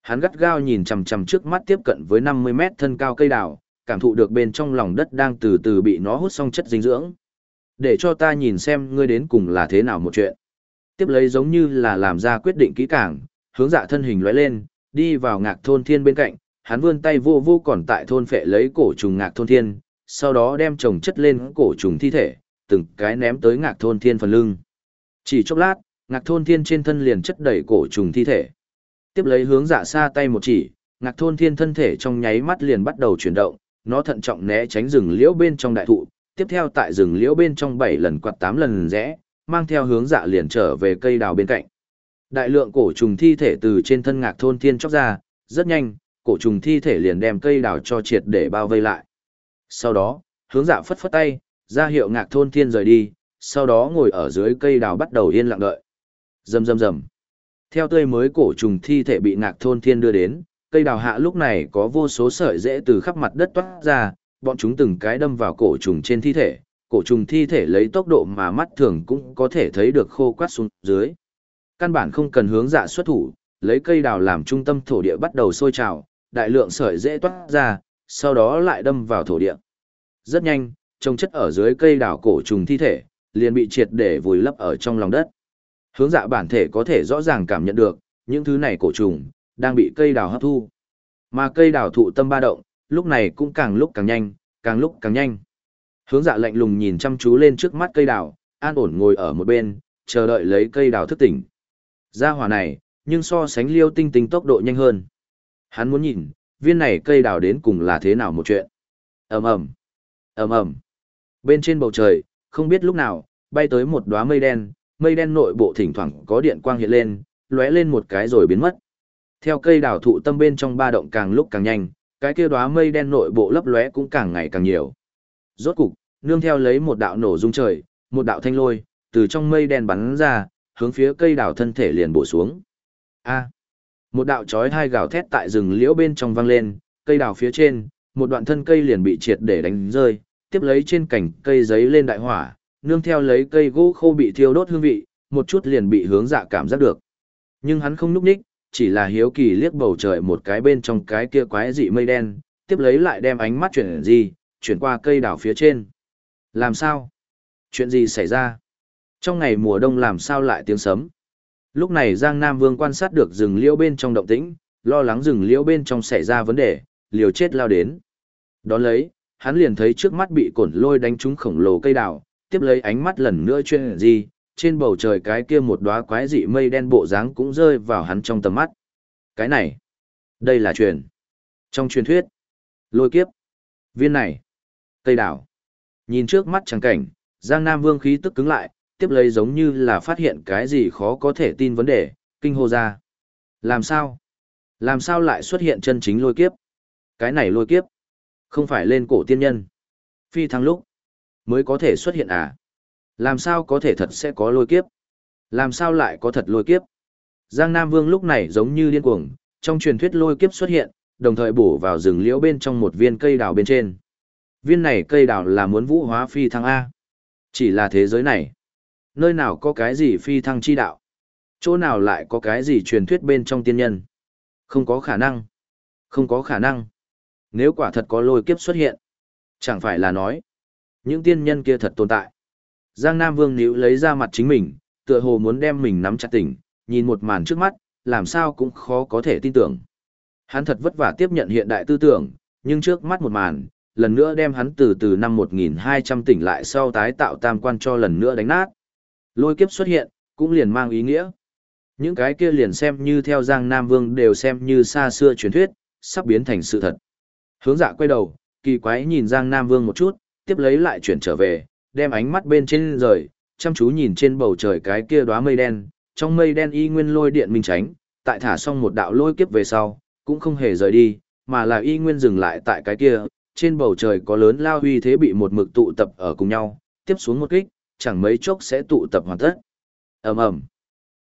Hắn gắt gao nhìn chằm chằm trước mắt tiếp cận với 50 mét thân cao cây đào, cảm thụ được bên trong lòng đất đang từ từ bị nó hút xong chất dinh dưỡng. Để cho ta nhìn xem ngươi đến cùng là thế nào một chuyện. Tiếp lấy giống như là làm ra quyết định kỹ càng, hướng dạ thân hình lóe lên, đi vào ngạc thôn thiên bên cạnh, hắn vươn tay vô vô còn tại thôn phệ lấy cổ trùng ngạc thôn thiên, sau đó đem chồng chất lên cổ trùng thi thể, từng cái ném tới ngạc thôn thiên phần lưng. Chỉ chốc lát, ngạc thôn thiên trên thân liền chất đầy cổ trùng thi thể. Tiếp lấy hướng dạ xa tay một chỉ, ngạc thôn thiên thân thể trong nháy mắt liền bắt đầu chuyển động, nó thận trọng né tránh rừng liễu bên trong đại thụ, tiếp theo tại rừng liễu bên trong 7 lần quạt 8 lần rẽ, mang theo hướng dạ liền trở về cây đào bên cạnh. Đại lượng cổ trùng thi thể từ trên thân ngạc thôn thiên chóc ra, rất nhanh, cổ trùng thi thể liền đem cây đào cho triệt để bao vây lại. Sau đó, hướng dạ phất phất tay, ra hiệu ngạc thôn thiên rời đi, sau đó ngồi ở dưới cây đào bắt đầu yên lặng đợi. Rầm rầm rầm. Theo tươi mới cổ trùng thi thể bị ngạc thôn thiên đưa đến, cây đào hạ lúc này có vô số sợi rễ từ khắp mặt đất toát ra, bọn chúng từng cái đâm vào cổ trùng trên thi thể, cổ trùng thi thể lấy tốc độ mà mắt thường cũng có thể thấy được khô quát xuống dưới. Căn bản không cần hướng dạ xuất thủ, lấy cây đào làm trung tâm thổ địa bắt đầu sôi trào, đại lượng sợi rễ toát ra, sau đó lại đâm vào thổ địa. Rất nhanh, trông chất ở dưới cây đào cổ trùng thi thể, liền bị triệt để vùi lấp ở trong lòng đất. Hướng dạ bản thể có thể rõ ràng cảm nhận được, những thứ này cổ trùng, đang bị cây đào hấp thu. Mà cây đào thụ tâm ba động, lúc này cũng càng lúc càng nhanh, càng lúc càng nhanh. Hướng dạ lạnh lùng nhìn chăm chú lên trước mắt cây đào, an ổn ngồi ở một bên, chờ đợi lấy cây đào thức tỉnh. Gia hỏa này, nhưng so sánh liêu tinh tinh tốc độ nhanh hơn. Hắn muốn nhìn, viên này cây đào đến cùng là thế nào một chuyện. ầm ầm ầm ầm Bên trên bầu trời, không biết lúc nào, bay tới một đóa mây đen, mây đen nội bộ thỉnh thoảng có điện quang hiện lên, lóe lên một cái rồi biến mất. Theo cây đào thụ tâm bên trong ba động càng lúc càng nhanh, cái kia đóa mây đen nội bộ lấp lóe cũng càng ngày càng nhiều. Rốt cục, nương theo lấy một đạo nổ rung trời, một đạo thanh lôi, từ trong mây đen bắn ra, hướng phía cây đào thân thể liền bổ xuống. A. một đạo chói hai gào thét tại rừng liễu bên trong vang lên, cây đào phía trên, một đoạn thân cây liền bị triệt để đánh rơi, tiếp lấy trên cành cây giấy lên đại hỏa, nương theo lấy cây gỗ khô bị thiêu đốt hương vị, một chút liền bị hướng dạ cảm giác được. Nhưng hắn không núp ních, chỉ là hiếu kỳ liếc bầu trời một cái bên trong cái kia quái dị mây đen, tiếp lấy lại đem ánh mắt chuyển gì, chuyển qua cây đảo phía trên. Làm sao? Chuyện gì xảy ra? Trong ngày mùa đông làm sao lại tiếng sấm? Lúc này Giang Nam Vương quan sát được rừng liễu bên trong động tĩnh, lo lắng rừng liễu bên trong xảy ra vấn đề, liều chết lao đến. Đón lấy, hắn liền thấy trước mắt bị cổn lôi đánh trúng khổng lồ cây đào, tiếp lấy ánh mắt lần nữa chuyên gì, trên bầu trời cái kia một đóa quái dị mây đen bộ dáng cũng rơi vào hắn trong tầm mắt. Cái này, đây là truyền. Trong truyền thuyết, lôi kiếp, viên này, cây đào. Nhìn trước mắt chẳng cảnh, Giang Nam Vương khí tức cứng lại, tiếp lấy giống như là phát hiện cái gì khó có thể tin vấn đề, kinh hô ra. Làm sao? Làm sao lại xuất hiện chân chính lôi kiếp? Cái này lôi kiếp, không phải lên cổ tiên nhân. Phi thăng lúc, mới có thể xuất hiện à? Làm sao có thể thật sẽ có lôi kiếp? Làm sao lại có thật lôi kiếp? Giang Nam Vương lúc này giống như điên cuồng, trong truyền thuyết lôi kiếp xuất hiện, đồng thời bổ vào rừng liễu bên trong một viên cây đào bên trên. Viên này cây đào là muốn vũ hóa phi thăng A. Chỉ là thế giới này. Nơi nào có cái gì phi thăng chi đạo? Chỗ nào lại có cái gì truyền thuyết bên trong tiên nhân? Không có khả năng. Không có khả năng. Nếu quả thật có lôi kiếp xuất hiện, chẳng phải là nói, những tiên nhân kia thật tồn tại. Giang Nam Vương níu lấy ra mặt chính mình, tựa hồ muốn đem mình nắm chặt tỉnh, nhìn một màn trước mắt, làm sao cũng khó có thể tin tưởng. Hắn thật vất vả tiếp nhận hiện đại tư tưởng, nhưng trước mắt một màn, lần nữa đem hắn từ từ năm 1200 tỉnh lại sau tái tạo tam quan cho lần nữa đánh nát. Lôi kiếp xuất hiện, cũng liền mang ý nghĩa. Những cái kia liền xem như theo Giang Nam Vương đều xem như xa xưa truyền thuyết, sắp biến thành sự thật. Hướng dạ quay đầu, kỳ quái nhìn Giang Nam Vương một chút, tiếp lấy lại chuyển trở về, đem ánh mắt bên trên rời, chăm chú nhìn trên bầu trời cái kia đóa mây đen, trong mây đen y nguyên lôi điện minh tránh, tại thả xong một đạo lôi kiếp về sau, cũng không hề rời đi, mà là y nguyên dừng lại tại cái kia, trên bầu trời có lớn lao huy thế bị một mực tụ tập ở cùng nhau, tiếp xuống một kích, chẳng mấy chốc sẽ tụ tập hoàn tất. ầm ầm,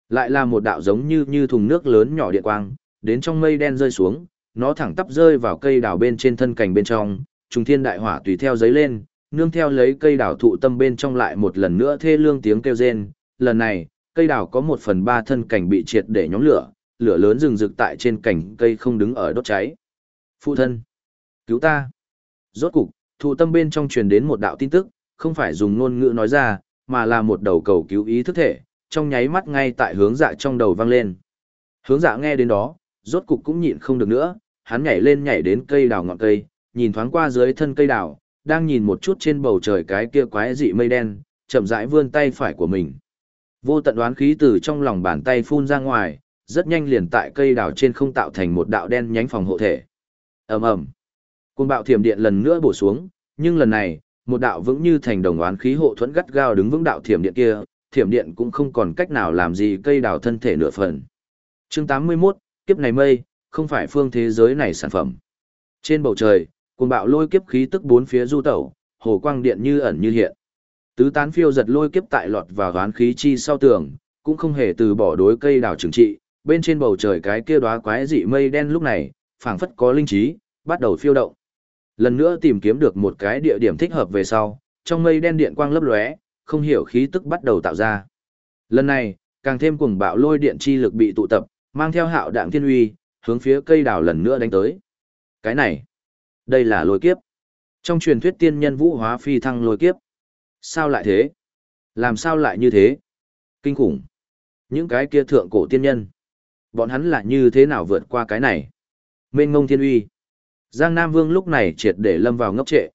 lại là một đạo giống như như thùng nước lớn nhỏ điện quang, đến trong mây đen rơi xuống, nó thẳng tắp rơi vào cây đào bên trên thân cành bên trong, trùng thiên đại hỏa tùy theo giấy lên, nương theo lấy cây đào thụ tâm bên trong lại một lần nữa thê lương tiếng kêu rên, lần này, cây đào có một phần ba thân cành bị triệt để nhóm lửa, lửa lớn rừng rực tại trên cành cây không đứng ở đốt cháy. Phụ thân, cứu ta. Rốt cục, thụ tâm bên trong truyền đến một đạo tin tức, không phải dùng ngôn ngữ nói ra, mà là một đầu cầu cứu ý thức thể, trong nháy mắt ngay tại hướng dạ trong đầu vang lên. Hướng dạ nghe đến đó, rốt cục cũng nhịn không được nữa, hắn nhảy lên nhảy đến cây đào ngọn cây, nhìn thoáng qua dưới thân cây đào, đang nhìn một chút trên bầu trời cái kia quái dị mây đen, chậm rãi vươn tay phải của mình. Vô tận đoán khí từ trong lòng bàn tay phun ra ngoài, rất nhanh liền tại cây đào trên không tạo thành một đạo đen nhánh phòng hộ thể. Ầm ầm. Cơn bạo thiểm điện lần nữa bổ xuống, nhưng lần này, một đạo vững như thành đồng oán khí hộ thuẫn gắt gao đứng vững đạo thiểm điện kia, thiểm điện cũng không còn cách nào làm gì cây đào thân thể nửa phần. Chương 81, kiếp này mây, không phải phương thế giới này sản phẩm. Trên bầu trời, cuồng bạo lôi kiếp khí tức bốn phía du tẩu, hồ quang điện như ẩn như hiện. Tứ tán phiêu giật lôi kiếp tại lọt vào đoán khí chi sau tường, cũng không hề từ bỏ đối cây đào trừng trị, bên trên bầu trời cái kia đóa quái dị mây đen lúc này, phảng phất có linh trí, bắt đầu phiêu động. Lần nữa tìm kiếm được một cái địa điểm thích hợp về sau, trong mây đen điện quang lấp lóe, không hiểu khí tức bắt đầu tạo ra. Lần này, càng thêm cuồng bạo lôi điện chi lực bị tụ tập, mang theo hạo đạm thiên uy, hướng phía cây đào lần nữa đánh tới. Cái này, đây là lôi kiếp. Trong truyền thuyết tiên nhân vũ hóa phi thăng lôi kiếp. Sao lại thế? Làm sao lại như thế? Kinh khủng. Những cái kia thượng cổ tiên nhân. Bọn hắn là như thế nào vượt qua cái này? Mênh ngông thiên uy. Giang Nam Vương lúc này triệt để lâm vào ngốc trệ.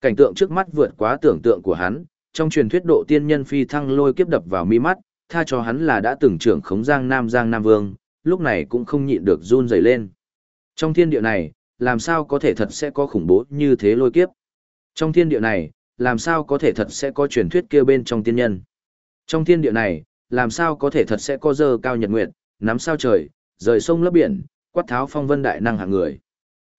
Cảnh tượng trước mắt vượt quá tưởng tượng của hắn, trong truyền thuyết độ tiên nhân phi thăng lôi kiếp đập vào mi mắt, tha cho hắn là đã từng trưởng khống Giang Nam Giang Nam Vương, lúc này cũng không nhịn được run rẩy lên. Trong thiên địa này, làm sao có thể thật sẽ có khủng bố như thế lôi kiếp? Trong thiên địa này, làm sao có thể thật sẽ có truyền thuyết kia bên trong tiên nhân? Trong thiên địa này, làm sao có thể thật sẽ có dơ cao nhật nguyệt, nắm sao trời, rời sông lấp biển, quát tháo phong vân đại năng hạng người?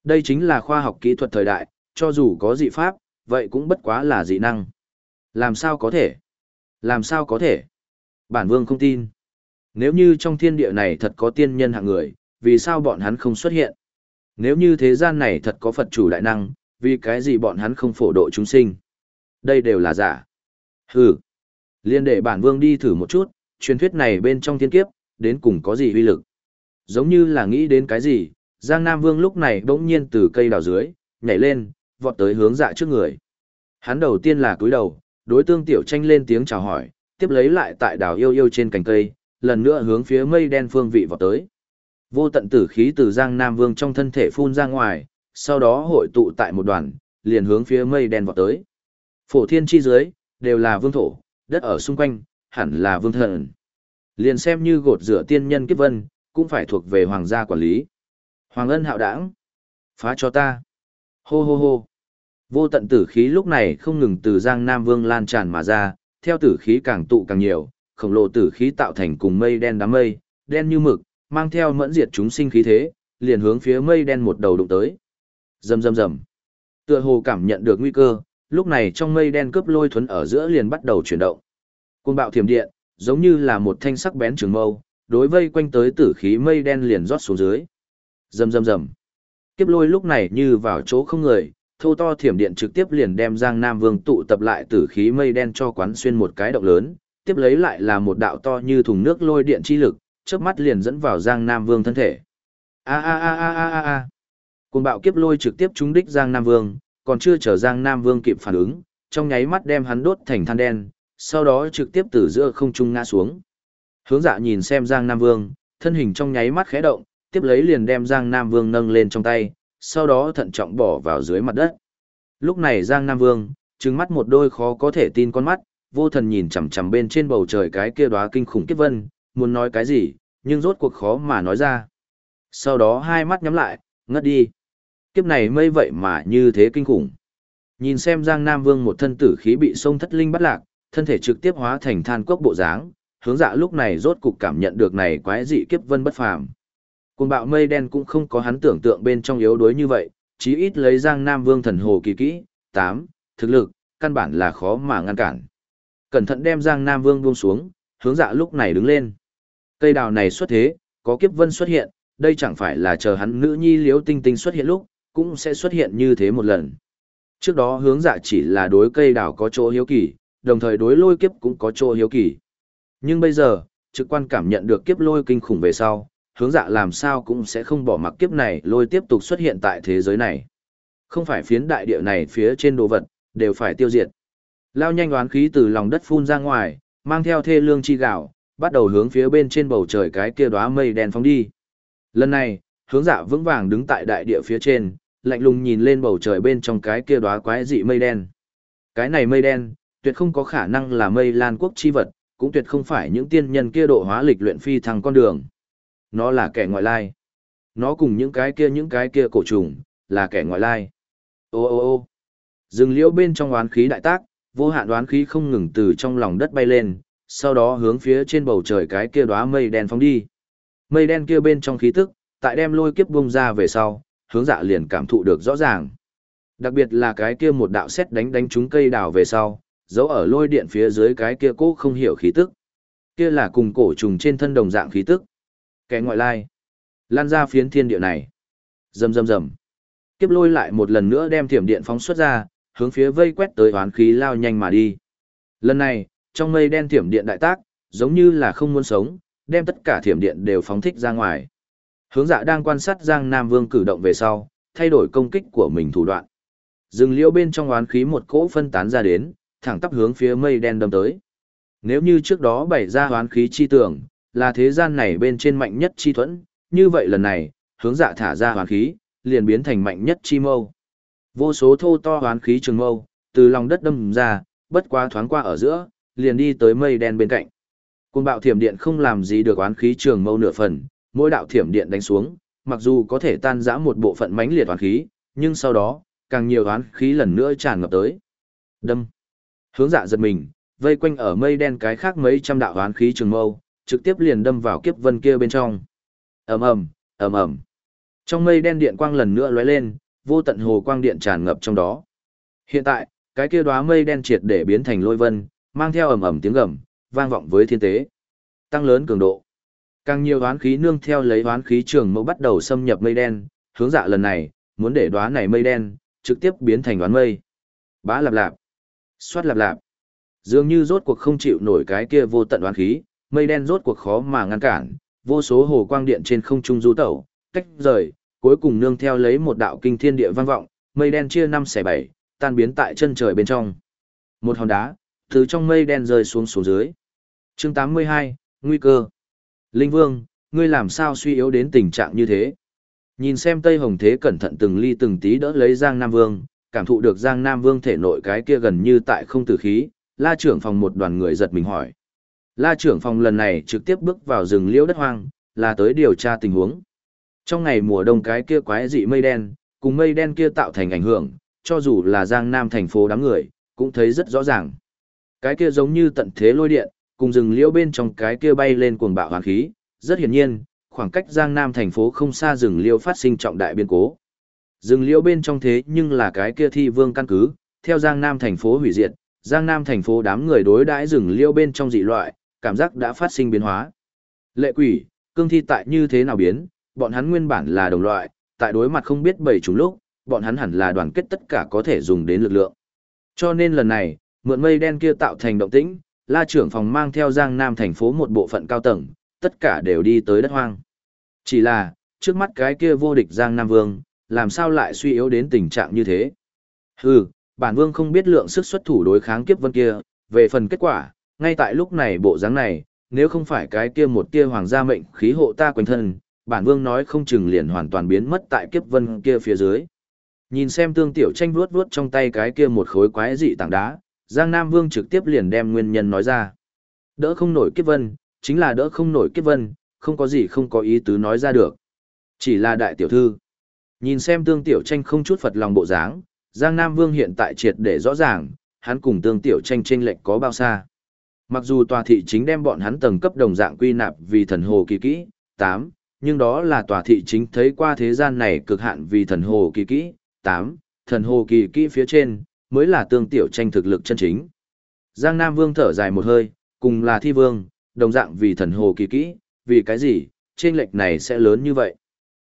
Đây chính là khoa học kỹ thuật thời đại, cho dù có dị pháp, vậy cũng bất quá là dị năng. Làm sao có thể? Làm sao có thể? Bản vương không tin. Nếu như trong thiên địa này thật có tiên nhân hạng người, vì sao bọn hắn không xuất hiện? Nếu như thế gian này thật có Phật chủ đại năng, vì cái gì bọn hắn không phổ độ chúng sinh? Đây đều là giả. Hừ. Liên để bản vương đi thử một chút, truyền thuyết này bên trong thiên kiếp, đến cùng có gì uy lực? Giống như là nghĩ đến cái gì, Giang Nam Vương lúc này bỗng nhiên từ cây đào dưới, nhảy lên, vọt tới hướng dạ trước người. Hắn đầu tiên là cúi đầu, đối tương tiểu tranh lên tiếng chào hỏi, tiếp lấy lại tại đào yêu yêu trên cành cây, lần nữa hướng phía mây đen phương vị vào tới. Vô tận tử khí từ Giang Nam Vương trong thân thể phun ra ngoài, sau đó hội tụ tại một đoàn, liền hướng phía mây đen vọt tới. Phổ thiên chi dưới, đều là vương thổ, đất ở xung quanh, hẳn là vương thần. Liền xem như gột rửa tiên nhân kiếp vân, cũng phải thuộc về hoàng gia quản lý. Hoàng ân hạo đảng. Phá cho ta. Hô hô hô. Vô tận tử khí lúc này không ngừng từ Giang Nam Vương lan tràn mà ra, theo tử khí càng tụ càng nhiều, khổng lồ tử khí tạo thành cùng mây đen đám mây, đen như mực, mang theo mẫn diệt chúng sinh khí thế, liền hướng phía mây đen một đầu đụng tới. Rầm rầm rầm. Tựa hồ cảm nhận được nguy cơ, lúc này trong mây đen cướp lôi thuấn ở giữa liền bắt đầu chuyển động. Cơn bạo thiểm điện, giống như là một thanh sắc bén trường mâu, đối vây quanh tới tử khí mây đen liền rót xuống dưới. Rầm rầm rầm. Kiếp lôi lúc này như vào chỗ không người, thô to thiểm điện trực tiếp liền đem Giang Nam Vương tụ tập lại tử khí mây đen cho quán xuyên một cái động lớn, tiếp lấy lại là một đạo to như thùng nước lôi điện chi lực, chớp mắt liền dẫn vào Giang Nam Vương thân thể. A a a a a a a. Cuồng bạo kiếp lôi trực tiếp trúng đích Giang Nam Vương, còn chưa chờ Giang Nam Vương kịp phản ứng, trong nháy mắt đem hắn đốt thành than đen, sau đó trực tiếp từ giữa không trung ngã xuống. Hướng dạ nhìn xem Giang Nam Vương, thân hình trong nháy mắt khẽ động, tiếp lấy liền đem Giang Nam Vương nâng lên trong tay, sau đó thận trọng bỏ vào dưới mặt đất. Lúc này Giang Nam Vương, trừng mắt một đôi khó có thể tin con mắt, vô thần nhìn chằm chằm bên trên bầu trời cái kia đóa kinh khủng kiếp vân, muốn nói cái gì, nhưng rốt cuộc khó mà nói ra. Sau đó hai mắt nhắm lại, ngất đi. Kiếp này mây vậy mà như thế kinh khủng. Nhìn xem Giang Nam Vương một thân tử khí bị sông thất linh bắt lạc, thân thể trực tiếp hóa thành than cốc bộ dáng, hướng dạ lúc này rốt cục cảm nhận được này quái dị kiếp vân bất phàm. Cùng bạo mây đen cũng không có hắn tưởng tượng bên trong yếu đuối như vậy, chí ít lấy Giang Nam Vương thần hồ kỳ kỹ, 8, thực lực, căn bản là khó mà ngăn cản. Cẩn thận đem Giang Nam Vương buông xuống, hướng dạ lúc này đứng lên. Cây đào này xuất thế, có kiếp vân xuất hiện, đây chẳng phải là chờ hắn nữ nhi liếu tinh tinh xuất hiện lúc, cũng sẽ xuất hiện như thế một lần. Trước đó hướng dạ chỉ là đối cây đào có chỗ hiếu kỳ, đồng thời đối lôi kiếp cũng có chỗ hiếu kỳ. Nhưng bây giờ, trực quan cảm nhận được kiếp lôi kinh khủng về sau, hướng dạ làm sao cũng sẽ không bỏ mặc kiếp này lôi tiếp tục xuất hiện tại thế giới này. Không phải phiến đại địa này phía trên đồ vật, đều phải tiêu diệt. Lao nhanh đoán khí từ lòng đất phun ra ngoài, mang theo thê lương chi gạo, bắt đầu hướng phía bên trên bầu trời cái kia đóa mây đen phóng đi. Lần này, hướng dạ vững vàng đứng tại đại địa phía trên, lạnh lùng nhìn lên bầu trời bên trong cái kia đóa quái dị mây đen. Cái này mây đen, tuyệt không có khả năng là mây lan quốc chi vật, cũng tuyệt không phải những tiên nhân kia độ hóa lịch luyện phi thăng con đường. Nó là kẻ ngoại lai. Nó cùng những cái kia những cái kia cổ trùng, là kẻ ngoại lai. Ô ô ô rừng liễu bên trong oán khí đại tác, vô hạn đoán khí không ngừng từ trong lòng đất bay lên, sau đó hướng phía trên bầu trời cái kia đóa mây đen phóng đi. Mây đen kia bên trong khí tức, tại đem lôi kiếp bung ra về sau, hướng dạ liền cảm thụ được rõ ràng. Đặc biệt là cái kia một đạo xét đánh đánh trúng cây đào về sau, giấu ở lôi điện phía dưới cái kia cố không hiểu khí tức. Kia là cùng cổ trùng trên thân đồng dạng khí tức. Kẻ ngoại lai. Lan ra phiến thiên địa này. Rầm rầm rầm. Kiếp lôi lại một lần nữa đem thiểm điện phóng xuất ra, hướng phía vây quét tới hoán khí lao nhanh mà đi. Lần này, trong mây đen thiểm điện đại tác, giống như là không muốn sống, đem tất cả thiểm điện đều phóng thích ra ngoài. Hướng dạ đang quan sát Giang Nam Vương cử động về sau, thay đổi công kích của mình thủ đoạn. Dừng liễu bên trong oán khí một cỗ phân tán ra đến, thẳng tắp hướng phía mây đen đâm tới. Nếu như trước đó bày ra oán khí chi tưởng, là thế gian này bên trên mạnh nhất chi thuẫn, như vậy lần này, hướng dạ thả ra oán khí, liền biến thành mạnh nhất chi mâu. Vô số thô to oán khí trường mâu, từ lòng đất đâm ra, bất quá thoáng qua ở giữa, liền đi tới mây đen bên cạnh. Côn bạo thiểm điện không làm gì được oán khí trường mâu nửa phần, mỗi đạo thiểm điện đánh xuống, mặc dù có thể tan rã một bộ phận mãnh liệt oán khí, nhưng sau đó, càng nhiều oán khí lần nữa tràn ngập tới. Đâm. Hướng dạ giật mình, vây quanh ở mây đen cái khác mấy trăm đạo oán khí trường mâu, trực tiếp liền đâm vào kiếp vân kia bên trong. Ầm ầm, ầm ầm. Trong mây đen điện quang lần nữa lóe lên, vô tận hồ quang điện tràn ngập trong đó. Hiện tại, cái kia đóa mây đen triệt để biến thành lôi vân, mang theo ầm ầm tiếng gầm, vang vọng với thiên tế. Tăng lớn cường độ. Càng nhiều đoán khí nương theo lấy đoán khí trường mẫu bắt đầu xâm nhập mây đen, hướng dạ lần này, muốn để đoán này mây đen, trực tiếp biến thành đoán mây. Bá lạp lạp. Xoát lạp lạp. Dường như rốt cuộc không chịu nổi cái kia vô tận đoán khí, mây đen rốt cuộc khó mà ngăn cản, vô số hồ quang điện trên không trung du tẩu, tách rời, cuối cùng nương theo lấy một đạo kinh thiên địa vang vọng, mây đen chia năm xẻ bảy, tan biến tại chân trời bên trong. Một hòn đá, từ trong mây đen rơi xuống xuống dưới. Chương 82, nguy cơ. Linh Vương, ngươi làm sao suy yếu đến tình trạng như thế? Nhìn xem Tây Hồng Thế cẩn thận từng ly từng tí đỡ lấy Giang Nam Vương, cảm thụ được Giang Nam Vương thể nội cái kia gần như tại không tử khí, la trưởng phòng một đoàn người giật mình hỏi. La trưởng phòng lần này trực tiếp bước vào rừng liễu đất hoang, là tới điều tra tình huống. Trong ngày mùa đông cái kia quái dị mây đen, cùng mây đen kia tạo thành ảnh hưởng, cho dù là Giang Nam thành phố đám người, cũng thấy rất rõ ràng. Cái kia giống như tận thế lôi điện, cùng rừng liễu bên trong cái kia bay lên cuồng bạo hoàn khí, rất hiển nhiên, khoảng cách Giang Nam thành phố không xa rừng liễu phát sinh trọng đại biến cố. Rừng liễu bên trong thế nhưng là cái kia thi vương căn cứ, theo Giang Nam thành phố hủy diệt, Giang Nam thành phố đám người đối đãi rừng liễu bên trong dị loại, cảm giác đã phát sinh biến hóa. Lệ quỷ, cương thi tại như thế nào biến, bọn hắn nguyên bản là đồng loại, tại đối mặt không biết bảy chúng lúc, bọn hắn hẳn là đoàn kết tất cả có thể dùng đến lực lượng. Cho nên lần này, mượn mây đen kia tạo thành động tĩnh, la trưởng phòng mang theo Giang Nam thành phố một bộ phận cao tầng, tất cả đều đi tới đất hoang. Chỉ là, trước mắt cái kia vô địch Giang Nam Vương, làm sao lại suy yếu đến tình trạng như thế? Hừ, bản vương không biết lượng sức xuất thủ đối kháng kiếp vân kia, về phần kết quả, ngay tại lúc này bộ dáng này, nếu không phải cái kia một tia hoàng gia mệnh khí hộ ta quanh thân, bản vương nói không chừng liền hoàn toàn biến mất tại kiếp vân kia phía dưới. Nhìn xem tương tiểu tranh vuốt vuốt trong tay cái kia một khối quái dị tảng đá, Giang Nam Vương trực tiếp liền đem nguyên nhân nói ra. Đỡ không nổi kiếp vân, chính là đỡ không nổi kiếp vân, không có gì không có ý tứ nói ra được. Chỉ là đại tiểu thư. Nhìn xem tương tiểu tranh không chút phật lòng bộ dáng, Giang Nam Vương hiện tại triệt để rõ ràng, hắn cùng tương tiểu tranh tranh lệch có bao xa. Mặc dù tòa thị chính đem bọn hắn tầng cấp đồng dạng quy nạp vì thần hồ kỳ kỹ, 8, nhưng đó là tòa thị chính thấy qua thế gian này cực hạn vì thần hồ kỳ kỹ, 8, thần hồ kỳ kỹ phía trên, mới là tương tiểu tranh thực lực chân chính. Giang Nam Vương thở dài một hơi, cùng là thi vương, đồng dạng vì thần hồ kỳ kỹ, vì cái gì, trên lệch này sẽ lớn như vậy.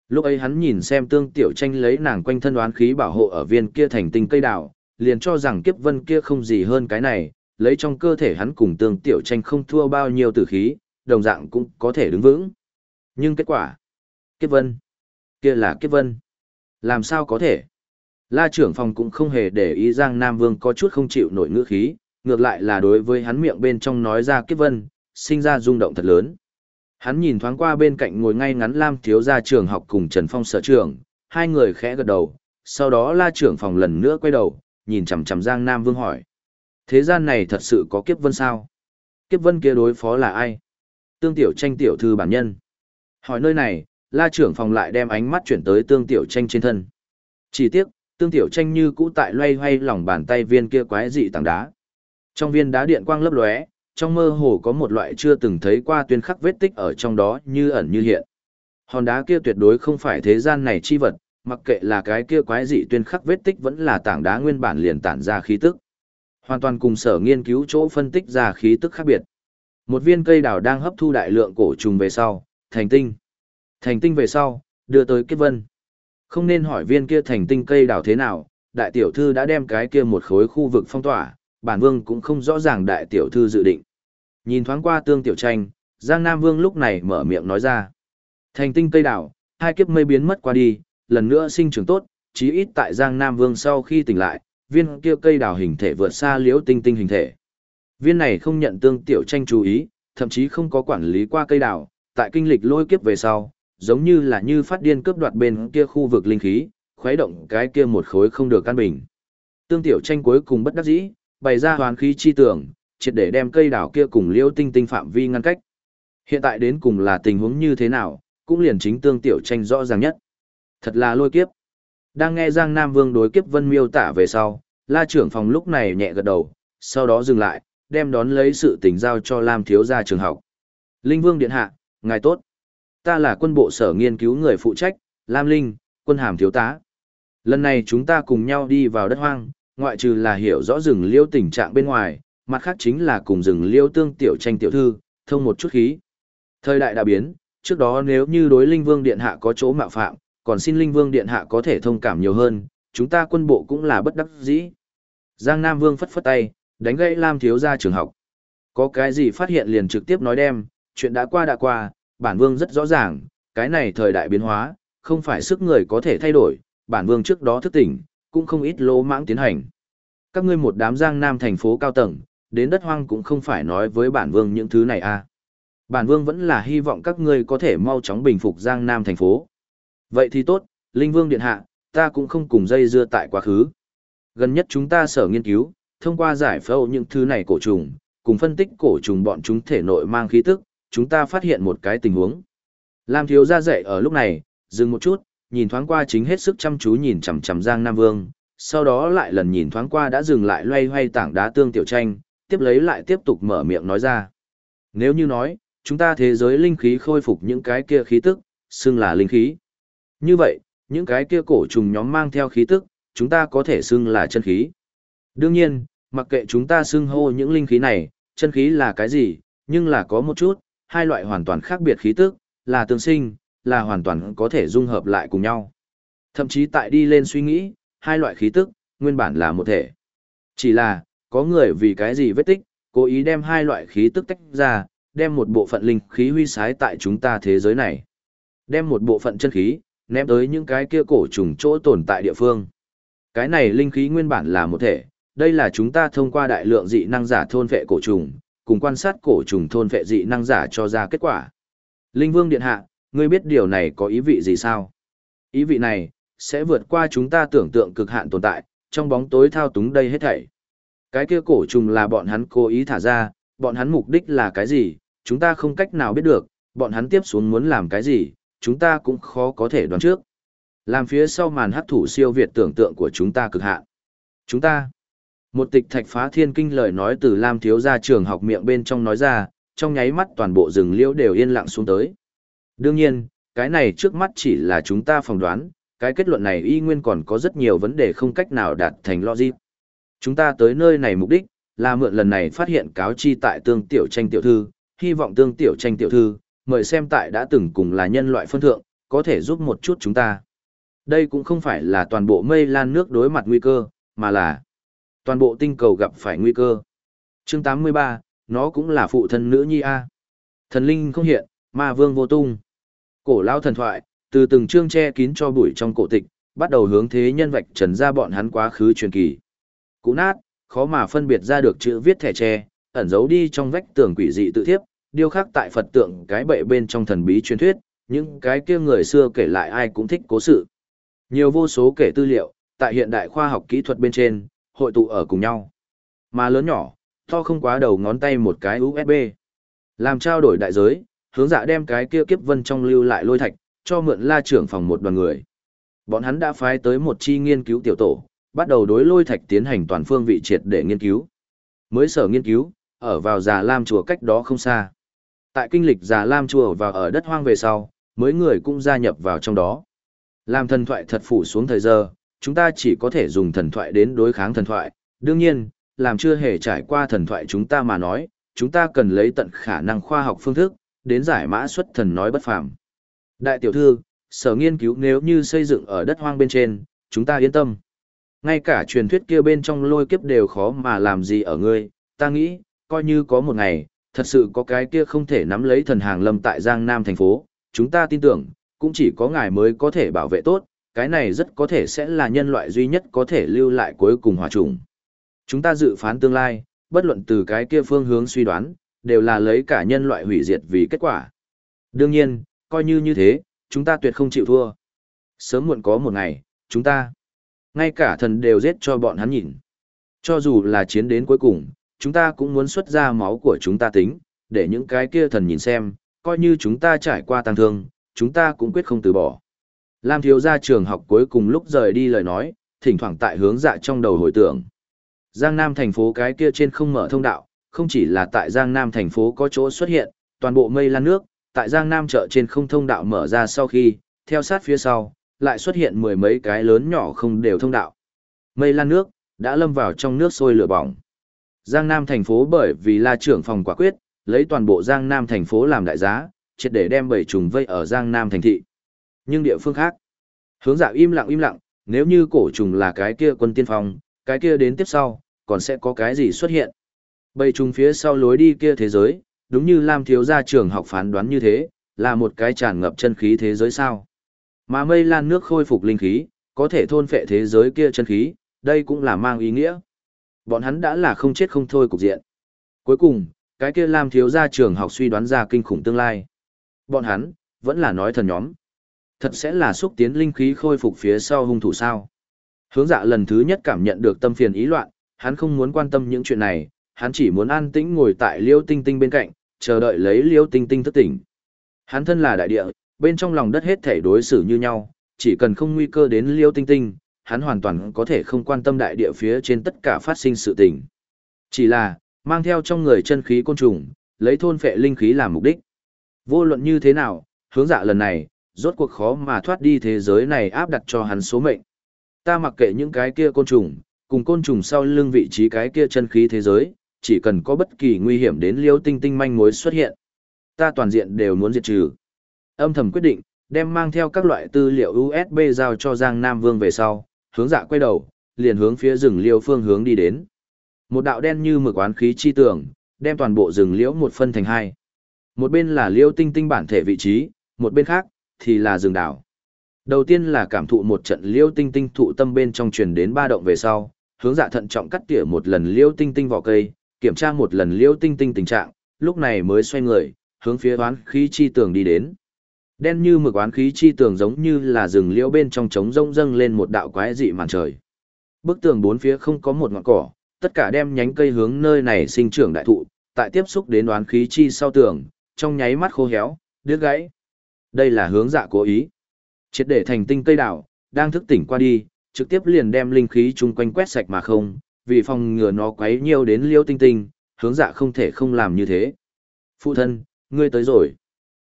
Lúc ấy hắn nhìn xem tương tiểu tranh lấy nàng quanh thân đoán khí bảo hộ ở viên kia thành tinh cây đào, liền cho rằng kiếp vân kia không gì hơn cái này, lấy trong cơ thể hắn cùng tương tiểu tranh không thua bao nhiêu tử khí, đồng dạng cũng có thể đứng vững. Nhưng kết quả, kiếp vân, kia là kiếp vân. Làm sao có thể? La trưởng phòng cũng không hề để ý Giang Nam Vương có chút không chịu nổi ngữ khí, ngược lại là đối với hắn miệng bên trong nói ra kiếp vân, sinh ra rung động thật lớn. Hắn nhìn thoáng qua bên cạnh ngồi ngay ngắn Lam thiếu gia trường học cùng Trần Phong sở trưởng, hai người khẽ gật đầu, sau đó La trưởng phòng lần nữa quay đầu, nhìn chằm chằm Giang Nam Vương hỏi. Thế gian này thật sự có kiếp vân sao? Kiếp vân kia đối phó là ai? Tương tiểu tranh tiểu thư bản nhân. Hỏi nơi này, La trưởng phòng lại đem ánh mắt chuyển tới tương tiểu tranh trên thân. Chỉ tiếc, tương tiểu tranh như cũ tại loay hoay lòng bàn tay viên kia quái dị tảng đá. Trong viên đá điện quang lấp lóe, trong mơ hồ có một loại chưa từng thấy qua tuyên khắc vết tích ở trong đó như ẩn như hiện. Hòn đá kia tuyệt đối không phải thế gian này chi vật, mặc kệ là cái kia quái dị tuyên khắc vết tích vẫn là tảng đá nguyên bản liền tản ra khí tức. Hoàn toàn cùng sở nghiên cứu chỗ phân tích ra khí tức khác biệt. Một viên cây đào đang hấp thu đại lượng cổ trùng về sau, thành tinh. Thành tinh về sau, đưa tới kết vân. Không nên hỏi viên kia thành tinh cây đào thế nào, đại tiểu thư đã đem cái kia một khối khu vực phong tỏa, bản vương cũng không rõ ràng đại tiểu thư dự định. Nhìn thoáng qua tương tiểu tranh, Giang Nam Vương lúc này mở miệng nói ra. Thành tinh cây đào, hai kiếp mây biến mất qua đi, lần nữa sinh trưởng tốt, chí ít tại Giang Nam Vương sau khi tỉnh lại, viên kia cây đào hình thể vượt xa liễu tinh tinh hình thể. Viên này không nhận tương tiểu tranh chú ý, thậm chí không có quản lý qua cây đào, tại kinh lịch lôi kiếp về sau, giống như là như phát điên cướp đoạt bên kia khu vực linh khí, khuấy động cái kia một khối không được căn bình. Tương tiểu tranh cuối cùng bất đắc dĩ, bày ra hoàn khí chi tưởng, triệt để đem cây đảo kia cùng liễu tinh tinh phạm vi ngăn cách. Hiện tại đến cùng là tình huống như thế nào, cũng liền chính tương tiểu tranh rõ ràng nhất. Thật là lôi kiếp. Đang nghe Giang Nam Vương đối kiếp vân miêu tả về sau, la trưởng phòng lúc này nhẹ gật đầu, sau đó dừng lại, đem đón lấy sự tình giao cho Lam thiếu gia trường học. Linh Vương Điện Hạ, ngài tốt. Ta là quân bộ sở nghiên cứu người phụ trách, Lam Linh, quân hàm thiếu tá. Lần này chúng ta cùng nhau đi vào đất hoang, ngoại trừ là hiểu rõ rừng liêu tình trạng bên ngoài, mặt khác chính là cùng rừng liêu tương tiểu tranh tiểu thư, thông một chút khí. Thời đại đã biến, trước đó nếu như đối Linh Vương Điện Hạ có chỗ mạo phạm, còn xin Linh Vương Điện Hạ có thể thông cảm nhiều hơn, chúng ta quân bộ cũng là bất đắc dĩ. Giang Nam Vương phất phất tay, đánh gãy Lam thiếu gia trường học. Có cái gì phát hiện liền trực tiếp nói đem, chuyện đã qua đã qua, bản vương rất rõ ràng, cái này thời đại biến hóa, không phải sức người có thể thay đổi, bản vương trước đó thức tỉnh, cũng không ít lỗ mãng tiến hành. Các ngươi một đám Giang Nam thành phố cao tầng, đến đất hoang cũng không phải nói với bản vương những thứ này a. À. Bản vương vẫn là hy vọng các ngươi có thể mau chóng bình phục Giang Nam thành phố. Vậy thì tốt, Linh Vương Điện Hạ, ta cũng không cùng dây dưa tại quá khứ. Gần nhất chúng ta sở nghiên cứu, thông qua giải phẫu những thứ này cổ trùng, cùng phân tích cổ trùng bọn chúng thể nội mang khí tức, chúng ta phát hiện một cái tình huống. Lam thiếu ra dậy ở lúc này, dừng một chút, nhìn thoáng qua chính hết sức chăm chú nhìn chằm chằm Giang Nam Vương, sau đó lại lần nhìn thoáng qua đã dừng lại loay hoay tảng đá tương tiểu tranh, tiếp lấy lại tiếp tục mở miệng nói ra. Nếu như nói, chúng ta thế giới linh khí khôi phục những cái kia khí tức, xưng là linh khí. Như vậy, những cái kia cổ trùng nhóm mang theo khí tức, chúng ta có thể xưng là chân khí. Đương nhiên, mặc kệ chúng ta xưng hô những linh khí này, chân khí là cái gì, nhưng là có một chút, hai loại hoàn toàn khác biệt khí tức, là tương sinh, là hoàn toàn có thể dung hợp lại cùng nhau. Thậm chí tại đi lên suy nghĩ, hai loại khí tức, nguyên bản là một thể. Chỉ là, có người vì cái gì vết tích, cố ý đem hai loại khí tức tách ra, đem một bộ phận linh khí huy sái tại chúng ta thế giới này. Đem một bộ phận chân khí, ném tới những cái kia cổ trùng chỗ tồn tại địa phương. Cái này linh khí nguyên bản là một thể, đây là chúng ta thông qua đại lượng dị năng giả thôn vệ cổ trùng, cùng quan sát cổ trùng thôn vệ dị năng giả cho ra kết quả. Linh Vương Điện Hạ, ngươi biết điều này có ý vị gì sao? Ý vị này, sẽ vượt qua chúng ta tưởng tượng cực hạn tồn tại, trong bóng tối thao túng đây hết thảy. Cái kia cổ trùng là bọn hắn cố ý thả ra, bọn hắn mục đích là cái gì, chúng ta không cách nào biết được, bọn hắn tiếp xuống muốn làm cái gì, chúng ta cũng khó có thể đoán trước. Làm phía sau màn hấp thụ siêu việt tưởng tượng của chúng ta cực hạn. Chúng ta. Một tịch thạch phá thiên kinh lời nói từ Lam thiếu gia trường học miệng bên trong nói ra, trong nháy mắt toàn bộ rừng liễu đều yên lặng xuống tới. Đương nhiên, cái này trước mắt chỉ là chúng ta phỏng đoán, cái kết luận này y nguyên còn có rất nhiều vấn đề không cách nào đạt thành logic. Chúng ta tới nơi này mục đích, là mượn lần này phát hiện cáo chi tại tương tiểu tranh tiểu thư, hy vọng tương tiểu tranh tiểu thư, mời xem tại đã từng cùng là nhân loại phân thượng, có thể giúp một chút chúng ta. Đây cũng không phải là toàn bộ mây lan nước đối mặt nguy cơ, mà là Toàn bộ tinh cầu gặp phải nguy cơ. Chương 83, nó cũng là phụ thân nữ nhi A. Thần linh không hiện, ma vương vô tung. Cổ lao thần thoại, từ từng chương che kín cho bụi trong cổ tịch, bắt đầu hướng thế nhân vạch trần ra bọn hắn quá khứ truyền kỳ. Cũ nát, khó mà phân biệt ra được chữ viết thẻ tre, ẩn giấu đi trong vách tường quỷ dị tự thiếp, điêu khắc tại Phật tượng cái bệ bên trong thần bí truyền thuyết, những cái kia người xưa kể lại ai cũng thích cố sự. Nhiều vô số kể tư liệu, tại hiện đại khoa học kỹ thuật bên trên, hội tụ ở cùng nhau. Mà lớn nhỏ, to không quá đầu ngón tay một cái USB. Làm trao đổi đại giới, hướng dạ đem cái kia kiếp vân trong lưu lại lôi thạch, cho mượn la trưởng phòng một đoàn người. Bọn hắn đã phái tới một chi nghiên cứu tiểu tổ, bắt đầu đối lôi thạch tiến hành toàn phương vị triệt để nghiên cứu. Mới sở nghiên cứu, ở vào già lam chùa cách đó không xa. Tại kinh lịch già lam chùa và ở đất hoang về sau, mới người cũng gia nhập vào trong đó. Làm thần thoại thật phủ xuống thời giờ, chúng ta chỉ có thể dùng thần thoại đến đối kháng thần thoại. Đương nhiên, làm chưa hề trải qua thần thoại chúng ta mà nói, chúng ta cần lấy tận khả năng khoa học phương thức, đến giải mã xuất thần nói bất phàm. Đại tiểu thư, sở nghiên cứu nếu như xây dựng ở đất hoang bên trên, chúng ta yên tâm. Ngay cả truyền thuyết kia bên trong lôi kiếp đều khó mà làm gì ở ngươi, ta nghĩ, coi như có một ngày, thật sự có cái kia không thể nắm lấy thần hàng lâm tại Giang Nam thành phố, chúng ta tin tưởng, cũng chỉ có ngài mới có thể bảo vệ tốt, cái này rất có thể sẽ là nhân loại duy nhất có thể lưu lại cuối cùng hòa trùng. Chúng ta dự phán tương lai, bất luận từ cái kia phương hướng suy đoán, đều là lấy cả nhân loại hủy diệt vì kết quả. Đương nhiên, coi như như thế, chúng ta tuyệt không chịu thua. Sớm muộn có một ngày, chúng ta, ngay cả thần đều giết cho bọn hắn nhìn. Cho dù là chiến đến cuối cùng, chúng ta cũng muốn xuất ra máu của chúng ta tính, để những cái kia thần nhìn xem, coi như chúng ta trải qua tăng thương, chúng ta cũng quyết không từ bỏ. Lam thiếu gia trường học cuối cùng lúc rời đi lời nói, thỉnh thoảng tại hướng dạ trong đầu hồi tưởng. Giang Nam thành phố cái kia trên không mở thông đạo, không chỉ là tại Giang Nam thành phố có chỗ xuất hiện, toàn bộ mây lan nước, tại Giang Nam chợ trên không thông đạo mở ra sau khi, theo sát phía sau, lại xuất hiện mười mấy cái lớn nhỏ không đều thông đạo. Mây lan nước, đã lâm vào trong nước sôi lửa bỏng. Giang Nam thành phố bởi vì là trưởng phòng quả quyết, lấy toàn bộ Giang Nam thành phố làm đại giá, triệt để đem bảy trùng vây ở Giang Nam thành thị. Nhưng địa phương khác, hướng dạ im lặng im lặng, nếu như cổ trùng là cái kia quân tiên phong, cái kia đến tiếp sau, còn sẽ có cái gì xuất hiện. Bầy trùng phía sau lối đi kia thế giới, đúng như Lam thiếu gia trường học phán đoán như thế, là một cái tràn ngập chân khí thế giới sao. Mà mây lan nước khôi phục linh khí, có thể thôn phệ thế giới kia chân khí, đây cũng là mang ý nghĩa. Bọn hắn đã là không chết không thôi cục diện. Cuối cùng, cái kia Lam thiếu gia trường học suy đoán ra kinh khủng tương lai. Bọn hắn, vẫn là nói thần nhóm. Thật sẽ là xúc tiến linh khí khôi phục phía sau hung thủ sao. Hướng dạ lần thứ nhất cảm nhận được tâm phiền ý loạn, hắn không muốn quan tâm những chuyện này, hắn chỉ muốn an tĩnh ngồi tại liêu tinh tinh bên cạnh, chờ đợi lấy liêu tinh tinh thức tỉnh. Hắn thân là đại địa, bên trong lòng đất hết thể đối xử như nhau, chỉ cần không nguy cơ đến liêu tinh tinh, hắn hoàn toàn có thể không quan tâm đại địa phía trên tất cả phát sinh sự tình. Chỉ là, mang theo trong người chân khí côn trùng, lấy thôn phệ linh khí làm mục đích. Vô luận như thế nào, hướng dạ lần này, rốt cuộc khó mà thoát đi thế giới này áp đặt cho hắn số mệnh. Ta mặc kệ những cái kia côn trùng, cùng côn trùng sau lưng vị trí cái kia chân khí thế giới, chỉ cần có bất kỳ nguy hiểm đến liêu tinh tinh manh mối xuất hiện. Ta toàn diện đều muốn diệt trừ. Âm thầm quyết định, đem mang theo các loại tư liệu USB giao cho Giang Nam Vương về sau, hướng dạ quay đầu, liền hướng phía rừng liêu phương hướng đi đến. Một đạo đen như mực oán khí chi tường, đem toàn bộ rừng liễu một phân thành hai. Một bên là liêu tinh tinh bản thể vị trí, một bên khác, thì là rừng đảo. Đầu tiên là cảm thụ một trận liêu tinh tinh thụ tâm bên trong truyền đến ba động về sau, hướng dạ thận trọng cắt tỉa một lần liêu tinh tinh vỏ cây, kiểm tra một lần liêu tinh tinh tình trạng, lúc này mới xoay người, hướng phía oán khí chi tường đi đến. Đen như mực oán khí chi tường giống như là rừng liễu bên trong trống rông dâng lên một đạo quái dị màn trời. Bức tường bốn phía không có một ngọn cỏ, tất cả đem nhánh cây hướng nơi này sinh trưởng đại thụ, tại tiếp xúc đến oán khí chi sau tường, trong nháy mắt khô héo, đứt gãy. Đây là hướng dạ cố ý. Triệt để thành tinh cây đảo, đang thức tỉnh qua đi, trực tiếp liền đem linh khí chung quanh quét sạch mà không, vì phòng ngừa nó quấy nhiều đến liêu tinh tinh, hướng dạ không thể không làm như thế. Phụ thân, ngươi tới rồi.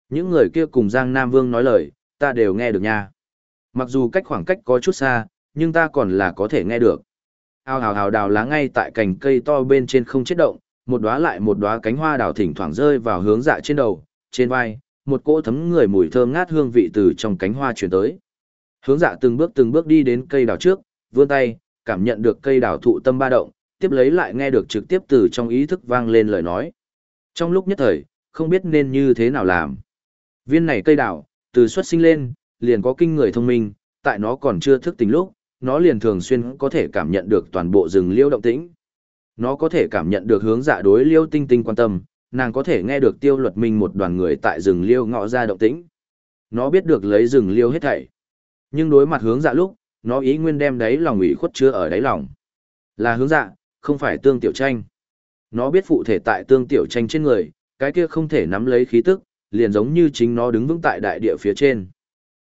Những người kia cùng Giang Nam Vương nói lời, ta đều nghe được nha. Mặc dù cách khoảng cách có chút xa, nhưng ta còn là có thể nghe được. Ao hào hào đào lá ngay tại cành cây to bên trên không chết động, một đóa lại một đóa cánh hoa đào thỉnh thoảng rơi vào hướng dạ trên đầu, trên vai, một cỗ thấm người mùi thơm ngát hương vị từ trong cánh hoa truyền tới. Hướng dạ từng bước từng bước đi đến cây đào trước, vươn tay, cảm nhận được cây đào thụ tâm ba động, tiếp lấy lại nghe được trực tiếp từ trong ý thức vang lên lời nói. Trong lúc nhất thời, không biết nên như thế nào làm. Viên này cây đào, từ xuất sinh lên, liền có kinh người thông minh, tại nó còn chưa thức tỉnh lúc, nó liền thường xuyên có thể cảm nhận được toàn bộ rừng liêu động tĩnh. Nó có thể cảm nhận được hướng dạ đối liêu tinh tinh quan tâm, nàng có thể nghe được tiêu luật minh một đoàn người tại rừng liêu ngọ ra động tĩnh. Nó biết được lấy rừng liêu hết thảy. Nhưng đối mặt hướng dạ lúc, nó ý nguyên đem đáy lòng ủy khuất chứa ở đáy lòng. Là hướng dạ, không phải tương tiểu tranh. Nó biết phụ thể tại tương tiểu tranh trên người, cái kia không thể nắm lấy khí tức, liền giống như chính nó đứng vững tại đại địa phía trên.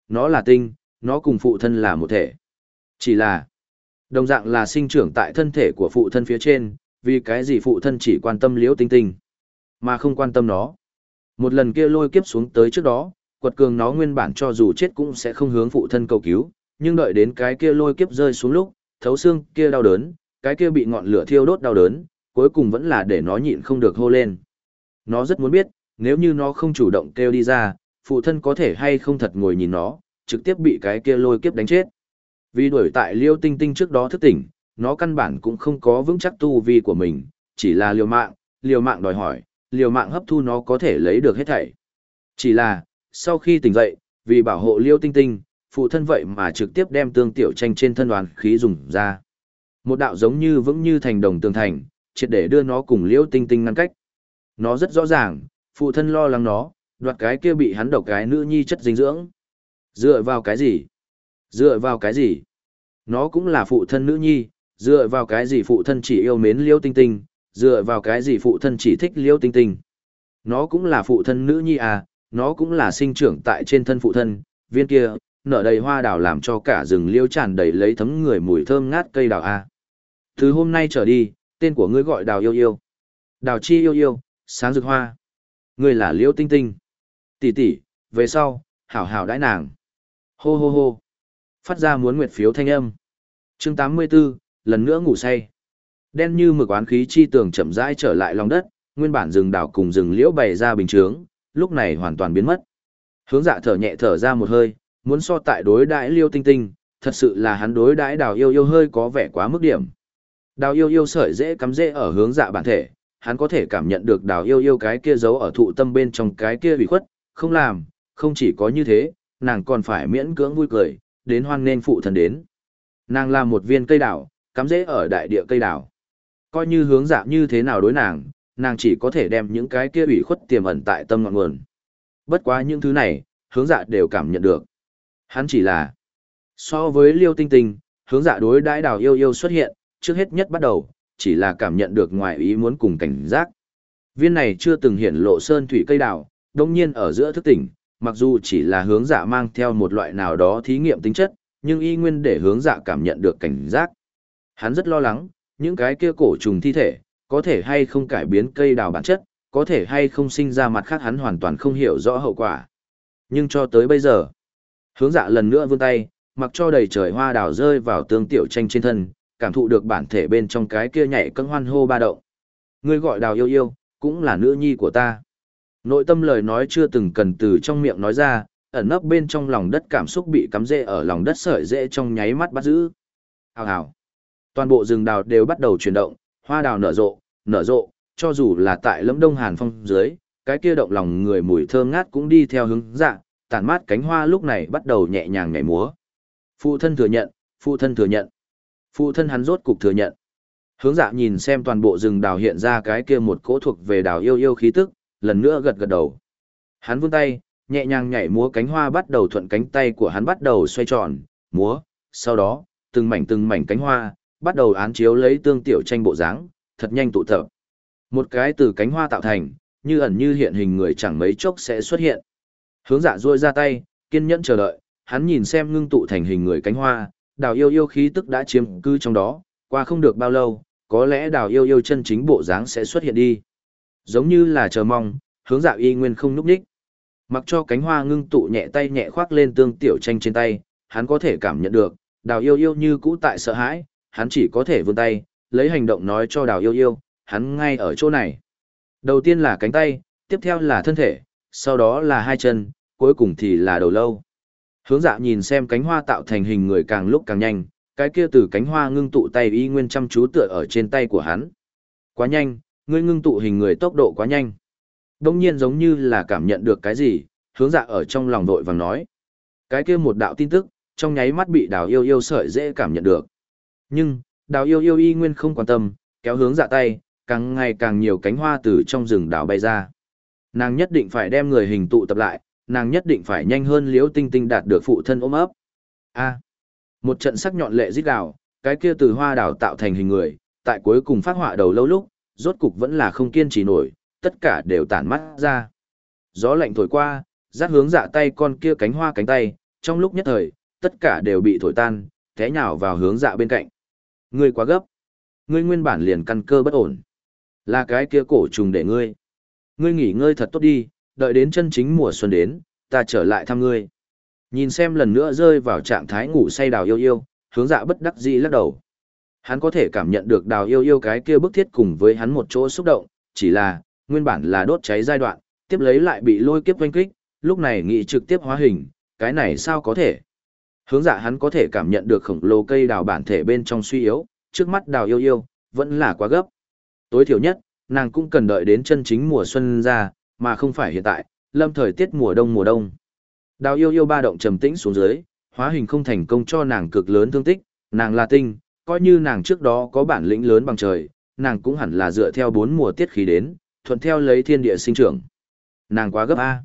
Nó là tinh, nó cùng phụ thân là một thể. Chỉ là, đồng dạng là sinh trưởng tại thân thể của phụ thân phía trên, vì cái gì phụ thân chỉ quan tâm liễu tinh tinh, mà không quan tâm nó. Một lần kia lôi kiếp xuống tới trước đó, quật cường nó nguyên bản cho dù chết cũng sẽ không hướng phụ thân cầu cứu, nhưng đợi đến cái kia lôi kiếp rơi xuống lúc, thấu xương kia đau đớn, cái kia bị ngọn lửa thiêu đốt đau đớn, cuối cùng vẫn là để nó nhịn không được hô lên. Nó rất muốn biết, nếu như nó không chủ động kêu đi ra, phụ thân có thể hay không thật ngồi nhìn nó, trực tiếp bị cái kia lôi kiếp đánh chết. Vì đuổi tại liêu tinh tinh trước đó thức tỉnh, nó căn bản cũng không có vững chắc tu vi của mình, chỉ là liều mạng, liều mạng đòi hỏi, liều mạng hấp thu nó có thể lấy được hết thảy. Chỉ là, sau khi tỉnh dậy, vì bảo hộ liêu tinh tinh, phụ thân vậy mà trực tiếp đem tương tiểu tranh trên thân đoàn khí dùng ra. Một đạo giống như vững như thành đồng tường thành, triệt để đưa nó cùng liêu tinh tinh ngăn cách. Nó rất rõ ràng, phụ thân lo lắng nó, đoạt cái kia bị hắn độc cái nữ nhi chất dinh dưỡng. Dựa vào cái gì? Dựa vào cái gì? Nó cũng là phụ thân nữ nhi, dựa vào cái gì phụ thân chỉ yêu mến liêu tinh tinh, dựa vào cái gì phụ thân chỉ thích liêu tinh tinh. Nó cũng là phụ thân nữ nhi à, nó cũng là sinh trưởng tại trên thân phụ thân, viên kia, nở đầy hoa đào làm cho cả rừng liêu tràn đầy lấy thấm người mùi thơm ngát cây đào à. Từ hôm nay trở đi, tên của ngươi gọi đào yêu yêu. Đào chi yêu yêu, sáng rực hoa. Ngươi là liêu tinh tinh. Tỷ tỷ, về sau, hảo hảo đãi nàng. Hô hô hô. Phát ra muốn nguyệt phiếu thanh âm. chương 84, lần nữa ngủ say. Đen như mực oán khí chi tường chậm rãi trở lại lòng đất, nguyên bản rừng đảo cùng rừng liễu bày ra bình chướng, lúc này hoàn toàn biến mất. Hướng dạ thở nhẹ thở ra một hơi, muốn so tại đối đãi liêu tinh tinh, thật sự là hắn đối đãi đào yêu yêu hơi có vẻ quá mức điểm. Đào yêu yêu sợi dễ cắm dễ ở hướng dạ bản thể, hắn có thể cảm nhận được đào yêu yêu cái kia giấu ở thụ tâm bên trong cái kia bị khuất, không làm, không chỉ có như thế, nàng còn phải miễn cưỡng vui cười, đến hoan nên phụ thần đến. Nàng là một viên cây đào, cắm dễ ở đại địa cây đào. Coi như hướng dạ như thế nào đối nàng, nàng chỉ có thể đem những cái kia ủy khuất tiềm ẩn tại tâm ngọn nguồn. Bất quá những thứ này, hướng dạ đều cảm nhận được. Hắn chỉ là so với liêu tinh tinh, hướng dạ đối đãi đào yêu yêu xuất hiện, trước hết nhất bắt đầu, chỉ là cảm nhận được ngoài ý muốn cùng cảnh giác. Viên này chưa từng hiện lộ sơn thủy cây đào, đồng nhiên ở giữa thức tỉnh, mặc dù chỉ là hướng dạ mang theo một loại nào đó thí nghiệm tính chất, nhưng y nguyên để hướng dạ cảm nhận được cảnh giác. Hắn rất lo lắng, những cái kia cổ trùng thi thể, có thể hay không cải biến cây đào bản chất, có thể hay không sinh ra mặt khác hắn hoàn toàn không hiểu rõ hậu quả. Nhưng cho tới bây giờ, hướng dạ lần nữa vươn tay, mặc cho đầy trời hoa đào rơi vào tương tiểu tranh trên thân, cảm thụ được bản thể bên trong cái kia nhảy cân hoan hô ba động. Ngươi gọi đào yêu yêu, cũng là nữ nhi của ta. Nội tâm lời nói chưa từng cần từ trong miệng nói ra, ẩn nấp bên trong lòng đất cảm xúc bị cắm rễ ở lòng đất sợi rễ trong nháy mắt bắt giữ. Hào hào. Toàn bộ rừng đào đều bắt đầu chuyển động, hoa đào nở rộ, nở rộ, cho dù là tại lâm đông hàn phong dưới, cái kia động lòng người mùi thơm ngát cũng đi theo hướng dạ, tản mát cánh hoa lúc này bắt đầu nhẹ nhàng nhảy múa. Phụ thân thừa nhận, phụ thân thừa nhận. Phụ thân hắn rốt cục thừa nhận. Hướng dạ nhìn xem toàn bộ rừng đào hiện ra cái kia một cỗ thuộc về đào yêu yêu khí tức, lần nữa gật gật đầu. Hắn vươn tay, nhẹ nhàng nhảy múa cánh hoa bắt đầu thuận cánh tay của hắn bắt đầu xoay tròn, múa, sau đó, từng mảnh từng mảnh cánh hoa, bắt đầu án chiếu lấy tương tiểu tranh bộ dáng, thật nhanh tụ tập. Một cái từ cánh hoa tạo thành, như ẩn như hiện hình người chẳng mấy chốc sẽ xuất hiện. Hướng dạ duỗi ra tay, kiên nhẫn chờ đợi, hắn nhìn xem ngưng tụ thành hình người cánh hoa, đào yêu yêu khí tức đã chiếm cư trong đó, qua không được bao lâu, có lẽ đào yêu yêu chân chính bộ dáng sẽ xuất hiện đi. Giống như là chờ mong, hướng dạ y nguyên không núp đích. Mặc cho cánh hoa ngưng tụ nhẹ tay nhẹ khoác lên tương tiểu tranh trên tay, hắn có thể cảm nhận được, đào yêu yêu như cũ tại sợ hãi, hắn chỉ có thể vươn tay, lấy hành động nói cho đào yêu yêu, hắn ngay ở chỗ này. Đầu tiên là cánh tay, tiếp theo là thân thể, sau đó là hai chân, cuối cùng thì là đầu lâu. Hướng dạ nhìn xem cánh hoa tạo thành hình người càng lúc càng nhanh, cái kia từ cánh hoa ngưng tụ tay y nguyên chăm chú tựa ở trên tay của hắn. Quá nhanh, ngươi ngưng tụ hình người tốc độ quá nhanh. Đông nhiên giống như là cảm nhận được cái gì, hướng dạ ở trong lòng vội vàng nói. Cái kia một đạo tin tức, trong nháy mắt bị đào yêu yêu sợi dễ cảm nhận được. Nhưng, đào yêu yêu y nguyên không quan tâm, kéo hướng dạ tay, càng ngày càng nhiều cánh hoa từ trong rừng đào bay ra. Nàng nhất định phải đem người hình tụ tập lại, nàng nhất định phải nhanh hơn liễu tinh tinh đạt được phụ thân ôm ấp. A. một trận sắc nhọn lệ rít đào cái kia từ hoa đào tạo thành hình người, tại cuối cùng phát họa đầu lâu lúc, rốt cục vẫn là không kiên trì nổi, tất cả đều tản mắt ra. Gió lạnh thổi qua, rát hướng dạ tay con kia cánh hoa cánh tay, trong lúc nhất thời, tất cả đều bị thổi tan, té nhào vào hướng dạ bên cạnh. Ngươi quá gấp. Ngươi nguyên bản liền căn cơ bất ổn. Là cái kia cổ trùng để ngươi. Ngươi nghỉ ngơi thật tốt đi, đợi đến chân chính mùa xuân đến, ta trở lại thăm ngươi. Nhìn xem lần nữa rơi vào trạng thái ngủ say đào yêu yêu, hướng dạ bất đắc dĩ lắc đầu. Hắn có thể cảm nhận được đào yêu yêu cái kia bức thiết cùng với hắn một chỗ xúc động, chỉ là, nguyên bản là đốt cháy giai đoạn, tiếp lấy lại bị lôi kiếp oanh kích, lúc này nghị trực tiếp hóa hình, cái này sao có thể? Hướng dạ hắn có thể cảm nhận được khổng lồ cây đào bản thể bên trong suy yếu, trước mắt đào yêu yêu, vẫn là quá gấp. Tối thiểu nhất, nàng cũng cần đợi đến chân chính mùa xuân ra, mà không phải hiện tại, lâm thời tiết mùa đông mùa đông. Đào yêu yêu ba động trầm tĩnh xuống dưới, hóa hình không thành công cho nàng cực lớn thương tích, nàng là tinh, coi như nàng trước đó có bản lĩnh lớn bằng trời, nàng cũng hẳn là dựa theo bốn mùa tiết khí đến, thuận theo lấy thiên địa sinh trưởng. Nàng quá gấp A.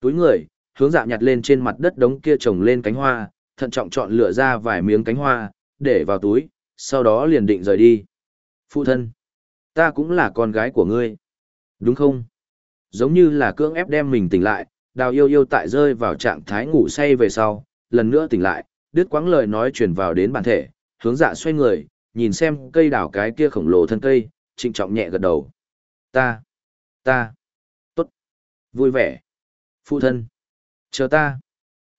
Túi người, hướng dạ nhặt lên trên mặt đất đống kia trồng lên cánh hoa, thận trọng chọn lựa ra vài miếng cánh hoa, để vào túi, sau đó liền định rời đi. Phụ thân, ta cũng là con gái của ngươi. Đúng không? Giống như là cưỡng ép đem mình tỉnh lại, đào yêu yêu tại rơi vào trạng thái ngủ say về sau, lần nữa tỉnh lại, đứt quãng lời nói truyền vào đến bản thể, hướng dạ xoay người, nhìn xem cây đào cái kia khổng lồ thân cây, trịnh trọng nhẹ gật đầu. Ta, ta, tốt, vui vẻ, phụ thân, chờ ta,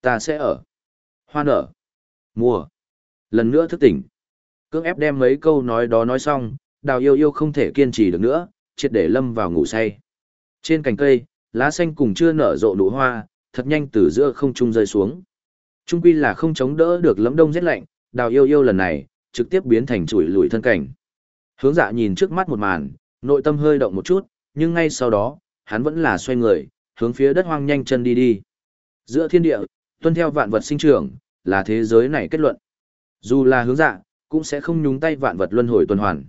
ta sẽ ở, hoa nở, mùa, lần nữa thức tỉnh. Cưỡng ép đem mấy câu nói đó nói xong, đào yêu yêu không thể kiên trì được nữa, triệt để lâm vào ngủ say. Trên cành cây, lá xanh cùng chưa nở rộ nụ hoa, thật nhanh từ giữa không trung rơi xuống. Trung quy là không chống đỡ được lấm đông rét lạnh, đào yêu yêu lần này, trực tiếp biến thành chuỗi lùi thân cảnh. Hướng dạ nhìn trước mắt một màn, nội tâm hơi động một chút, nhưng ngay sau đó, hắn vẫn là xoay người, hướng phía đất hoang nhanh chân đi đi. Giữa thiên địa, tuân theo vạn vật sinh trưởng, là thế giới này kết luận. Dù là hướng dạ, cũng sẽ không nhúng tay vạn vật luân hồi tuần hoàn.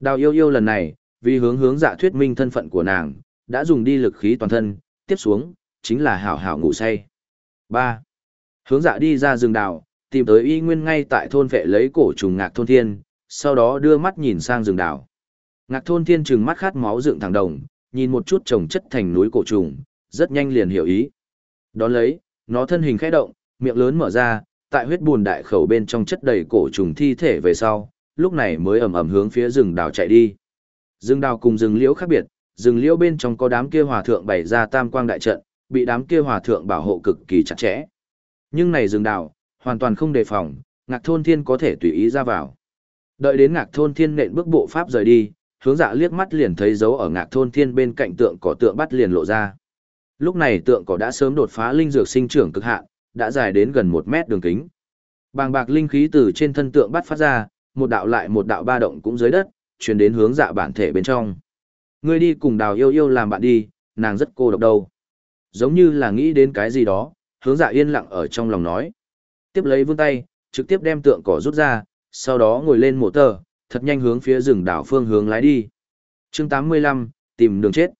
Đào yêu yêu lần này, vì hướng hướng dạ thuyết minh thân phận của nàng, đã dùng đi lực khí toàn thân, tiếp xuống, chính là hảo hảo ngủ say. 3. Hướng dạ đi ra rừng đào, tìm tới y nguyên ngay tại thôn vệ lấy cổ trùng ngạc thôn thiên, sau đó đưa mắt nhìn sang rừng đào. Ngạc thôn thiên trừng mắt khát máu dựng thẳng đồng, nhìn một chút trồng chất thành núi cổ trùng, rất nhanh liền hiểu ý. Đón lấy, nó thân hình khẽ động, miệng lớn mở ra, tại huyết bùn đại khẩu bên trong chất đầy cổ trùng thi thể về sau, lúc này mới ầm ầm hướng phía rừng đào chạy đi. Rừng đào cùng rừng liễu khác biệt, rừng liễu bên trong có đám kia hòa thượng bày ra tam quang đại trận, bị đám kia hòa thượng bảo hộ cực kỳ chặt chẽ. Nhưng này rừng đào, hoàn toàn không đề phòng, ngạc thôn thiên có thể tùy ý ra vào. Đợi đến ngạc thôn thiên nện bước bộ pháp rời đi, hướng dạ liếc mắt liền thấy dấu ở ngạc thôn thiên bên cạnh tượng cỏ tượng bắt liền lộ ra. Lúc này tượng cỏ đã sớm đột phá linh dược sinh trưởng cực hạn, đã dài đến gần một mét đường kính. Bàng bạc linh khí từ trên thân tượng bắt phát ra, một đạo lại một đạo ba động cũng dưới đất, truyền đến hướng dạ bản thể bên trong. Ngươi đi cùng đào yêu yêu làm bạn đi, nàng rất cô độc đâu. Giống như là nghĩ đến cái gì đó, hướng dạ yên lặng ở trong lòng nói. Tiếp lấy vương tay, trực tiếp đem tượng cỏ rút ra, sau đó ngồi lên mộ tờ, thật nhanh hướng phía rừng đảo phương hướng lái đi. chương 85, tìm đường chết.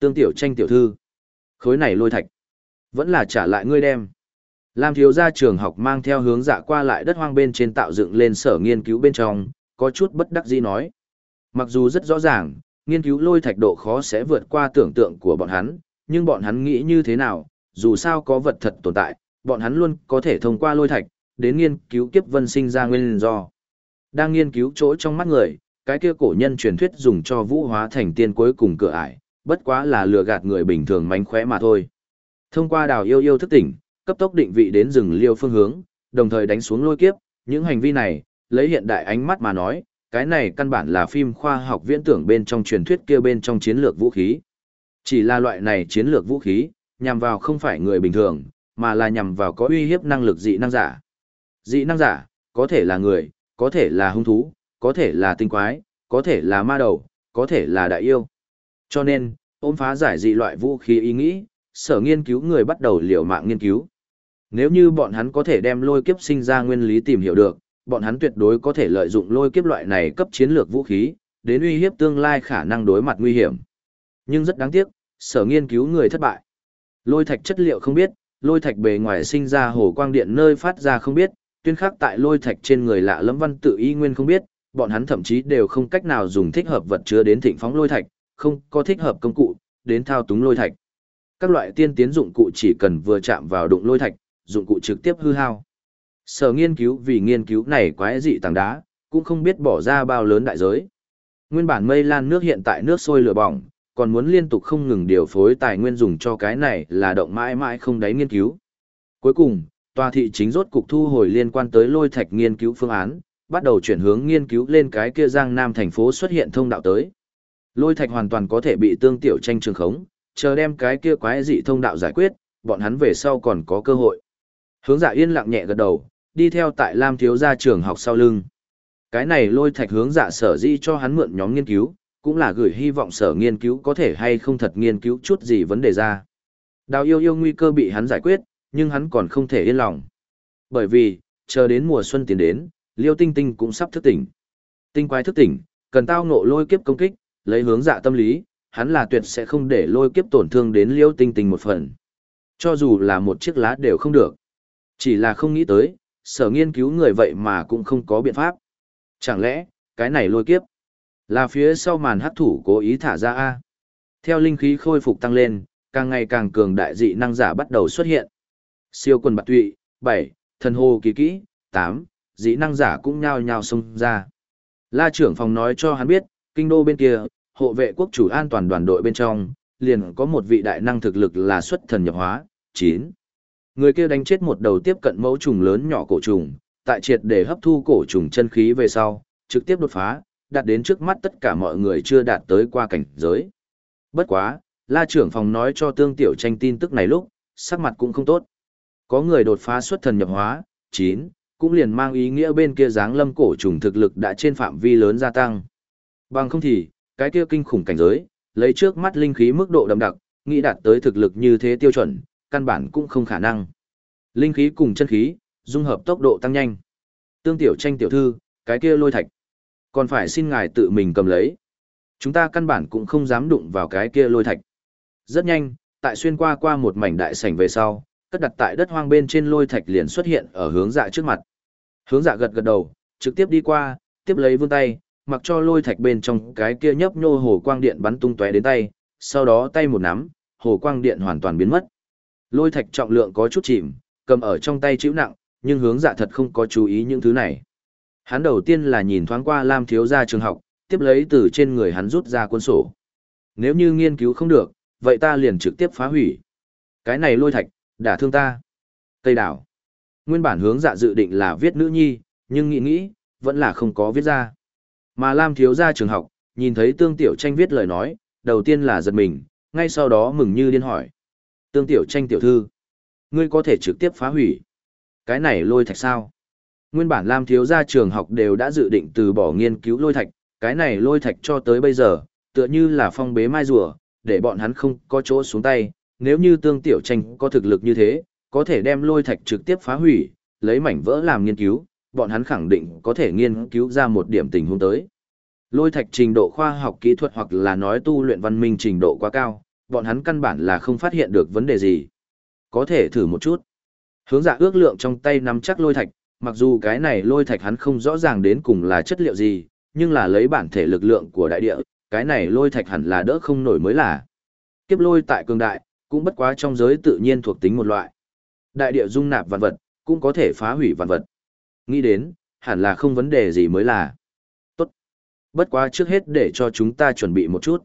Tương tiểu tranh tiểu thư. Khối này lôi thạch. Vẫn là trả lại ngươi đem. Lam thiếu gia trường học mang theo hướng dạ qua lại đất hoang bên trên tạo dựng lên sở nghiên cứu bên trong, có chút bất đắc dĩ nói. Mặc dù rất rõ ràng, nghiên cứu lôi thạch độ khó sẽ vượt qua tưởng tượng của bọn hắn, nhưng bọn hắn nghĩ như thế nào, dù sao có vật thật tồn tại, bọn hắn luôn có thể thông qua lôi thạch, đến nghiên cứu kiếp vân sinh ra nguyên do. Đang nghiên cứu chỗ trong mắt người, cái kia cổ nhân truyền thuyết dùng cho vũ hóa thành tiên cuối cùng cửa ải, bất quá là lừa gạt người bình thường mánh khóe mà thôi. Thông qua đào yêu yêu thức tỉnh, cấp tốc định vị đến rừng liêu phương hướng, đồng thời đánh xuống lôi kiếp, những hành vi này, lấy hiện đại ánh mắt mà nói, cái này căn bản là phim khoa học viễn tưởng bên trong truyền thuyết kia bên trong chiến lược vũ khí. Chỉ là loại này chiến lược vũ khí, nhằm vào không phải người bình thường, mà là nhằm vào có uy hiếp năng lực dị năng giả. Dị năng giả, có thể là người, có thể là hung thú, có thể là tinh quái, có thể là ma đầu, có thể là đại yêu. Cho nên, ôm phá giải dị loại vũ khí ý nghĩ, sở nghiên cứu người bắt đầu liều mạng nghiên cứu. Nếu như bọn hắn có thể đem lôi kiếp sinh ra nguyên lý tìm hiểu được, bọn hắn tuyệt đối có thể lợi dụng lôi kiếp loại này cấp chiến lược vũ khí, đến uy hiếp tương lai khả năng đối mặt nguy hiểm. Nhưng rất đáng tiếc, sở nghiên cứu người thất bại. Lôi thạch chất liệu không biết, lôi thạch bề ngoài sinh ra hồ quang điện nơi phát ra không biết, tuyên khắc tại lôi thạch trên người lạ lẫm văn tự y nguyên không biết, bọn hắn thậm chí đều không cách nào dùng thích hợp vật chứa đến thịnh phóng lôi thạch, không có thích hợp công cụ đến thao túng lôi thạch. Các loại tiên tiến dụng cụ chỉ cần vừa chạm vào đụng lôi thạch, dụng cụ trực tiếp hư hao. Sở nghiên cứu vì nghiên cứu này quái dị tảng đá, cũng không biết bỏ ra bao lớn đại giới. Nguyên bản mây lan nước hiện tại nước sôi lửa bỏng, còn muốn liên tục không ngừng điều phối tài nguyên dùng cho cái này là động mãi mãi không đáy nghiên cứu. Cuối cùng, tòa thị chính rốt cục thu hồi liên quan tới lôi thạch nghiên cứu phương án, bắt đầu chuyển hướng nghiên cứu lên cái kia Giang Nam thành phố xuất hiện thông đạo tới. Lôi thạch hoàn toàn có thể bị tương tiểu tranh trường khống, chờ đem cái kia quái dị thông đạo giải quyết, bọn hắn về sau còn có cơ hội. Hướng dạ yên lặng nhẹ gật đầu, đi theo tại Lam thiếu gia trường học sau lưng. Cái này lôi thạch hướng dạ sở di cho hắn mượn nhóm nghiên cứu, cũng là gửi hy vọng sở nghiên cứu có thể hay không thật nghiên cứu chút gì vấn đề ra. Đào yêu yêu nguy cơ bị hắn giải quyết, nhưng hắn còn không thể yên lòng. Bởi vì, chờ đến mùa xuân tiến đến, liêu tinh tinh cũng sắp thức tỉnh. Tinh quái thức tỉnh, cần tao ngộ lôi kiếp công kích, lấy hướng dạ tâm lý, hắn là tuyệt sẽ không để lôi kiếp tổn thương đến liêu tinh tinh một phần. Cho dù là một chiếc lá đều không được. Chỉ là không nghĩ tới, sở nghiên cứu người vậy mà cũng không có biện pháp. Chẳng lẽ, cái này lôi kiếp, là phía sau màn hắc thủ cố ý thả ra A. Theo linh khí khôi phục tăng lên, càng ngày càng cường đại dị năng giả bắt đầu xuất hiện. Siêu quần bạc tụy, 7, thần hồ kỳ kỹ, 8, dị năng giả cũng nhao nhao xông ra. La trưởng phòng nói cho hắn biết, kinh đô bên kia, hộ vệ quốc chủ an toàn đoàn đội bên trong, liền có một vị đại năng thực lực là xuất thần nhập hóa, 9. Người kia đánh chết một đầu tiếp cận mẫu trùng lớn nhỏ cổ trùng, tại triệt để hấp thu cổ trùng chân khí về sau, trực tiếp đột phá, đạt đến trước mắt tất cả mọi người chưa đạt tới qua cảnh giới. Bất quá, la trưởng phòng nói cho tương tiểu tranh tin tức này lúc, sắc mặt cũng không tốt. Có người đột phá xuất thần nhập hóa, 9, cũng liền mang ý nghĩa bên kia dáng lâm cổ trùng thực lực đã trên phạm vi lớn gia tăng. Bằng không thì, cái kia kinh khủng cảnh giới, lấy trước mắt linh khí mức độ đậm đặc, nghĩ đạt tới thực lực như thế tiêu chuẩn, căn bản cũng không khả năng. Linh khí cùng chân khí, dung hợp tốc độ tăng nhanh. Tương tiểu tranh tiểu thư, cái kia lôi thạch. Còn phải xin ngài tự mình cầm lấy. Chúng ta căn bản cũng không dám đụng vào cái kia lôi thạch. Rất nhanh, tại xuyên qua qua một mảnh đại sảnh về sau, cất đặt tại đất hoang bên trên lôi thạch liền xuất hiện ở hướng dạ trước mặt. Hướng dạ gật gật đầu, trực tiếp đi qua, tiếp lấy vươn tay, mặc cho lôi thạch bên trong cái kia nhấp nhô hồ quang điện bắn tung tóe đến tay, sau đó tay một nắm, hồ quang điện hoàn toàn biến mất. Lôi thạch trọng lượng có chút chìm, cầm ở trong tay chịu nặng, nhưng hướng dạ thật không có chú ý những thứ này. Hắn đầu tiên là nhìn thoáng qua Lam thiếu gia trường học, tiếp lấy từ trên người hắn rút ra quân sổ. Nếu như nghiên cứu không được, vậy ta liền trực tiếp phá hủy. Cái này lôi thạch, đả thương ta. Tây đảo. Nguyên bản hướng dạ dự định là viết nữ nhi, nhưng nghĩ nghĩ, vẫn là không có viết ra. Mà Lam thiếu gia trường học, nhìn thấy tương tiểu tranh viết lời nói, đầu tiên là giật mình, ngay sau đó mừng như điên hỏi. Tương tiểu tranh tiểu thư, ngươi có thể trực tiếp phá hủy. Cái này lôi thạch sao? Nguyên bản Lam thiếu gia trường học đều đã dự định từ bỏ nghiên cứu lôi thạch, cái này lôi thạch cho tới bây giờ, tựa như là phong bế mai rùa, để bọn hắn không có chỗ xuống tay, nếu như tương tiểu tranh có thực lực như thế, có thể đem lôi thạch trực tiếp phá hủy, lấy mảnh vỡ làm nghiên cứu, bọn hắn khẳng định có thể nghiên cứu ra một điểm tình huống tới. Lôi thạch trình độ khoa học kỹ thuật hoặc là nói tu luyện văn minh trình độ quá cao, bọn hắn căn bản là không phát hiện được vấn đề gì. Có thể thử một chút. Hướng dạ ước lượng trong tay nắm chắc lôi thạch, mặc dù cái này lôi thạch hắn không rõ ràng đến cùng là chất liệu gì, nhưng là lấy bản thể lực lượng của đại địa, cái này lôi thạch hẳn là đỡ không nổi mới là. Kiếp lôi tại cường đại, cũng bất quá trong giới tự nhiên thuộc tính một loại. Đại địa dung nạp vạn vật, cũng có thể phá hủy vạn vật. Nghĩ đến, hẳn là không vấn đề gì mới là. Tốt. Bất quá trước hết để cho chúng ta chuẩn bị một chút.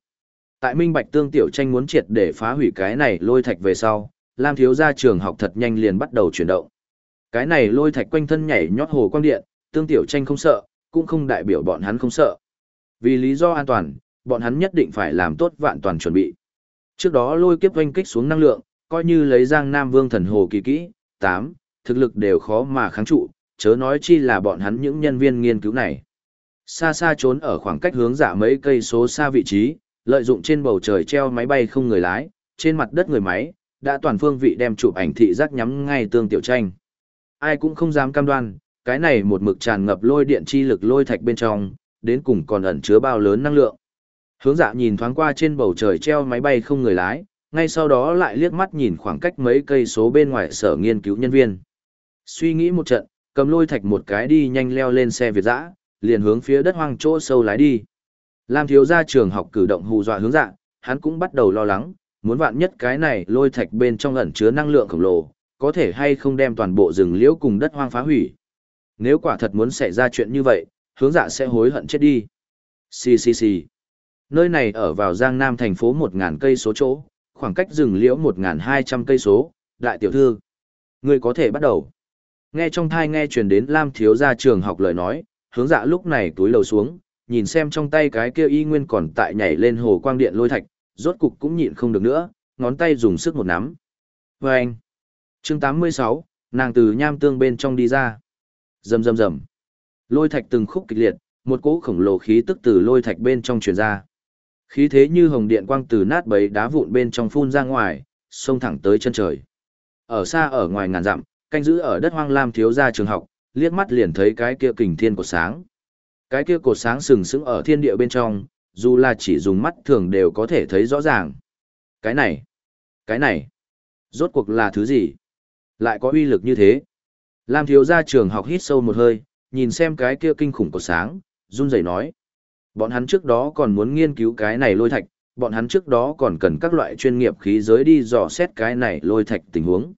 Tại Minh Bạch Tương Tiểu Tranh muốn triệt để phá hủy cái này lôi thạch về sau, Lam thiếu gia trường học thật nhanh liền bắt đầu chuyển động. Cái này lôi thạch quanh thân nhảy nhót hồ quang điện, Tương Tiểu Tranh không sợ, cũng không đại biểu bọn hắn không sợ. Vì lý do an toàn, bọn hắn nhất định phải làm tốt vạn toàn chuẩn bị. Trước đó lôi kiếp oanh kích xuống năng lượng, coi như lấy Giang Nam Vương thần hồ kỳ kỹ, 8, thực lực đều khó mà kháng trụ, chớ nói chi là bọn hắn những nhân viên nghiên cứu này. Xa xa trốn ở khoảng cách hướng dạ mấy cây số xa vị trí, lợi dụng trên bầu trời treo máy bay không người lái, trên mặt đất người máy, đã toàn phương vị đem chụp ảnh thị giác nhắm ngay tương tiểu tranh. Ai cũng không dám cam đoan, cái này một mực tràn ngập lôi điện chi lực lôi thạch bên trong, đến cùng còn ẩn chứa bao lớn năng lượng. Hướng dạ nhìn thoáng qua trên bầu trời treo máy bay không người lái, ngay sau đó lại liếc mắt nhìn khoảng cách mấy cây số bên ngoài sở nghiên cứu nhân viên. Suy nghĩ một trận, cầm lôi thạch một cái đi nhanh leo lên xe Việt dã, liền hướng phía đất hoang chỗ sâu lái đi. Lam thiếu gia trường học cử động hù dọa hướng dạ, hắn cũng bắt đầu lo lắng, muốn vạn nhất cái này lôi thạch bên trong ẩn chứa năng lượng khổng lồ, có thể hay không đem toàn bộ rừng liễu cùng đất hoang phá hủy. Nếu quả thật muốn xảy ra chuyện như vậy, hướng dạ sẽ hối hận chết đi. Xì xì xì. Nơi này ở vào Giang Nam thành phố 1000 cây số chỗ, khoảng cách rừng liễu 1.200 cây số, đại tiểu thư. Người có thể bắt đầu. Nghe trong thai nghe truyền đến Lam thiếu gia trường học lời nói, hướng dạ lúc này túi lầu xuống, nhìn xem trong tay cái kia y nguyên còn tại nhảy lên hồ quang điện lôi thạch, rốt cục cũng nhịn không được nữa, ngón tay dùng sức một nắm. Và anh, chương 86, nàng từ nham tương bên trong đi ra. rầm rầm rầm, Lôi thạch từng khúc kịch liệt, một cỗ khổng lồ khí tức từ lôi thạch bên trong truyền ra. Khí thế như hồng điện quang từ nát bấy đá vụn bên trong phun ra ngoài, xông thẳng tới chân trời. Ở xa ở ngoài ngàn dặm, canh giữ ở đất hoang lam thiếu gia trường học, liếc mắt liền thấy cái kia kình thiên của sáng. Cái kia cột sáng sừng sững ở thiên địa bên trong, dù là chỉ dùng mắt thường đều có thể thấy rõ ràng. Cái này, cái này, rốt cuộc là thứ gì? Lại có uy lực như thế? Lam thiếu gia trường học hít sâu một hơi, nhìn xem cái kia kinh khủng cột sáng, run rẩy nói. Bọn hắn trước đó còn muốn nghiên cứu cái này lôi thạch, bọn hắn trước đó còn cần các loại chuyên nghiệp khí giới đi dò xét cái này lôi thạch tình huống.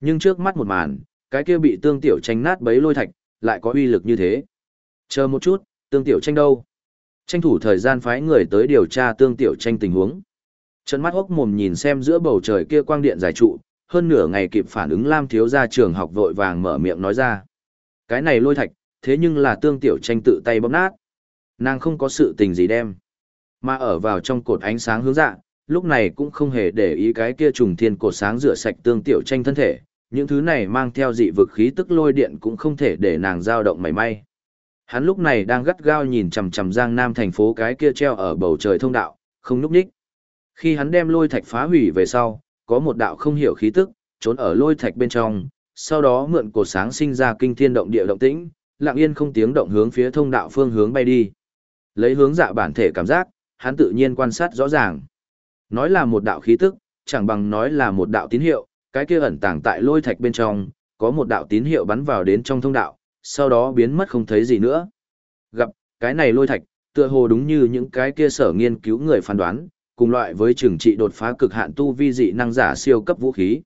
Nhưng trước mắt một màn, cái kia bị tương tiểu tranh nát bấy lôi thạch, lại có uy lực như thế. Chờ một chút, tương tiểu tranh đâu? Tranh thủ thời gian phái người tới điều tra tương tiểu tranh tình huống. Trận mắt hốc mồm nhìn xem giữa bầu trời kia quang điện giải trụ, hơn nửa ngày kịp phản ứng Lam thiếu gia trường học vội vàng mở miệng nói ra. Cái này lôi thạch, thế nhưng là tương tiểu tranh tự tay bóp nát. Nàng không có sự tình gì đem. Mà ở vào trong cột ánh sáng hướng dạ, lúc này cũng không hề để ý cái kia trùng thiên cột sáng rửa sạch tương tiểu tranh thân thể, những thứ này mang theo dị vực khí tức lôi điện cũng không thể để nàng dao động mảy may. Hắn lúc này đang gắt gao nhìn chằm chằm Giang Nam thành phố cái kia treo ở bầu trời thông đạo, không núp đích. Khi hắn đem lôi thạch phá hủy về sau, có một đạo không hiểu khí tức, trốn ở lôi thạch bên trong, sau đó mượn cột sáng sinh ra kinh thiên động địa động tĩnh, lặng yên không tiếng động hướng phía thông đạo phương hướng bay đi. Lấy hướng dạ bản thể cảm giác, hắn tự nhiên quan sát rõ ràng. Nói là một đạo khí tức, chẳng bằng nói là một đạo tín hiệu, cái kia ẩn tàng tại lôi thạch bên trong, có một đạo tín hiệu bắn vào đến trong thông đạo, sau đó biến mất không thấy gì nữa. Gặp, cái này lôi thạch, tựa hồ đúng như những cái kia sở nghiên cứu người phán đoán, cùng loại với trường trị đột phá cực hạn tu vi dị năng giả siêu cấp vũ khí.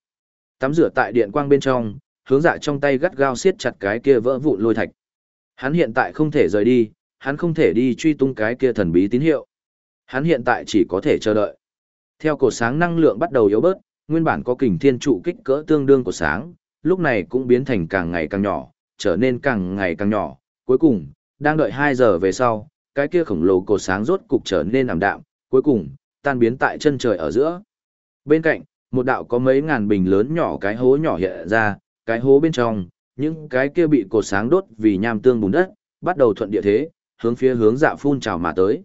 Tắm rửa tại điện quang bên trong, hướng dạ trong tay gắt gao siết chặt cái kia vỡ vụn lôi thạch. Hắn hiện tại không thể rời đi, hắn không thể đi truy tung cái kia thần bí tín hiệu. Hắn hiện tại chỉ có thể chờ đợi. Theo cổ sáng năng lượng bắt đầu yếu bớt, nguyên bản có kình thiên trụ kích cỡ tương đương của sáng, lúc này cũng biến thành càng ngày càng nhỏ, trở nên càng ngày càng nhỏ. Cuối cùng, đang đợi 2 giờ về sau, cái kia khổng lồ cột sáng rốt cục trở nên ảm đạm, cuối cùng, tan biến tại chân trời ở giữa. Bên cạnh, một đạo có mấy ngàn bình lớn nhỏ cái hố nhỏ hiện ra, cái hố bên trong, những cái kia bị cột sáng đốt vì nham tương bùn đất, bắt đầu thuận địa thế, hướng phía hướng dạ phun trào mà tới.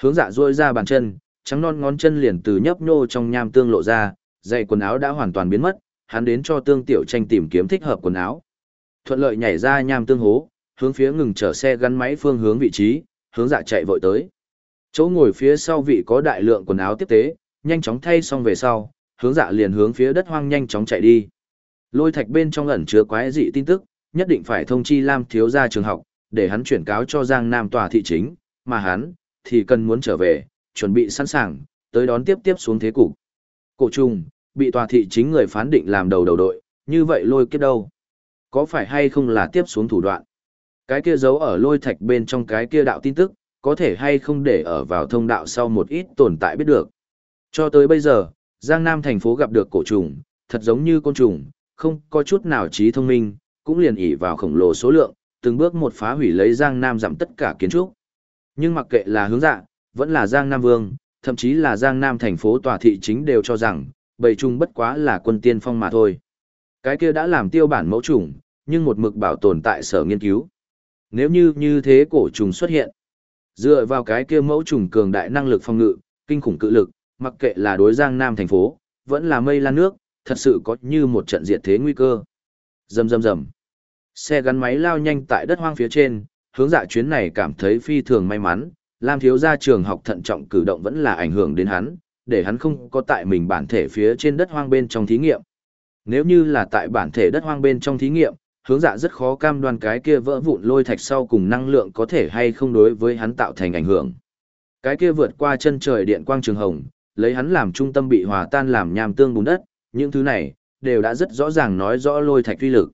Hướng dạ duỗi ra bàn chân, trắng non ngón chân liền từ nhấp nhô trong nham tương lộ ra, dây quần áo đã hoàn toàn biến mất, hắn đến cho tương tiểu tranh tìm kiếm thích hợp quần áo. Thuận lợi nhảy ra nham tương hố, hướng phía ngừng chở xe gắn máy phương hướng vị trí, hướng dạ chạy vội tới. Chỗ ngồi phía sau vị có đại lượng quần áo tiếp tế, nhanh chóng thay xong về sau, hướng dạ liền hướng phía đất hoang nhanh chóng chạy đi. Lôi thạch bên trong ẩn chứa quái dị tin tức, nhất định phải thông chi Lam thiếu gia trường học, để hắn chuyển cáo cho Giang Nam tòa thị chính, mà hắn thì cần muốn trở về, chuẩn bị sẵn sàng, tới đón tiếp tiếp xuống thế cục. Cổ trùng, bị tòa thị chính người phán định làm đầu đầu đội, như vậy lôi kiếp đâu? Có phải hay không là tiếp xuống thủ đoạn? Cái kia giấu ở lôi thạch bên trong cái kia đạo tin tức, có thể hay không để ở vào thông đạo sau một ít tồn tại biết được. Cho tới bây giờ, Giang Nam thành phố gặp được cổ trùng, thật giống như côn trùng, không có chút nào trí thông minh, cũng liền ỉ vào khổng lồ số lượng, từng bước một phá hủy lấy Giang Nam giảm tất cả kiến trúc. Nhưng mặc kệ là hướng dạ, vẫn là Giang Nam Vương, thậm chí là Giang Nam thành phố tòa thị chính đều cho rằng, bầy trùng bất quá là quân tiên phong mà thôi. Cái kia đã làm tiêu bản mẫu trùng, nhưng một mực bảo tồn tại sở nghiên cứu. Nếu như như thế cổ trùng xuất hiện, dựa vào cái kia mẫu trùng cường đại năng lực phòng ngự, kinh khủng cự lực, mặc kệ là đối Giang Nam thành phố, vẫn là mây lan nước, thật sự có như một trận diệt thế nguy cơ. Rầm rầm rầm. Xe gắn máy lao nhanh tại đất hoang phía trên, hướng dạ chuyến này cảm thấy phi thường may mắn, Lam thiếu gia trường học thận trọng cử động vẫn là ảnh hưởng đến hắn, để hắn không có tại mình bản thể phía trên đất hoang bên trong thí nghiệm. Nếu như là tại bản thể đất hoang bên trong thí nghiệm, hướng dạ rất khó cam đoan cái kia vỡ vụn lôi thạch sau cùng năng lượng có thể hay không đối với hắn tạo thành ảnh hưởng. Cái kia vượt qua chân trời điện quang trường hồng, lấy hắn làm trung tâm bị hòa tan làm nham tương bùn đất, những thứ này, đều đã rất rõ ràng nói rõ lôi thạch uy lực.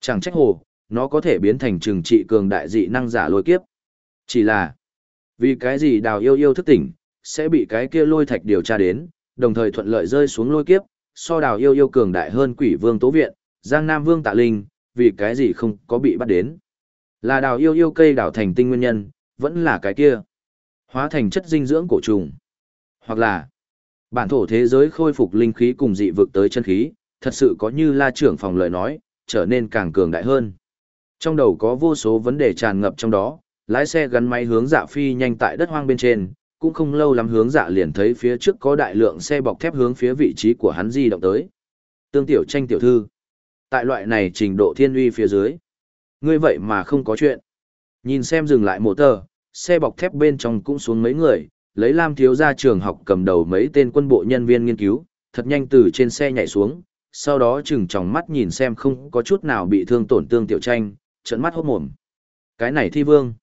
Chẳng trách hồ, nó có thể biến thành trừng trị cường đại dị năng giả lôi kiếp. Chỉ là, vì cái gì đào yêu yêu thức tỉnh, sẽ bị cái kia lôi thạch điều tra đến, đồng thời thuận lợi rơi xuống lôi kiếp, so đào yêu yêu cường đại hơn quỷ vương tố viện, giang nam vương tạ linh, vì cái gì không có bị bắt đến. Là đào yêu yêu cây đào thành tinh nguyên nhân, vẫn là cái kia. Hóa thành chất dinh dưỡng cổ trùng. Hoặc là, bản thổ thế giới khôi phục linh khí cùng dị vực tới chân khí, thật sự có như la trưởng phòng lời nói, trở nên càng cường đại hơn. Trong đầu có vô số vấn đề tràn ngập trong đó, lái xe gắn máy hướng dạ phi nhanh tại đất hoang bên trên, cũng không lâu lắm hướng dạ liền thấy phía trước có đại lượng xe bọc thép hướng phía vị trí của hắn di động tới. Tương tiểu tranh tiểu thư. Tại loại này trình độ thiên uy phía dưới. Ngươi vậy mà không có chuyện. Nhìn xem dừng lại mộ tờ, xe bọc thép bên trong cũng xuống mấy người, lấy Lam thiếu gia trường học cầm đầu mấy tên quân bộ nhân viên nghiên cứu, thật nhanh từ trên xe nhảy xuống, sau đó chừng tròng mắt nhìn xem không có chút nào bị thương tổn tương tiểu tranh, trận mắt hốt mồm. Cái này thi vương.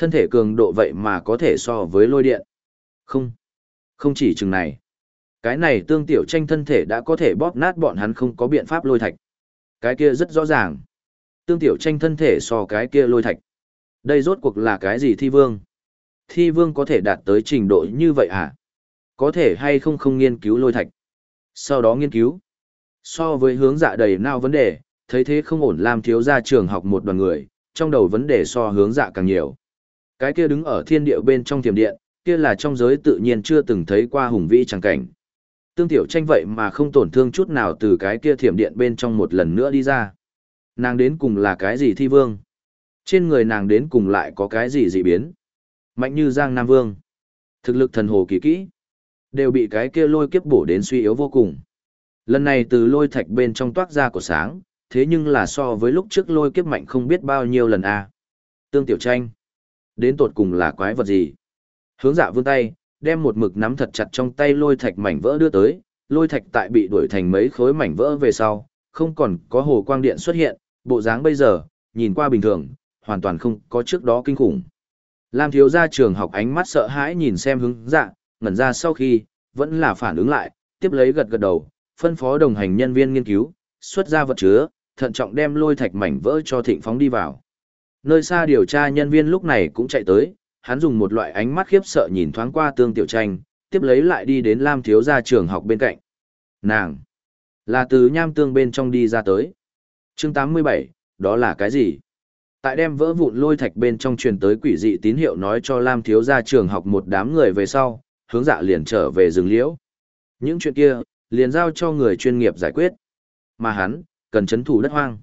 Thân thể cường độ vậy mà có thể so với lôi điện. Không. Không chỉ chừng này. Cái này tương tiểu tranh thân thể đã có thể bóp nát bọn hắn không có biện pháp lôi thạch. Cái kia rất rõ ràng. Tương tiểu tranh thân thể so cái kia lôi thạch. Đây rốt cuộc là cái gì thi vương? Thi vương có thể đạt tới trình độ như vậy hả? Có thể hay không không nghiên cứu lôi thạch? Sau đó nghiên cứu. So với hướng dạ đầy nào vấn đề, thấy thế không ổn làm thiếu gia trường học một đoàn người, trong đầu vấn đề so hướng dạ càng nhiều. Cái kia đứng ở thiên địa bên trong thiểm điện, kia là trong giới tự nhiên chưa từng thấy qua hùng vĩ chẳng cảnh. Tương tiểu tranh vậy mà không tổn thương chút nào từ cái kia thiểm điện bên trong một lần nữa đi ra. Nàng đến cùng là cái gì thi vương? Trên người nàng đến cùng lại có cái gì dị biến? Mạnh như Giang Nam Vương. Thực lực thần hồ kỳ kỹ. Đều bị cái kia lôi kiếp bổ đến suy yếu vô cùng. Lần này từ lôi thạch bên trong toát ra của sáng, thế nhưng là so với lúc trước lôi kiếp mạnh không biết bao nhiêu lần a. Tương Tiểu Tranh. Đến tột cùng là quái vật gì? Hướng dạ vươn tay, đem một mực nắm thật chặt trong tay lôi thạch mảnh vỡ đưa tới, lôi thạch tại bị đuổi thành mấy khối mảnh vỡ về sau, không còn có hồ quang điện xuất hiện, bộ dáng bây giờ, nhìn qua bình thường, hoàn toàn không có trước đó kinh khủng. Lam thiếu gia trường học ánh mắt sợ hãi nhìn xem hướng dạ, ngẩn ra sau khi, vẫn là phản ứng lại, tiếp lấy gật gật đầu, phân phó đồng hành nhân viên nghiên cứu, xuất ra vật chứa, thận trọng đem lôi thạch mảnh vỡ cho thịnh phóng đi vào. Nơi xa điều tra nhân viên lúc này cũng chạy tới, hắn dùng một loại ánh mắt khiếp sợ nhìn thoáng qua tương tiểu tranh, tiếp lấy lại đi đến Lam thiếu gia trường học bên cạnh. Nàng! Là từ nham tương bên trong đi ra tới. chương 87, đó là cái gì? Tại đem vỡ vụn lôi thạch bên trong truyền tới quỷ dị tín hiệu nói cho Lam thiếu gia trường học một đám người về sau, hướng dạ liền trở về rừng liễu. Những chuyện kia, liền giao cho người chuyên nghiệp giải quyết. Mà hắn, cần chấn thủ đất hoang.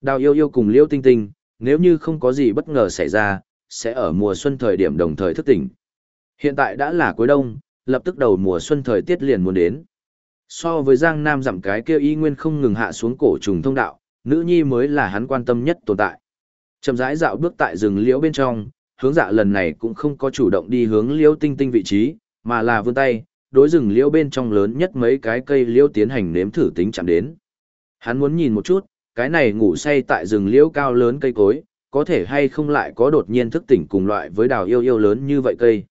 Đào yêu yêu cùng liễu tinh tinh, nếu như không có gì bất ngờ xảy ra, sẽ ở mùa xuân thời điểm đồng thời thức tỉnh. Hiện tại đã là cuối đông, lập tức đầu mùa xuân thời tiết liền muốn đến. So với Giang Nam giảm cái kia y nguyên không ngừng hạ xuống cổ trùng thông đạo, nữ nhi mới là hắn quan tâm nhất tồn tại. Chậm rãi dạo bước tại rừng liễu bên trong, hướng dạ lần này cũng không có chủ động đi hướng liễu tinh tinh vị trí, mà là vươn tay, đối rừng liễu bên trong lớn nhất mấy cái cây liễu tiến hành nếm thử tính chạm đến. Hắn muốn nhìn một chút, cái này ngủ say tại rừng liễu cao lớn cây cối, có thể hay không lại có đột nhiên thức tỉnh cùng loại với đào yêu yêu lớn như vậy cây.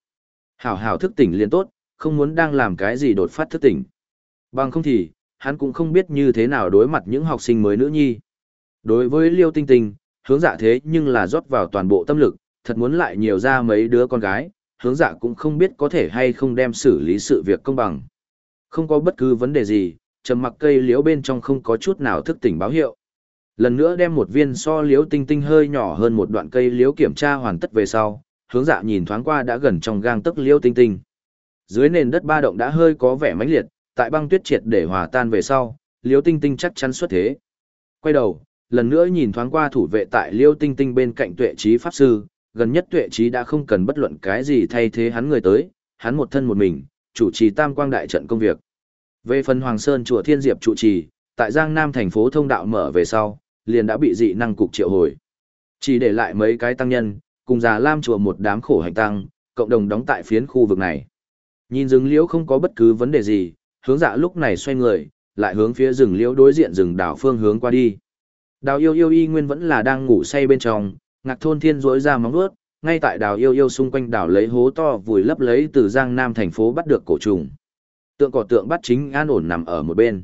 Hảo hảo thức tỉnh liền tốt, không muốn đang làm cái gì đột phát thức tỉnh. Bằng không thì, hắn cũng không biết như thế nào đối mặt những học sinh mới nữ nhi. Đối với Liêu Tinh Tinh, hướng dạ thế nhưng là rót vào toàn bộ tâm lực, thật muốn lại nhiều ra mấy đứa con gái, hướng dạ cũng không biết có thể hay không đem xử lý sự việc công bằng. Không có bất cứ vấn đề gì, trầm mặc cây liễu bên trong không có chút nào thức tỉnh báo hiệu. Lần nữa đem một viên so liếu tinh tinh hơi nhỏ hơn một đoạn cây liếu kiểm tra hoàn tất về sau, hướng dạ nhìn thoáng qua đã gần trong gang tấc liêu tinh tinh. Dưới nền đất ba động đã hơi có vẻ mãnh liệt, tại băng tuyết triệt để hòa tan về sau, liêu tinh tinh chắc chắn xuất thế. Quay đầu, lần nữa nhìn thoáng qua thủ vệ tại Liêu Tinh Tinh bên cạnh tuệ trí pháp sư, gần nhất tuệ trí đã không cần bất luận cái gì thay thế hắn người tới, hắn một thân một mình, chủ trì tam quang đại trận công việc. Về phần Hoàng Sơn chùa Thiên Diệp trụ trì, tại Giang Nam thành phố thông đạo mở về sau, liền đã bị dị năng cục triệu hồi. Chỉ để lại mấy cái tăng nhân, cùng già lam chùa một đám khổ hành tăng, cộng đồng đóng tại phiến khu vực này. Nhìn rừng liễu không có bất cứ vấn đề gì, hướng dạ lúc này xoay người, lại hướng phía rừng liễu đối diện rừng đảo phương hướng qua đi. Đào yêu yêu y nguyên vẫn là đang ngủ say bên trong, ngạc thôn thiên rỗi ra móng vuốt, ngay tại đào yêu yêu xung quanh đảo lấy hố to vùi lấp lấy từ giang nam thành phố bắt được cổ trùng. Tượng cỏ tượng bắt chính an ổn nằm ở một bên.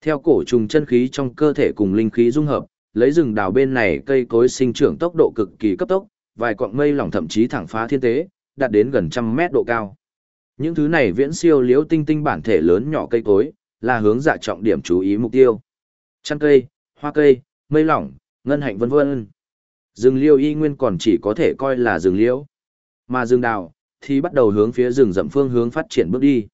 Theo cổ trùng chân khí trong cơ thể cùng linh khí dung hợp, lấy rừng đào bên này cây cối sinh trưởng tốc độ cực kỳ cấp tốc, vài quặng mây lỏng thậm chí thẳng phá thiên tế, đạt đến gần trăm mét độ cao. Những thứ này viễn siêu liễu tinh tinh bản thể lớn nhỏ cây cối, là hướng dạ trọng điểm chú ý mục tiêu. Chăn cây, hoa cây, mây lỏng, ngân hạnh vân vân. Rừng liễu y nguyên còn chỉ có thể coi là rừng liễu. Mà rừng đào, thì bắt đầu hướng phía rừng rậm phương hướng phát triển bước đi.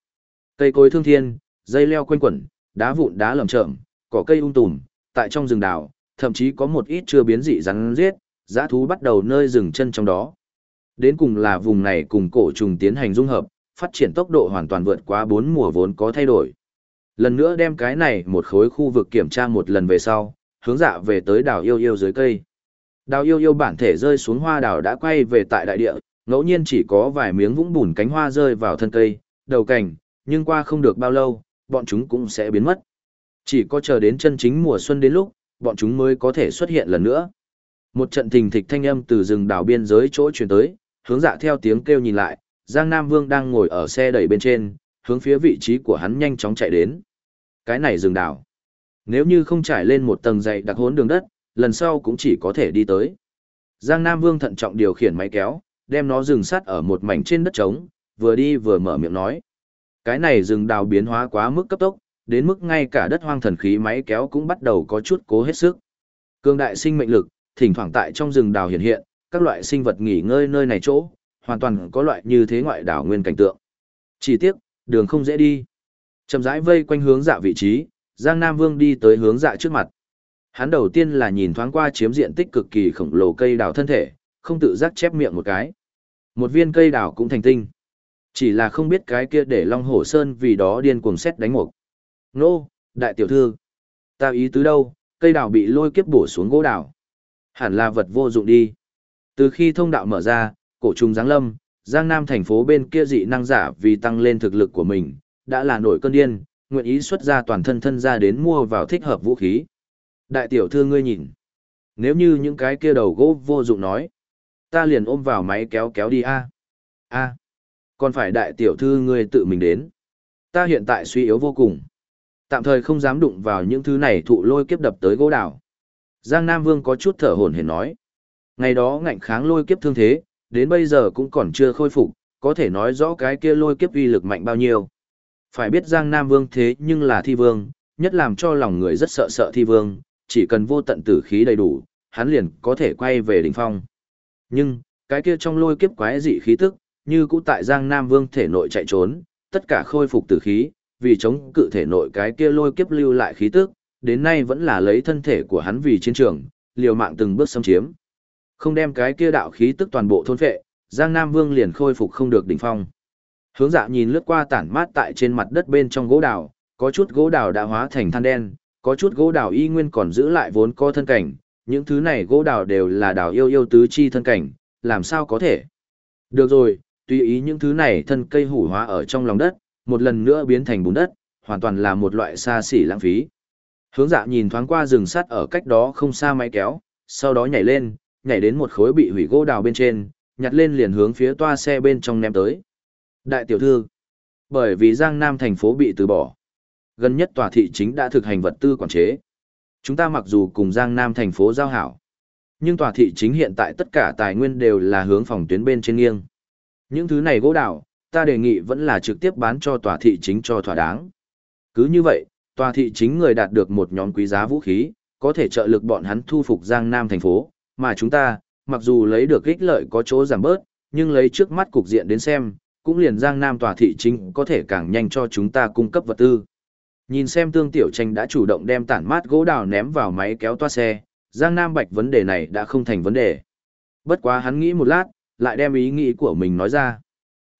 Cây cối thương thiên, dây leo quanh quẩn, đá vụn đá lầm chởm, cỏ cây um tùm, tại trong rừng đào, thậm chí có một ít chưa biến dị rắn giết, dã thú bắt đầu nơi rừng chân trong đó. Đến cùng là vùng này cùng cổ trùng tiến hành dung hợp, phát triển tốc độ hoàn toàn vượt qua bốn mùa vốn có thay đổi. Lần nữa đem cái này một khối khu vực kiểm tra một lần về sau, hướng dạ về tới đảo yêu yêu dưới cây. Đào yêu yêu bản thể rơi xuống hoa đào đã quay về tại đại địa, ngẫu nhiên chỉ có vài miếng vũng bùn cánh hoa rơi vào thân cây, đầu cành, nhưng qua không được bao lâu, bọn chúng cũng sẽ biến mất. Chỉ có chờ đến chân chính mùa xuân đến lúc, bọn chúng mới có thể xuất hiện lần nữa. Một trận thình thịch thanh âm từ rừng đảo biên giới chỗ truyền tới, hướng dạ theo tiếng kêu nhìn lại, Giang Nam Vương đang ngồi ở xe đẩy bên trên, hướng phía vị trí của hắn nhanh chóng chạy đến. Cái này rừng đảo. Nếu như không trải lên một tầng dày đặc hốn đường đất, lần sau cũng chỉ có thể đi tới. Giang Nam Vương thận trọng điều khiển máy kéo, đem nó dừng sát ở một mảnh trên đất trống, vừa đi vừa mở miệng nói. Cái này rừng đào biến hóa quá mức cấp tốc, đến mức ngay cả đất hoang thần khí máy kéo cũng bắt đầu có chút cố hết sức. Cương đại sinh mệnh lực, thỉnh thoảng tại trong rừng đào hiện hiện, các loại sinh vật nghỉ ngơi nơi này chỗ, hoàn toàn có loại như thế ngoại đảo nguyên cảnh tượng. Chỉ tiếc, đường không dễ đi. Chậm rãi vây quanh hướng dạ vị trí, Giang Nam Vương đi tới hướng dạ trước mặt. Hắn đầu tiên là nhìn thoáng qua chiếm diện tích cực kỳ khổng lồ cây đào thân thể, không tự giác chép miệng một cái. Một viên cây đào cũng thành tinh. Chỉ là không biết cái kia để Long Hổ Sơn vì đó điên cuồng xét đánh mục. Nô, đại tiểu thư. Ta ý tứ đâu, cây đào bị lôi kiếp bổ xuống gỗ đào. Hẳn là vật vô dụng đi. Từ khi thông đạo mở ra, cổ trùng giáng lâm, Giang Nam thành phố bên kia dị năng giả vì tăng lên thực lực của mình, đã là nổi cơn điên, nguyện ý xuất ra toàn thân thân ra đến mua vào thích hợp vũ khí. Đại tiểu thư ngươi nhìn, nếu như những cái kia đầu gỗ vô dụng nói, ta liền ôm vào máy kéo kéo đi a. A, còn phải đại tiểu thư ngươi tự mình đến. Ta hiện tại suy yếu vô cùng. Tạm thời không dám đụng vào những thứ này thụ lôi kiếp đập tới gỗ đảo. Giang Nam Vương có chút thở hổn hển nói. Ngày đó ngạnh kháng lôi kiếp thương thế, đến bây giờ cũng còn chưa khôi phục, có thể nói rõ cái kia lôi kiếp uy lực mạnh bao nhiêu. Phải biết Giang Nam Vương thế nhưng là thi vương, nhất làm cho lòng người rất sợ sợ thi vương, chỉ cần vô tận tử khí đầy đủ, hắn liền có thể quay về đỉnh phong. Nhưng, cái kia trong lôi kiếp quái dị khí tức, như cũ tại Giang Nam Vương thể nội chạy trốn, tất cả khôi phục tử khí, vì chống cự thể nội cái kia lôi kiếp lưu lại khí tức, đến nay vẫn là lấy thân thể của hắn vì chiến trường, liều mạng từng bước xâm chiếm. Không đem cái kia đạo khí tức toàn bộ thôn phệ, Giang Nam Vương liền khôi phục không được đỉnh phong. Hướng dạ nhìn lướt qua tản mát tại trên mặt đất bên trong gỗ đào, có chút gỗ đào đã hóa thành than đen, có chút gỗ đào y nguyên còn giữ lại vốn có thân cảnh, những thứ này gỗ đào đều là đào yêu yêu tứ chi thân cảnh, làm sao có thể. Được rồi, tùy ý những thứ này thân cây hủ hóa ở trong lòng đất, một lần nữa biến thành bùn đất, hoàn toàn là một loại xa xỉ lãng phí. Hướng dạ nhìn thoáng qua rừng sắt ở cách đó không xa máy kéo, sau đó nhảy lên, nhảy đến một khối bị hủy gỗ đào bên trên, nhặt lên liền hướng phía toa xe bên trong ném tới. Đại tiểu thư, bởi vì Giang Nam thành phố bị từ bỏ, gần nhất tòa thị chính đã thực hành vật tư quản chế. Chúng ta mặc dù cùng Giang Nam thành phố giao hảo, nhưng tòa thị chính hiện tại tất cả tài nguyên đều là hướng phòng tuyến bên trên nghiêng. Những thứ này gỗ đào, ta đề nghị vẫn là trực tiếp bán cho tòa thị chính cho thỏa đáng. Cứ như vậy, tòa thị chính người đạt được một nhóm quý giá vũ khí, có thể trợ lực bọn hắn thu phục Giang Nam thành phố, mà chúng ta, mặc dù lấy được ích lợi có chỗ giảm bớt, nhưng lấy trước mắt cục diện đến xem, cũng liền Giang Nam tòa thị chính có thể càng nhanh cho chúng ta cung cấp vật tư. Nhìn xem tương tiểu tranh đã chủ động đem tản mát gỗ đào ném vào máy kéo toa xe, Giang Nam Bạch vấn đề này đã không thành vấn đề. Bất quá hắn nghĩ một lát, lại đem ý nghĩ của mình nói ra.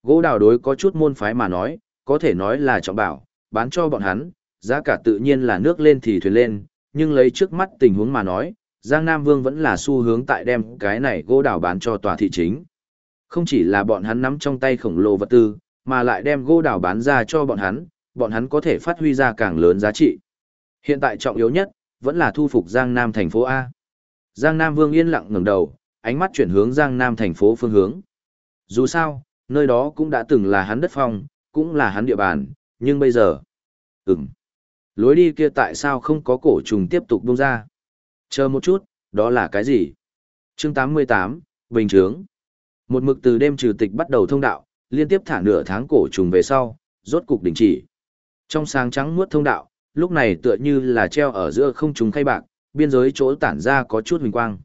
Gỗ đào đối có chút môn phái mà nói, có thể nói là trọng bảo, bán cho bọn hắn, giá cả tự nhiên là nước lên thì thuyền lên, nhưng lấy trước mắt tình huống mà nói, Giang Nam Vương vẫn là xu hướng tại đem cái này gỗ đào bán cho tòa thị chính. Không chỉ là bọn hắn nắm trong tay khổng lồ vật tư, mà lại đem gỗ đào bán ra cho bọn hắn, bọn hắn có thể phát huy ra càng lớn giá trị. Hiện tại trọng yếu nhất, vẫn là thu phục Giang Nam thành phố A. Giang Nam Vương yên lặng ngẩng đầu, ánh mắt chuyển hướng Giang Nam thành phố phương hướng. Dù sao, nơi đó cũng đã từng là hắn đất phong, cũng là hắn địa bàn, nhưng bây giờ... Ừm. Lối đi kia tại sao không có cổ trùng tiếp tục bung ra? Chờ một chút, đó là cái gì? chương 88, Bình Trướng. Một mực từ đêm trừ tịch bắt đầu thông đạo, liên tiếp thả nửa tháng cổ trùng về sau, rốt cục đình chỉ. Trong sáng trắng muốt thông đạo, lúc này tựa như là treo ở giữa không trùng khay bạc, biên giới chỗ tản ra có chút huỳnh quang.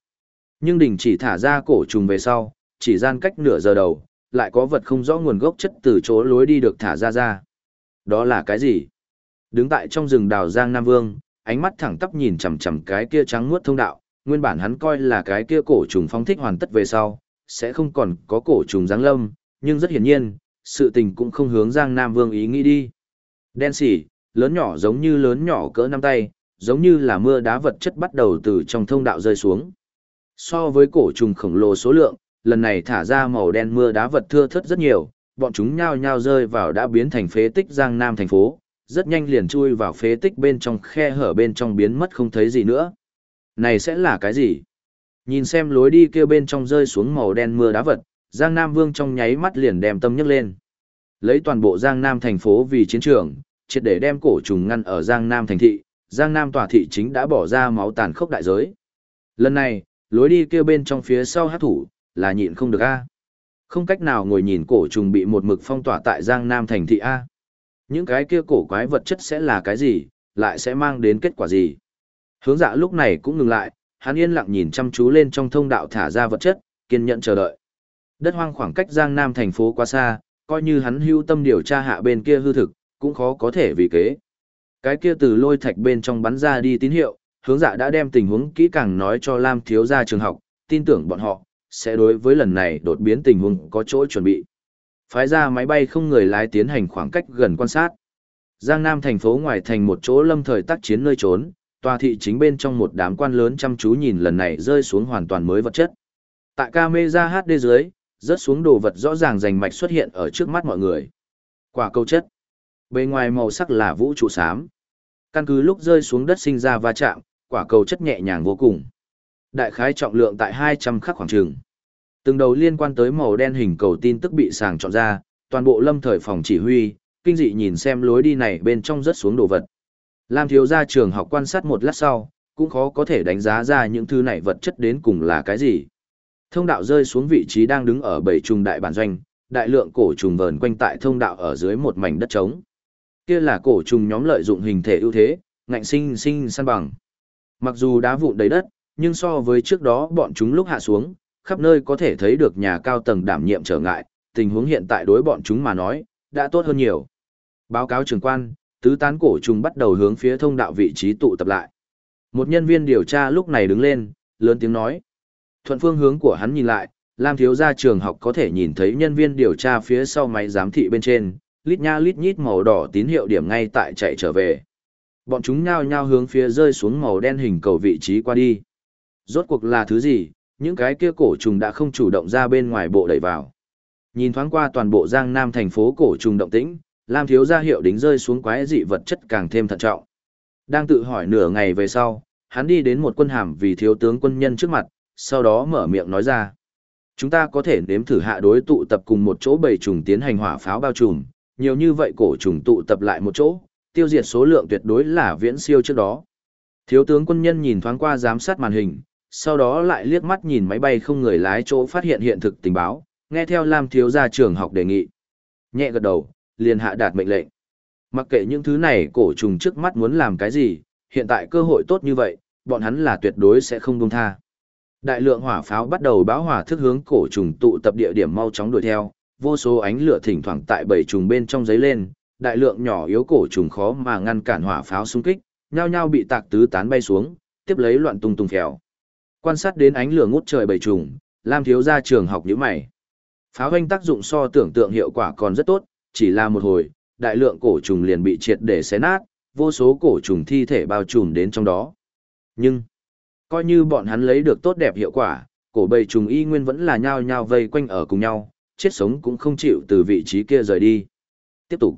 Nhưng đình chỉ thả ra cổ trùng về sau, chỉ gian cách nửa giờ đầu, lại có vật không rõ nguồn gốc chất từ chỗ lối đi được thả ra ra. Đó là cái gì? Đứng tại trong rừng đào Giang Nam Vương, ánh mắt thẳng tắp nhìn chằm chằm cái kia trắng muốt thông đạo, nguyên bản hắn coi là cái kia cổ trùng phong thích hoàn tất về sau, sẽ không còn có cổ trùng giáng lâm, nhưng rất hiển nhiên, sự tình cũng không hướng Giang Nam Vương ý nghĩ đi. Đen xỉ, lớn nhỏ giống như lớn nhỏ cỡ năm tay, giống như là mưa đá vật chất bắt đầu từ trong thông đạo rơi xuống. So với cổ trùng khổng lồ số lượng, lần này thả ra màu đen mưa đá vật thưa thớt rất nhiều, bọn chúng nhao nhao rơi vào đã biến thành phế tích Giang Nam thành phố, rất nhanh liền chui vào phế tích bên trong khe hở bên trong biến mất không thấy gì nữa. Này sẽ là cái gì? Nhìn xem lối đi kia bên trong rơi xuống màu đen mưa đá vật, Giang Nam Vương trong nháy mắt liền đem tâm nhấc lên. Lấy toàn bộ Giang Nam thành phố vì chiến trường, triệt để đem cổ trùng ngăn ở Giang Nam thành thị, Giang Nam tòa thị chính đã bỏ ra máu tàn khốc đại giới. Lần này, lối đi kia bên trong phía sau hát thủ, là nhịn không được a. Không cách nào ngồi nhìn cổ trùng bị một mực phong tỏa tại Giang Nam thành thị a. Những cái kia cổ quái vật chất sẽ là cái gì, lại sẽ mang đến kết quả gì? Hướng dạ lúc này cũng ngừng lại, hắn yên lặng nhìn chăm chú lên trong thông đạo thả ra vật chất, kiên nhẫn chờ đợi. Đất hoang khoảng cách Giang Nam thành phố quá xa, coi như hắn hưu tâm điều tra hạ bên kia hư thực, cũng khó có thể vì kế. Cái kia từ lôi thạch bên trong bắn ra đi tín hiệu, hướng dạ đã đem tình huống kỹ càng nói cho Lam thiếu gia trường học, tin tưởng bọn họ, sẽ đối với lần này đột biến tình huống có chỗ chuẩn bị. Phái ra máy bay không người lái tiến hành khoảng cách gần quan sát. Giang Nam thành phố ngoài thành một chỗ lâm thời tác chiến nơi trốn, tòa thị chính bên trong một đám quan lớn chăm chú nhìn lần này rơi xuống hoàn toàn mới vật chất. Tại camera HD dưới, rớt xuống đồ vật rõ ràng rành mạch xuất hiện ở trước mắt mọi người. Quả cầu chất. Bên ngoài màu sắc là vũ trụ xám. Căn cứ lúc rơi xuống đất sinh ra va chạm, quả cầu chất nhẹ nhàng vô cùng. Đại khái trọng lượng tại 200 khắc khoảng trường. Từng đầu liên quan tới màu đen hình cầu tin tức bị sàng chọn ra, toàn bộ lâm thời phòng chỉ huy, kinh dị nhìn xem lối đi này bên trong rất xuống đồ vật. Lam thiếu gia trường học quan sát một lát sau, cũng khó có thể đánh giá ra những thứ này vật chất đến cùng là cái gì. Thông đạo rơi xuống vị trí đang đứng ở bảy trùng đại bản doanh, đại lượng cổ trùng vờn quanh tại thông đạo ở dưới một mảnh đất trống. Kia là cổ trùng nhóm lợi dụng hình thể ưu thế, ngạnh sinh sinh săn bằng. Mặc dù đá vụn đầy đất, nhưng so với trước đó bọn chúng lúc hạ xuống, khắp nơi có thể thấy được nhà cao tầng đảm nhiệm trở ngại, tình huống hiện tại đối bọn chúng mà nói, đã tốt hơn nhiều. Báo cáo trưởng quan, tứ tán cổ trùng bắt đầu hướng phía thông đạo vị trí tụ tập lại. Một nhân viên điều tra lúc này đứng lên, lớn tiếng nói. Thuận phương hướng của hắn nhìn lại, Lam thiếu gia trường học có thể nhìn thấy nhân viên điều tra phía sau máy giám thị bên trên, lít nha lít nhít màu đỏ tín hiệu điểm ngay tại chạy trở về. Bọn chúng nhao nhao hướng phía rơi xuống màu đen hình cầu vị trí qua đi. Rốt cuộc là thứ gì, những cái kia cổ trùng đã không chủ động ra bên ngoài bộ đẩy vào. Nhìn thoáng qua toàn bộ Giang Nam thành phố cổ trùng động tĩnh, Lam thiếu gia hiệu đính rơi xuống quái dị vật chất càng thêm thận trọng. Đang tự hỏi nửa ngày về sau, hắn đi đến một quân hàm vì thiếu tướng quân nhân trước mặt, sau đó mở miệng nói ra. Chúng ta có thể nếm thử hạ đối tụ tập cùng một chỗ bầy trùng tiến hành hỏa pháo bao trùm, nhiều như vậy cổ trùng tụ tập lại một chỗ, tiêu diệt số lượng tuyệt đối là viễn siêu trước đó. Thiếu tướng quân nhân nhìn thoáng qua giám sát màn hình, sau đó lại liếc mắt nhìn máy bay không người lái chỗ phát hiện hiện thực tình báo, nghe theo Lam thiếu gia trường học đề nghị. Nhẹ gật đầu, liền hạ đạt mệnh lệnh. Mặc kệ những thứ này cổ trùng trước mắt muốn làm cái gì, hiện tại cơ hội tốt như vậy, bọn hắn là tuyệt đối sẽ không buông tha. Đại lượng hỏa pháo bắt đầu báo hỏa thức hướng cổ trùng tụ tập địa điểm mau chóng đuổi theo, vô số ánh lửa thỉnh thoảng tại bảy trùng bên trong giấy lên, đại lượng nhỏ yếu cổ trùng khó mà ngăn cản hỏa pháo xung kích, nhao nhao bị tạc tứ tán bay xuống, tiếp lấy loạn tung tung phèo. Quan sát đến ánh lửa ngút trời bảy trùng, Lam thiếu gia trường học nhíu mày. Pháo hoanh tác dụng so tưởng tượng hiệu quả còn rất tốt, chỉ là một hồi, đại lượng cổ trùng liền bị triệt để xé nát, vô số cổ trùng thi thể bao trùm đến trong đó. Nhưng, coi như bọn hắn lấy được tốt đẹp hiệu quả, cổ bầy trùng y nguyên vẫn là nhao nhao vây quanh ở cùng nhau, chết sống cũng không chịu từ vị trí kia rời đi. Tiếp tục.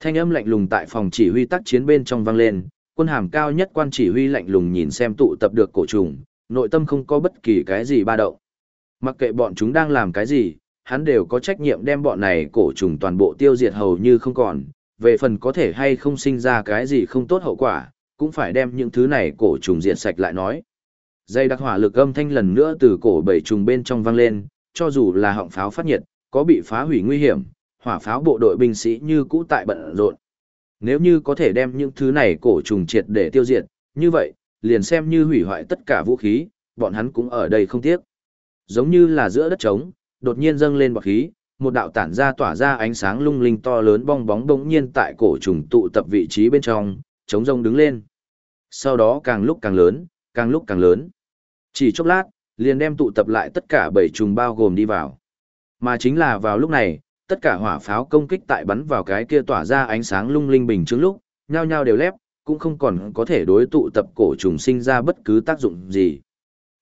Thanh âm lạnh lùng tại phòng chỉ huy tác chiến bên trong vang lên, quân hàm cao nhất quan chỉ huy lạnh lùng nhìn xem tụ tập được cổ trùng, nội tâm không có bất kỳ cái gì ba động. Mặc kệ bọn chúng đang làm cái gì, hắn đều có trách nhiệm đem bọn này cổ trùng toàn bộ tiêu diệt hầu như không còn, về phần có thể hay không sinh ra cái gì không tốt hậu quả, cũng phải đem những thứ này cổ trùng diệt sạch lại nói. Dây đặc hỏa lực âm thanh lần nữa từ cổ bảy trùng bên trong vang lên, cho dù là họng pháo phát nhiệt, có bị phá hủy nguy hiểm, hỏa pháo bộ đội binh sĩ như cũ tại bận rộn. Nếu như có thể đem những thứ này cổ trùng triệt để tiêu diệt, như vậy, liền xem như hủy hoại tất cả vũ khí, bọn hắn cũng ở đây không tiếc. Giống như là giữa đất trống, đột nhiên dâng lên bọt khí, một đạo tản ra tỏa ra ánh sáng lung linh to lớn bong bóng bỗng nhiên tại cổ trùng tụ tập vị trí bên trong, chống rông đứng lên. Sau đó càng lúc càng lớn, càng lúc càng lớn. Chỉ chốc lát, liền đem tụ tập lại tất cả bảy trùng bao gồm đi vào. Mà chính là vào lúc này, tất cả hỏa pháo công kích tại bắn vào cái kia tỏa ra ánh sáng lung linh bình chứng lúc, nhao nhao đều lép, cũng không còn có thể đối tụ tập cổ trùng sinh ra bất cứ tác dụng gì.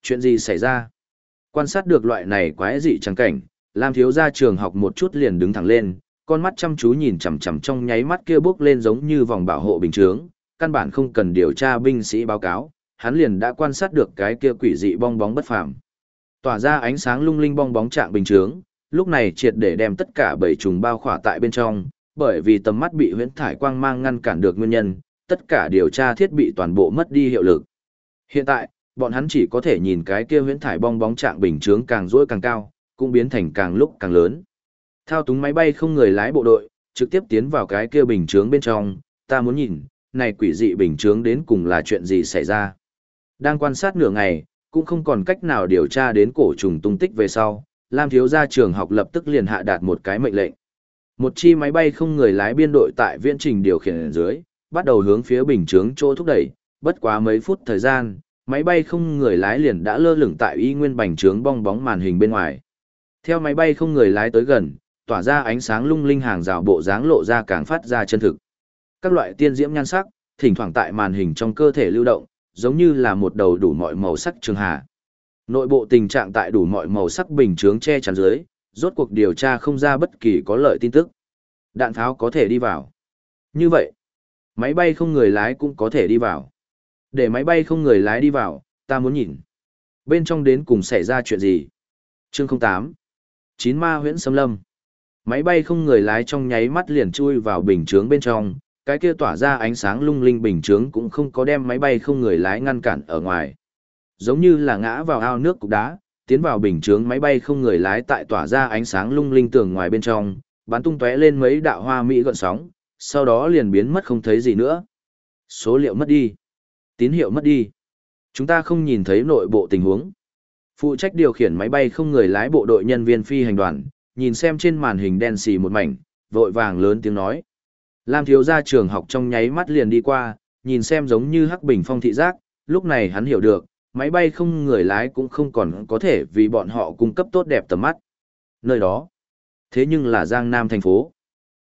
Chuyện gì xảy ra? Quan sát được loại này quái dị chẳng cảnh, Lam thiếu gia trường học một chút liền đứng thẳng lên, con mắt chăm chú nhìn chằm chằm trong nháy mắt kia bước lên giống như vòng bảo hộ bình chướng, căn bản không cần điều tra binh sĩ báo cáo, hắn liền đã quan sát được cái kia quỷ dị bong bóng bất phàm. Tỏa ra ánh sáng lung linh bong bóng trạng bình chướng, lúc này triệt để đem tất cả bảy trùng bao khỏa tại bên trong, bởi vì tầm mắt bị huyễn thải quang mang ngăn cản được nguyên nhân, tất cả điều tra thiết bị toàn bộ mất đi hiệu lực. Hiện tại, bọn hắn chỉ có thể nhìn cái kia huyễn thải bong bóng trạng bình chướng càng rỗi càng cao, cũng biến thành càng lúc càng lớn. Thao túng máy bay không người lái bộ đội, trực tiếp tiến vào cái kia bình chướng bên trong, ta muốn nhìn, này quỷ dị bình chướng đến cùng là chuyện gì xảy ra. Đang quan sát nửa ngày, cũng không còn cách nào điều tra đến cổ trùng tung tích về sau, Lam thiếu gia trường học lập tức liền hạ đạt một cái mệnh lệnh. Một chi máy bay không người lái biên đội tại viễn trình điều khiển ở dưới, bắt đầu hướng phía bình chướng chỗ thúc đẩy, bất quá mấy phút thời gian, máy bay không người lái liền đã lơ lửng tại y nguyên bành trướng bong bóng màn hình bên ngoài. Theo máy bay không người lái tới gần, tỏa ra ánh sáng lung linh hàng rào bộ dáng lộ ra càng phát ra chân thực. Các loại tiên diễm nhan sắc, thỉnh thoảng tại màn hình trong cơ thể lưu động, giống như là một đầu đủ mọi màu sắc trường hà. Nội bộ tình trạng tại đủ mọi màu sắc bình chướng che chắn dưới, rốt cuộc điều tra không ra bất kỳ có lợi tin tức. Đạn pháo có thể đi vào. Như vậy, máy bay không người lái cũng có thể đi vào. Để máy bay không người lái đi vào, ta muốn nhìn. Bên trong đến cùng xảy ra chuyện gì? Chương 08 Chín ma huyễn xâm lâm. Máy bay không người lái trong nháy mắt liền chui vào bình chướng bên trong, cái kia tỏa ra ánh sáng lung linh bình chướng cũng không có đem máy bay không người lái ngăn cản ở ngoài. Giống như là ngã vào ao nước cục đá, tiến vào bình chướng máy bay không người lái tại tỏa ra ánh sáng lung linh tường ngoài bên trong, bắn tung tóe lên mấy đạo hoa mỹ gợn sóng, sau đó liền biến mất không thấy gì nữa. Số liệu mất đi. Tín hiệu mất đi. Chúng ta không nhìn thấy nội bộ tình huống. Phụ trách điều khiển máy bay không người lái bộ đội nhân viên phi hành đoàn, nhìn xem trên màn hình đen xì một mảnh, vội vàng lớn tiếng nói. Lam thiếu gia trường học trong nháy mắt liền đi qua, nhìn xem giống như hắc bình phong thị giác, lúc này hắn hiểu được, máy bay không người lái cũng không còn có thể vì bọn họ cung cấp tốt đẹp tầm mắt. Nơi đó, thế nhưng là Giang Nam thành phố.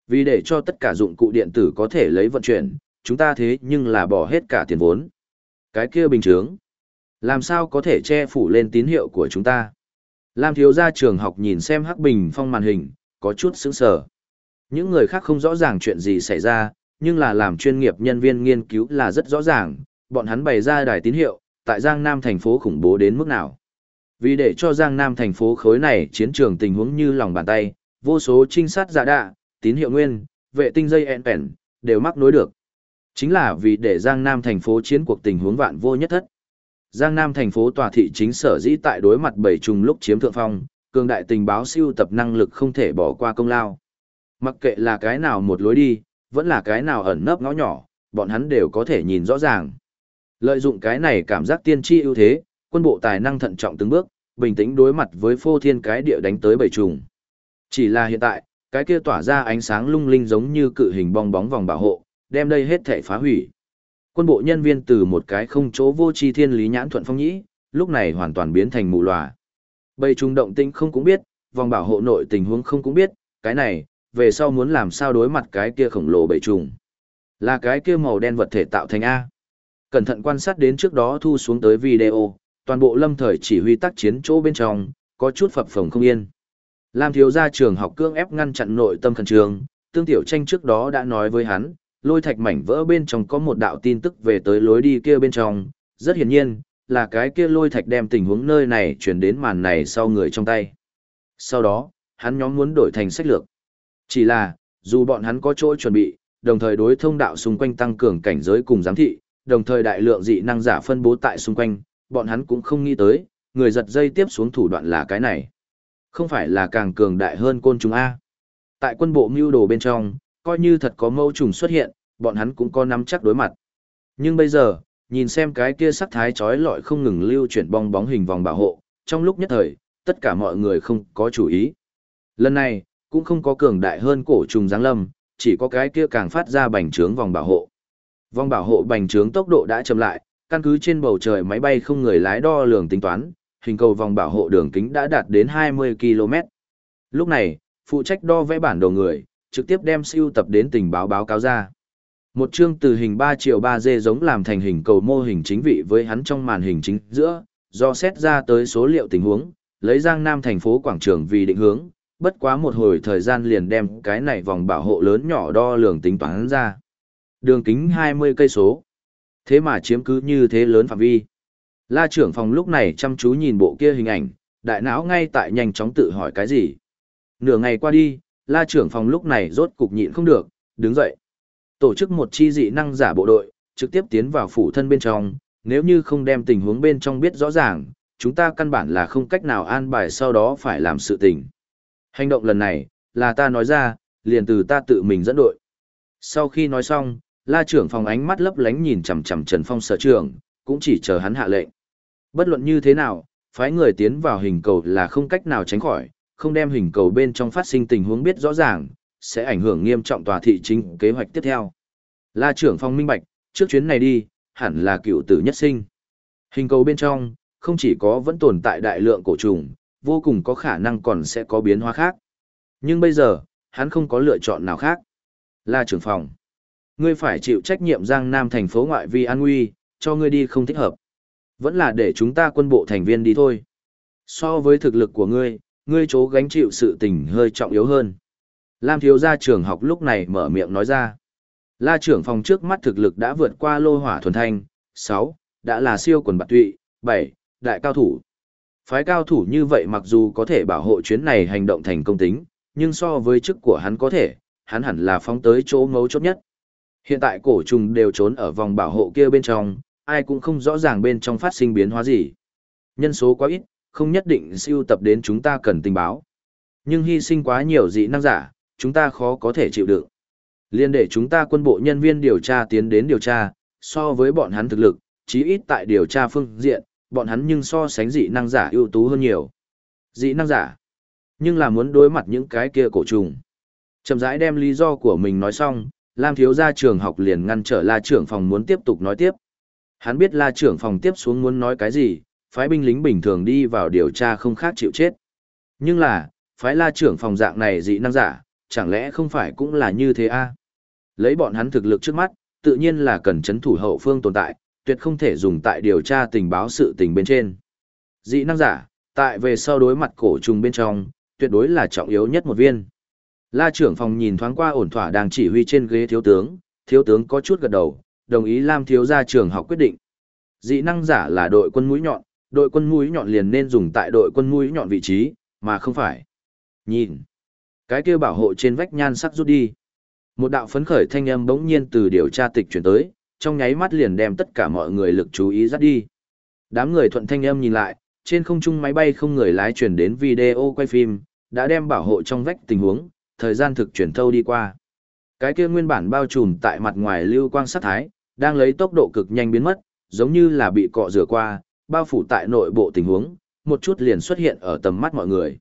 Vì để cho tất cả dụng cụ điện tử có thể lấy vận chuyển, chúng ta thế nhưng là bỏ hết cả tiền vốn. Cái kia bình thường, làm sao có thể che phủ lên tín hiệu của chúng ta? Lam thiếu gia trường học nhìn xem hắc bình phong màn hình, có chút sững sờ. Những người khác không rõ ràng chuyện gì xảy ra, nhưng là làm chuyên nghiệp nhân viên nghiên cứu là rất rõ ràng, bọn hắn bày ra đài tín hiệu, tại Giang Nam thành phố khủng bố đến mức nào. Vì để cho Giang Nam thành phố khối này chiến trường tình huống như lòng bàn tay, vô số trinh sát giả đạ, tín hiệu nguyên, vệ tinh dây ẹn pèn đều mắc nối được. Chính là vì để Giang Nam thành phố chiến cuộc tình huống vạn vô nhất thất. Giang Nam thành phố tòa thị chính sở dĩ tại đối mặt bảy trùng lúc chiếm thượng phong, cường đại tình báo siêu tập năng lực không thể bỏ qua công lao. Mặc kệ là cái nào một lối đi, vẫn là cái nào ẩn nấp ngõ nhỏ, bọn hắn đều có thể nhìn rõ ràng. Lợi dụng cái này cảm giác tiên tri ưu thế, quân bộ tài năng thận trọng từng bước, bình tĩnh đối mặt với phô thiên cái địa đánh tới bảy trùng. Chỉ là hiện tại, cái kia tỏa ra ánh sáng lung linh giống như cự hình bong bóng vòng bảo hộ, đem đây hết thể phá hủy. Quân bộ nhân viên từ một cái không chỗ vô tri thiên lý nhãn thuận phong nhĩ, lúc này hoàn toàn biến thành mù lòa. Bầy trùng động tinh không cũng biết, vòng bảo hộ nội tình huống không cũng biết, cái này, về sau muốn làm sao đối mặt cái kia khổng lồ bầy trùng. Là cái kia màu đen vật thể tạo thành A. Cẩn thận quan sát đến trước đó thu xuống tới video, toàn bộ lâm thời chỉ huy tác chiến chỗ bên trong, có chút phập phồng không yên. Lam thiếu gia trường học cương ép ngăn chặn nội tâm khẩn trường, tương tiểu tranh trước đó đã nói với hắn, lôi thạch mảnh vỡ bên trong có một đạo tin tức về tới lối đi kia bên trong, rất hiển nhiên, là cái kia lôi thạch đem tình huống nơi này chuyển đến màn này sau người trong tay. Sau đó, hắn nhóm muốn đổi thành sách lược. Chỉ là, dù bọn hắn có chỗ chuẩn bị, đồng thời đối thông đạo xung quanh tăng cường cảnh giới cùng giám thị, đồng thời đại lượng dị năng giả phân bố tại xung quanh, bọn hắn cũng không nghĩ tới, người giật dây tiếp xuống thủ đoạn là cái này. Không phải là càng cường đại hơn côn trùng A. Tại quân bộ mưu đồ bên trong, coi như thật có mâu trùng xuất hiện, bọn hắn cũng có nắm chắc đối mặt. Nhưng bây giờ, nhìn xem cái kia sắc thái trói lọi không ngừng lưu chuyển bong bóng hình vòng bảo hộ, trong lúc nhất thời, tất cả mọi người không có chủ ý. Lần này, cũng không có cường đại hơn cổ trùng giáng lâm, chỉ có cái kia càng phát ra bành trướng vòng bảo hộ. Vòng bảo hộ bành trướng tốc độ đã chậm lại, căn cứ trên bầu trời máy bay không người lái đo lường tính toán, hình cầu vòng bảo hộ đường kính đã đạt đến 20 km. Lúc này, phụ trách đo vẽ bản đồ người, trực tiếp đem siêu tập đến tình báo báo cáo ra. Một chương từ hình 3 triệu 3D giống làm thành hình cầu mô hình chính vị với hắn trong màn hình chính giữa, do xét ra tới số liệu tình huống, lấy Giang Nam thành phố quảng trường vì định hướng, bất quá một hồi thời gian liền đem cái này vòng bảo hộ lớn nhỏ đo lường tính toán ra. Đường kính 20 cây số. Thế mà chiếm cứ như thế lớn phạm vi. La trưởng phòng lúc này chăm chú nhìn bộ kia hình ảnh, đại não ngay tại nhanh chóng tự hỏi cái gì. Nửa ngày qua đi, la trưởng phòng lúc này rốt cục nhịn không được, đứng dậy. Tổ chức một chi dị năng giả bộ đội, trực tiếp tiến vào phủ thân bên trong, nếu như không đem tình huống bên trong biết rõ ràng, chúng ta căn bản là không cách nào an bài sau đó phải làm sự tình. Hành động lần này, là ta nói ra, liền từ ta tự mình dẫn đội. Sau khi nói xong, la trưởng phòng ánh mắt lấp lánh nhìn chằm chằm Trần Phong sở trưởng, cũng chỉ chờ hắn hạ lệnh. Bất luận như thế nào, phái người tiến vào hình cầu là không cách nào tránh khỏi, không đem hình cầu bên trong phát sinh tình huống biết rõ ràng, sẽ ảnh hưởng nghiêm trọng tòa thị chính kế hoạch tiếp theo. La trưởng phong minh bạch, trước chuyến này đi, hẳn là cựu tử nhất sinh. Hình cầu bên trong, không chỉ có vẫn tồn tại đại lượng cổ trùng, vô cùng có khả năng còn sẽ có biến hóa khác. Nhưng bây giờ, hắn không có lựa chọn nào khác. La trưởng phòng, ngươi phải chịu trách nhiệm Giang Nam thành phố ngoại vi an nguy, cho ngươi đi không thích hợp. Vẫn là để chúng ta quân bộ thành viên đi thôi. So với thực lực của ngươi, ngươi chố gánh chịu sự tình hơi trọng yếu hơn. Lam thiếu gia trưởng học lúc này mở miệng nói ra. La trưởng phòng trước mắt thực lực đã vượt qua lô hỏa thuần thanh, 6, đã là siêu quần bạc tụy, 7, đại cao thủ. Phái cao thủ như vậy mặc dù có thể bảo hộ chuyến này hành động thành công tính, nhưng so với chức của hắn có thể, hắn hẳn là phóng tới chỗ ngấu chốt nhất. Hiện tại cổ trùng đều trốn ở vòng bảo hộ kia bên trong, ai cũng không rõ ràng bên trong phát sinh biến hóa gì. Nhân số quá ít, không nhất định siêu tập đến chúng ta cần tình báo. Nhưng hy sinh quá nhiều dị năng giả, chúng ta khó có thể chịu đựng. Liên để chúng ta quân bộ nhân viên điều tra tiến đến điều tra, so với bọn hắn thực lực, chí ít tại điều tra phương diện, bọn hắn nhưng so sánh dị năng giả ưu tú hơn nhiều. Dị năng giả, nhưng là muốn đối mặt những cái kia cổ trùng. Chậm rãi đem lý do của mình nói xong, Lam thiếu gia trường học liền ngăn trở La trưởng phòng muốn tiếp tục nói tiếp. Hắn biết La trưởng phòng tiếp xuống muốn nói cái gì, phái binh lính bình thường đi vào điều tra không khác chịu chết. Nhưng là, phái La trưởng phòng dạng này dị năng giả, chẳng lẽ không phải cũng là như thế a? Lấy bọn hắn thực lực trước mắt, tự nhiên là cần chấn thủ hậu phương tồn tại, tuyệt không thể dùng tại điều tra tình báo sự tình bên trên. Dị năng giả, tại về sau đối mặt cổ trùng bên trong, tuyệt đối là trọng yếu nhất một viên. La trưởng phòng nhìn thoáng qua ổn thỏa đang chỉ huy trên ghế thiếu tướng, thiếu tướng có chút gật đầu, đồng ý Lam thiếu gia trường học quyết định. Dị năng giả là đội quân mũi nhọn, đội quân mũi nhọn liền nên dùng tại đội quân mũi nhọn vị trí, mà không phải. Nhìn, cái kia bảo hộ trên vách nhan sắc rút đi. Một đạo phấn khởi thanh âm bỗng nhiên từ điều tra tịch chuyển tới, trong nháy mắt liền đem tất cả mọi người lực chú ý dắt đi. Đám người thuận thanh âm nhìn lại, trên không trung máy bay không người lái chuyển đến video quay phim, đã đem bảo hộ trong vách tình huống, thời gian thực chuyển thâu đi qua. Cái kia nguyên bản bao trùm tại mặt ngoài lưu quang sát thái, đang lấy tốc độ cực nhanh biến mất, giống như là bị cọ rửa qua, bao phủ tại nội bộ tình huống, một chút liền xuất hiện ở tầm mắt mọi người.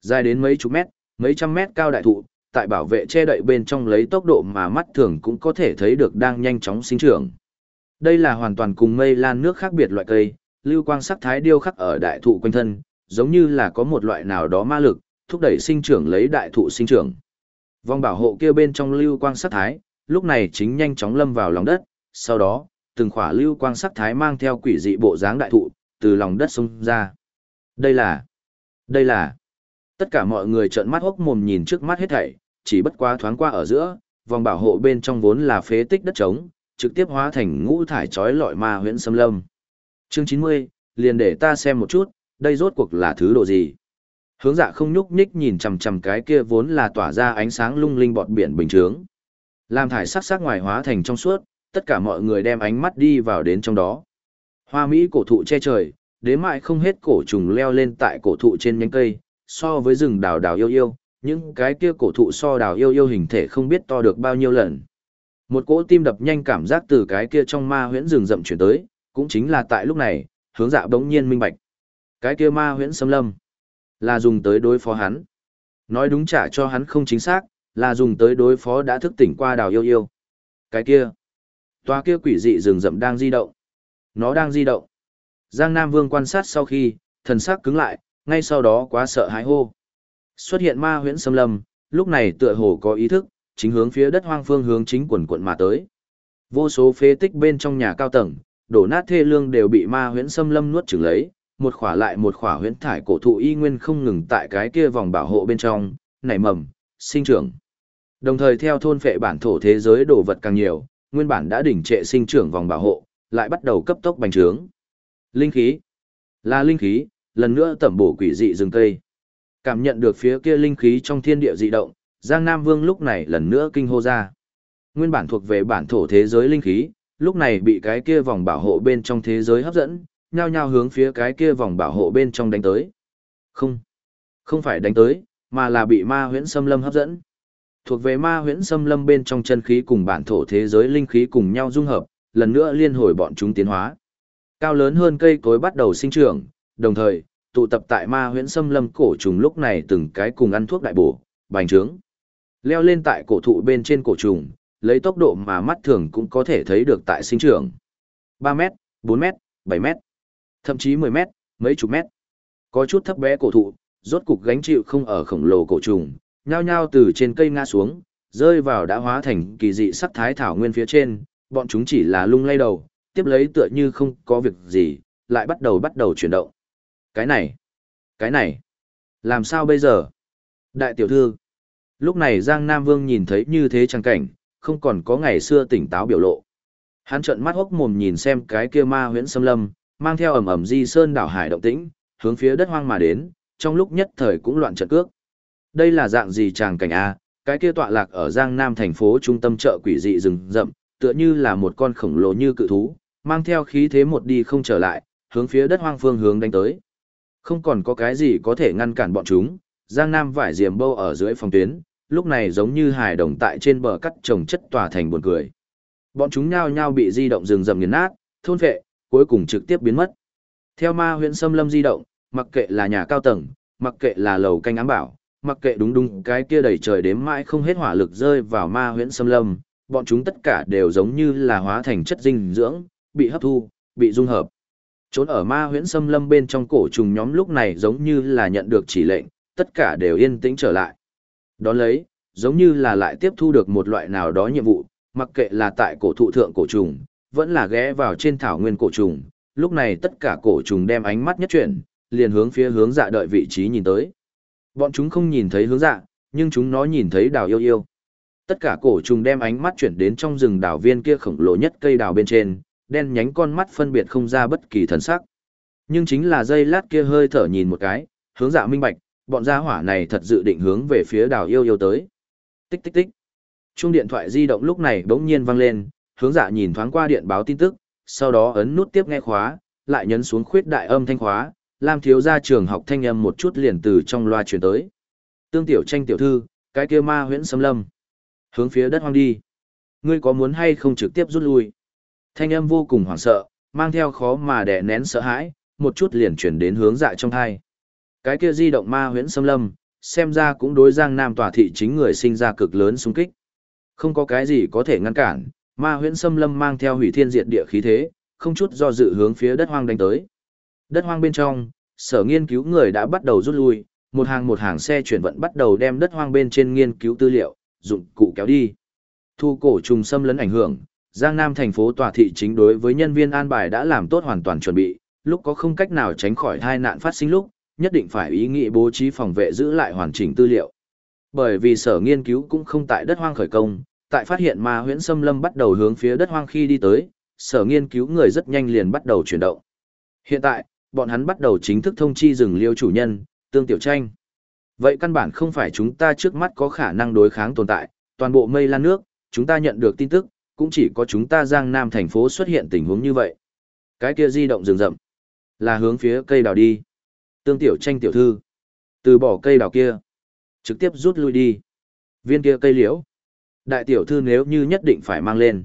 Dài đến mấy chục mét, mấy trăm mét cao đại thụ, tại bảo vệ che đậy bên trong lấy tốc độ mà mắt thường cũng có thể thấy được đang nhanh chóng sinh trưởng. Đây là hoàn toàn cùng mây lan nước khác biệt loại cây, lưu quang sắc thái điêu khắc ở đại thụ quanh thân, giống như là có một loại nào đó ma lực, thúc đẩy sinh trưởng lấy đại thụ sinh trưởng. Vòng bảo hộ kia bên trong lưu quang sắc thái, lúc này chính nhanh chóng lâm vào lòng đất, sau đó, từng khỏa lưu quang sắc thái mang theo quỷ dị bộ dáng đại thụ, từ lòng đất xông ra. Đây là, đây là, tất cả mọi người trợn mắt hốc mồm nhìn trước mắt hết thảy, chỉ bất quá thoáng qua ở giữa, vòng bảo hộ bên trong vốn là phế tích đất trống, trực tiếp hóa thành ngũ thải chói lọi ma huyễn xâm lâm. Chương 90, liền để ta xem một chút, đây rốt cuộc là thứ độ gì. Hướng dạ không nhúc nhích nhìn chằm chằm cái kia vốn là tỏa ra ánh sáng lung linh bọt biển bình trướng. Làm thải sắc sắc ngoài hóa thành trong suốt, tất cả mọi người đem ánh mắt đi vào đến trong đó. Hoa Mỹ cổ thụ che trời, đến mại không hết cổ trùng leo lên tại cổ thụ trên nhánh cây, so với rừng đào đào yêu yêu, những cái kia cổ thụ so đào yêu yêu hình thể không biết to được bao nhiêu lần. Một cỗ tim đập nhanh cảm giác từ cái kia trong ma huyễn rừng rậm chuyển tới, cũng chính là tại lúc này, hướng dạ bỗng nhiên minh bạch. Cái kia ma huyễn xâm lâm, là dùng tới đối phó hắn. Nói đúng trả cho hắn không chính xác, là dùng tới đối phó đã thức tỉnh qua đào yêu yêu. Cái kia, toa kia quỷ dị rừng rậm đang di động. Nó đang di động. Giang Nam Vương quan sát sau khi, thần sắc cứng lại, ngay sau đó quá sợ hãi hô. Xuất hiện ma huyễn xâm lâm, lúc này tựa hồ có ý thức, chính hướng phía đất hoang phương hướng chính quần quận mà tới. Vô số phế tích bên trong nhà cao tầng, đổ nát thê lương đều bị ma huyễn xâm lâm nuốt chửng lấy, một khỏa lại một khỏa huyễn thải cổ thụ y nguyên không ngừng tại cái kia vòng bảo hộ bên trong, nảy mầm, sinh trưởng. Đồng thời theo thôn phệ bản thổ thế giới đồ vật càng nhiều, nguyên bản đã đỉnh trệ sinh trưởng vòng bảo hộ, lại bắt đầu cấp tốc bành trướng. Linh khí, là linh khí, lần nữa tẩm bổ quỷ dị rừng cây. Cảm nhận được phía kia linh khí trong thiên địa dị động, Giang Nam Vương lúc này lần nữa kinh hô ra. Nguyên bản thuộc về bản thổ thế giới linh khí, lúc này bị cái kia vòng bảo hộ bên trong thế giới hấp dẫn, nhao nhao hướng phía cái kia vòng bảo hộ bên trong đánh tới. Không, không phải đánh tới, mà là bị ma huyễn xâm lâm hấp dẫn. Thuộc về ma huyễn xâm lâm bên trong chân khí cùng bản thổ thế giới linh khí cùng nhau dung hợp, lần nữa liên hồi bọn chúng tiến hóa. Cao lớn hơn cây cối bắt đầu sinh trưởng, đồng thời, tụ tập tại ma huyễn xâm lâm cổ trùng lúc này từng cái cùng ăn thuốc đại bổ, bành trướng. Leo lên tại cổ thụ bên trên cổ trùng, lấy tốc độ mà mắt thường cũng có thể thấy được tại sinh trưởng. 3 mét, 4 mét, 7 mét, thậm chí 10 mét, mấy chục mét. Có chút thấp bé cổ thụ, rốt cục gánh chịu không ở khổng lồ cổ trùng, nhao nhao từ trên cây ngã xuống, rơi vào đã hóa thành kỳ dị sắc thái thảo nguyên phía trên, bọn chúng chỉ là lung lay đầu, tiếp lấy tựa như không có việc gì, lại bắt đầu bắt đầu chuyển động. Cái này, cái này, làm sao bây giờ? Đại tiểu thư, lúc này Giang Nam Vương nhìn thấy như thế trang cảnh, không còn có ngày xưa tỉnh táo biểu lộ. Hắn trợn mắt hốc mồm nhìn xem cái kia ma huyễn xâm lâm, mang theo ẩm ẩm di sơn đảo hải động tĩnh, hướng phía đất hoang mà đến, trong lúc nhất thời cũng loạn trận cước. Đây là dạng gì tràng cảnh a? Cái kia tọa lạc ở Giang Nam thành phố trung tâm chợ quỷ dị rừng rậm, tựa như là một con khổng lồ như cự thú, mang theo khí thế một đi không trở lại, hướng phía đất hoang phương hướng đánh tới. Không còn có cái gì có thể ngăn cản bọn chúng, Giang Nam vải diềm bâu ở dưới phòng tuyến, lúc này giống như hài đồng tại trên bờ cắt trồng chất tòa thành buồn cười. Bọn chúng nhao nhao bị di động rừng rầm nghiền nát, thôn vệ, cuối cùng trực tiếp biến mất. Theo ma huyện xâm lâm di động, mặc kệ là nhà cao tầng, mặc kệ là lầu canh ám bảo, mặc kệ đúng đúng cái kia đầy trời đếm mãi không hết hỏa lực rơi vào ma huyện xâm lâm, bọn chúng tất cả đều giống như là hóa thành chất dinh dưỡng, bị hấp thu, bị dung hợp. Trốn ở ma huyễn xâm lâm bên trong cổ trùng nhóm lúc này giống như là nhận được chỉ lệnh, tất cả đều yên tĩnh trở lại. Đón lấy, giống như là lại tiếp thu được một loại nào đó nhiệm vụ, mặc kệ là tại cổ thụ thượng cổ trùng, vẫn là ghé vào trên thảo nguyên cổ trùng, lúc này tất cả cổ trùng đem ánh mắt nhất chuyển, liền hướng phía hướng dạ đợi vị trí nhìn tới. Bọn chúng không nhìn thấy hướng dạ, nhưng chúng nó nhìn thấy đào yêu yêu. Tất cả cổ trùng đem ánh mắt chuyển đến trong rừng đào viên kia khổng lồ nhất cây đào bên trên, đen nhánh con mắt phân biệt không ra bất kỳ thần sắc. Nhưng chính là dây lát kia hơi thở nhìn một cái, hướng dạ minh bạch, bọn gia hỏa này thật dự định hướng về phía đào yêu yêu tới. Tích tích tích. Chuông điện thoại di động lúc này bỗng nhiên vang lên, hướng dạ nhìn thoáng qua điện báo tin tức, sau đó ấn nút tiếp nghe khóa, lại nhấn xuống khuyết đại âm thanh khóa, làm thiếu gia trường học thanh âm một chút liền từ trong loa truyền tới. Tương tiểu tranh tiểu thư, cái kia ma huyễn xâm lâm. Hướng phía đất hoang đi. Ngươi có muốn hay không trực tiếp rút lui? Thanh âm vô cùng hoảng sợ, mang theo khó mà đè nén sợ hãi, một chút liền chuyển đến hướng dạ trong thai. Cái kia di động ma huyễn xâm lâm, xem ra cũng đối Giang Nam tòa thị chính người sinh ra cực lớn xung kích. Không có cái gì có thể ngăn cản, ma huyễn xâm lâm mang theo hủy thiên diệt địa khí thế, không chút do dự hướng phía đất hoang đánh tới. Đất hoang bên trong, sở nghiên cứu người đã bắt đầu rút lui, một hàng một hàng xe chuyển vận bắt đầu đem đất hoang bên trên nghiên cứu tư liệu, dụng cụ kéo đi. Thu cổ trùng xâm lấn ảnh hưởng, Giang Nam thành phố tòa thị chính đối với nhân viên an bài đã làm tốt hoàn toàn chuẩn bị, lúc có không cách nào tránh khỏi tai nạn phát sinh lúc, nhất định phải ý nghĩ bố trí phòng vệ giữ lại hoàn chỉnh tư liệu. Bởi vì sở nghiên cứu cũng không tại đất hoang khởi công, tại phát hiện ma huyễn xâm lâm bắt đầu hướng phía đất hoang khi đi tới, sở nghiên cứu người rất nhanh liền bắt đầu chuyển động. Hiện tại, bọn hắn bắt đầu chính thức thông chi rừng liêu chủ nhân, tương tiểu tranh. Vậy căn bản không phải chúng ta trước mắt có khả năng đối kháng tồn tại, toàn bộ mây lan nước, chúng ta nhận được tin tức, cũng chỉ có chúng ta giang nam thành phố xuất hiện tình huống như vậy. Cái kia di động rừng rậm, là hướng phía cây đào đi. Tương tiểu tranh tiểu thư, từ bỏ cây đào kia, trực tiếp rút lui đi. Viên kia cây liễu, đại tiểu thư nếu như nhất định phải mang lên,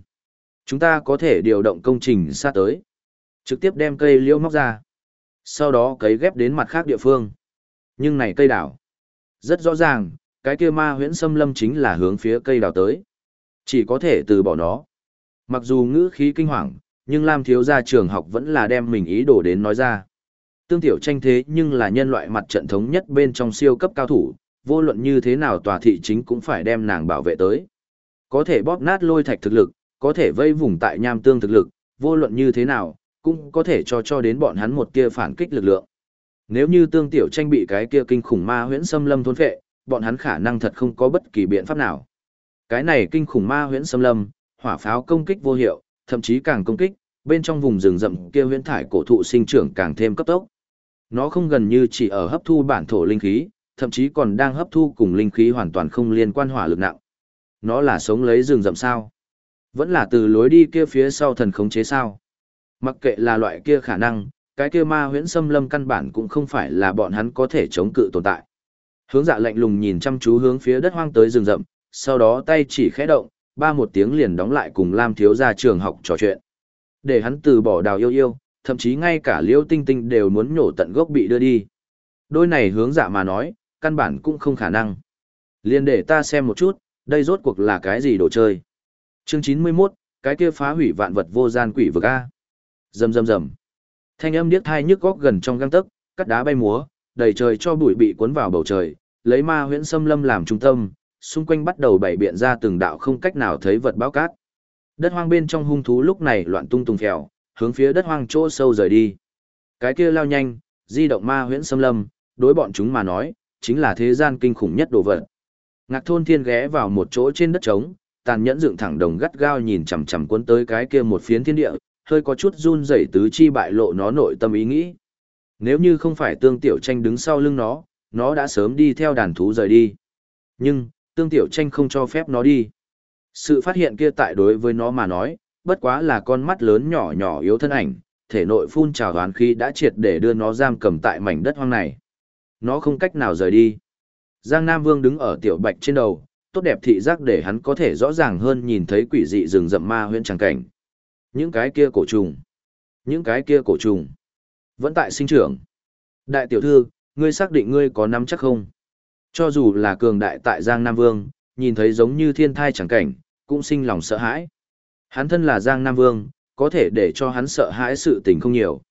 chúng ta có thể điều động công trình xa tới. Trực tiếp đem cây liễu móc ra. Sau đó cấy ghép đến mặt khác địa phương. Nhưng này cây đào, rất rõ ràng, cái kia ma huyễn xâm lâm chính là hướng phía cây đào tới. Chỉ có thể từ bỏ nó. Mặc dù ngữ khí kinh hoàng, nhưng Lam thiếu gia trường học vẫn là đem mình ý đồ đến nói ra. Tương tiểu tranh thế nhưng là nhân loại mặt trận thống nhất bên trong siêu cấp cao thủ, vô luận như thế nào tòa thị chính cũng phải đem nàng bảo vệ tới. Có thể bóp nát lôi thạch thực lực, có thể vây vùng tại nham tương thực lực, vô luận như thế nào, cũng có thể cho cho đến bọn hắn một kia phản kích lực lượng. Nếu như tương tiểu tranh bị cái kia kinh khủng ma huyễn xâm lâm thôn phệ, bọn hắn khả năng thật không có bất kỳ biện pháp nào. Cái này kinh khủng ma huyễn xâm lâm, hỏa pháo công kích vô hiệu, thậm chí càng công kích, bên trong vùng rừng rậm kia huyễn thải cổ thụ sinh trưởng càng thêm cấp tốc. Nó không gần như chỉ ở hấp thu bản thổ linh khí, thậm chí còn đang hấp thu cùng linh khí hoàn toàn không liên quan hỏa lực nặng. Nó là sống lấy rừng rậm sao? Vẫn là từ lối đi kia phía sau thần khống chế sao? Mặc kệ là loại kia khả năng, cái kia ma huyễn xâm lâm căn bản cũng không phải là bọn hắn có thể chống cự tồn tại. Hướng dạ lạnh lùng nhìn chăm chú hướng phía đất hoang tới rừng rậm, sau đó tay chỉ khẽ động, ba một tiếng liền đóng lại cùng Lam thiếu gia trường học trò chuyện. Để hắn từ bỏ đào yêu yêu, thậm chí ngay cả liêu tinh tinh đều muốn nhổ tận gốc bị đưa đi. Đôi này hướng dạ mà nói, căn bản cũng không khả năng. liền để ta xem một chút, đây rốt cuộc là cái gì đồ chơi. Chương 91, cái kia phá hủy vạn vật vô gian quỷ vực A. Rầm rầm rầm. Thanh âm điếc thai nhức góc gần trong găng tấc, cắt đá bay múa, đầy trời cho bụi bị cuốn vào bầu trời, lấy ma huyễn xâm lâm làm trung tâm, xung quanh bắt đầu bảy biện ra từng đạo không cách nào thấy vật báo cát. Đất hoang bên trong hung thú lúc này loạn tung tung phèo, hướng phía đất hoang chỗ sâu rời đi. Cái kia lao nhanh, di động ma huyễn xâm lâm, đối bọn chúng mà nói, chính là thế gian kinh khủng nhất đồ vật. Ngạc thôn thiên ghé vào một chỗ trên đất trống, tàn nhẫn dựng thẳng đồng gắt gao nhìn chằm chằm cuốn tới cái kia một phiến thiên địa, hơi có chút run rẩy tứ chi bại lộ nó nội tâm ý nghĩ. Nếu như không phải tương tiểu tranh đứng sau lưng nó, nó đã sớm đi theo đàn thú rời đi. Nhưng, tương tiểu tranh không cho phép nó đi. Sự phát hiện kia tại đối với nó mà nói, bất quá là con mắt lớn nhỏ nhỏ yếu thân ảnh, thể nội phun trào hoán khí đã triệt để đưa nó giam cầm tại mảnh đất hoang này. Nó không cách nào rời đi. Giang Nam Vương đứng ở tiểu bạch trên đầu, tốt đẹp thị giác để hắn có thể rõ ràng hơn nhìn thấy quỷ dị rừng rậm ma huyễn tràng cảnh. Những cái kia cổ trùng. Những cái kia cổ trùng. Vẫn tại sinh trưởng. Đại tiểu thư, ngươi xác định ngươi có nắm chắc không? Cho dù là cường đại tại Giang Nam Vương, nhìn thấy giống như thiên thai chẳng cảnh, cũng sinh lòng sợ hãi. Hắn thân là Giang Nam Vương, có thể để cho hắn sợ hãi sự tình không nhiều.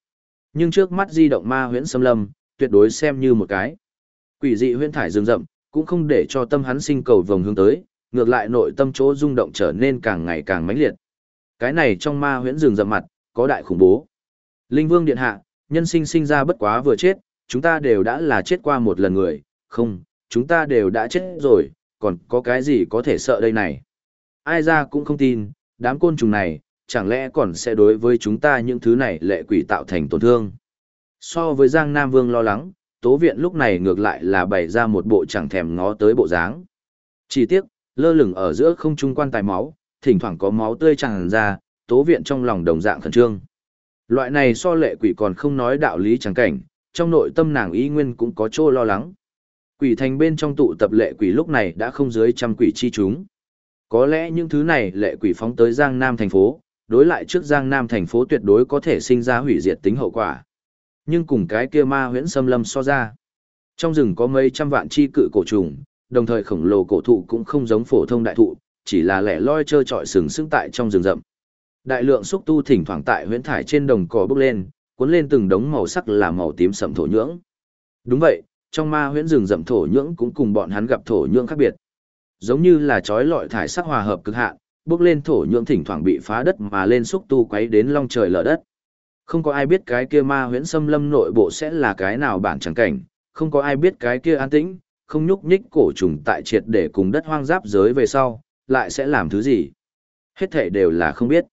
Nhưng trước mắt di động ma huyễn xâm lâm, tuyệt đối xem như một cái. Quỷ dị huyễn thải rừng rậm, cũng không để cho tâm hắn sinh cầu vồng hướng tới, ngược lại nội tâm chỗ rung động trở nên càng ngày càng mãnh liệt. Cái này trong ma huyễn rừng rậm mặt, có đại khủng bố. Linh Vương điện hạ, nhân sinh sinh ra bất quá vừa chết, chúng ta đều đã là chết qua một lần người, không, chúng ta đều đã chết rồi, còn có cái gì có thể sợ đây này. Ai ra cũng không tin, đám côn trùng này, chẳng lẽ còn sẽ đối với chúng ta những thứ này lệ quỷ tạo thành tổn thương. So với Giang Nam Vương lo lắng, Tố Viện lúc này ngược lại là bày ra một bộ chẳng thèm ngó tới bộ dáng. Chỉ tiếc, lơ lửng ở giữa không trung quan tài máu, thỉnh thoảng có máu tươi tràn ra, Tố Viện trong lòng đồng dạng khẩn trương. Loại này so lệ quỷ còn không nói đạo lý chẳng cảnh, trong nội tâm nàng ý nguyên cũng có chỗ lo lắng. Quỷ thành bên trong tụ tập lệ quỷ lúc này đã không dưới trăm quỷ chi chúng. Có lẽ những thứ này lệ quỷ phóng tới Giang Nam thành phố, đối lại trước Giang Nam thành phố tuyệt đối có thể sinh ra hủy diệt tính hậu quả. Nhưng cùng cái kia ma huyễn xâm lâm so ra. Trong rừng có mấy trăm vạn chi cự cổ trùng, đồng thời khổng lồ cổ thụ cũng không giống phổ thông đại thụ, chỉ là lẻ loi trơ trọi sừng sững tại trong rừng rậm. Đại lượng xúc tu thỉnh thoảng tại huyễn thải trên đồng cỏ bốc lên, cuốn lên từng đống màu sắc là màu tím sẫm thổ nhưỡng. Đúng vậy, trong ma huyễn rừng rậm thổ nhưỡng cũng cùng bọn hắn gặp thổ nhưỡng khác biệt. Giống như là chói lọi thải sắc hòa hợp cực hạn, bước lên thổ nhưỡng thỉnh thoảng bị phá đất mà lên xúc tu quấy đến long trời lở đất. Không có ai biết cái kia ma huyễn xâm lâm nội bộ sẽ là cái nào bản chẳng cảnh, không có ai biết cái kia an tĩnh, không nhúc nhích cổ trùng tại triệt để cùng đất hoang giáp giới về sau, lại sẽ làm thứ gì. Hết thể đều là không biết.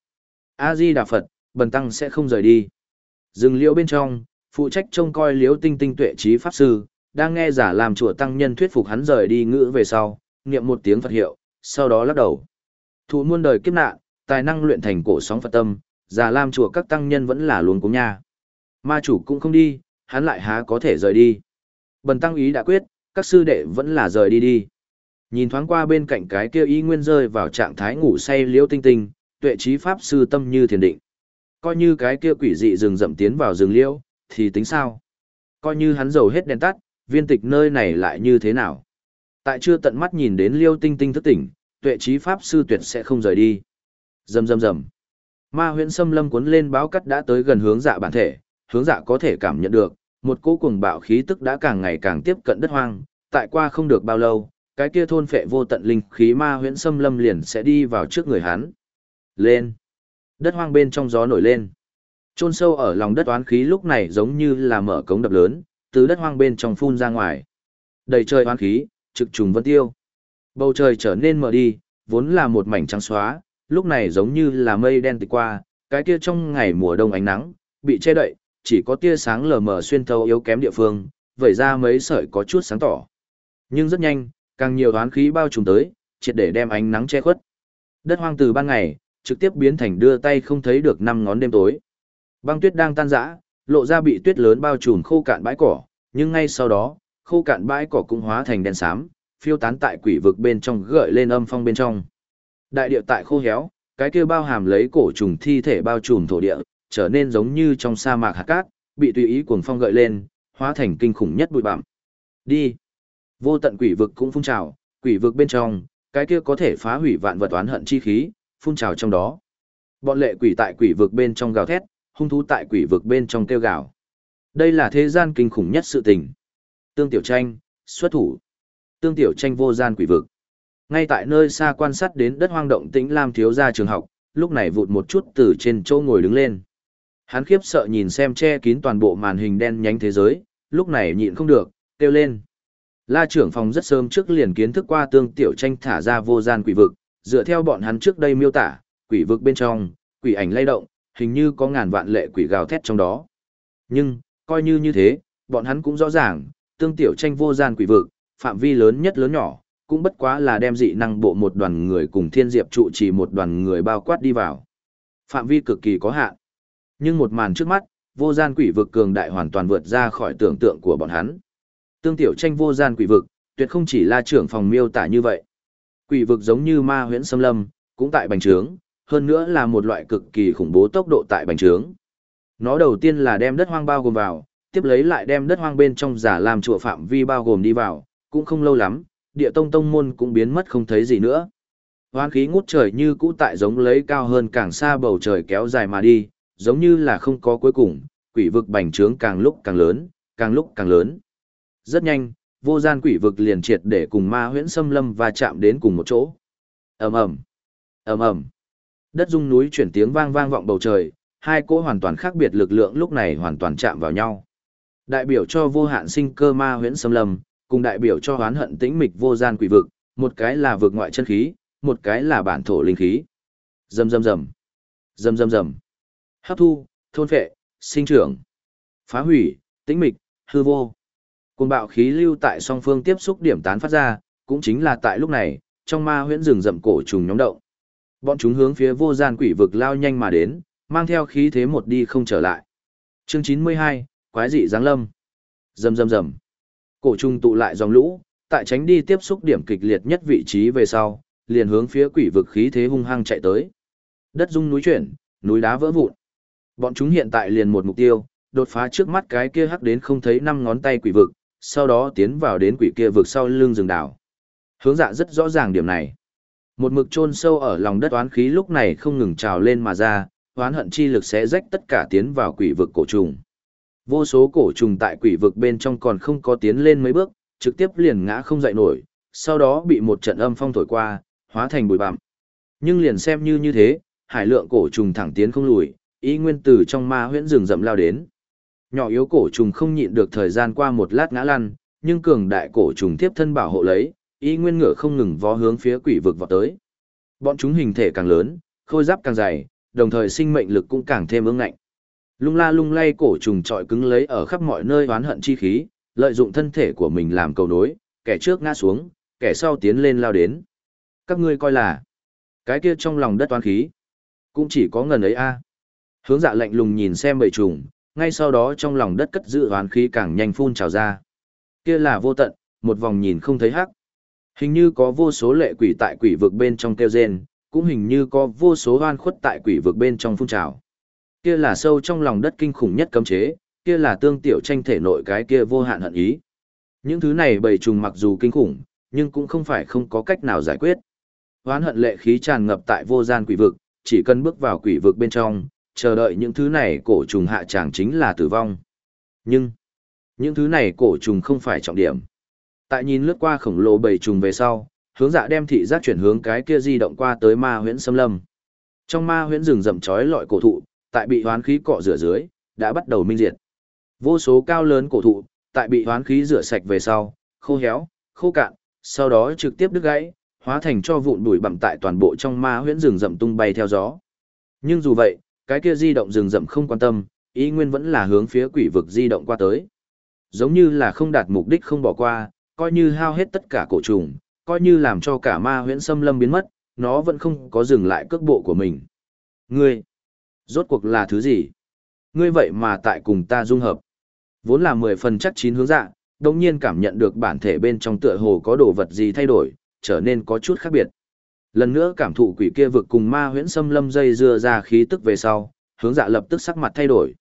A-di Đà Phật, bần tăng sẽ không rời đi. Dừng liễu bên trong, phụ trách trông coi liễu tinh tinh tuệ trí pháp sư, đang nghe giả làm chùa tăng nhân thuyết phục hắn rời đi ngữ về sau, niệm một tiếng Phật hiệu, sau đó lắc đầu. Thụ muôn đời kiếp nạn, tài năng luyện thành cổ sóng Phật tâm, giả làm chùa các tăng nhân vẫn là luôn cúng nha. Ma chủ cũng không đi, hắn lại há có thể rời đi. Bần tăng ý đã quyết, các sư đệ vẫn là rời đi đi. Nhìn thoáng qua bên cạnh cái kia y nguyên rơi vào trạng thái ngủ say liễu tinh tinh, tuệ trí pháp sư tâm như thiền định. Coi như cái kia quỷ dị rừng rậm tiến vào rừng liễu, thì tính sao? Coi như hắn dầu hết đèn tắt, viên tịch nơi này lại như thế nào? Tại chưa tận mắt nhìn đến liêu tinh tinh thức tỉnh, tuệ trí pháp sư tuyệt sẽ không rời đi. Rầm rầm rầm. Ma huyễn xâm lâm cuốn lên báo cắt đã tới gần hướng dạ bản thể, hướng dạ có thể cảm nhận được, một cỗ cuồng bạo khí tức đã càng ngày càng tiếp cận đất hoang, tại qua không được bao lâu, cái kia thôn phệ vô tận linh khí ma huyễn xâm lâm liền sẽ đi vào trước người hắn. Lên. Đất hoang bên trong gió nổi lên. chôn sâu ở lòng đất oán khí lúc này giống như là mở cống đập lớn, từ đất hoang bên trong phun ra ngoài. Đầy trời hoang khí, trực trùng vân tiêu. Bầu trời trở nên mờ đi, vốn là một mảnh trắng xóa, lúc này giống như là mây đen tịch qua, cái kia trong ngày mùa đông ánh nắng, bị che đậy, chỉ có tia sáng lờ mờ xuyên thấu yếu kém địa phương, vẩy ra mấy sợi có chút sáng tỏ. Nhưng rất nhanh, càng nhiều oán khí bao trùm tới, triệt để đem ánh nắng che khuất. Đất hoang từ ban ngày, trực tiếp biến thành đưa tay không thấy được năm ngón đêm tối. Băng tuyết đang tan rã, lộ ra bị tuyết lớn bao trùm khô cạn bãi cỏ, nhưng ngay sau đó, khô cạn bãi cỏ cũng hóa thành đen xám, phiêu tán tại quỷ vực bên trong gợi lên âm phong bên trong. Đại địa tại khô héo, cái kia bao hàm lấy cổ trùng thi thể bao trùm thổ địa, trở nên giống như trong sa mạc hạt cát, bị tùy ý cuồng phong gợi lên, hóa thành kinh khủng nhất bụi bặm. Đi. Vô tận quỷ vực cũng phun trào, quỷ vực bên trong, cái kia có thể phá hủy vạn vật oán hận chi khí, phun trào trong đó. Bọn lệ quỷ tại quỷ vực bên trong gào thét, hung thú tại quỷ vực bên trong kêu gào. Đây là thế gian kinh khủng nhất sự tình. Tương Tiểu Tranh, xuất thủ. Tương Tiểu Tranh vô gian quỷ vực. Ngay tại nơi xa quan sát đến đất hoang động tĩnh Lam thiếu gia trường học, lúc này vụt một chút từ trên chỗ ngồi đứng lên. Hắn khiếp sợ nhìn xem che kín toàn bộ màn hình đen nhánh thế giới, lúc này nhịn không được, kêu lên. La trưởng phòng rất sớm trước liền kiến thức qua tương tiểu tranh thả ra vô gian quỷ vực, dựa theo bọn hắn trước đây miêu tả, quỷ vực bên trong, quỷ ảnh lay động, hình như có ngàn vạn lệ quỷ gào thét trong đó. Nhưng, coi như như thế, bọn hắn cũng rõ ràng, tương tiểu tranh vô gian quỷ vực, phạm vi lớn nhất lớn nhỏ, cũng bất quá là đem dị năng bộ một đoàn người cùng thiên diệp trụ chỉ một đoàn người bao quát đi vào. Phạm vi cực kỳ có hạn. Nhưng một màn trước mắt, vô gian quỷ vực cường đại hoàn toàn vượt ra khỏi tưởng tượng của bọn hắn. Tương tiểu tranh vô gian quỷ vực, tuyệt không chỉ là trưởng phòng miêu tả như vậy. Quỷ vực giống như ma huyễn xâm lâm, cũng tại bành trướng, hơn nữa là một loại cực kỳ khủng bố tốc độ tại bành trướng. Nó đầu tiên là đem đất hoang bao gồm vào, tiếp lấy lại đem đất hoang bên trong giả làm chùa phạm vi bao gồm đi vào, cũng không lâu lắm, địa tông tông môn cũng biến mất không thấy gì nữa. Hoang khí ngút trời như cũ tại giống lấy cao hơn càng xa bầu trời kéo dài mà đi, giống như là không có cuối cùng, quỷ vực bành trướng càng lúc càng lớn, càng lúc càng lớn. Rất nhanh, vô gian quỷ vực liền triệt để cùng ma huyễn xâm lâm và chạm đến cùng một chỗ. ầm ầm ầm ầm Đất rung núi chuyển tiếng vang vang vọng bầu trời, hai cỗ hoàn toàn khác biệt lực lượng lúc này hoàn toàn chạm vào nhau. Đại biểu cho vô hạn sinh cơ ma huyễn xâm lâm, cùng đại biểu cho hoán hận tĩnh mịch vô gian quỷ vực, một cái là vực ngoại chân khí, một cái là bản thổ linh khí. Rầm rầm rầm. Rầm rầm rầm. Hấp thu, thôn phệ, sinh trưởng, phá hủy, tĩnh mịch, hư vô. Cùng bạo khí lưu tại song phương tiếp xúc điểm tán phát ra, cũng chính là tại lúc này, trong ma huyễn rừng rậm cổ trùng nhóm động. Bọn chúng hướng phía vô gian quỷ vực lao nhanh mà đến, mang theo khí thế một đi không trở lại. Chương 92, Quái dị giáng lâm. Rầm rầm rầm. Cổ trùng tụ lại dòng lũ, tại tránh đi tiếp xúc điểm kịch liệt nhất vị trí về sau, liền hướng phía quỷ vực khí thế hung hăng chạy tới. Đất rung núi chuyển, núi đá vỡ vụn. Bọn chúng hiện tại liền một mục tiêu, đột phá trước mắt cái kia hắc đến không thấy năm ngón tay quỷ vực, sau đó tiến vào đến quỷ kia vực sau lưng rừng đảo. Hướng dạ rất rõ ràng điểm này. Một mực chôn sâu ở lòng đất oán khí lúc này không ngừng trào lên mà ra, oán hận chi lực sẽ rách tất cả tiến vào quỷ vực cổ trùng. Vô số cổ trùng tại quỷ vực bên trong còn không có tiến lên mấy bước, trực tiếp liền ngã không dậy nổi, sau đó bị một trận âm phong thổi qua, hóa thành bụi bặm. Nhưng liền xem như như thế, hải lượng cổ trùng thẳng tiến không lùi, ý nguyên tử trong ma huyễn rừng rậm lao đến. Nhỏ yếu cổ trùng không nhịn được thời gian qua một lát ngã lăn, nhưng cường đại cổ trùng tiếp thân bảo hộ lấy, ý nguyên ngựa không ngừng vó hướng phía quỷ vực vào tới. Bọn chúng hình thể càng lớn, khôi giáp càng dày, đồng thời sinh mệnh lực cũng càng thêm ương ngạnh. Lung la lung lay cổ trùng trọi cứng lấy ở khắp mọi nơi oán hận chi khí, lợi dụng thân thể của mình làm cầu nối, kẻ trước ngã xuống, kẻ sau tiến lên lao đến. Các ngươi coi là, cái kia trong lòng đất toán khí, cũng chỉ có ngần ấy a. Hướng dạ lạnh lùng nhìn xem bầy trùng, ngay sau đó trong lòng đất cất giữ oán khí càng nhanh phun trào ra. Kia là vô tận, một vòng nhìn không thấy hắc. Hình như có vô số lệ quỷ tại quỷ vực bên trong kêu rên, cũng hình như có vô số oan khuất tại quỷ vực bên trong phun trào. Kia là sâu trong lòng đất kinh khủng nhất cấm chế, kia là tương tiểu tranh thể nội cái kia vô hạn hận ý. Những thứ này bầy trùng mặc dù kinh khủng, nhưng cũng không phải không có cách nào giải quyết. Oán hận lệ khí tràn ngập tại vô gian quỷ vực, chỉ cần bước vào quỷ vực bên trong, chờ đợi những thứ này cổ trùng hạ tràng chính là tử vong. Nhưng, những thứ này cổ trùng không phải trọng điểm. Tại nhìn lướt qua khổng lồ bầy trùng về sau, hướng dạ đem thị giác chuyển hướng cái kia di động qua tới ma huyễn xâm lâm. Trong ma huyễn rừng rậm chói lọi cổ thụ, tại bị hoán khí cọ rửa dưới, đã bắt đầu minh diệt. Vô số cao lớn cổ thụ, tại bị hoán khí rửa sạch về sau, khô héo, khô cạn, sau đó trực tiếp đứt gãy, hóa thành cho vụn bụi bặm tại toàn bộ trong ma huyễn rừng rậm tung bay theo gió. Nhưng dù vậy, cái kia di động rừng rậm không quan tâm, ý nguyên vẫn là hướng phía quỷ vực di động qua tới. Giống như là không đạt mục đích không bỏ qua, coi như hao hết tất cả cổ trùng, coi như làm cho cả ma huyễn xâm lâm biến mất, nó vẫn không có dừng lại cước bộ của mình. Ngươi, rốt cuộc là thứ gì? Ngươi vậy mà tại cùng ta dung hợp. Vốn là mười phần chắc chín hướng dạ, đồng nhiên cảm nhận được bản thể bên trong tựa hồ có đồ vật gì thay đổi, trở nên có chút khác biệt. Lần nữa cảm thụ quỷ kia vực cùng ma huyễn xâm lâm dây dưa ra khí tức về sau, hướng dạ lập tức sắc mặt thay đổi.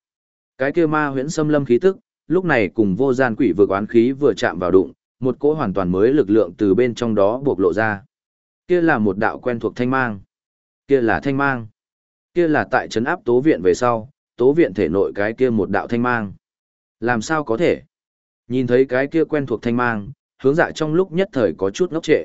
Cái kia ma huyễn xâm lâm khí tức, lúc này cùng vô gian quỷ vực oán khí vừa chạm vào đụng, một cỗ hoàn toàn mới lực lượng từ bên trong đó bộc lộ ra. Kia là một đạo quen thuộc thanh mang. Kia là thanh mang. Kia là tại trấn áp tố viện về sau, tố viện thể nội cái kia một đạo thanh mang. Làm sao có thể? Nhìn thấy cái kia quen thuộc thanh mang, hướng dạ trong lúc nhất thời có chút ngốc trệ.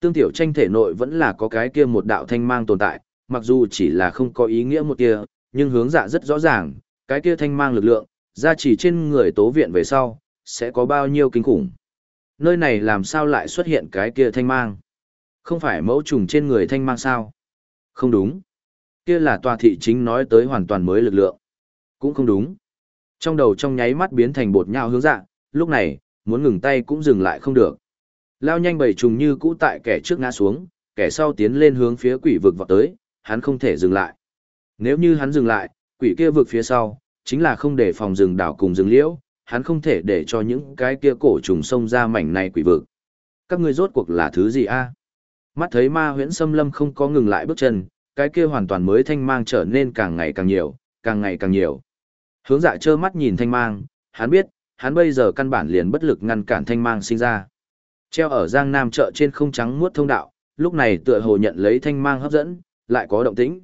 Tương tiểu tranh thể nội vẫn là có cái kia một đạo thanh mang tồn tại, mặc dù chỉ là không có ý nghĩa một kia, nhưng hướng dạ rất rõ ràng, cái kia thanh mang lực lượng, ra chỉ trên người tố viện về sau, sẽ có bao nhiêu kinh khủng. Nơi này làm sao lại xuất hiện cái kia thanh mang? Không phải mẫu trùng trên người thanh mang sao? Không đúng. Kia là tòa thị chính nói tới hoàn toàn mới lực lượng. Cũng không đúng. Trong đầu trong nháy mắt biến thành bột nhào hướng dạ, lúc này, muốn ngừng tay cũng dừng lại không được. Lao nhanh bầy trùng như cũ tại kẻ trước ngã xuống, kẻ sau tiến lên hướng phía quỷ vực vọt tới, hắn không thể dừng lại. Nếu như hắn dừng lại, quỷ kia vực phía sau, chính là không để phòng rừng đảo cùng rừng liễu, hắn không thể để cho những cái kia cổ trùng sông ra mảnh này quỷ vực. Các ngươi rốt cuộc là thứ gì a? Mắt thấy ma huyễn xâm lâm không có ngừng lại bước chân, cái kia hoàn toàn mới thanh mang trở nên càng ngày càng nhiều, càng ngày càng nhiều. Hướng dạ trơ mắt nhìn thanh mang, hắn biết, hắn bây giờ căn bản liền bất lực ngăn cản thanh mang sinh ra. Treo ở Giang Nam chợ trên không trắng muốt thông đạo, lúc này tựa hồ nhận lấy thanh mang hấp dẫn, lại có động tĩnh.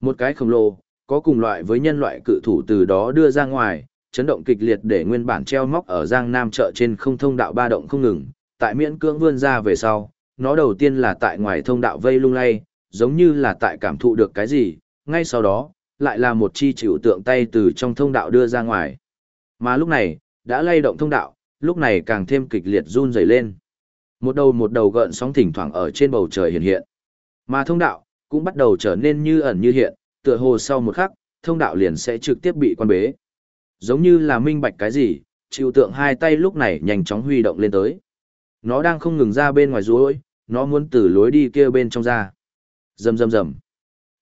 Một cái khổng lồ, có cùng loại với nhân loại cự thủ từ đó đưa ra ngoài, chấn động kịch liệt để nguyên bản treo móc ở Giang Nam chợ trên không thông đạo ba động không ngừng, tại miễn cưỡng vươn ra về sau, nó đầu tiên là tại ngoài thông đạo vây lung lay, giống như là tại cảm thụ được cái gì, ngay sau đó, lại là một chi chịu tượng tay từ trong thông đạo đưa ra ngoài. Mà lúc này, đã lay động thông đạo, lúc này càng thêm kịch liệt run rẩy lên. Một đầu một đầu gợn sóng thỉnh thoảng ở trên bầu trời hiện hiện. Mà thông đạo, cũng bắt đầu trở nên như ẩn như hiện, tựa hồ sau một khắc, thông đạo liền sẽ trực tiếp bị quan bế. Giống như là minh bạch cái gì, chịu tượng hai tay lúc này nhanh chóng huy động lên tới. Nó đang không ngừng ra bên ngoài rối, nó muốn từ lối đi kia bên trong ra. Rầm rầm rầm.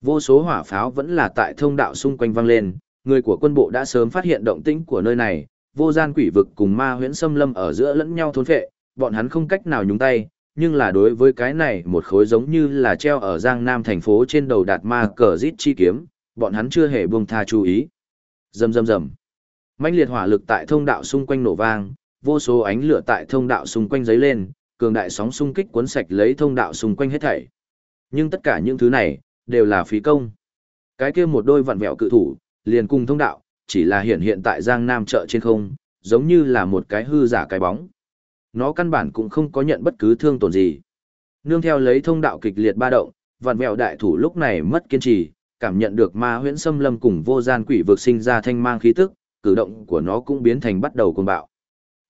Vô số hỏa pháo vẫn là tại thông đạo xung quanh vang lên, người của quân bộ đã sớm phát hiện động tĩnh của nơi này, vô gian quỷ vực cùng ma huyễn xâm lâm ở giữa lẫn nhau thốn phệ, bọn hắn không cách nào nhúng tay, nhưng là đối với cái này một khối giống như là treo ở Giang Nam thành phố trên đầu đạt ma cờ rít chi kiếm, bọn hắn chưa hề buông tha chú ý. Rầm rầm rầm. Mạnh liệt hỏa lực tại thông đạo xung quanh nổ vang, vô số ánh lửa tại thông đạo xung quanh giấy lên, cường đại sóng xung kích cuốn sạch lấy thông đạo xung quanh hết thảy. Nhưng tất cả những thứ này đều là phí công. Cái kia một đôi vặn vẹo cự thủ, liền cùng thông đạo, chỉ là hiện hiện tại Giang Nam chợ trên không, giống như là một cái hư giả cái bóng. Nó căn bản cũng không có nhận bất cứ thương tổn gì. Nương theo lấy thông đạo kịch liệt ba động, vặn vẹo đại thủ lúc này mất kiên trì, cảm nhận được ma huyễn xâm lâm cùng vô gian quỷ vực sinh ra thanh mang khí tức, cử động của nó cũng biến thành bắt đầu cuồng bạo.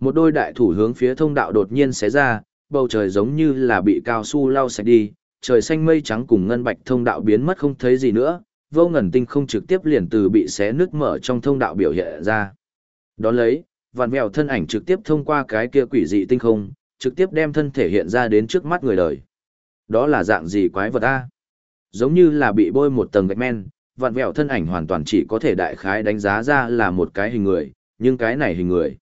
Một đôi đại thủ hướng phía thông đạo đột nhiên xé ra, bầu trời giống như là bị cao su lau sạch đi, trời xanh mây trắng cùng ngân bạch thông đạo biến mất không thấy gì nữa, vô ngần tinh không trực tiếp liền từ bị xé nứt mở trong thông đạo biểu hiện ra. Đón lấy, vạn mèo thân ảnh trực tiếp thông qua cái kia quỷ dị tinh không, trực tiếp đem thân thể hiện ra đến trước mắt người đời. Đó là dạng gì quái vật a? Giống như là bị bôi một tầng gạch men, vạn vẹo thân ảnh hoàn toàn chỉ có thể đại khái đánh giá ra là một cái hình người, nhưng cái này hình người.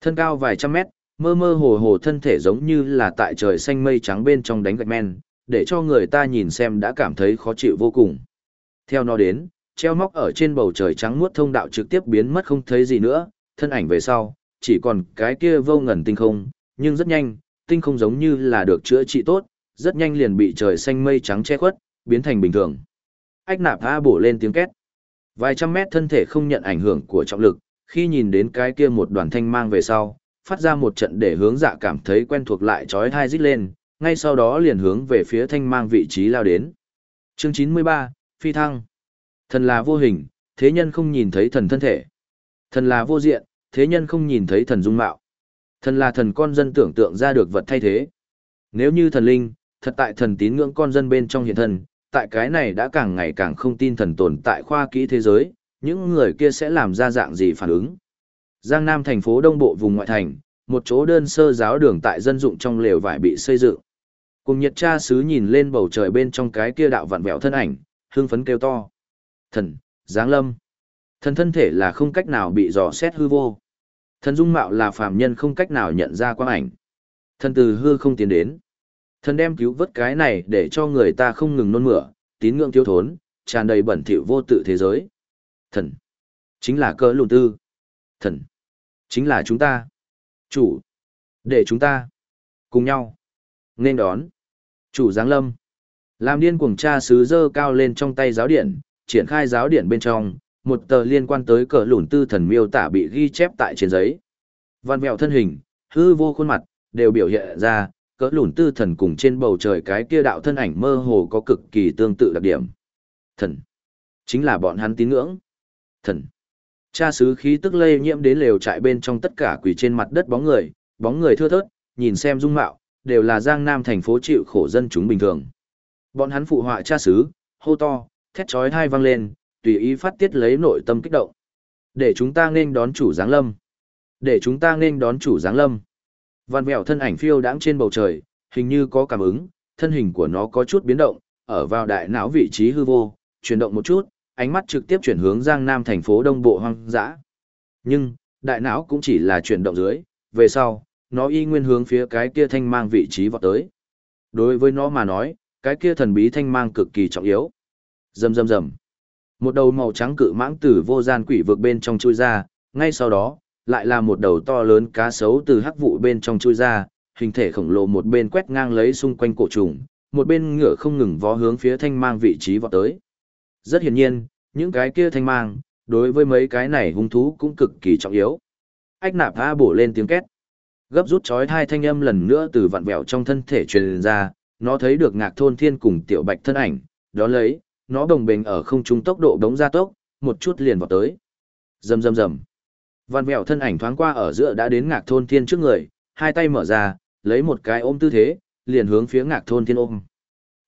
Thân cao vài trăm mét, mơ mơ hồ hồ thân thể giống như là tại trời xanh mây trắng bên trong đánh gạch men, để cho người ta nhìn xem đã cảm thấy khó chịu vô cùng. Theo nó đến, treo móc ở trên bầu trời trắng muốt thông đạo trực tiếp biến mất không thấy gì nữa, thân ảnh về sau, chỉ còn cái kia vô ngần tinh không, nhưng rất nhanh, tinh không giống như là được chữa trị tốt, rất nhanh liền bị trời xanh mây trắng che khuất, biến thành bình thường. Ách nạp tha bổ lên tiếng két. Vài trăm mét thân thể không nhận ảnh hưởng của trọng lực, khi nhìn đến cái kia một đoàn thanh mang về sau, phát ra một trận để hướng dạ cảm thấy quen thuộc lại trói thai rít lên, ngay sau đó liền hướng về phía thanh mang vị trí lao đến. Chương 93, Phi Thăng Thần là vô hình, thế nhân không nhìn thấy thần thân thể. Thần là vô diện, thế nhân không nhìn thấy thần dung mạo. Thần là thần con dân tưởng tượng ra được vật thay thế. Nếu như thần linh, thật tại thần tín ngưỡng con dân bên trong hiện thần, tại cái này đã càng ngày càng không tin thần tồn tại khoa kỹ thế giới, những người kia sẽ làm ra dạng gì phản ứng. Giang Nam thành phố đông bộ vùng ngoại thành, một chỗ đơn sơ giáo đường tại dân dụng trong lều vải bị xây dựng. Cùng nhiệt cha sứ nhìn lên bầu trời bên trong cái kia đạo vặn vẹo thân ảnh, hương phấn kêu to. Thần, Giáng Lâm. Thần thân thể là không cách nào bị dò xét hư vô. Thần dung mạo là phàm nhân không cách nào nhận ra quang ảnh. Thần từ hư không tiến đến. Thần đem cứu vớt cái này để cho người ta không ngừng nôn mửa, tín ngưỡng thiếu thốn, tràn đầy bẩn thỉu vô tự thế giới. Thần. Chính là cơ lùn tư. Thần. Chính là chúng ta. Chủ. Để chúng ta. Cùng nhau. Nên đón. Chủ Giáng Lâm. Làm điên cuồng cha sứ dơ cao lên trong tay giáo điện, triển khai giáo điện bên trong, một tờ liên quan tới cờ lùn tư thần miêu tả bị ghi chép tại trên giấy. Văn mẹo thân hình, hư vô khuôn mặt, đều biểu hiện ra, cỡ lùn tư thần cùng trên bầu trời cái kia đạo thân ảnh mơ hồ có cực kỳ tương tự đặc điểm. Thần. Chính là bọn hắn tín ngưỡng. Thần. Cha sứ khí tức lây nhiễm đến lều trại bên trong tất cả quỷ trên mặt đất bóng người, bóng người thưa thớt, nhìn xem dung mạo, đều là giang nam thành phố chịu khổ dân chúng bình thường. Bọn hắn phụ họa cha sứ, hô to, thét chói hai vang lên, tùy ý phát tiết lấy nội tâm kích động. Để chúng ta nên đón chủ giáng lâm. Để chúng ta nên đón chủ giáng lâm. Văn mèo thân ảnh phiêu đãng trên bầu trời, hình như có cảm ứng, thân hình của nó có chút biến động, ở vào đại não vị trí hư vô, chuyển động một chút, ánh mắt trực tiếp chuyển hướng Giang Nam thành phố Đông Bộ hoang dã. Nhưng, đại não cũng chỉ là chuyển động dưới, về sau, nó y nguyên hướng phía cái kia thanh mang vị trí vọt tới. Đối với nó mà nói, cái kia thần bí thanh mang cực kỳ trọng yếu. Rầm rầm rầm. Một đầu màu trắng cự mãng tử vô gian quỷ vực bên trong chui ra, ngay sau đó, lại là một đầu to lớn cá sấu từ hắc vụ bên trong chui ra, hình thể khổng lồ một bên quét ngang lấy xung quanh cổ trùng, một bên ngựa không ngừng vó hướng phía thanh mang vị trí vọt tới. Rất hiển nhiên, những cái kia thanh mang, đối với mấy cái này hung thú cũng cực kỳ trọng yếu. Ách nạp tha bổ lên tiếng két. Gấp rút chói hai thanh âm lần nữa từ vặn vẹo trong thân thể truyền ra, nó thấy được ngạc thôn thiên cùng tiểu bạch thân ảnh, đó lấy, nó đồng bình ở không trung tốc độ đống ra tốc, một chút liền vào tới. Rầm rầm rầm. Văn vẹo thân ảnh thoáng qua ở giữa đã đến ngạc thôn thiên trước người, hai tay mở ra, lấy một cái ôm tư thế, liền hướng phía ngạc thôn thiên ôm.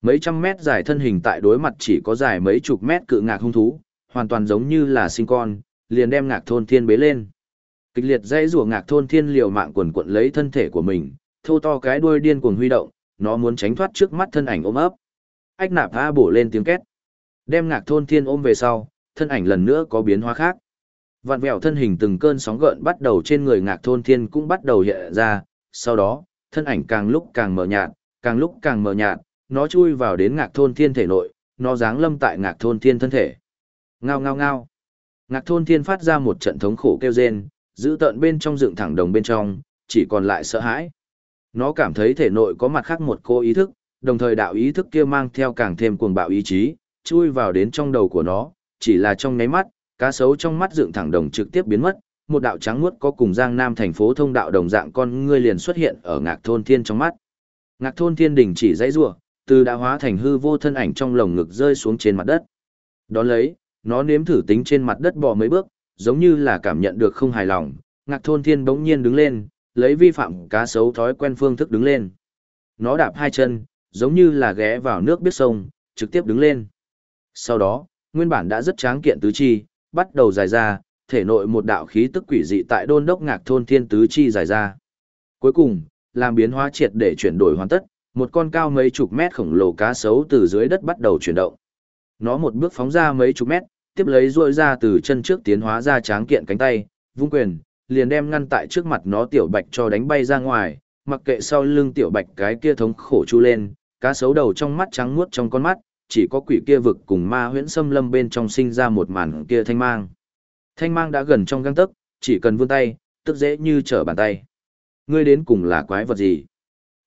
Mấy trăm mét dài thân hình tại đối mặt chỉ có dài mấy chục mét cự ngạc hung thú, hoàn toàn giống như là sinh con, liền đem ngạc thôn thiên bế lên. Kịch liệt dây rùa ngạc thôn thiên liều mạng quần quận lấy thân thể của mình, thô to cái đuôi điên cuồng huy động, nó muốn tránh thoát trước mắt thân ảnh ôm ấp. Ách nạp tha bổ lên tiếng két. Đem ngạc thôn thiên ôm về sau, thân ảnh lần nữa có biến hóa khác. Vạn vẹo thân hình từng cơn sóng gợn bắt đầu trên người ngạc thôn thiên cũng bắt đầu hiện ra, sau đó, thân ảnh càng lúc càng mờ nhạt, càng lúc càng mờ nhạt, nó chui vào đến ngạc thôn thiên thể nội, nó giáng lâm tại ngạc thôn thiên thân thể. Ngao ngao ngao. Ngạc thôn thiên phát ra một trận thống khổ kêu rên, giữ tận bên trong dựng thẳng đồng bên trong, chỉ còn lại sợ hãi. Nó cảm thấy thể nội có mặt khác một cô ý thức, đồng thời đạo ý thức kia mang theo càng thêm cuồng bạo ý chí, chui vào đến trong đầu của nó, chỉ là trong nháy mắt, cá sấu trong mắt dựng thẳng đồng trực tiếp biến mất, một đạo trắng muốt có cùng Giang Nam thành phố thông đạo đồng dạng con ngươi liền xuất hiện ở Ngạc Thôn Thiên trong mắt. Ngạc Thôn Thiên đình chỉ dãy rủa, từ đã hóa thành hư vô thân ảnh trong lồng ngực rơi xuống trên mặt đất. Đón lấy, nó nếm thử tính trên mặt đất bò mấy bước, giống như là cảm nhận được không hài lòng, Ngạc Thôn Thiên bỗng nhiên đứng lên, lấy vi phạm cá sấu thói quen phương thức đứng lên. Nó đạp hai chân, giống như là ghé vào nước biết sông, trực tiếp đứng lên. Sau đó, nguyên bản đã rất tráng kiện tứ chi, bắt đầu dài ra, thể nội một đạo khí tức quỷ dị tại đôn đốc ngạc thôn thiên tứ chi dài ra. Cuối cùng, làm biến hóa triệt để chuyển đổi hoàn tất, một con cao mấy chục mét khổng lồ cá sấu từ dưới đất bắt đầu chuyển động. Nó một bước phóng ra mấy chục mét, tiếp lấy ruôi ra từ chân trước tiến hóa ra tráng kiện cánh tay, vung quyền, liền đem ngăn tại trước mặt nó tiểu bạch cho đánh bay ra ngoài, mặc kệ sau lưng tiểu bạch cái kia thống khổ chu lên, cá sấu đầu trong mắt trắng muốt trong con mắt, chỉ có quỷ kia vực cùng ma huyễn xâm lâm bên trong sinh ra một màn kia thanh mang. Thanh mang đã gần trong găng tấc, chỉ cần vươn tay, tức dễ như trở bàn tay. Ngươi đến cùng là quái vật gì?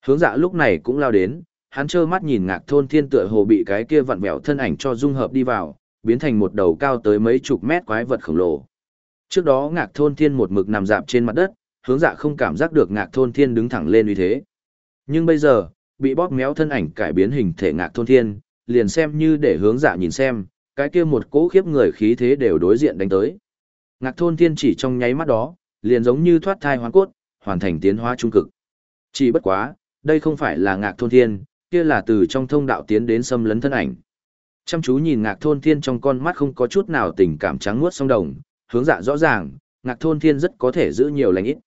Hướng dạ lúc này cũng lao đến, hắn trơ mắt nhìn ngạc thôn thiên tựa hồ bị cái kia vặn vẹo thân ảnh cho dung hợp đi vào, biến thành một đầu cao tới mấy chục mét quái vật khổng lồ. Trước đó ngạc thôn thiên một mực nằm dạp trên mặt đất, hướng dạ không cảm giác được ngạc thôn thiên đứng thẳng lên uy thế. Nhưng bây giờ, bị bóp méo thân ảnh cải biến hình thể ngạc thôn thiên, liền xem như để hướng dạ nhìn xem, cái kia một cỗ khiếp người khí thế đều đối diện đánh tới. Ngạc thôn thiên chỉ trong nháy mắt đó, liền giống như thoát thai hoàn cốt, hoàn thành tiến hóa trung cực. Chỉ bất quá, đây không phải là ngạc thôn thiên, kia là từ trong thông đạo tiến đến xâm lấn thân ảnh. Chăm chú nhìn ngạc thôn thiên trong con mắt không có chút nào tình cảm trắng muốt song đồng, hướng dạ rõ ràng, ngạc thôn thiên rất có thể giữ nhiều lành ít.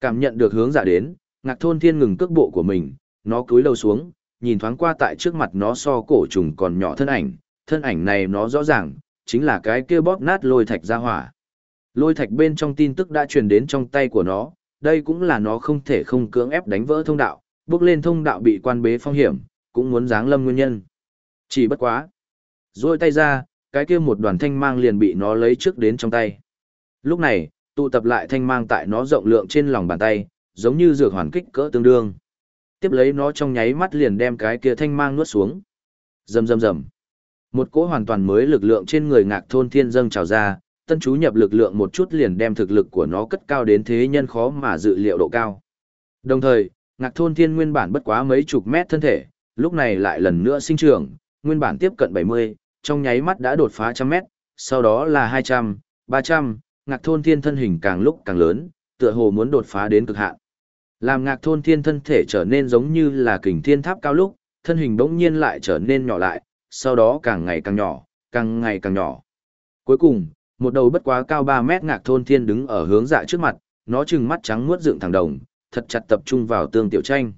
Cảm nhận được hướng dạ đến, ngạc thôn thiên ngừng cước bộ của mình, nó cúi đầu xuống, nhìn thoáng qua tại trước mặt nó so cổ trùng còn nhỏ thân ảnh, thân ảnh này nó rõ ràng, chính là cái kia bóp nát lôi thạch ra hỏa. Lôi thạch bên trong tin tức đã truyền đến trong tay của nó, đây cũng là nó không thể không cưỡng ép đánh vỡ thông đạo, bước lên thông đạo bị quan bế phong hiểm, cũng muốn giáng lâm nguyên nhân. Chỉ bất quá. Rồi tay ra, cái kia một đoàn thanh mang liền bị nó lấy trước đến trong tay. Lúc này, tụ tập lại thanh mang tại nó rộng lượng trên lòng bàn tay, giống như dược hoàn kích cỡ tương đương. Tiếp lấy nó trong nháy mắt liền đem cái kia thanh mang nuốt xuống. Rầm rầm rầm. Một cỗ hoàn toàn mới lực lượng trên người ngạc thôn thiên dâng trào ra, tân chú nhập lực lượng một chút liền đem thực lực của nó cất cao đến thế nhân khó mà dự liệu độ cao. Đồng thời, ngạc thôn thiên nguyên bản bất quá mấy chục mét thân thể, lúc này lại lần nữa sinh trưởng, nguyên bản tiếp cận 70, trong nháy mắt đã đột phá trăm mét, sau đó là 200, 300, ngạc thôn thiên thân hình càng lúc càng lớn, tựa hồ muốn đột phá đến cực hạn. Làm ngạc thôn thiên thân thể trở nên giống như là kình thiên tháp cao lúc, thân hình bỗng nhiên lại trở nên nhỏ lại, sau đó càng ngày càng nhỏ, càng ngày càng nhỏ. Cuối cùng, một đầu bất quá cao 3 mét ngạc thôn thiên đứng ở hướng dạ trước mặt, nó trừng mắt trắng muốt dựng thẳng đồng, thật chặt tập trung vào tương tiểu tranh.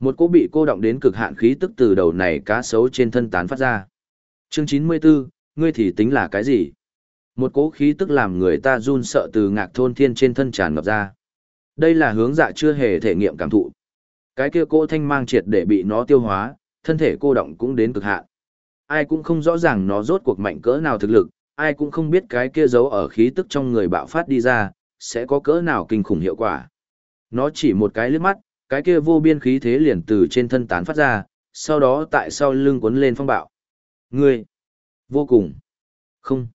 Một cô bị cô động đến cực hạn khí tức từ đầu này cá sấu trên thân tán phát ra. Chương 94, ngươi thì tính là cái gì? Một cố khí tức làm người ta run sợ từ ngạc thôn thiên trên thân tràn ngập ra. Đây là hướng dạ chưa hề thể nghiệm cảm thụ. Cái kia cô thanh mang triệt để bị nó tiêu hóa, thân thể cô động cũng đến cực hạn. Ai cũng không rõ ràng nó rốt cuộc mạnh cỡ nào thực lực, ai cũng không biết cái kia giấu ở khí tức trong người bạo phát đi ra, sẽ có cỡ nào kinh khủng hiệu quả. Nó chỉ một cái liếc mắt, cái kia vô biên khí thế liền từ trên thân tán phát ra, sau đó tại sau lưng cuốn lên phong bạo. Ngươi, vô cùng, không,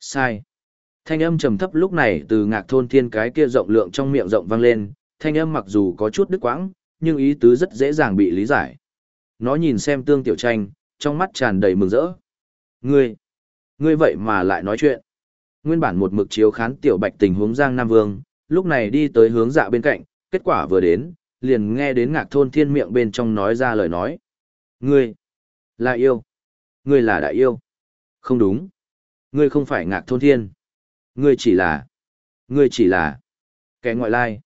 sai. Thanh âm trầm thấp lúc này từ ngạc thôn thiên cái kia rộng lượng trong miệng rộng vang lên, thanh âm mặc dù có chút đứt quãng, nhưng ý tứ rất dễ dàng bị lý giải. Nó nhìn xem tương tiểu tranh, trong mắt tràn đầy mừng rỡ. Ngươi, ngươi vậy mà lại nói chuyện. Nguyên bản một mực chiếu khán tiểu bạch tình huống Giang Nam Vương, lúc này đi tới hướng dạ bên cạnh, kết quả vừa đến, liền nghe đến ngạc thôn thiên miệng bên trong nói ra lời nói. Ngươi, là yêu. Ngươi là đại yêu. Không đúng. Ngươi không phải ngạc thôn thiên. Ngươi chỉ là, ngươi chỉ là kẻ ngoại lai.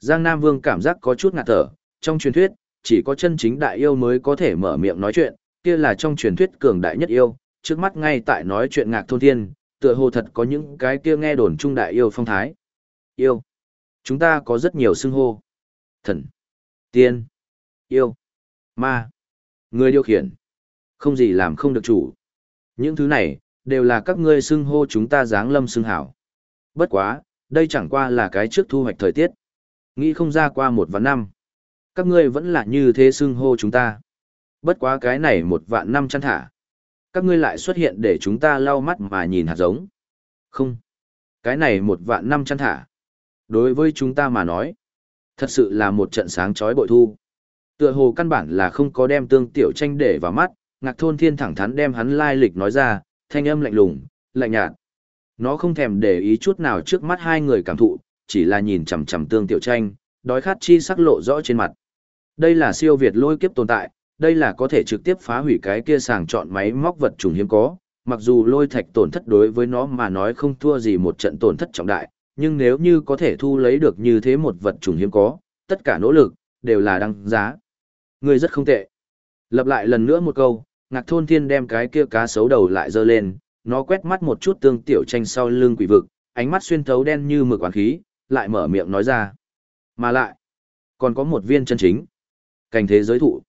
Giang Nam Vương cảm giác có chút ngạt thở, trong truyền thuyết, chỉ có chân chính đại yêu mới có thể mở miệng nói chuyện, kia là trong truyền thuyết cường đại nhất yêu, trước mắt ngay tại nói chuyện ngạc thôn thiên, tựa hồ thật có những cái kia nghe đồn trung đại yêu phong thái. Yêu. Chúng ta có rất nhiều xưng hô. Thần. Tiên. Yêu. Ma. Người điều khiển. Không gì làm không được chủ. Những thứ này, đều là các ngươi xưng hô chúng ta dáng lâm xưng hảo. Bất quá, đây chẳng qua là cái trước thu hoạch thời tiết. Nghĩ không ra qua một vạn năm. Các ngươi vẫn là như thế xưng hô chúng ta. Bất quá cái này một vạn năm chăn thả. Các ngươi lại xuất hiện để chúng ta lau mắt mà nhìn hạt giống. Không. Cái này một vạn năm chăn thả. Đối với chúng ta mà nói, thật sự là một trận sáng chói bội thu. Tựa hồ căn bản là không có đem tương tiểu tranh để vào mắt, ngạc thôn thiên thẳng thắn đem hắn lai lịch nói ra, thanh âm lạnh lùng, lạnh nhạt. Nó không thèm để ý chút nào trước mắt hai người cảm thụ, chỉ là nhìn chằm chằm tương tiểu tranh, đói khát chi sắc lộ rõ trên mặt. Đây là siêu việt lôi kiếp tồn tại, đây là có thể trực tiếp phá hủy cái kia sàng chọn máy móc vật trùng hiếm có, mặc dù lôi thạch tổn thất đối với nó mà nói không thua gì một trận tổn thất trọng đại, nhưng nếu như có thể thu lấy được như thế một vật trùng hiếm có, tất cả nỗ lực, đều là đăng giá. Người rất không tệ. Lặp lại lần nữa một câu, ngạc thôn thiên đem cái kia cá sấu đầu lại dơ lên, nó quét mắt một chút tương tiểu tranh sau lưng quỷ vực, ánh mắt xuyên thấu đen như mực quán khí, lại mở miệng nói ra. Mà lại, còn có một viên chân chính. Cảnh thế giới thụ.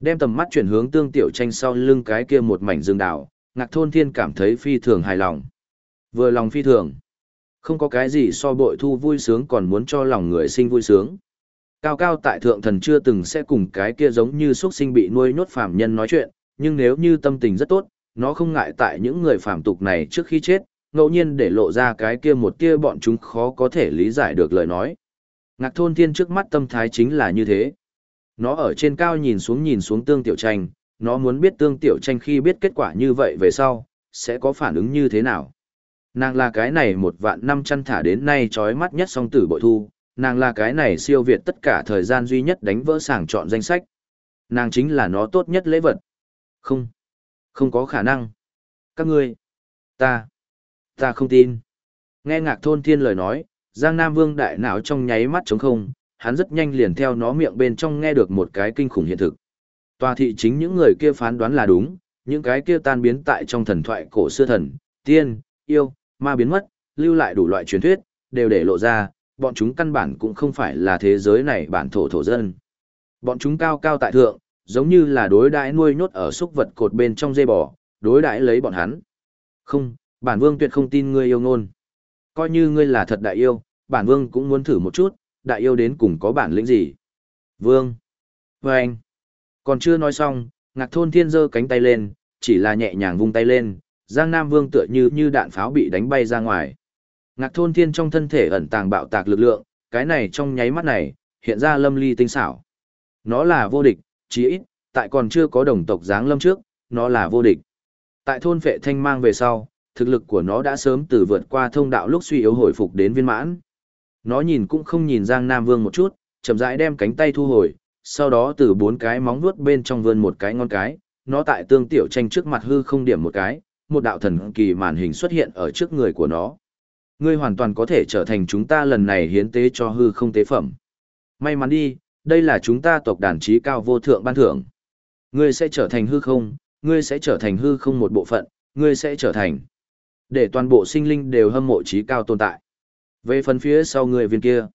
Đem tầm mắt chuyển hướng tương tiểu tranh sau lưng cái kia một mảnh rừng đảo, ngạc thôn thiên cảm thấy phi thường hài lòng. Vừa lòng phi thường. Không có cái gì so bội thu vui sướng còn muốn cho lòng người sinh vui sướng. Cao cao tại thượng thần chưa từng sẽ cùng cái kia giống như xuất sinh bị nuôi nhốt phàm nhân nói chuyện, nhưng nếu như tâm tình rất tốt, nó không ngại tại những người phàm tục này trước khi chết, ngẫu nhiên để lộ ra cái kia một kia bọn chúng khó có thể lý giải được lời nói. Ngạc thôn thiên trước mắt tâm thái chính là như thế. Nó ở trên cao nhìn xuống nhìn xuống tương tiểu tranh, nó muốn biết tương tiểu tranh khi biết kết quả như vậy về sau, sẽ có phản ứng như thế nào. Nàng là cái này một vạn năm chăn thả đến nay trói mắt nhất song tử bội thu, nàng là cái này siêu việt tất cả thời gian duy nhất đánh vỡ sàng chọn danh sách. Nàng chính là nó tốt nhất lễ vật. Không, không có khả năng. Các ngươi, ta, ta không tin. Nghe ngạc thôn thiên lời nói, Giang Nam Vương đại não trong nháy mắt trống không, hắn rất nhanh liền theo nó miệng bên trong nghe được một cái kinh khủng hiện thực. Tòa thị chính những người kia phán đoán là đúng, những cái kia tan biến tại trong thần thoại cổ xưa thần, tiên, yêu, ma biến mất, lưu lại đủ loại truyền thuyết, đều để lộ ra, bọn chúng căn bản cũng không phải là thế giới này bản thổ thổ dân. Bọn chúng cao cao tại thượng, giống như là đối đãi nuôi nhốt ở xúc vật cột bên trong dây bò, đối đãi lấy bọn hắn. Không, bản vương tuyệt không tin ngươi yêu ngôn. Coi như ngươi là thật đại yêu, bản vương cũng muốn thử một chút, đại yêu đến cùng có bản lĩnh gì. Vương. Vâng. Còn chưa nói xong, ngạc thôn thiên giơ cánh tay lên, chỉ là nhẹ nhàng vung tay lên, Giang Nam Vương tựa như như đạn pháo bị đánh bay ra ngoài. Ngạc thôn thiên trong thân thể ẩn tàng bạo tạc lực lượng, cái này trong nháy mắt này, hiện ra lâm ly tinh xảo. Nó là vô địch, chí ít, tại còn chưa có đồng tộc dáng lâm trước, nó là vô địch. Tại thôn phệ thanh mang về sau, thực lực của nó đã sớm từ vượt qua thông đạo lúc suy yếu hồi phục đến viên mãn. Nó nhìn cũng không nhìn Giang Nam Vương một chút, chậm rãi đem cánh tay thu hồi, sau đó từ bốn cái móng vuốt bên trong vươn một cái ngón cái, nó tại tương tiểu tranh trước mặt hư không điểm một cái, một đạo thần kỳ màn hình xuất hiện ở trước người của nó. Ngươi hoàn toàn có thể trở thành chúng ta lần này hiến tế cho hư không tế phẩm. May mắn đi, đây là chúng ta tộc đàn trí cao vô thượng ban thưởng. Ngươi sẽ trở thành hư không, ngươi sẽ trở thành hư không một bộ phận, ngươi sẽ trở thành. Để toàn bộ sinh linh đều hâm mộ trí cao tồn tại. Về phần phía sau người viên kia,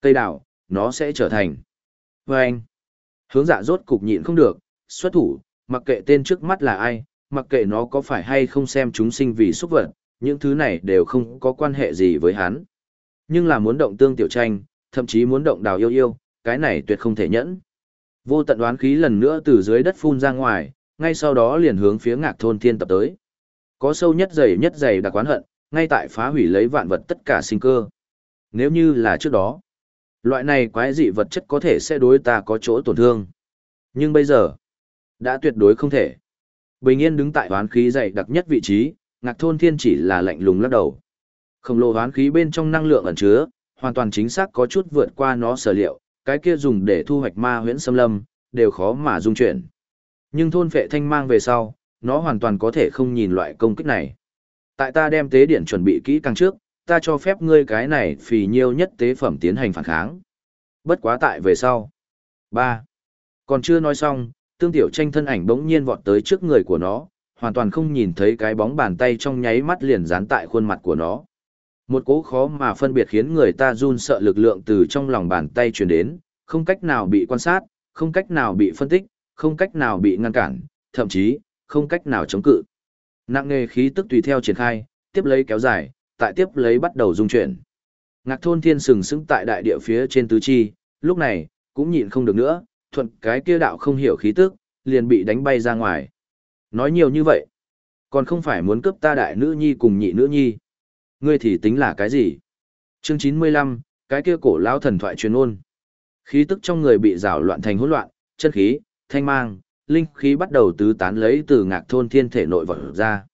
cây đảo, nó sẽ trở thành. Và anh, hướng dạ rốt cục nhịn không được, xuất thủ, mặc kệ tên trước mắt là ai, mặc kệ nó có phải hay không xem chúng sinh vì xúc vật, những thứ này đều không có quan hệ gì với hắn. Nhưng là muốn động tương tiểu tranh, thậm chí muốn động đào yêu yêu, cái này tuyệt không thể nhẫn. Vô tận đoán khí lần nữa từ dưới đất phun ra ngoài, ngay sau đó liền hướng phía ngạc thôn thiên tập tới. Có sâu nhất dày nhất dày đặc quán hận, ngay tại phá hủy lấy vạn vật tất cả sinh cơ. Nếu như là trước đó, loại này quái dị vật chất có thể sẽ đối ta có chỗ tổn thương. Nhưng bây giờ, đã tuyệt đối không thể. Bình yên đứng tại đoán khí dày đặc nhất vị trí, ngạc thôn thiên chỉ là lạnh lùng lắc đầu. Khổng lồ đoán khí bên trong năng lượng ẩn chứa, hoàn toàn chính xác có chút vượt qua nó sở liệu, cái kia dùng để thu hoạch ma huyễn xâm lâm, đều khó mà dung chuyển. Nhưng thôn phệ thanh mang về sau, nó hoàn toàn có thể không nhìn loại công kích này. Tại ta đem tế điện chuẩn bị kỹ càng trước, ta cho phép ngươi cái này phì nhiêu nhất tế phẩm tiến hành phản kháng. Bất quá tại về sau. 3. Còn chưa nói xong, tương tiểu tranh thân ảnh bỗng nhiên vọt tới trước người của nó, hoàn toàn không nhìn thấy cái bóng bàn tay trong nháy mắt liền dán tại khuôn mặt của nó. Một cố khó mà phân biệt khiến người ta run sợ lực lượng từ trong lòng bàn tay truyền đến, không cách nào bị quan sát, không cách nào bị phân tích, không cách nào bị ngăn cản, thậm chí, không cách nào chống cự. Nặng nghề khí tức tùy theo triển khai, tiếp lấy kéo dài, tại tiếp lấy bắt đầu dung chuyển. Ngạc thôn thiên sừng sững tại đại địa phía trên tứ chi, lúc này, cũng nhịn không được nữa, thuận cái kia đạo không hiểu khí tức, liền bị đánh bay ra ngoài. Nói nhiều như vậy, Còn không phải muốn cướp ta đại nữ nhi cùng nhị nữ nhi. Ngươi thì tính là cái gì? Chương 95, cái kia cổ lão thần thoại truyền ôn. Khí tức trong người bị rào loạn thành hỗn loạn, chân khí, thanh mang, linh khí bắt đầu tứ tán lấy từ ngạc thôn thiên thể nội vật ra.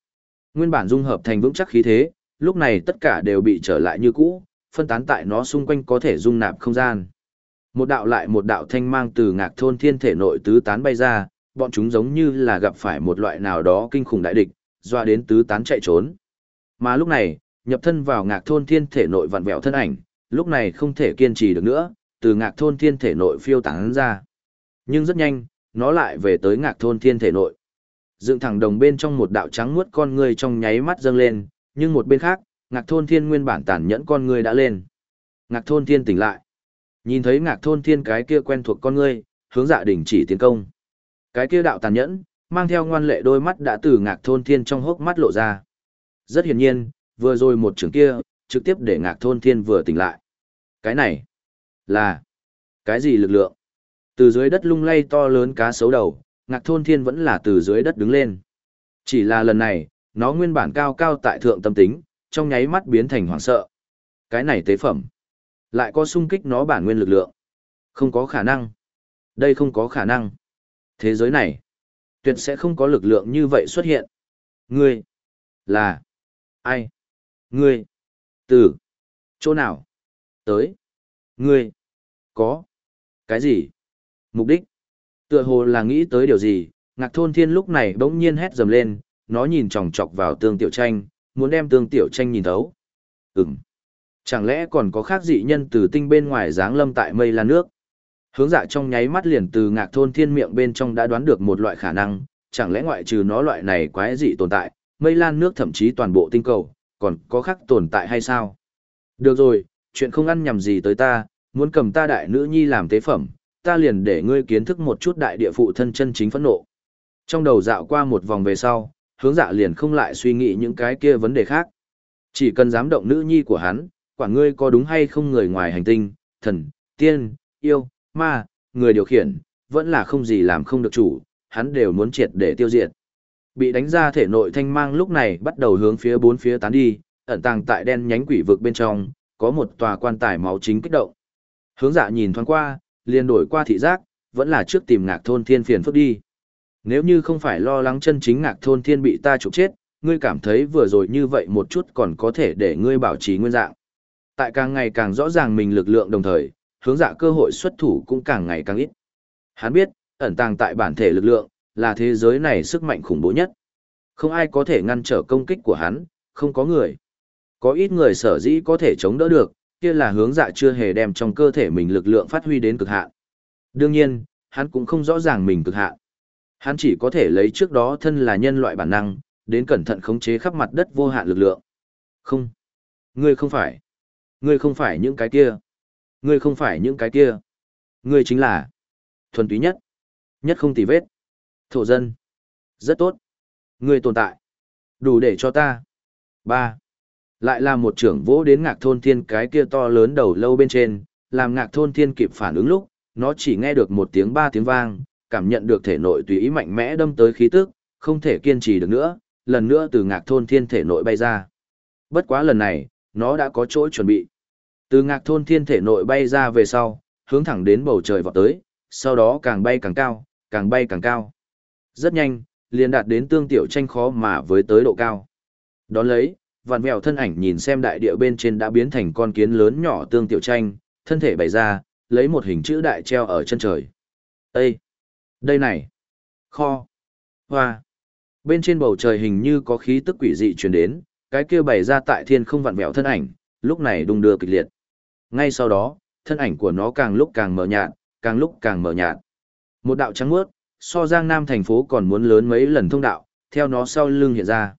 Nguyên bản dung hợp thành vững chắc khí thế, lúc này tất cả đều bị trở lại như cũ, phân tán tại nó xung quanh có thể dung nạp không gian. Một đạo lại một đạo thanh mang từ ngạc thôn thiên thể nội tứ tán bay ra, bọn chúng giống như là gặp phải một loại nào đó kinh khủng đại địch, doa đến tứ tán chạy trốn. Mà lúc này, nhập thân vào ngạc thôn thiên thể nội vặn vẹo thân ảnh, lúc này không thể kiên trì được nữa, từ ngạc thôn thiên thể nội phiêu tán ra. Nhưng rất nhanh, nó lại về tới ngạc thôn thiên thể nội. Dựng thẳng đồng bên trong một đạo trắng muốt con người trong nháy mắt dâng lên, nhưng một bên khác, ngạc thôn thiên nguyên bản tàn nhẫn con người đã lên. Ngạc thôn thiên tỉnh lại. Nhìn thấy ngạc thôn thiên cái kia quen thuộc con ngươi, hướng dạ đỉnh chỉ tiến công. Cái kia đạo tàn nhẫn, mang theo ngoan lệ đôi mắt đã từ ngạc thôn thiên trong hốc mắt lộ ra. Rất hiển nhiên, vừa rồi một trường kia, trực tiếp để ngạc thôn thiên vừa tỉnh lại. Cái này, là, cái gì lực lượng? Từ dưới đất lung lay to lớn cá sấu đầu, ngạc thôn thiên vẫn là từ dưới đất đứng lên. Chỉ là lần này, nó nguyên bản cao cao tại thượng tâm tính, trong nháy mắt biến thành hoảng sợ. Cái này tế phẩm, lại có sung kích nó bản nguyên lực lượng. Không có khả năng. Đây không có khả năng. Thế giới này, tuyệt sẽ không có lực lượng như vậy xuất hiện. Ngươi, là, ai? Ngươi, từ, chỗ nào? Tới, ngươi, có, cái gì? Mục đích, tựa hồ là nghĩ tới điều gì, ngạc thôn thiên lúc này bỗng nhiên hét dầm lên, nó nhìn chòng chọc vào tương tiểu tranh, muốn đem tương tiểu tranh nhìn thấu. Ừm. Chẳng lẽ còn có khác dị nhân từ tinh bên ngoài dáng lâm tại mây lan nước? Hướng dạ trong nháy mắt liền từ ngạc thôn thiên miệng bên trong đã đoán được một loại khả năng, chẳng lẽ ngoại trừ nó loại này quái dị tồn tại, mây lan nước thậm chí toàn bộ tinh cầu, còn có khác tồn tại hay sao? Được rồi, chuyện không ăn nhầm gì tới ta, muốn cầm ta đại nữ nhi làm tế phẩm, ta liền để ngươi kiến thức một chút đại địa phụ thân chân chính phẫn nộ. Trong đầu dạo qua một vòng về sau, hướng dạ liền không lại suy nghĩ những cái kia vấn đề khác. Chỉ cần dám động nữ nhi của hắn, quả ngươi có đúng hay không người ngoài hành tinh, thần, tiên, yêu, ma, người điều khiển, vẫn là không gì làm không được chủ, hắn đều muốn triệt để tiêu diệt. Bị đánh ra thể nội thanh mang lúc này bắt đầu hướng phía bốn phía tán đi, ẩn tàng tại đen nhánh quỷ vực bên trong, có một tòa quan tài máu chính kích động. Hướng dạ nhìn thoáng qua, liền đổi qua thị giác, vẫn là trước tìm ngạc thôn thiên phiền phức đi. Nếu như không phải lo lắng chân chính ngạc thôn thiên bị ta trục chết, ngươi cảm thấy vừa rồi như vậy một chút còn có thể để ngươi bảo trì nguyên dạng. Tại càng ngày càng rõ ràng mình lực lượng đồng thời, hướng dạ cơ hội xuất thủ cũng càng ngày càng ít. Hắn biết, ẩn tàng tại bản thể lực lượng, là thế giới này sức mạnh khủng bố nhất. Không ai có thể ngăn trở công kích của hắn, không có người. Có ít người sở dĩ có thể chống đỡ được, kia là hướng dạ chưa hề đem trong cơ thể mình lực lượng phát huy đến cực hạn. Đương nhiên, hắn cũng không rõ ràng mình cực hạn. Hắn chỉ có thể lấy trước đó thân là nhân loại bản năng, đến cẩn thận khống chế khắp mặt đất vô hạn lực lượng. Không. Ngươi không phải. Ngươi không phải những cái kia. Ngươi không phải những cái kia. Ngươi chính là thuần túy nhất. Nhất không tì vết. Thổ dân. Rất tốt. người tồn tại. Đủ để cho ta. ba Lại là một trưởng vỗ đến ngạc thôn thiên cái kia to lớn đầu lâu bên trên, làm ngạc thôn thiên kịp phản ứng lúc, nó chỉ nghe được một tiếng ba tiếng vang, cảm nhận được thể nội tùy ý mạnh mẽ đâm tới khí tức, không thể kiên trì được nữa, lần nữa từ ngạc thôn thiên thể nội bay ra. Bất quá lần này, nó đã có chỗ chuẩn bị. Từ ngạc thôn thiên thể nội bay ra về sau, hướng thẳng đến bầu trời vọt tới, sau đó càng bay càng cao, càng bay càng cao. Rất nhanh, liền đạt đến tương tiểu tranh khó mà với tới độ cao. Đón lấy, vạn mèo thân ảnh nhìn xem đại địa bên trên đã biến thành con kiến lớn nhỏ tương tiểu tranh, thân thể bày ra, lấy một hình chữ đại treo ở chân trời. Ê! Đây này! Kho! Hoa! Bên trên bầu trời hình như có khí tức quỷ dị truyền đến, cái kia bày ra tại thiên không vặn vẹo thân ảnh, lúc này đung đưa kịch liệt. Ngay sau đó, thân ảnh của nó càng lúc càng mờ nhạt, càng lúc càng mờ nhạt. Một đạo trắng mướt, so Giang Nam thành phố còn muốn lớn mấy lần thông đạo, theo nó sau lưng hiện ra.